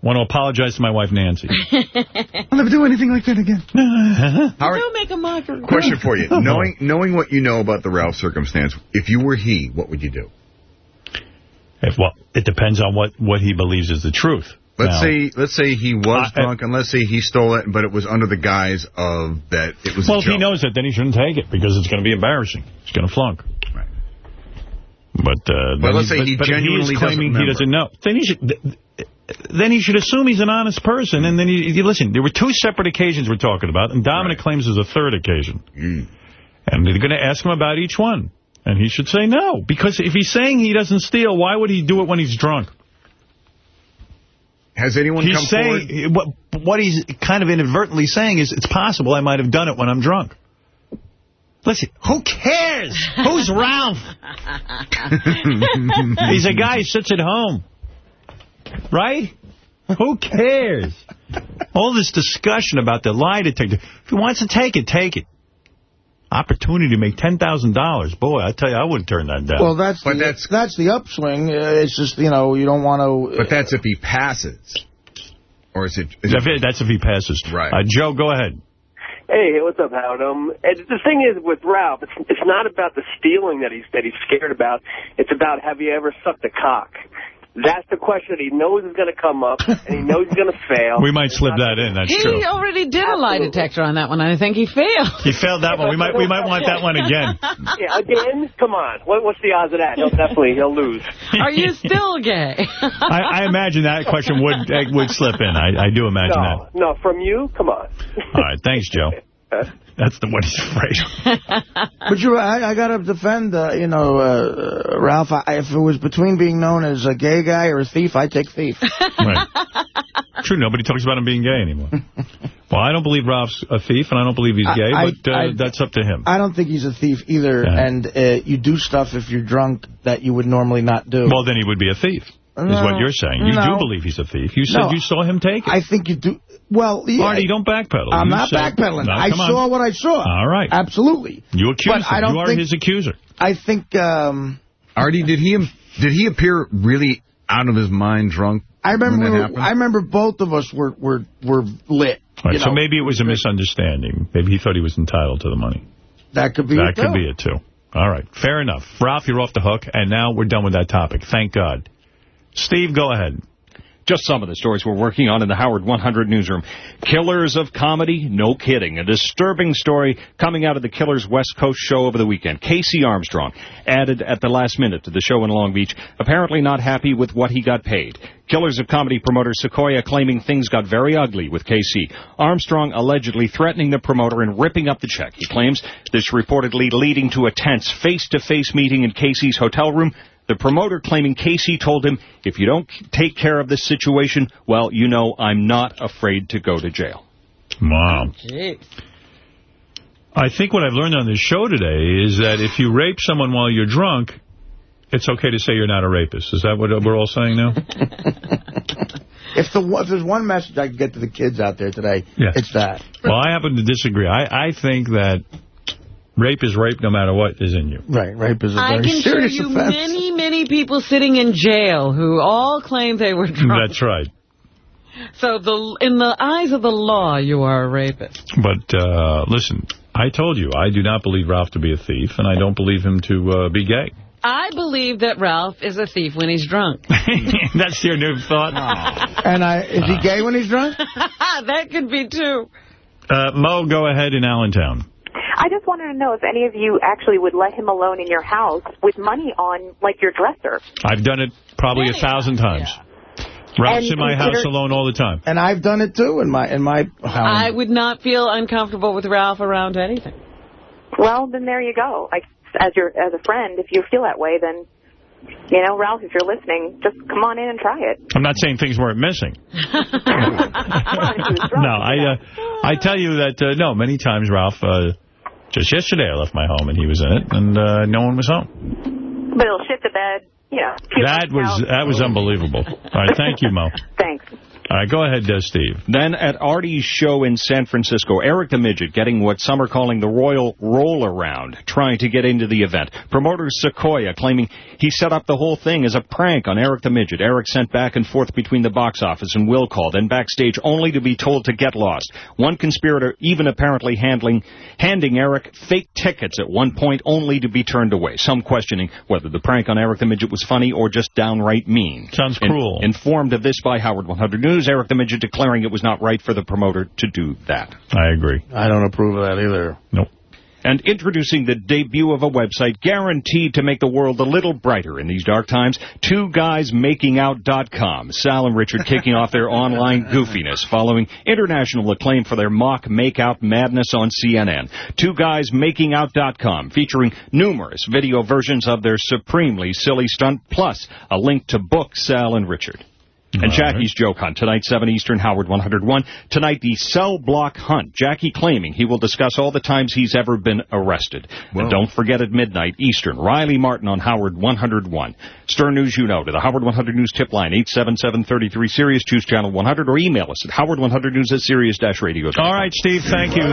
S1: want to apologize to my wife, Nancy.
S42: I'll never do anything like that again.
S8: Howard,
S2: Don't make a mockery.
S8: question for you. Knowing knowing what you know about the Ralph circumstance, if you were he, what would you do?
S1: If, well, it depends on what, what he believes is the truth.
S8: Let's
S1: Now,
S8: say let's say he was
S1: I-
S8: drunk, and let's say he stole it, but it was under the guise of that it was
S1: Well,
S8: a
S1: if he knows it, then he shouldn't take it because it's going to be embarrassing. He's going to flunk.
S8: Right.
S1: But, uh,
S8: But
S1: then
S8: let's say
S1: but,
S8: he
S1: but
S8: genuinely
S1: is claiming
S8: doesn't
S1: he doesn't know. Then he should. Th- Then he should assume he's an honest person. And then he, you listen. There were two separate occasions we're talking about, and Dominic claims there's a third occasion.
S8: Mm.
S1: And they're going to ask him about each one, and he should say no because if he's saying he doesn't steal, why would he do it when he's drunk?
S8: Has anyone
S1: he's
S8: come
S1: saying what what he's kind of inadvertently saying is it's possible I might have done it when I'm drunk. Listen, who cares? Who's Ralph? He's a guy who sits at home. Right? Who cares? All this discussion about the lie detector. If he wants to take it, take it. Opportunity to make $10,000. Boy, I tell you, I wouldn't turn that down.
S6: Well, that's the, that's, that's the upswing. Uh, it's just, you know, you don't want to...
S8: But that's if he passes. Or is it... Is
S1: If it- that's if he passes.
S8: Right.
S1: Uh, Joe, go ahead.
S43: Hey, what's up, Howard? Um, and the thing is with Ralph, it's it's not about the stealing that he's that he's scared about. It's about have you ever sucked a cock? That's the question that he knows is going to come up, and he knows he's going to fail.
S1: We might slip that in. That's
S2: He
S1: true.
S2: already did a lie detector on that one, and I think he failed.
S1: He failed that one. We might we might want that one again.
S43: Yeah, again? Come on. What, what's the odds of that? He'll definitely he'll lose.
S2: Are you still gay?
S1: I, I imagine that question would uh, would slip in. I, I do imagine
S43: No, no, from you? Come on.
S1: All right, thanks, Joe. That's the one he's afraid of.
S6: But you, I, I got to defend, uh, you know, uh, Ralph. I, if it was between being known as a gay guy or a thief, I'd take thief.
S1: Right. True, nobody talks about him being gay anymore. Well, I don't believe Ralph's a thief, and I don't believe he's
S6: I-
S1: gay, but uh, that's up to him.
S6: I don't think he's a thief either,
S1: Yeah.
S6: and uh, you do stuff if you're drunk that you would normally not do.
S1: Well, then he would be a thief, is
S6: No,
S1: what you're saying. You
S6: no.
S1: do believe he's a thief. You said
S6: No.
S1: you saw him take it.
S6: I think you do. Well, yeah.
S1: Artie, don't backpedal.
S6: I'm
S1: You
S6: not
S1: said-
S6: backpedaling.
S1: No,
S6: I
S1: come on.
S6: saw what I saw.
S1: All right.
S6: Absolutely.
S1: You accuse
S6: But
S1: him.
S6: I don't
S1: you are
S6: think-
S1: his accuser.
S6: I think... Um,
S8: Artie, did he did he appear really out of his mind drunk
S6: I remember.
S8: when that
S6: we were-
S8: happened?
S6: I remember both of us were were were lit.
S1: All right,
S6: you
S1: so
S6: know.
S1: maybe it was a misunderstanding. Maybe he thought he was entitled to the money.
S6: that could be.
S1: That
S6: it,
S1: could
S6: too.
S1: be it, too. All right. Fair enough. Ralph, you're off the hook, and now we're done with that topic. Thank God. Steve, go ahead.
S44: Just some of the stories we're working on in the Howard 100 newsroom. Killers of comedy? No kidding. A disturbing story coming out of the Killers West Coast show over the weekend. Casey Armstrong, added at the last minute to the show in Long Beach, apparently not happy with what he got paid. Killers of Comedy promoter Sequoia claiming things got very ugly with KC. Armstrong allegedly threatening the promoter and ripping up the check. He claims this reportedly leading to a tense face-to-face meeting in Casey's hotel room. The promoter claiming Casey told him, if you don't take care of this situation, well, you know I'm not afraid to go to jail.
S1: Wow.
S2: Jeez.
S1: I think what I've learned on this show today is that if you rape someone while you're drunk, it's okay to say you're not a rapist. Is that what we're all saying now?
S6: If the if there's one message I can get to the kids out there today,
S1: Yeah.
S6: it's that.
S1: Well, I happen to disagree. I, I think that Rape is rape no matter what is in you.
S6: Right, rape is a
S2: I
S6: very serious offense.
S2: I can show
S6: serious
S2: you
S6: offense.
S2: many, many people sitting in jail who all claim they were drunk.
S1: That's right.
S2: So the in the eyes of the law, you are a rapist.
S1: But uh, listen, I told you, I do not believe Ralph to be a thief, and I don't believe him to uh, be gay.
S2: I believe that Ralph is a thief when he's drunk.
S1: That's your new thought?
S6: And I, is he gay when he's drunk?
S2: that could be too.
S1: Uh, Mo, go ahead in Allentown.
S45: I just wanted to know if any of you actually would let him alone in your house with money on, like, your dresser.
S1: I've done it probably a thousand times. Ralph's
S45: And
S1: in my house alone all the time.
S6: And I've done it, too, in my in my house.
S2: I would not feel uncomfortable with Ralph around anything.
S45: Well, then there you go. Like, as your as a friend, if you feel that way, then, you know, Ralph, if you're listening, just come on in and try it.
S1: I'm not saying things weren't missing. no, I uh, I tell you that, uh, no, many times, Ralph, uh, just yesterday I left my home and he was in it, and uh, no one was home.
S45: But he'll shit the bed, puke
S1: That was that was unbelievable. All right, thank you, Mo.
S45: Thanks.
S1: All right, go ahead, uh, Steve.
S44: Then at Artie's show in San Francisco, Eric the Midget getting what some are calling the Royal Roll Around, trying to get into the event. Promoter Sequoia claiming he set up the whole thing as a prank on Eric the Midget. Eric sent back and forth between the box office and will call, then backstage only to be told to get lost. One conspirator even apparently handling handing Eric fake tickets at one point only to be turned away. Some questioning whether the prank on Eric the Midget was funny or just downright mean.
S1: Sounds
S44: In-
S1: cruel.
S44: informed of this by Howard 100 News, Eric the Midget declaring it was not right for the promoter to do that.
S1: I agree.
S6: I don't approve of that either.
S1: Nope.
S44: And introducing the debut of a website guaranteed to make the world a little brighter in these dark times, two guys twoguysmakingout.com. Sal and Richard kicking off their online goofiness following international acclaim for their mock makeout madness on CNN. two guys Twoguysmakingout.com featuring numerous video versions of their supremely silly stunt plus a link to book Sal and Richard. And Jackie's joke hunt tonight, 7 Eastern, Howard 101. Tonight, the cell block hunt. Jackie claiming he will discuss all the times he's ever been arrested. And don't forget at midnight Eastern, Riley Martin on Howard 101. Stern News you know to the Howard 100 News tip line 877-33 Sirius. Choose channel 100 or email us at howard100news at sirius-radio.
S1: All right, Steve, thank you.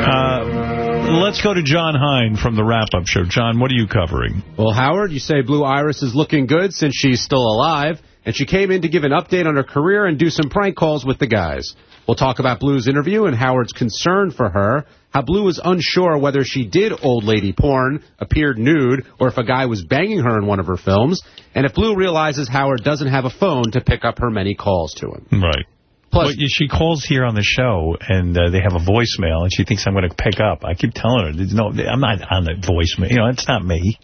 S1: Uh, let's go to Jon Hein from the wrap-up show. John, what are you covering?
S46: Well, Howard, you say Blue Iris is looking good since she's still alive, and she came in to give an update on her career and do some prank calls with the guys. We'll talk about Blue's interview and Howard's concern for her, how Blue is unsure whether she did old lady porn, appeared nude, or if a guy was banging her in one of her films, and if Blue realizes Howard doesn't have a phone to pick up her many calls to him.
S1: Right. Plus, she calls here on the show, and uh, they have a voicemail, and she thinks I'm going to pick up. I keep telling her, no, I'm not on the voicemail. You know, it's not me.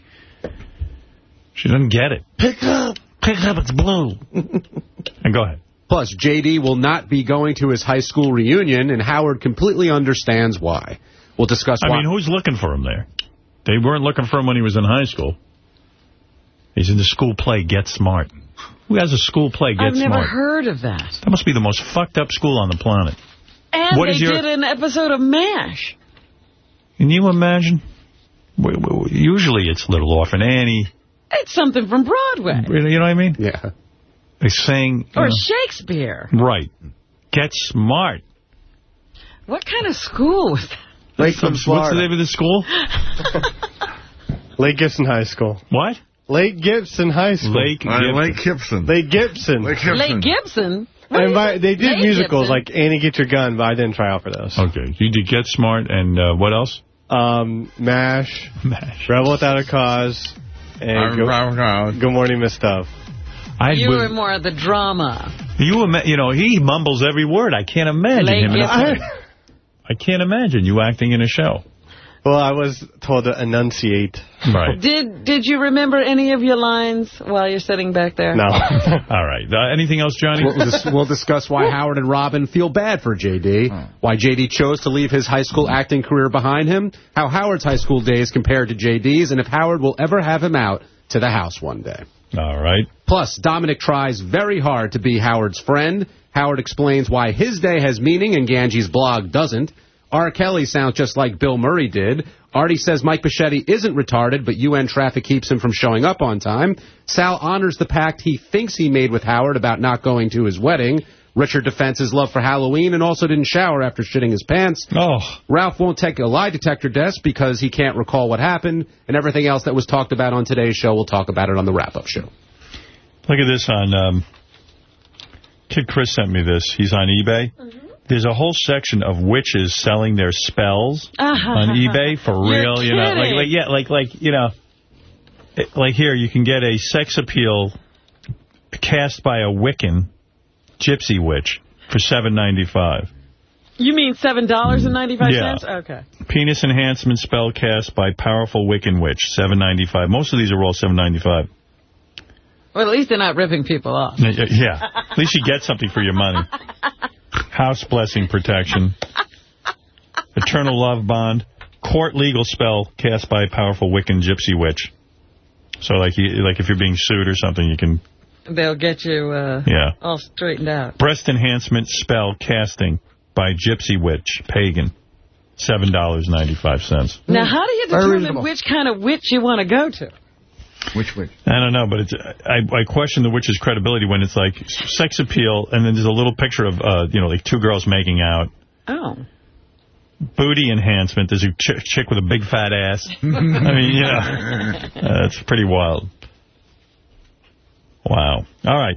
S1: She doesn't get it.
S6: Pick up.
S1: Pick up, it's blue. and go ahead.
S46: Plus, J.D. will not be going to his high school reunion, and Howard completely understands why. We'll discuss
S1: I
S46: why.
S1: mean, who's looking for him there? They weren't looking for him when he was in high school. He's in the school play Get Smart. Who has a school play Get
S2: I've never
S1: Smart?
S2: heard of that.
S1: That must be the most fucked up school on the planet.
S2: And
S1: What
S2: they
S1: is your-
S2: did an episode of MASH.
S1: Can you imagine? W- w- Usually it's Little Orphan Annie.
S2: It's something from Broadway.
S1: You know what I mean?
S46: Yeah.
S1: They sing.
S2: Or
S1: know.
S2: Shakespeare.
S1: Right. Get Smart.
S2: What kind of school was that?
S6: Lakeland,
S1: What's the name of the school?
S11: Lake Gibson High School.
S1: What?
S11: Lake Gibson High School.
S1: Lake
S8: Lake Gibson.
S11: Lake Gibson.
S8: Lake Gibson.
S2: Lake Gibson?
S11: And by, they did
S2: Lake
S11: musicals
S2: Gibson?
S11: like Annie Get Your Gun, but I didn't try out for those.
S1: Okay. You did Get Smart and uh, what else?
S11: Um, MASH,
S1: MASH.
S11: Rebel Without a Cause, and Good, Good Morning Miss Stuff.
S1: I
S2: You were more of the drama.
S1: You, ima- you know, he mumbles every word. I can't imagine
S2: Lake
S1: him. in a-
S2: Gibson.
S1: I can't imagine you acting in a show.
S11: Well, I was told to enunciate.
S1: Right.
S2: Did Did you remember any of your lines while you're sitting back there?
S11: No.
S1: All right. Uh, anything else, Johnny?
S46: We'll, dis- we'll discuss why Howard and Robin feel bad for J.D., why J.D. chose to leave his high school acting career behind him, how Howard's high school days compared to J.D.'s, and if Howard will ever have him out to the house one day.
S1: All right.
S46: Plus, Dominic tries very hard to be Howard's friend. Howard explains why his day has meaning and Ganji's blog doesn't. R. Kelly sounds just like Bill Murray did. Artie says Mike Bocchetti isn't retarded, but UN traffic keeps him from showing up on time. Sal honors the pact he thinks he made with Howard about not going to his wedding. Richard defends his love for Halloween and also didn't shower after shitting his pants.
S1: Oh.
S46: Ralph won't take a lie detector test because he can't recall what happened. And everything else that was talked about on today's show, we'll talk about it on the wrap-up show.
S1: Look at this on... Um, Kid Chris sent me this. He's on eBay. There's a whole section of witches selling their spells uh-huh. on eBay for
S2: You're
S1: real. You know, like, like yeah, like like you know, it- like here you can get a sex appeal cast by a Wiccan gypsy witch for seven ninety five.
S2: You mean $7.95?
S1: Yeah.
S2: Okay.
S1: Penis enhancement spell cast by powerful Wiccan witch seven ninety five. Most of these are all seven ninety five.
S2: Well, at least they're not ripping people off.
S1: Yeah, at least you get something for your money. House blessing protection. Eternal love bond. Court legal spell cast by a powerful Wiccan gypsy witch. So like you, like if you're being sued or something, you can...
S2: They'll get you uh,
S1: Yeah.
S2: all straightened out.
S1: Breast enhancement spell casting by gypsy witch, pagan. $7.95.
S2: Now, how do you determine which kind of witch you want to go to?
S8: Which witch?
S1: I don't know, but it's I, I question the witch's credibility when it's like sex appeal, and then there's a little picture of, uh, you know, like two girls making out.
S2: Oh.
S1: Booty enhancement. There's a ch chick with a big fat ass. I mean, you know, uh, it's pretty wild. Wow. All right.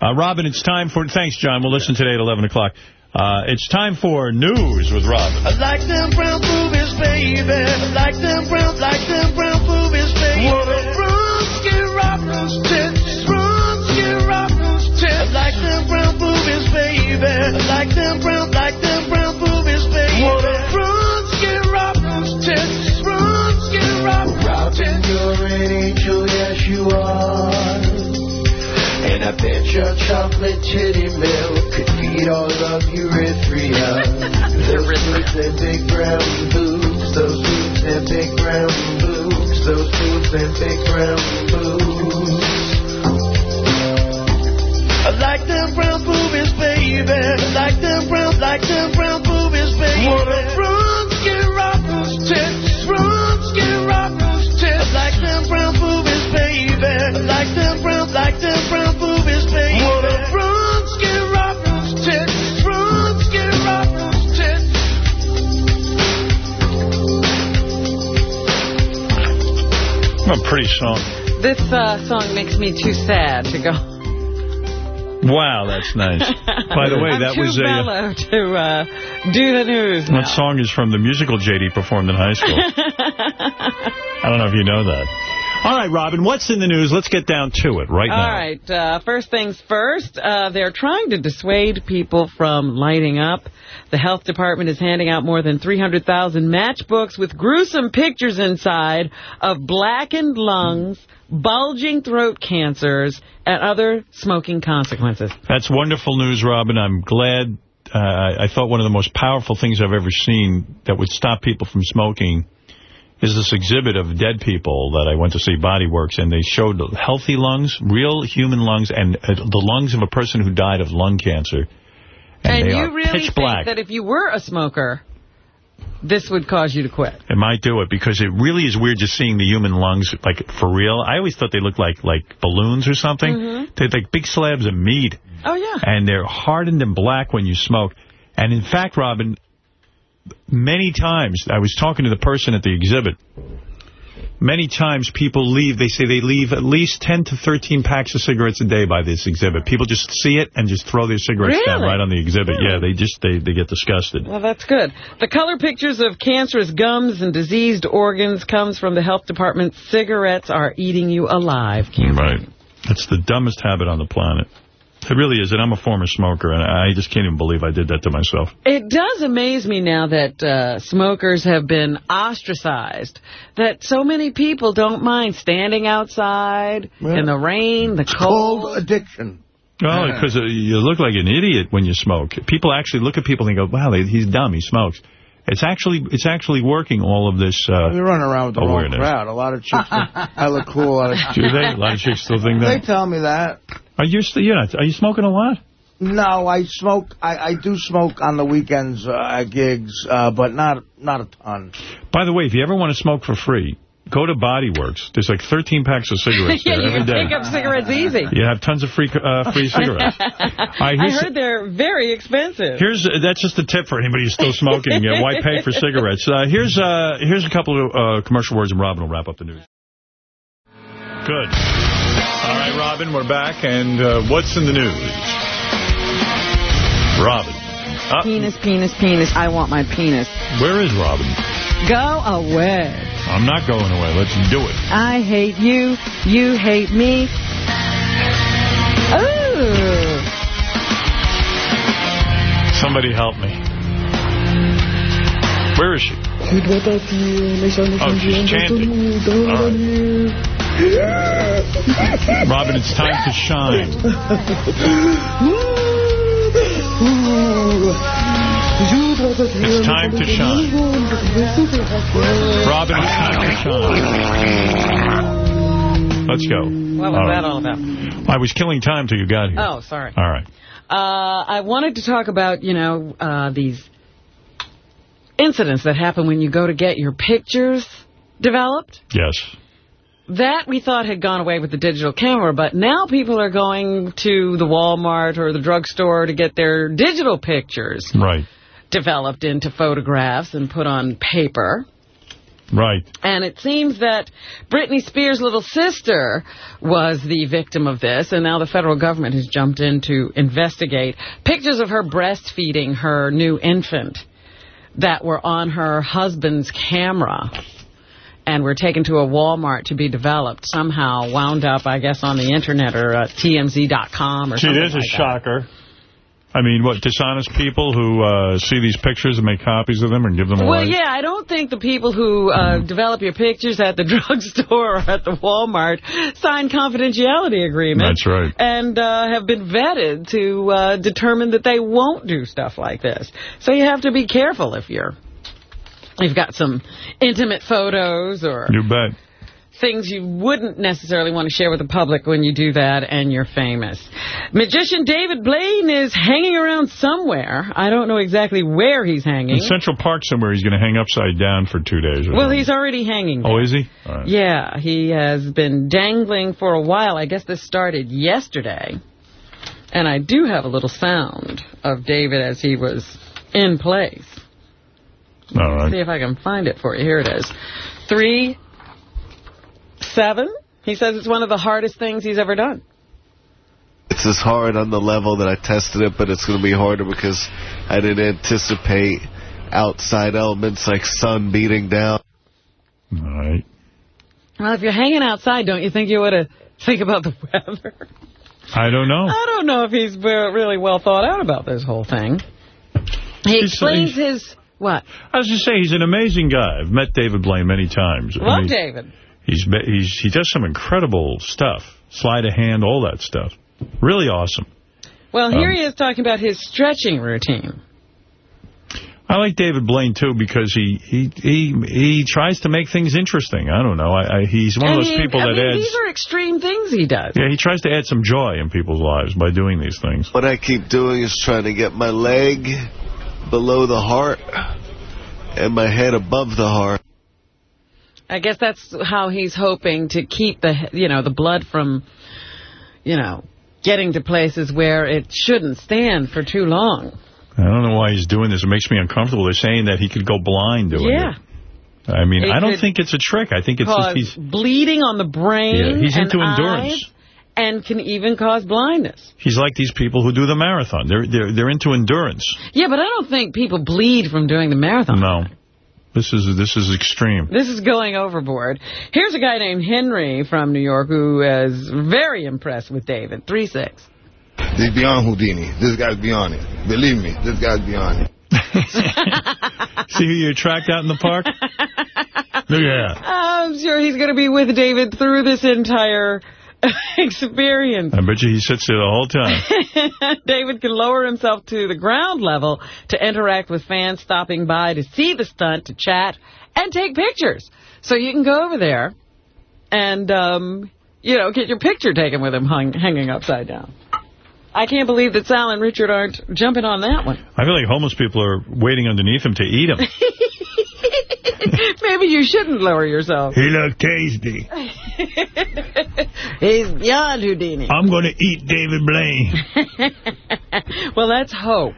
S1: Uh, Robin, it's time for... Thanks, John. We'll listen today at 11 o'clock. Uh, it's time for news with Robin.
S47: I like them brown boobies, baby. I like them brown, like them brown boobies, baby. Brunski baby. Like them brown, like them brown boobies, baby. Brunski rockers, tits. Brunski rockers, tits. You're an angel, yes you are. And I bet your chocolate titty milk could feed all of Eritrea. those boobs and big brown boobs, those boobs and big brown boobs, those boobs and big brown boobs. I like them brown boobies, baby. I like them brown, like them brown boobies, baby. What a Bronsky rockers tits, Bronsky rockers tits. Like them brown boobies, baby. I like them brown, like them brown boobies, baby. What a Bronsky rockers tits, Bronsky rockers tits.
S1: A pretty song.
S2: This uh, song makes me too sad to go.
S1: Wow, that's nice. By the way,
S2: I'm
S1: that was a... uh,
S2: to uh, do the news now.
S1: That song is from the musical JD performed in high school. I don't know if you know that. All right, Robin, what's in the news? Let's get down to it right
S2: All
S1: now.
S2: All right. Uh, first things first, uh, they're trying to dissuade people from lighting up. The health department is handing out more than 300,000 matchbooks with gruesome pictures inside of blackened lungs, bulging throat cancers, and other smoking consequences.
S1: That's wonderful news, Robin. I'm glad. Uh, I I thought one of the most powerful things I've ever seen that would stop people from smoking is this exhibit of dead people that I went to see, Body Works, and they showed healthy lungs, real human lungs, and uh, the lungs of a person who died of lung cancer. And,
S2: And
S1: they
S2: you really
S1: pitch
S2: think
S1: black.
S2: that if you were a smoker, this would cause you to quit?
S1: It might do it because it really is weird just seeing the human lungs like for real. I always thought they looked like like balloons or something.
S2: Mhm.
S1: They're like big slabs of meat.
S2: Oh, yeah.
S1: And they're hardened and black when you smoke. And in fact, Robin, many times I was talking to the person at the exhibit. Many times people leave, they say they leave at least 10 to 13 packs of cigarettes a day by this exhibit. People just see it and just throw their cigarettes down right on the exhibit. Yeah, they just they, they get disgusted.
S2: Well, that's good. The color pictures of cancerous gums and diseased organs comes from the health department. Cigarettes are eating you alive.
S1: Right. It's the dumbest habit on the planet. It really is, and I'm a former smoker, and I just can't even believe I did that to myself.
S2: It does amaze me now that uh, smokers have been ostracized, that so many people don't mind standing outside in the rain, the cold.
S6: Cold addiction.
S1: Oh, because uh, you look like an idiot when you smoke. People actually look at people and go, wow, he's dumb, he smokes. It's actually it's actually working, all of this uh,
S6: We run around with the wrong
S1: awareness.
S6: crowd. A lot of chicks think I look cool. A lot of
S1: Do they? A lot of chicks still think that?
S6: They tell me that.
S1: Are you, still, you're not, are you smoking a lot?
S6: No, I smoke. I, I do smoke on the weekends uh, at gigs, uh, but not not a ton.
S1: By the way, if you ever want to smoke for free, go to Body Works. There's like 13 packs of cigarettes
S2: yeah,
S1: there
S2: you can pick up cigarettes easy.
S1: You have tons of free uh, free cigarettes.
S2: I heard they're very expensive.
S1: Here's uh, that's just a tip for anybody who's still smoking. Yeah, why pay for cigarettes? Uh, here's uh, here's a couple of uh, commercial words, and Robin will wrap up the news. Good. All right, Robin, we're back, and uh, what's in the news? Robin. Uh,
S2: Penis, penis, penis. I want my penis.
S1: where is Robin?
S2: Go away.
S1: I'm not going away. Let's do it.
S2: I hate you. You hate me. Ooh.
S1: Somebody help me. Where is she? Oh, she's chanting. All right. Robin, it's time to shine. It's time to shine. Robin, it's time to shine. Let's go.
S2: What was
S1: All
S2: that
S1: right.
S2: all about?
S1: I was killing time till you got here.
S2: Oh, sorry.
S1: All right.
S2: Uh, I wanted to talk about, you know, uh, these incidents that happen when you go to get your pictures developed.
S1: Yes.
S2: That we thought had gone away with the digital camera, but now people are going to the Walmart or the drugstore to get their digital pictures
S1: Right.
S2: developed into photographs and put on paper.
S1: Right.
S2: And it seems that Britney Spears' little sister was the victim of this, and now the federal government has jumped in to investigate pictures of her breastfeeding her new infant that were on her husband's camera and were taken to a Walmart to be developed, somehow wound up, I guess, on the Internet or uh, TMZ.com or
S1: See,
S2: something
S1: there's a
S2: like that.
S1: shocker. I mean, what, dishonest people who uh, see these pictures and make copies of them and give them away?
S2: Well, yeah, I don't think the people who uh, develop your pictures at the drugstore or at the Walmart sign confidentiality agreements.
S1: That's right.
S2: And uh, have been vetted to uh, determine that they won't do stuff like this. So you have to be careful if you're you've got some intimate photos or
S1: You bet.
S2: things you wouldn't necessarily want to share with the public when you do that and you're famous. Magician David Blaine is hanging around somewhere. I don't know exactly where he's hanging.
S1: In Central Park somewhere, he's going to hang upside down for two days. or
S2: Well,
S1: something.
S2: he's already hanging
S1: Oh, is he? Right.
S2: Yeah, he has been dangling for a while. I guess this started yesterday. And I do have a little sound of David as he was in place.
S1: All right.
S2: See if I can find it for you. Here it is. Three, seven. He says it's one of the hardest things he's ever done.
S48: It's as hard on the level that I tested it, but it's going to be harder because I didn't anticipate outside elements like sun beating down.
S1: All right.
S2: Well, if you're hanging outside, don't you think you ought to think about the weather?
S1: I don't know.
S2: I don't know if he's really well thought out about this whole thing. He explains his... What?
S1: I was just saying, he's an amazing guy. I've met David Blaine many times. I mean,
S2: David.
S1: He's, he's He does some incredible stuff. Sleight of hand, all that stuff. Really awesome.
S2: Well, here
S1: Um,
S2: he is talking about his stretching routine.
S1: I like David Blaine, too, because he he he, he tries to make things interesting. I don't know. I, I, he's one of
S2: And
S1: those
S2: he-
S1: people
S2: I
S1: that
S2: mean,
S1: adds...
S2: These are extreme things he does.
S1: Yeah, he tries to add some joy in people's lives by doing these things.
S48: What I keep doing is trying to get my leg below the heart and my head above the heart.
S2: I guess that's how he's hoping to keep the, you know, the blood from, you know, getting to places where it shouldn't stand for too long.
S1: I don't know why he's doing this. It makes me uncomfortable. They're saying that he could go blind doing it.
S2: yeah.
S1: it. I mean,
S2: He
S1: I don't think it's a trick. I think it's just he's
S2: bleeding on the brain
S1: Yeah, he's
S2: and
S1: into endurance.
S2: Eyes, and can even cause blindness.
S1: he's like these people who do the marathon. They're they're they're into endurance.
S2: Yeah, but I don't think people bleed from doing the marathon.
S1: No, this is this is extreme.
S2: This is going overboard. Here's a guy named Henry from New York who is very impressed with David. 3-6.
S49: He's beyond Houdini. This guy's beyond it. Believe me, this guy's beyond it.
S1: See who you attract out in the park? Look at that.
S2: I'm sure he's going to be with David through this entire experience.
S1: I bet you he sits there the whole time.
S2: David can lower himself to the ground level to interact with fans stopping by to see the stunt, to chat, and take pictures. So you can go over there and, um, you know, get your picture taken with him hung, hanging upside down. I can't believe that Sal and Richard aren't jumping on that one.
S1: I feel like homeless people are waiting underneath him to eat him.
S2: Maybe you shouldn't lower yourself.
S29: He looked tasty.
S2: He's beyond Houdini.
S29: I'm going to eat David Blaine.
S2: well, let's hope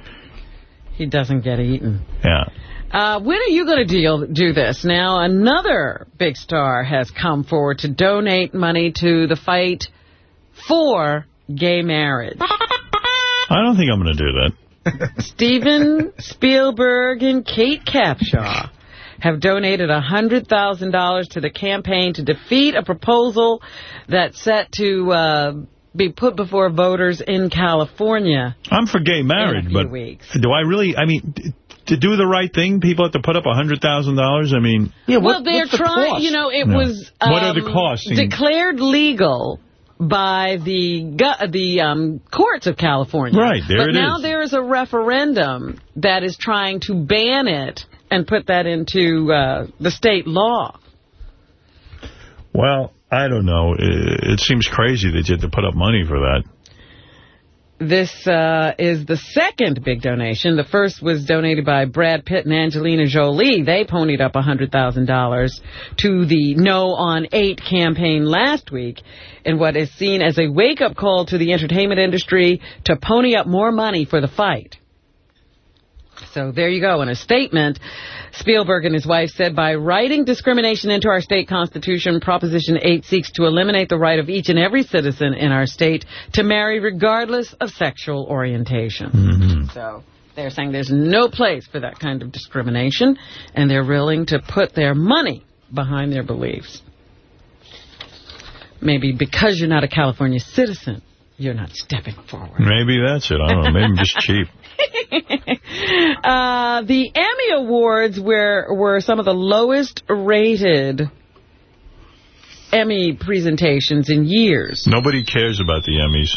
S2: he doesn't get eaten.
S29: Yeah.
S2: Uh, when are you going to deal do this? Now, another big star has come forward to donate money to the fight for gay marriage.
S1: I don't think I'm going to do that.
S2: Steven Spielberg and Kate Capshaw have donated $100,000 to the campaign to defeat a proposal that's set to uh, be put before voters in California.
S1: I'm for gay marriage, but
S2: weeks.
S1: do I really, I mean, to do the right thing, people have to put up $100,000? I mean... yeah.
S2: well, they're trying, you know, it
S1: Yeah.
S2: was
S1: What are the
S2: um,
S1: costs?
S2: declared legal by the the um, courts of California.
S1: Right, there
S2: but
S1: it
S2: now
S1: is.
S2: there is a referendum that is trying to ban it and put that into uh, the state law.
S1: Well, I don't know. It, it seems crazy that you have to put up money for that.
S2: This uh, is the second big donation. The first was donated by Brad Pitt and Angelina Jolie. They ponied up $100,000 to the No on 8 campaign last week in what is seen as a wake-up call to the entertainment industry to pony up more money for the fight. So there you go. In a statement, Spielberg and his wife said, by writing discrimination into our state constitution, Proposition 8 seeks to eliminate the right of each and every citizen in our state to marry regardless of sexual orientation. Mm-hmm. So they're saying there's no place for that kind of discrimination, and they're willing to put their money behind their beliefs. Maybe because you're not a California citizen, you're not stepping forward.
S1: Maybe that's it. I don't know. Maybe I'm just cheap.
S2: Uh, the Emmy Awards were, were some of the lowest rated Emmy presentations in years.
S1: Nobody cares about the Emmys.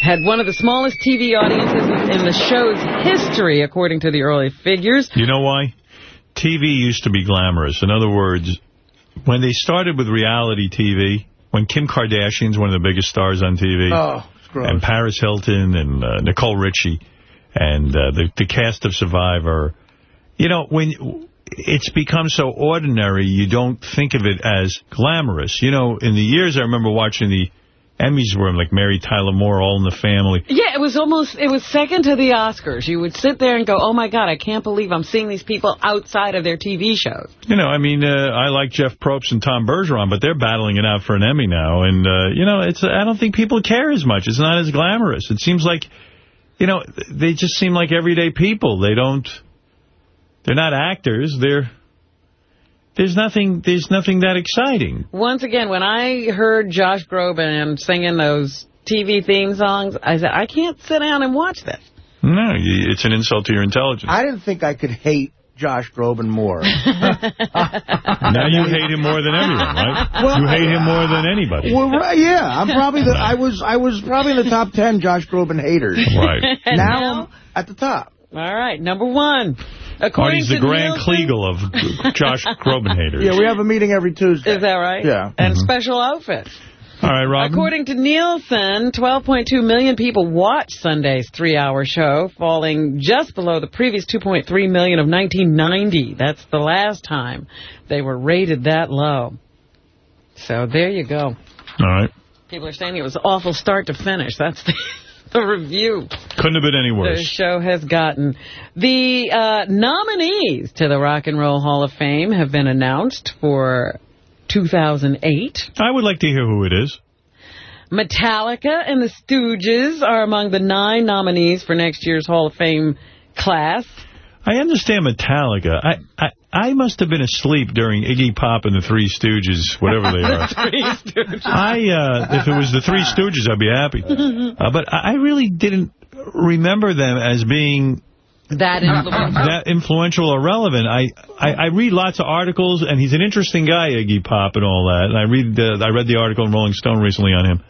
S2: Had one of the smallest TV audiences in the show's history, according to the early figures.
S1: You know why? TV used to be glamorous. In other words, when they started with reality TV, when Kim Kardashian's one of the biggest stars on TV,
S6: Oh,
S1: and Paris Hilton and uh, Nicole Richie and uh, the, the cast of Survivor, you know, when it's become so ordinary, you don't think of it as glamorous. You know, in the years I remember watching the Emmys were like Mary Tyler Moore, All in the Family.
S2: Yeah, it was almost, it was second to the Oscars. You would sit there and go, oh my God, I can't believe I'm seeing these people outside of their TV shows.
S1: You know, I mean, uh, I like Jeff Probst and Tom Bergeron, but they're battling it out for an Emmy now. And, uh, you know, it's I don't think people care as much. It's not as glamorous. It seems like, you know, they just seem like everyday people. They don't, they're not actors. They're, there's nothing, there's nothing that exciting.
S2: Once again, when I heard Josh Groban singing those TV theme songs, I said, I can't sit down and watch this.
S1: No, it's an insult to your intelligence.
S6: I didn't think I could hate Josh Groban more.
S1: now you hate him more than everyone, right?
S6: Well-
S1: you hate him more than anybody.
S6: Well, right, yeah, I'm probably the I was I was probably in the top ten Josh Groban haters.
S1: Right.
S6: Now,
S2: now-
S6: I'm at the top.
S2: All right, number one. According
S1: Artie's the
S2: to
S1: Grand
S2: Nielsen-
S1: Kleagle of Josh Groban haters.
S6: Yeah, we have a meeting every Tuesday.
S2: Is that right?
S6: Yeah.
S2: And mm-hmm. special outfit.
S1: All right, Robin.
S2: According to Nielsen, 12.2 million people watched Sunday's three-hour show, falling just below the previous 2.3 million of 1990. That's the last time they were rated that low. So there you go.
S1: All right.
S2: People are saying it was an awful start to finish. That's the, the review
S1: Couldn't have been any worse.
S2: the show has gotten. The uh, nominees to the Rock and Roll Hall of Fame have been announced for 2008.
S1: I would like to hear who it is.
S2: Metallica and the Stooges are among the nine nominees for next year's Hall of Fame class.
S1: I understand Metallica. I, I I must have been asleep during Iggy Pop and the Three Stooges, whatever they are.
S2: Three Stooges.
S1: I, uh, if it was the Three Stooges, I'd be happy. Uh, but I I really didn't remember them as being
S2: that influential.
S1: that influential or relevant. I, I, I read lots of articles, and he's an interesting guy, Iggy Pop, and all that. And I read uh, I read the article in Rolling Stone recently on him.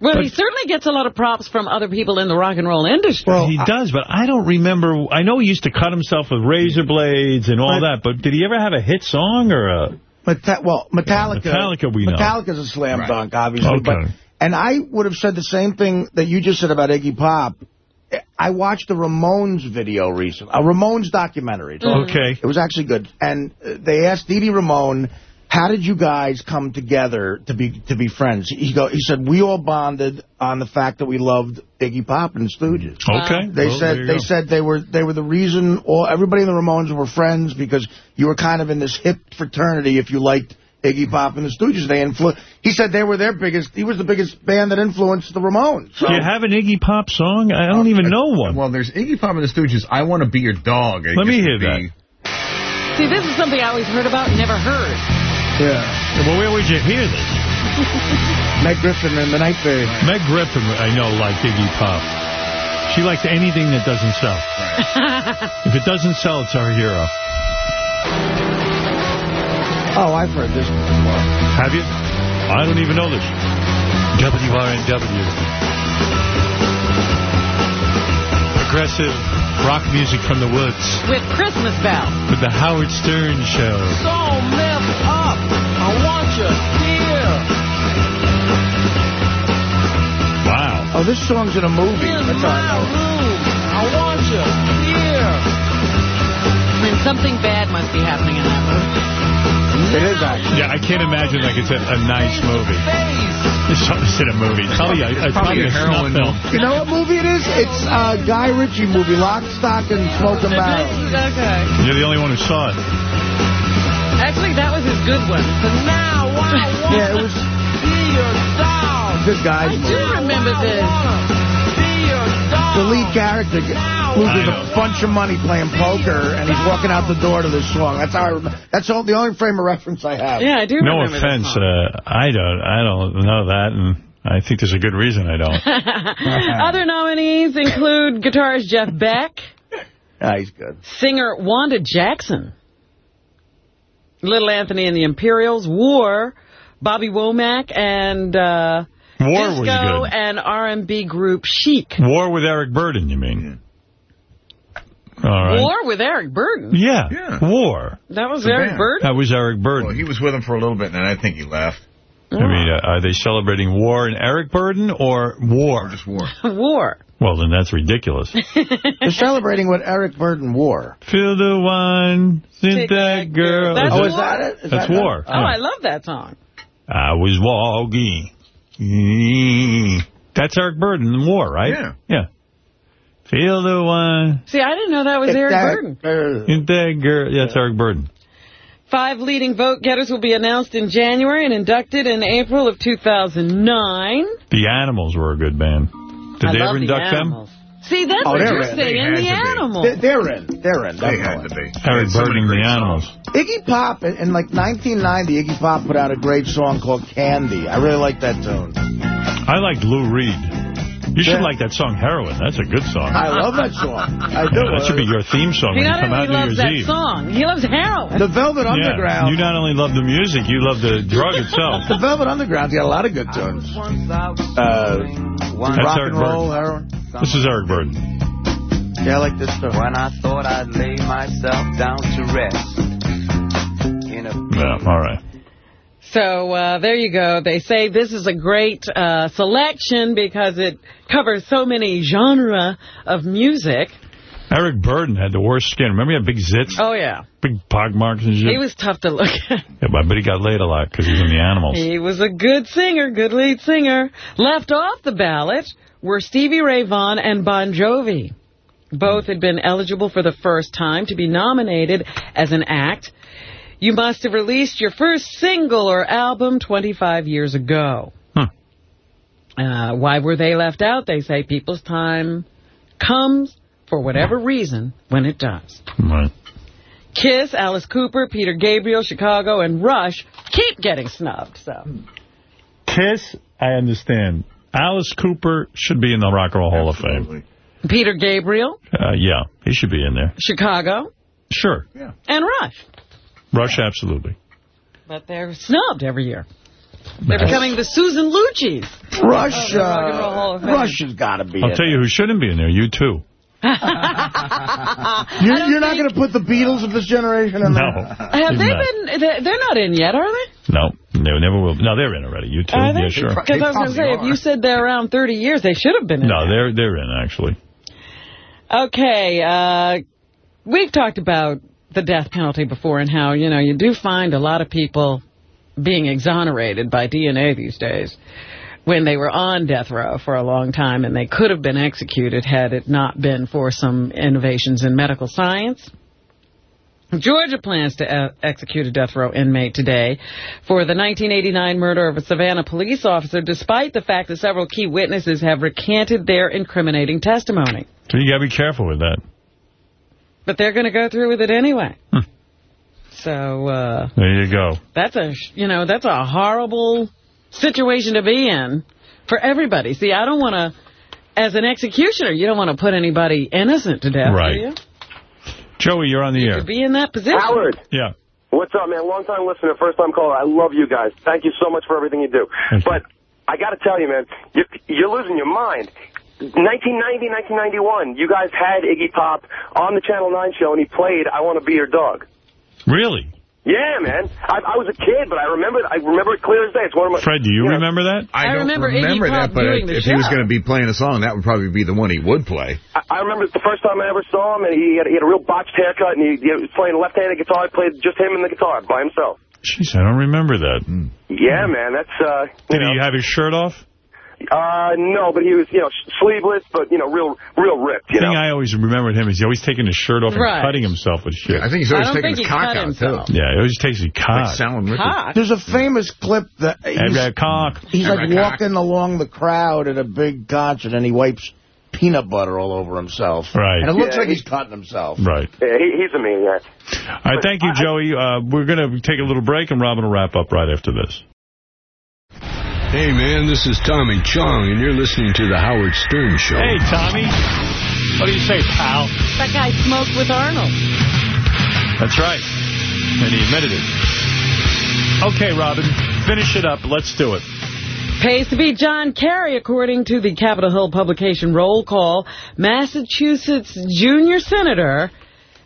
S2: Well, he certainly gets a lot of props from other people in the rock and roll industry.
S1: he does, but I don't remember. I know he used to cut himself with razor blades and all that, but did he ever have a hit song or a...
S6: Meta well, Metallica.
S1: Metallica we know.
S6: Metallica's a slam
S1: Right.
S6: dunk, obviously.
S1: Okay.
S6: But and I would have said the same thing that you just said about Iggy Pop I watched a Ramones video recently, a Ramones documentary. It's
S1: Okay.
S6: It was actually good. And uh, they asked Stevie Ramone, how did you guys come together to be to be friends? He go, he said, we all bonded on the fact that we loved Iggy Pop and the Stooges.
S1: Okay.
S6: They
S1: Well,
S6: said they
S1: go.
S6: said they were they were the reason all everybody in the Ramones were friends because you were kind of in this hip fraternity if you liked Iggy Pop and the Stooges. They influ- He said they were their biggest. He was the biggest band that influenced the Ramones.
S1: Do you have an Iggy Pop song? I don't even know one.
S8: Well, there's Iggy Pop and the Stooges. I want to be your dog. It
S1: Let me hear
S8: to
S1: that.
S2: See, this is something I always heard about, never heard.
S6: Yeah.
S1: Well, where would you hear this?
S6: Meg Griffin and the Night Bird.
S1: Meg Griffin, I know, liked Iggy Pop. She liked anything that doesn't sell. If it doesn't sell, it's our hero.
S6: Oh, I've heard this before.
S1: Have you? I don't even know this. WRNW. Progressive rock music from the woods
S2: With Christmas bells.
S1: with the Howard Stern Show.
S47: So messed up. I want you here.
S1: Wow.
S6: Oh, this song's in a movie. That's all I know.
S47: I want you here.
S2: I mean, something bad must be happening in that movie.
S6: It is actually.
S1: Yeah, I can't imagine like it's a, a nice movie. It's something in a movie. It's probably a, it's probably a snuff film.
S6: You know what movie it is? It's a Guy Ritchie movie, Lock, Stock, and Smoke and Barrel.
S2: Okay.
S1: You're the only one who saw it.
S2: Actually, that was his good one.
S47: So now I want
S6: Yeah, it was
S47: be your dog.
S6: good guys
S2: I
S6: movie.
S2: do remember this.
S47: Be your dog.
S6: The lead character loses a bunch of money playing poker, and he's walking out the door to this song. That's how I remember. That's all, the only frame of reference I have.
S2: Yeah, I do
S1: No
S2: remember this
S1: offense,
S2: song.
S1: uh, I don't, I don't know that, and I think there's a good reason I don't.
S2: Other nominees include guitarist Jeff Beck,
S6: Yeah, he's good.
S2: singer Wanda Jackson, Little Anthony and the Imperials, War, Bobby Womack, and uh,
S1: War
S2: disco
S1: was good.
S2: and R&B group Chic.
S1: War with Eric Burdon, you mean? All right.
S2: War with Eric Burdon.
S1: Yeah,
S8: Yeah.
S1: War.
S2: That was
S8: The
S2: Eric
S8: band.
S2: Burdon?
S1: That was Eric Burdon.
S8: Well, he was with him for a little bit, and I think he left.
S1: I mean, uh, are they celebrating War and Eric Burdon or War?
S8: Just war.
S2: War.
S1: Well, then that's ridiculous.
S6: They're celebrating what Eric Burdon wore.
S1: Feel the one,
S2: Take
S1: sit that
S2: that
S1: girl.
S2: girl. That's
S6: oh,
S1: that-
S6: is that it? Is
S1: That's
S6: that
S1: War.
S2: Oh, I love that song.
S1: I was walking. Mm. That's Eric Burdon in War, right?
S8: Yeah.
S1: Yeah. Feel the one.
S2: See, I didn't know that was Eric Burdon.
S1: Ain't that girl? Yeah, it's Eric Burdon.
S2: Five leading vote getters will be announced in January and inducted in April of 2009.
S1: The Animals were a good band. Did
S2: I
S1: they
S2: love
S1: ever
S2: the
S1: induct them?
S2: Animals. See, that's
S6: Oh,
S2: what
S6: they're
S2: you're
S6: in.
S2: saying, the
S8: to
S2: animals.
S6: They're, they're in. They're in.
S8: They had to be.
S1: Eric
S8: They had so Burdon,
S1: the Animals.
S6: Iggy Pop, in, in like 1990, Iggy Pop put out a great song called Candy. I really like that tune.
S1: I liked Lou Reed. You should like that song, Heroin. That's a good song.
S6: I love that song. I do.
S1: Yeah, that should be your theme song
S2: He
S1: when you
S2: not
S1: come out
S2: only
S1: New
S2: loves that song, he loves heroin.
S6: The Velvet
S1: Yeah,
S6: Underground.
S1: you not only love the music, you love the drug itself.
S6: The Velvet Underground's got a lot of good tunes. Uh,
S1: That's
S6: rock and roll,
S1: Burdon.
S6: heroin.
S1: This is Eric Burdon.
S6: Yeah, I like this stuff.
S50: When I thought I'd lay myself down to rest. In a
S1: Yeah, all right.
S2: So uh, there you go. They say this is a great uh, selection because it covers so many genre of music.
S1: Eric Burdon had the worst skin. Remember he had big zits?
S2: Oh, yeah.
S1: Big pock marks and shit?
S2: He was tough to look at.
S1: Yeah, but I bet he got laid a lot because he was in the Animals.
S2: He was a good singer, good lead singer. Left off the ballot were Stevie Ray Vaughan and Bon Jovi. Both had been eligible for the first time to be nominated as an act. You must have released your first single or album 25 years ago. Uh, why were they left out? They say people's time comes, for whatever reason, when it does.
S1: Right.
S2: Kiss, Alice Cooper, Peter Gabriel, Chicago, and Rush keep getting snubbed. So
S1: Kiss, I understand. Alice Cooper should be in the Rock and Roll Hall of Fame.
S2: Peter Gabriel,
S1: Uh, yeah, he should be in there.
S2: Chicago,
S1: Sure. Yeah.
S2: and Rush.
S1: Rush, absolutely.
S2: But they're snubbed every year. They're becoming the Susan Lucci's.
S6: Rush,
S2: of the Rock and Roll Hall
S6: uh,
S2: of Fame.
S6: Rush has got to be
S1: I'll
S6: in
S1: tell you who shouldn't be in there. U2.
S6: You're, you're not going to put the Beatles of this generation in there?
S1: No.
S2: Have they been? they- They're not in yet, are they?
S1: No, they never will. No, they're in already. U2.
S2: Are they?
S1: Yeah, sure.
S2: Because I was going to say, if you said they're around 30 years, they should have been in
S1: No,
S2: there.
S1: they're they're in actually.
S2: Okay, uh, we've talked about the death penalty before and how, you know, you do find a lot of people being exonerated by DNA these days when they were on death row for a long time and they could have been executed had it not been for some innovations in medical science. Georgia plans to uh, execute a death row inmate today for the 1989 murder of a Savannah police officer, despite the fact that several key witnesses have recanted their incriminating testimony.
S1: So you got to be careful with that.
S2: But they're going to go through with it anyway. So, uh,
S1: There you go.
S2: that's a, you know, that's a horrible situation to be in for everybody. See, I don't want to, as an executioner, you don't want to put anybody innocent to death,
S1: Right.
S2: do you?
S1: Joey, you're on the air.
S2: To be in that position.
S51: Howard.
S1: Yeah.
S51: What's up, man? Long time listener, first time caller. I love you guys. Thank you so much for everything you do. but I got to tell you, man, you're, you're losing your mind. 1990, 1991, you guys had Iggy Pop on the Channel 9 show, and he played I Want to Be Your Dog.
S1: Really?
S51: Yeah, man. I, I was a kid, but I remember I remember it clear as day. It's one of my...
S1: Fred, do you
S51: know,
S1: remember that?
S51: I
S8: don't
S51: remember Iggy
S8: that, but
S51: doing the
S8: if he was going to be playing a song, that would probably be the one he would play.
S51: I, I remember the first time I ever saw him, and he had, he had a real botched haircut, and he, he was playing left-handed guitar. He played just him and the guitar by himself.
S1: Jeez, I don't remember that.
S51: Yeah, man, that's... uh
S1: Did he have his shirt off?
S51: Uh, no, but he was, you know, sleeveless, but, you know, real, real ripped,
S1: The thing
S51: know.
S1: I always remembered him is he always taking his shirt off and cutting himself with shit.
S8: I think he's
S51: always I don't taking think his he cock cut out, himself. too.
S1: Yeah, he always takes his cock.
S6: There's a famous clip that he's,
S1: Every cock.
S6: he's like
S1: cock.
S6: walking along the crowd at a big concert and he wipes peanut butter all over himself.
S1: Right.
S6: And it looks
S51: Yeah,
S6: like
S51: he-
S6: he's cutting himself.
S1: Right.
S51: Yeah, he, he's a maniac.
S1: All right, thank you, Joey. Uh, we're going to take a little break, and Robin will wrap up right after this.
S52: Hey, man, this is Tommy Chong, and you're listening to The Howard Stern Show.
S1: Hey, Tommy. What do you say, pal?
S2: That guy smoked with Arnold.
S1: That's right. And he admitted it. Okay, Robin, finish it up. Let's do it.
S2: Pays to be John Kerry, according to the Capitol Hill publication Roll Call. Massachusetts junior senator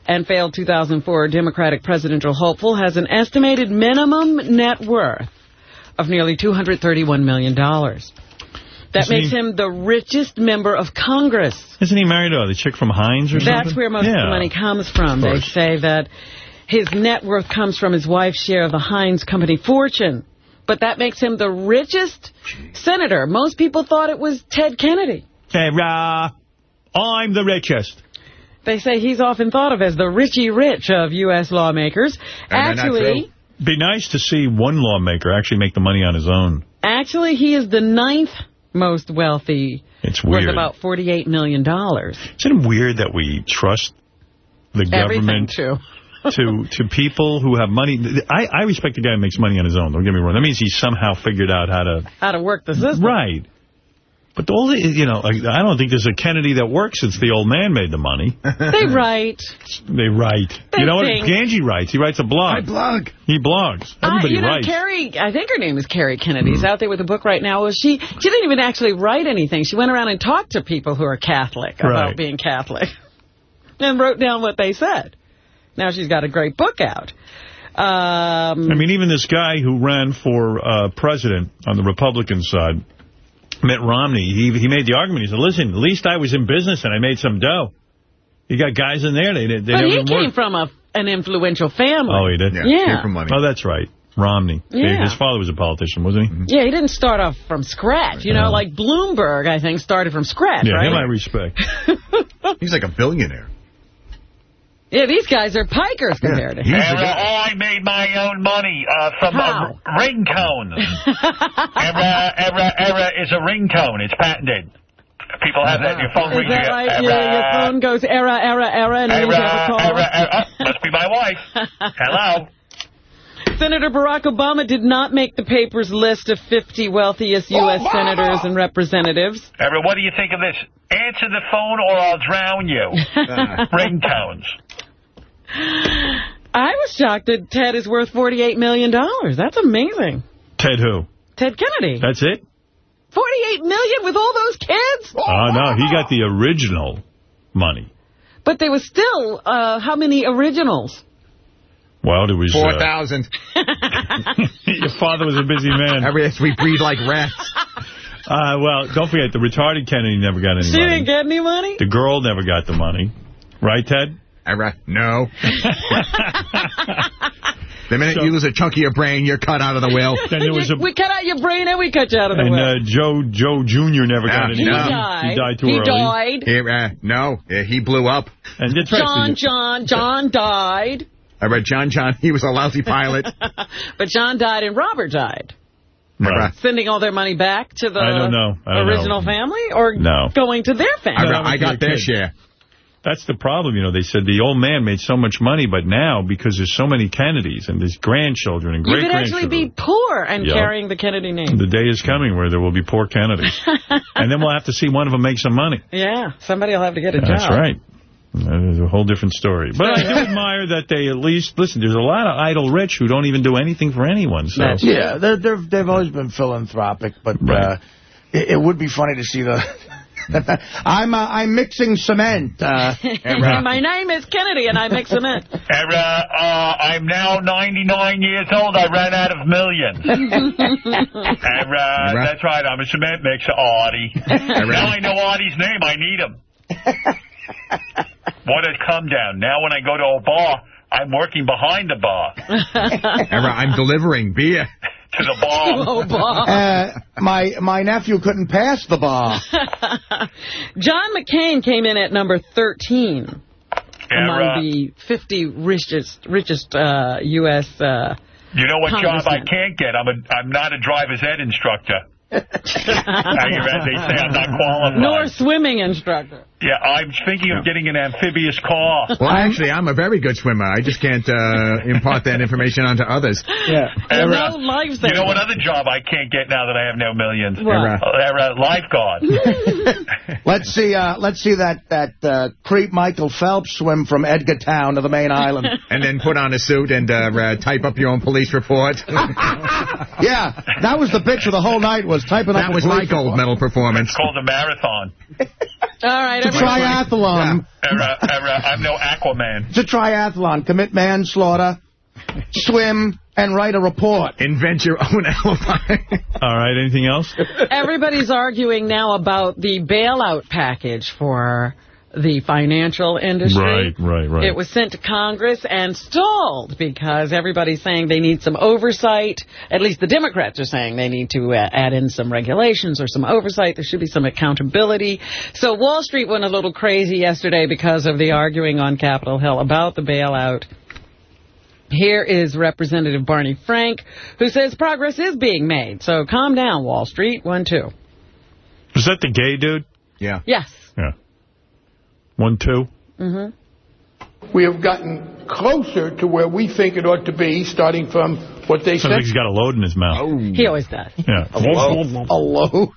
S2: and failed 2004 Democratic presidential hopeful has an estimated minimum net worth of nearly 231 million. dollars. That
S1: Isn't
S2: makes
S1: he-
S2: him the richest member of Congress.
S1: Isn't he married to the chick from Heinz or something?
S2: That's where most of the money comes from. They say that his net worth comes from his wife's share of the Heinz company fortune. But that makes him the richest senator. Most people thought it was Ted Kennedy.
S1: Hey, uh, I'm the richest.
S2: They say he's often thought of as the Richie Rich of U.S. lawmakers. Actually,
S1: Be nice to see one lawmaker actually make the money on his own.
S2: actually, he is the ninth most wealthy.
S1: It's weird.
S2: Worth about 48 million. dollars.
S1: Isn't it weird that we trust the government to to people who have money? I, I respect the guy who makes money on his own. Don't get me wrong. That means he somehow figured out how to...
S2: How to work the system.
S1: Right. But all the, you know, I don't think there's a Kennedy that works since the old man made the money.
S2: They write.
S1: They write.
S2: They
S1: you know what? Ganji writes. He writes a blog. I blog. He blogs. Everybody
S2: uh, you know,
S1: writes.
S2: Kerry, I think her name is Kerry Kennedy. She's out there with a book right now. Well, she she didn't even actually write anything. She went around and talked to people who are Catholic about
S1: Right.
S2: being Catholic and wrote down what they said. Now she's got a great book out. Um,
S1: I mean, even this guy who ran for uh, president on the Republican side, Mitt Romney, he he made the argument. He said, listen, at least I was in business and I made some dough. You got guys in there, they, they
S2: but he came
S1: worked.
S2: from a an influential family.
S1: Oh, he did?
S2: Yeah. Yeah.
S1: Oh, that's right. Romney.
S2: Yeah.
S1: His father was a politician, wasn't he? Mm-hmm.
S2: Yeah, he didn't start off from scratch. You know, like Bloomberg, I think, started from scratch,
S1: Yeah,
S2: right?
S1: him I respect.
S8: He's like a billionaire.
S2: Yeah, these guys are pikers compared to him.
S53: Era, oh, I made my own money uh, from
S2: How?
S53: a ringtone. Era, Era, Era is a ringtone. It's patented. People have that. Your phone
S2: Is
S53: rings.
S2: that
S53: you-
S2: right? Your, your phone goes era, era, era, and then you have a call.
S53: Era, Era. Oh, must be my wife. Hello.
S2: Senator Barack Obama did not make the paper's list of 50 wealthiest U.S. senators and representatives.
S53: Era, what do you think of this? Answer the phone or I'll drown you. Ringtones.
S2: I was shocked that Ted is worth 48 million. dollars. That's amazing.
S1: Ted who?
S2: Ted Kennedy.
S1: That's it?
S2: 48 million with all those kids?
S1: Oh, no, he got the original money.
S2: But there was still, uh, how many originals?
S1: Well, there was... uh,
S8: 4,000.
S1: Your father was a busy man.
S8: Every we breed like rats.
S1: Uh, well, don't forget, the retarded Kennedy never got any
S2: She
S1: money.
S2: She didn't get any money?
S1: The girl never got the money. Right, Ted?
S8: No. The minute you lose a chunk of your brain, you're cut out of the will.
S1: Then there was a...
S2: we cut out your brain and we cut you out of the
S1: And
S2: way.
S1: uh, Joe Joe Jr. never got
S8: Ah,
S1: any
S2: He
S1: money.
S2: died.
S1: He died too
S2: He
S1: early.
S2: died.
S8: He, uh, no, Yeah, he blew up.
S1: And that's right.
S2: John, John, John died.
S8: I read John John. He was a lousy pilot.
S2: But John died and Robert died.
S1: Right.
S2: Sending all their money back to the
S1: I don't know. I don't
S2: original
S1: know.
S2: family or
S1: No.
S2: going to their family?
S1: I got their share. That's the problem, you know. They said the old man made so much money, but now, because there's so many Kennedys and there's grandchildren and great-grandchildren.
S2: You could actually be poor and
S1: Yeah.
S2: carrying the Kennedy name.
S1: The day is coming where there will be poor Kennedys. and then we'll have to see one of them make some money.
S2: Yeah, somebody will have to get a
S1: That's
S2: job.
S1: right. That is a whole different story. But I do admire that they at least, listen, there's a lot of idle rich who don't even do anything for anyone. So
S6: yeah, they're, they're, they've always been philanthropic, but uh, it, it would be funny to see the... I'm uh, I'm mixing cement. Uh,
S2: My name is Kennedy and I make cement.
S53: Uh, uh, I'm now 99 years old. I ran out of millions. And, uh, that's right. I'm a cement mixer, Artie. now I know Artie's name. I need him. what has come down? Now when I go to a bar, I'm working behind the bar.
S8: Era, I'm delivering beer.
S53: To the bar.
S6: uh, my my nephew couldn't pass the bar.
S2: John McCain came in at number 13 among
S53: uh,
S2: the 50 richest richest uh, U.S. Uh,
S53: You know what job I can't get? I'm a I'm not a driver's ed instructor. I they say I'm not qualified.
S2: nor swimming instructor.
S53: Yeah, I'm thinking of getting an amphibious car.
S8: Well, actually, I'm a very good swimmer. I just can't uh, impart that information onto others.
S6: Yeah.
S53: And,
S2: no life
S53: You know what other job I can't get now that I have no millions?
S6: What?
S53: Uh, uh, lifeguard.
S6: Let's see. Uh, let's see that that uh, creep Michael Phelps swim from Edgartown to the main island.
S8: And then put on a suit and uh, uh, type up your own police report.
S6: yeah, that was the pitch of the whole night. Was typing up.
S8: That was my gold medal performance.
S53: It's called a marathon.
S2: All right,
S6: It's a triathlon.
S53: Uh, uh, uh, I'm no Aquaman.
S6: It's a triathlon. Commit manslaughter, swim, and write a report.
S8: Invent your own alibi.
S1: All right, anything else?
S2: Everybody's arguing now about the bailout package for the financial industry.
S1: Right, right, right.
S2: It was sent to Congress and stalled because everybody's saying they need some oversight. At least the Democrats are saying they need to uh, add in some regulations or some oversight. There should be some accountability. So Wall Street went a little crazy yesterday because of the arguing on Capitol Hill about the bailout. Here is Representative Barney Frank, who says progress is being made. So calm down, Wall Street. One, two.
S1: Is that the gay dude?
S8: Yeah.
S2: Yes.
S1: Yeah. One, two.
S2: Mm-hmm.
S54: We have gotten closer to where we think it ought to be, starting from what they
S1: Sounds
S54: said.
S1: like he's got a load in his mouth.
S2: He always does.
S1: Yeah.
S54: A load.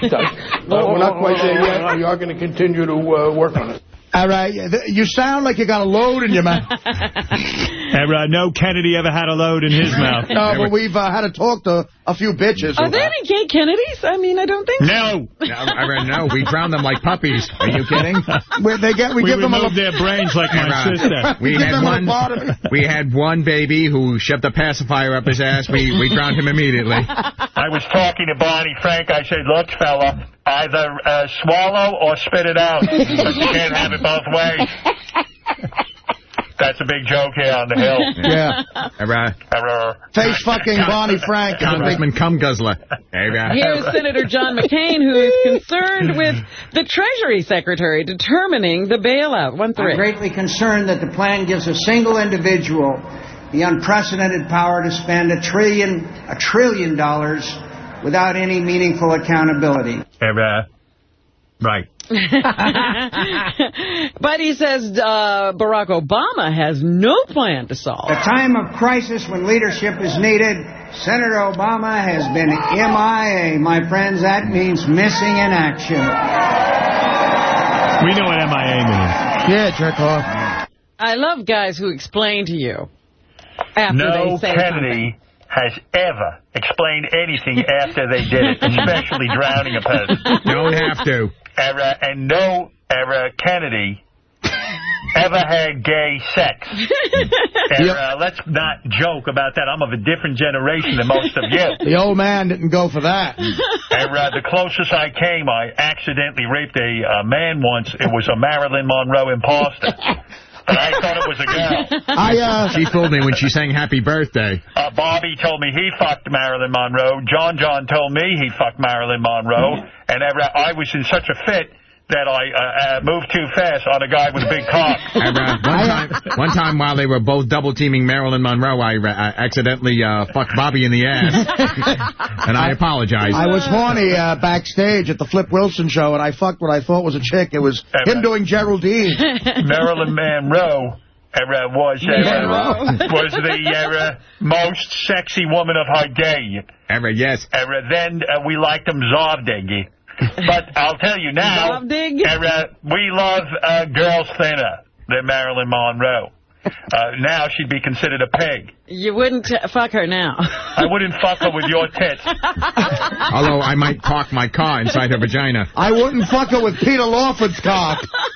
S54: But we're not quite there yet. We are going to continue to uh, work on it.
S6: All right, you sound like you got a load in your mouth.
S1: Ever, uh, no Kennedy ever had a load in his mouth.
S6: no, but we've uh, had to talk to a few bitches.
S2: Are there any gay Kennedys? I mean, I don't think so.
S1: No.
S8: No, I no, we drown them like puppies. Are you kidding?
S6: Where they get, we,
S1: We
S6: give them a
S1: remove their brains like my sister.
S8: We
S6: Give
S8: had one. We had one baby who shoved a pacifier up his ass. We we drowned him immediately.
S53: I was talking to Barney Frank. I said, look, fella, either uh, swallow or spit it out. But you can't have it both ways. That's a big joke here on the hill.
S6: Yeah.
S8: Ever,
S53: Error.
S6: Face fucking Bonnie Frank. is a
S8: Congressman Cum Guzzler.
S2: Here's Senator John McCain, who is concerned with the Treasury Secretary determining the bailout. One
S55: I'm
S2: three.
S55: greatly concerned that the plan gives a single individual the unprecedented power to spend a trillion, a trillion dollars without any meaningful accountability.
S53: Error. Right.
S2: but he says uh, Barack Obama has no plan to solve.
S55: At a time of crisis when leadership is needed, Senator Obama has been MIA. My friends, that means missing in action.
S1: We know what MIA means.
S6: Yeah, jerk off.
S2: I love guys who explain to you after
S53: no
S2: they say
S53: Kennedy has ever explained anything after they did it, especially drowning a person.
S8: Don't have to.
S53: Error, and no error Kennedy ever had gay sex. and, uh, let's not joke about that. I'm of a different generation than most of you.
S54: The old man didn't go for that.
S53: And uh, the closest I came, I accidentally raped a uh, man once. It was a Marilyn Monroe imposter. But I thought it was a girl.
S54: I, uh...
S56: She fooled me when she sang Happy Birthday.
S53: Uh, Bobby told me he fucked Marilyn Monroe. John John told me he fucked Marilyn Monroe. And I was in such a fit that I uh, uh, moved too fast on a guy with a big cock.
S56: And, uh, one, time, one time while they were both double-teaming Marilyn Monroe, I uh, accidentally uh, fucked Bobby in the ass. and I apologize.
S54: I was horny uh, backstage at the Flip Wilson show, and I fucked what I thought was a chick. It was him doing Geraldine.
S53: Marilyn Monroe uh, was uh, was the uh, most sexy woman of her day.
S56: Ever, yes.
S53: Uh, then uh, we liked them Zaftig. But I'll tell you now,
S2: Zaftig?
S53: uh, we love uh, girls thinner than Marilyn Monroe. Uh, now she'd be considered a pig.
S2: You wouldn't uh, fuck her now.
S53: I wouldn't fuck her with your tits.
S56: Although I might park my car inside her vagina.
S54: I wouldn't fuck her with Peter Lawford's cock.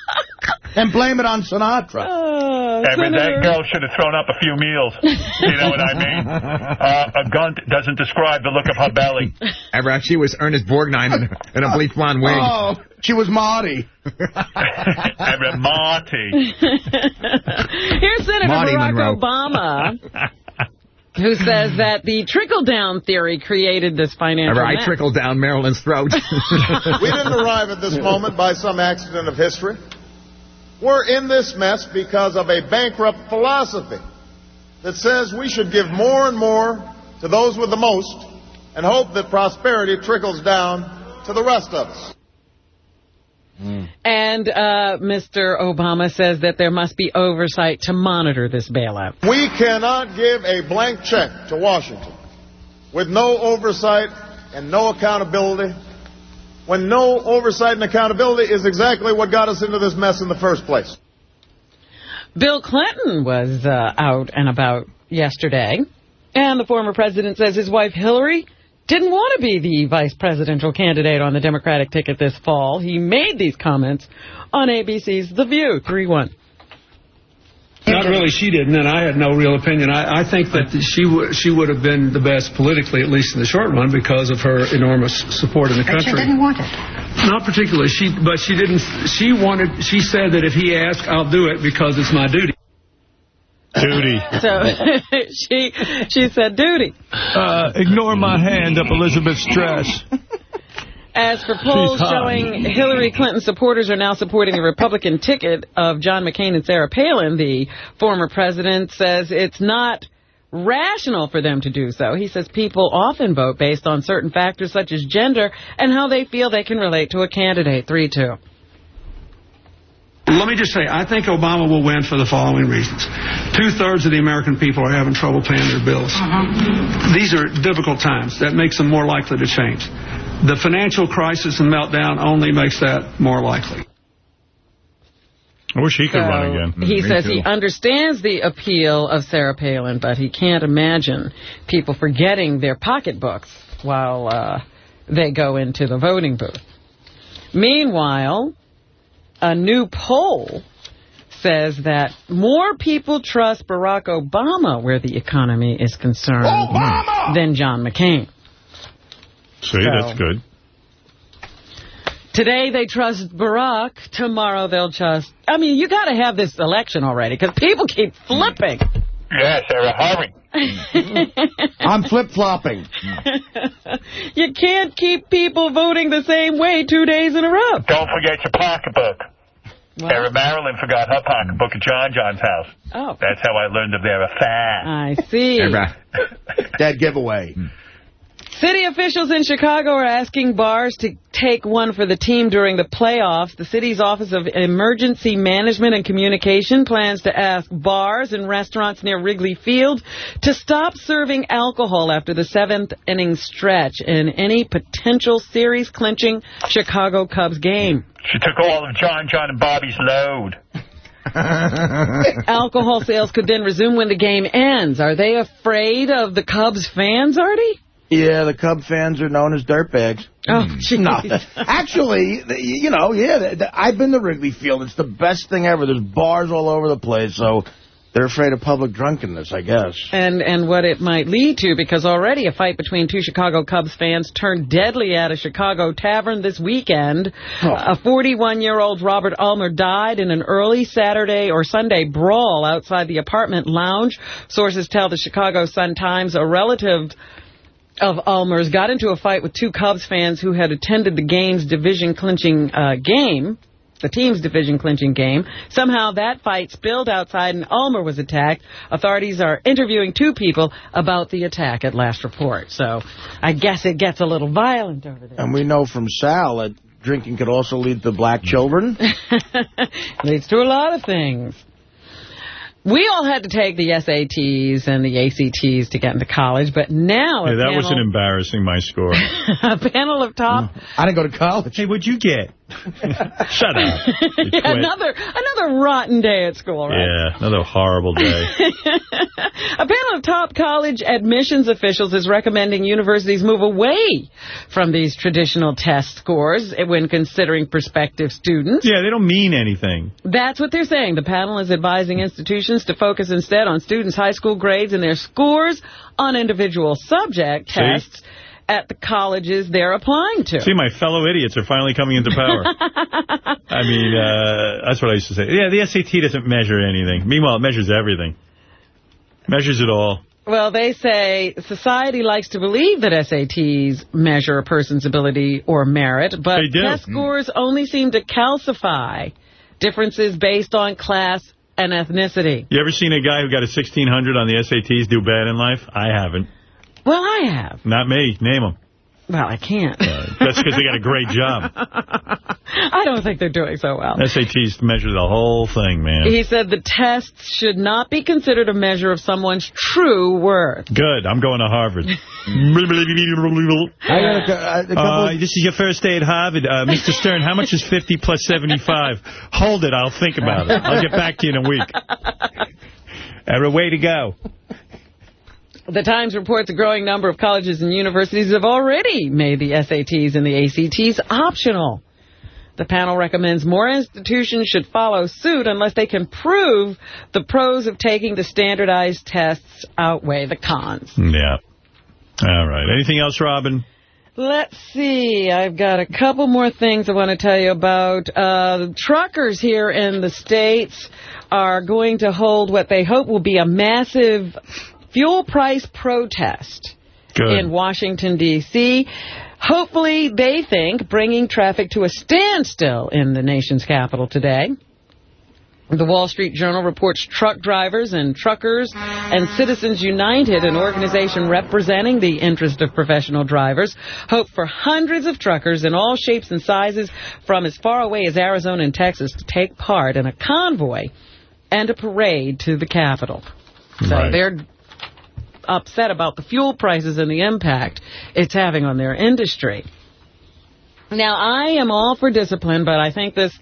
S54: and blame it on Sinatra.
S2: Oh,
S53: I mean, that girl should have thrown up a few meals. You know what I mean? Uh, a gun doesn't describe the look of her belly.
S56: Ever, she was Ernest Borgnine in, in a bleach blonde wig.
S54: Oh, she was Marty.
S53: Ever, Marty.
S2: Here's Senator
S56: Marty
S2: Barack
S56: Monroe.
S2: Obama, who says that the trickle-down theory created this financial
S56: Ever, I
S2: mess.
S56: trickled down Marilyn's throat.
S57: we didn't arrive at this moment by some accident of history. We're in this mess because of a bankrupt philosophy that says we should give more and more to those with the most and hope that prosperity trickles down to the rest of us.
S2: And uh, Mr. Obama says that there must be oversight to monitor this bailout.
S57: We cannot give a blank check to Washington with no oversight and no accountability when no oversight and accountability is exactly what got us into this mess in the first place.
S2: Bill Clinton was uh, out and about yesterday, and the former president says his wife Hillary didn't want to be the vice presidential candidate on the Democratic ticket this fall. He made these comments on ABC's The View, 3-1.
S58: Not really, she didn't, and I had no real opinion. I, I think that she w she would have been the best politically, at least in the short run, because of her enormous support in the
S59: But she
S58: country.
S59: didn't want it.
S58: Not particularly, she, but she didn't. She wanted. She said that if he asked, I'll do it because it's my duty.
S29: Duty.
S2: So she she said duty.
S29: Uh, ignore my hand up Elizabeth's dress.
S2: As for polls showing Hillary Clinton supporters are now supporting the Republican ticket of John McCain and Sarah Palin, the former president says it's not rational for them to do so. He says people often vote based on certain factors such as gender and how they feel they can relate to a candidate. 3-2.
S58: Let me just say, I think Obama will win for the following reasons. Two-thirds of the American people are having trouble paying their bills. Uh-huh. These are difficult times. That makes them more likely to change. The financial crisis and meltdown only makes that more likely.
S29: I wish he could
S2: So,
S29: run again.
S2: He says he understands the appeal of Sarah Palin, but he can't imagine people forgetting their pocketbooks while uh, they go into the voting booth. Meanwhile, a new poll says that more people trust Barack Obama where the economy is concerned than John McCain.
S29: See,
S2: So-
S29: that's good.
S2: Today they trust Barack. Tomorrow they'll trust... I mean, you got to have this election already because people keep flipping.
S53: Yes, Sarah, hurry.
S54: I'm flip-flopping.
S2: you can't keep people voting the same way two days in a row.
S53: Don't forget your pocketbook. Sarah Marilyn forgot her pocketbook at John John's house.
S2: Oh.
S53: That's how I learned of their affair.
S2: I see.
S54: Dead giveaway. Hmm.
S2: City officials in Chicago are asking bars to take one for the team during the playoffs. The city's Office of Emergency Management and Communication plans to ask bars and restaurants near Wrigley Field to stop serving alcohol after the seventh inning stretch in any potential series-clinching Chicago Cubs game.
S53: She took all of John, John, and Bobby's load.
S2: Alcohol sales could then resume when the game ends. Are they afraid of the Cubs fans, Artie?
S6: Yeah, the Cub fans are known as dirtbags.
S2: Oh, hmm. jeez.
S6: No, actually, you know, yeah, the, the, I've been to Wrigley Field. It's the best thing ever. There's bars all over the place, so they're afraid of public drunkenness, I guess.
S2: and and what it might lead to, because already a fight between two Chicago Cubs fans turned deadly at a Chicago tavern this weekend. A 41-year-old Robert Ulmer died in an early Saturday or Sunday brawl outside the apartment lounge. Sources tell the Chicago Sun-Times a relative of Ulmer's got into a fight with two Cubs fans who had attended the game's division-clinching uh, game, the team's division-clinching game. Somehow that fight spilled outside and Ulmer was attacked. Authorities are interviewing two people about the attack at last report. So I guess it gets a little violent over there.
S6: And we know from Sal that drinking could also lead to black children.
S2: Leads to a lot of things. We all had to take the SATs and the ACTs to get into college, but now
S1: Yeah, that
S2: panel,
S1: wasn't embarrassing, my score.
S2: a panel of top
S6: I didn't go to college.
S1: Hey, what'd you get? Shut up.
S2: Yeah, another another rotten day at school, right?
S1: Yeah, another horrible day.
S2: A panel of top college admissions officials is recommending universities move away from these traditional test scores when considering prospective students.
S1: Yeah, they don't mean anything.
S2: That's what they're saying. The panel is advising institutions to focus instead on students' high school grades and their scores on individual subject
S1: See?
S2: tests at the colleges they're applying to.
S1: See, my fellow idiots are finally coming into power. I mean, uh, that's what I used to say. Yeah, the SAT doesn't measure anything. Meanwhile, it measures everything. Measures it all.
S2: Well, they say society likes to believe that SATs measure a person's ability or merit, but test scores only seem to calcify differences based on class and ethnicity.
S1: You ever seen a guy who got a 1600 on the SATs do bad in life? I haven't.
S2: Well, I have.
S1: Not me. Name them.
S2: Well, I can't.
S1: That's because they got a great job.
S2: I don't think they're doing so well.
S1: SATs measure the whole thing, man.
S2: He said the tests should not be considered a measure of someone's true worth.
S1: Good. I'm going to Harvard.
S6: I got a, a couple
S1: Uh, this is your first day at Harvard. Uh, Mr. Stern, how much is 50 plus 75? Hold it. I'll think about it. I'll get back to you in a week. Have a way to go.
S2: The Times reports a growing number of colleges and universities have already made the SATs and the ACTs optional. The panel recommends more institutions should follow suit unless they can prove the pros of taking the standardized tests outweigh the cons.
S1: Yeah. All right. Anything else, Robin?
S2: Let's see. I've got a couple more things I want to tell you about. Uh, truckers here in the States are going to hold what they hope will be a massive fuel price protest
S1: Good.
S2: in Washington, D.C. Hopefully, they think bringing traffic to a standstill in the nation's capital today. The Wall Street Journal reports truck drivers and truckers and Citizens United, an organization representing the interest of professional drivers, hope for hundreds of truckers in all shapes and sizes from as far away as Arizona and Texas to take part in a convoy and a parade to the Capitol. So
S1: Right.
S2: they're upset about the fuel prices and the impact it's having on their industry. Now, I am all for discipline, but I think this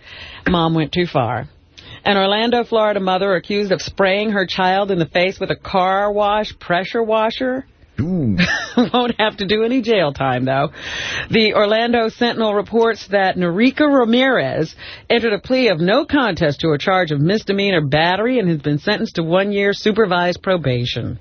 S2: mom went too far. An Orlando, Florida mother accused of spraying her child in the face with a car wash pressure washer. Won't have to do any jail time, though. The Orlando Sentinel reports that Narika Ramirez entered a plea of no contest to a charge of misdemeanor battery and has been sentenced to one year supervised probation.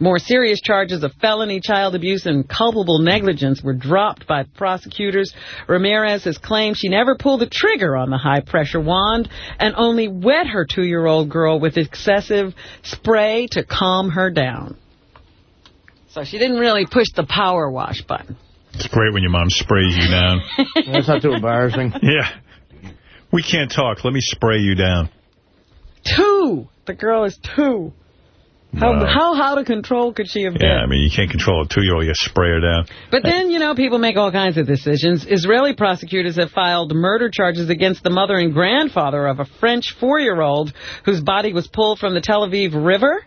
S2: More serious charges of felony child abuse and culpable negligence were dropped by prosecutors. Ramirez has claimed she never pulled the trigger on the high-pressure wand and only wet her two-year-old girl with excessive spray to calm her down. So she didn't really push the power wash button.
S1: It's great when your mom sprays you down.
S6: That's not too embarrassing.
S1: yeah. We can't talk. Let me spray you down.
S2: Two! The girl is two. How,
S1: Wow.
S2: how out of control could she have been?
S1: Yeah, I mean, you can't control a two-year-old. You spray her down.
S2: But then, you know, people make all kinds of decisions. Israeli prosecutors have filed murder charges against the mother and grandfather of a French four-year-old whose body was pulled from the Tel Aviv River.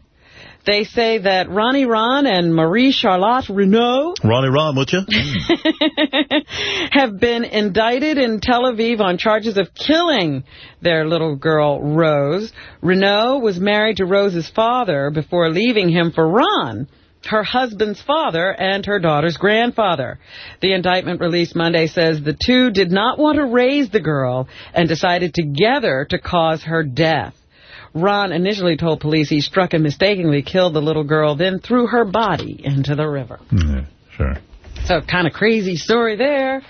S2: They say that Ronnie Ron and Marie Charlotte Renault
S1: Ronnie Ron, would you? Mm.
S2: have been indicted in Tel Aviv on charges of killing their little girl, Rose. Renault was married to Rose's father before leaving him for Ron. her husband's father and her daughter's grandfather. The indictment released Monday says the two did not want to raise the girl and decided together to cause her death. Ron initially told police he struck and mistakenly killed the little girl, then threw her body into the river.
S1: Yeah, sure.
S2: So kind of crazy story there.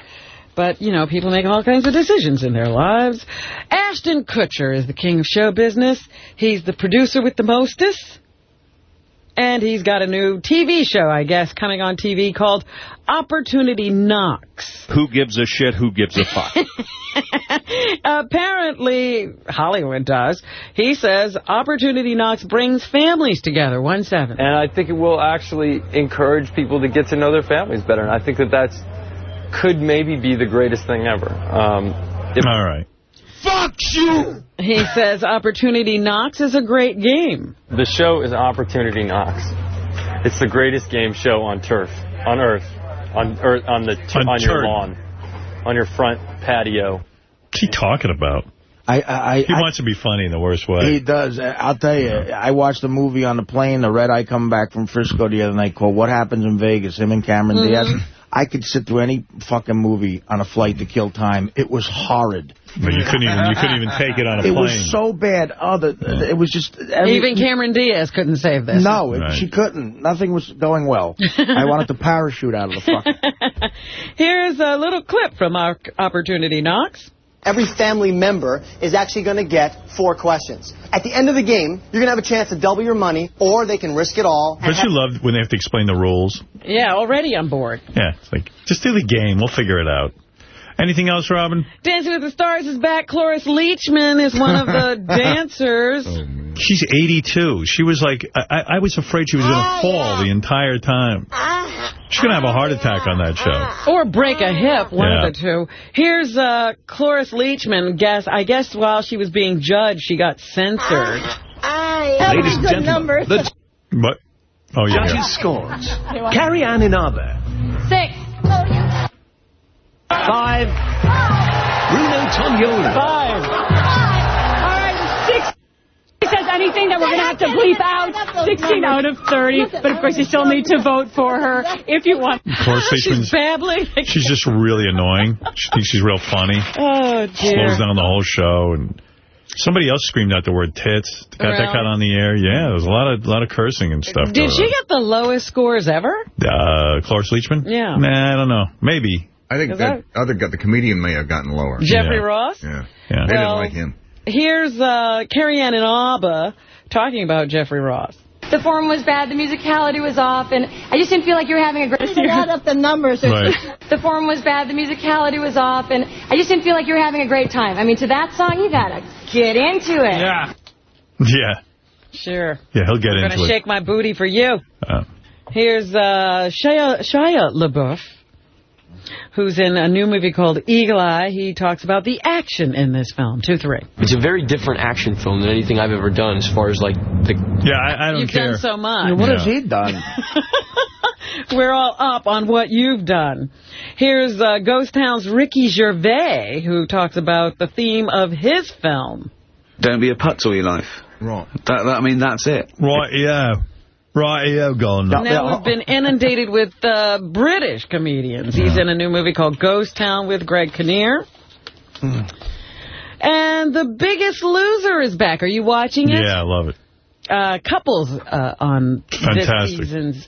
S2: But, you know, people make all kinds of decisions in their lives. Ashton Kutcher is the king of show business. He's the producer with the mostest. And he's got a new TV show, I guess, coming on TV called Opportunity Knocks.
S60: Who gives a shit? Who gives a fuck?
S2: Apparently, Hollywood does. He says Opportunity Knocks brings families together. One seven.
S61: And I think it will actually encourage people to get to know their families better. And I think that that's could maybe be the greatest thing ever. Um, if,
S1: All right.
S2: Fuck you! He says Opportunity Knocks is a great game.
S61: The show is Opportunity Knocks. It's the greatest game show on turf, on Earth, on Earth, on the
S1: On
S61: on your lawn, on your front patio.
S1: What's he talking about?
S6: I, I,
S1: He
S6: I,
S1: wants to be funny in the worst way.
S6: He does. I'll tell you, I watched a movie on the plane, the red eye coming back from Frisco the other night called What Happens in Vegas, him and Cameron
S1: Mhm.
S6: Diaz. I could sit through any fucking movie on a flight to kill time. It was horrid.
S1: But you couldn't even you couldn't even take it on a
S6: It
S1: plane.
S6: was so bad. Oh, the, it was just... Every,
S2: Even Cameron Diaz couldn't save this.
S6: No, it, she couldn't. Nothing was going well. I wanted to parachute out of the fucking...
S2: Here's a little clip from our Opportunity Knocks.
S62: Every family member is actually going to get four questions. At the end of the game, you're going to have a chance to double your money, or they can risk it all. and
S1: Don't you love when they have to explain the rules?
S2: Yeah, already on board.
S1: Yeah, it's like, just do the game. We'll figure it out. Anything else, Robin?
S2: Dancing with the Stars is back. Cloris Leachman is one of the dancers.
S1: Oh, She's 82. She was like, I, I- I was afraid she was going to ah, fall the entire time. Ah. She's going to have a heart ah, attack on that show.
S2: Or break a hip, one
S1: Yeah.
S2: of the two. Here's uh, Cloris Leachman. Guess I guess while she was being judged, she got censored.
S1: Ladies and gentlemen,
S60: the
S1: What? Oh, yeah.
S60: judges' scores. Carrie Ann Inaba.
S59: Six.
S60: Five. Bruno Tonioli.
S59: Five. All right, six. He says anything that we're going to have to bleep out. 16 out of 30. But of course, you still need to vote for her if you want.
S1: Cloris Leachman's-
S2: She's babbling.
S1: She's just really annoying. She thinks she's real funny.
S2: Oh, dear.
S1: Slows down the whole show. And somebody else screamed out the word tits. Got that
S2: Really?
S1: cut on the air. Yeah, there was a lot of lot of cursing and stuff.
S2: Did
S1: going
S2: she get the lowest scores ever?
S1: Uh, Cloris Leachman?
S2: Yeah.
S1: Nah, I don't know. Maybe.
S8: I think
S2: Is
S8: that other guy, the comedian may have gotten lower.
S2: Jeffrey Ross?
S8: Yeah.
S1: Yeah.
S8: They didn't like him.
S2: Here's uh, Carrie Ann Inaba talking about Jeffrey Ross.
S59: The form was bad, the musicality was off, and I just didn't feel like you were having a great You add up the numbers.
S1: Right.
S59: The form was bad, the musicality was off, and I just didn't feel like you were having a great time. I mean, to that song, you gotta get into it.
S2: Yeah.
S1: Yeah.
S2: Sure.
S1: Yeah, he'll get
S2: I'm
S1: into
S2: going to
S1: it.
S2: shake my booty for you.
S1: Uh,
S2: Here's uh, Shia, Shia LaBeouf, who's in a new movie called Eagle Eye. He talks about the action in this film. 2-3.
S63: It's a very different action film than anything I've ever done as far as like the
S1: Yeah, I, I don't
S2: You've
S1: care.
S2: done so much.
S6: What has he done?
S2: We're all up on what you've done. Here's uh, Ghost Town's Ricky Gervais, who talks about the theme of his film.
S64: Don't be a putz all your life.
S8: Right.
S64: That, that, I mean, that's it.
S1: Right, yeah. Right, yeah, gone.
S2: Now we've been inundated with uh, British comedians. He's in a new movie called Ghost Town with Greg Kinnear.
S1: Hmm.
S2: And The Biggest Loser is back. Are you watching it?
S1: Yeah, I love it.
S2: Uh, couples uh, on
S1: Fantastic.
S2: this season's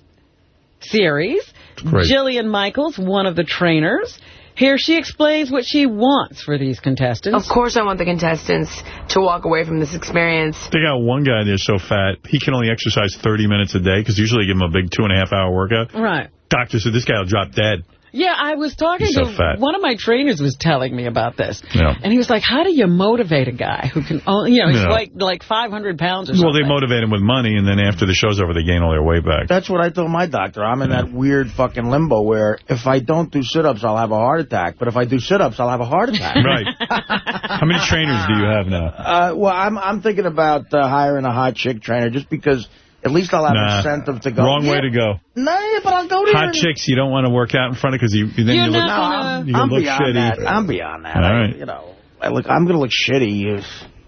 S2: series.
S1: great.
S2: Jillian Michaels, one of the trainers. Here she explains what she wants for these contestants.
S65: Of course I want the contestants to walk away from this experience.
S1: They got one guy there so fat, he can only exercise 30 minutes a day, because usually give him a big two and a half hour workout.
S2: Right.
S1: Doctor said this guy will drop dead.
S2: Yeah, I was talking
S1: so
S2: to
S1: fat.
S2: one of my trainers was telling me about this.
S1: Yeah.
S2: And he was like, how do you motivate a guy who can only, you know, he's
S1: Yeah.
S2: like like 500 pounds or something.
S1: Well, they motivate him with money, and then after the show's over, they gain all their weight back.
S6: That's what I told my doctor. I'm in that weird fucking limbo where if I don't do sit-ups, I'll have a heart attack. But if I do sit-ups, I'll have a heart attack.
S1: Right. How many trainers do you have now?
S6: Uh, well, I'm I'm thinking about uh, hiring a hot chick trainer just because at least I'll have
S1: Nah.
S6: incentive to go.
S1: Wrong way to go.
S6: No, but I'll go there.
S1: Hot chicks, you don't want to work out in front of because you then
S6: You're
S1: you look
S6: not gonna-
S1: you
S6: I'm
S1: look
S6: beyond
S1: shitty.
S6: that. I'm beyond that.
S1: All right.
S6: I- you know, I look, I'm going to look shitty.
S1: If,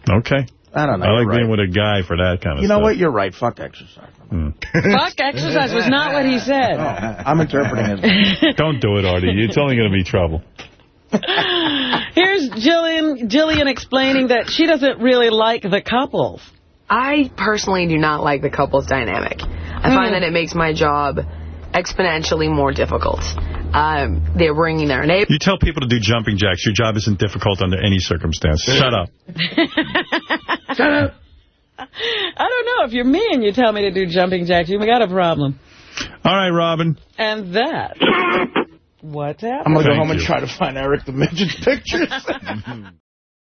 S1: Okay.
S6: I don't know.
S1: I like
S6: you're
S1: being
S6: right.
S1: with a guy for that kind of
S6: You know
S1: stuff.
S6: what? You're right. Fuck exercise. Hmm.
S2: Fuck exercise was not what he said.
S6: I'm interpreting it.
S1: Don't do it, Artie. It's only going to be trouble.
S2: Here's Jillian, Jillian explaining that she doesn't really like the couples.
S65: I personally do not like the couples dynamic. I
S2: Hmm.
S65: find that it makes my job exponentially more difficult. Um, they're bringing their neighbors.
S1: You tell people to do jumping jacks. Your job isn't difficult under any circumstance. Shut up.
S2: Shut up. I don't know. If you're me and you tell me to do jumping jacks, you got a problem.
S1: All right, Robin.
S2: And that. What's happening?
S6: I'm going to go
S1: Thank
S6: home and try to find Eric the Midget's pictures.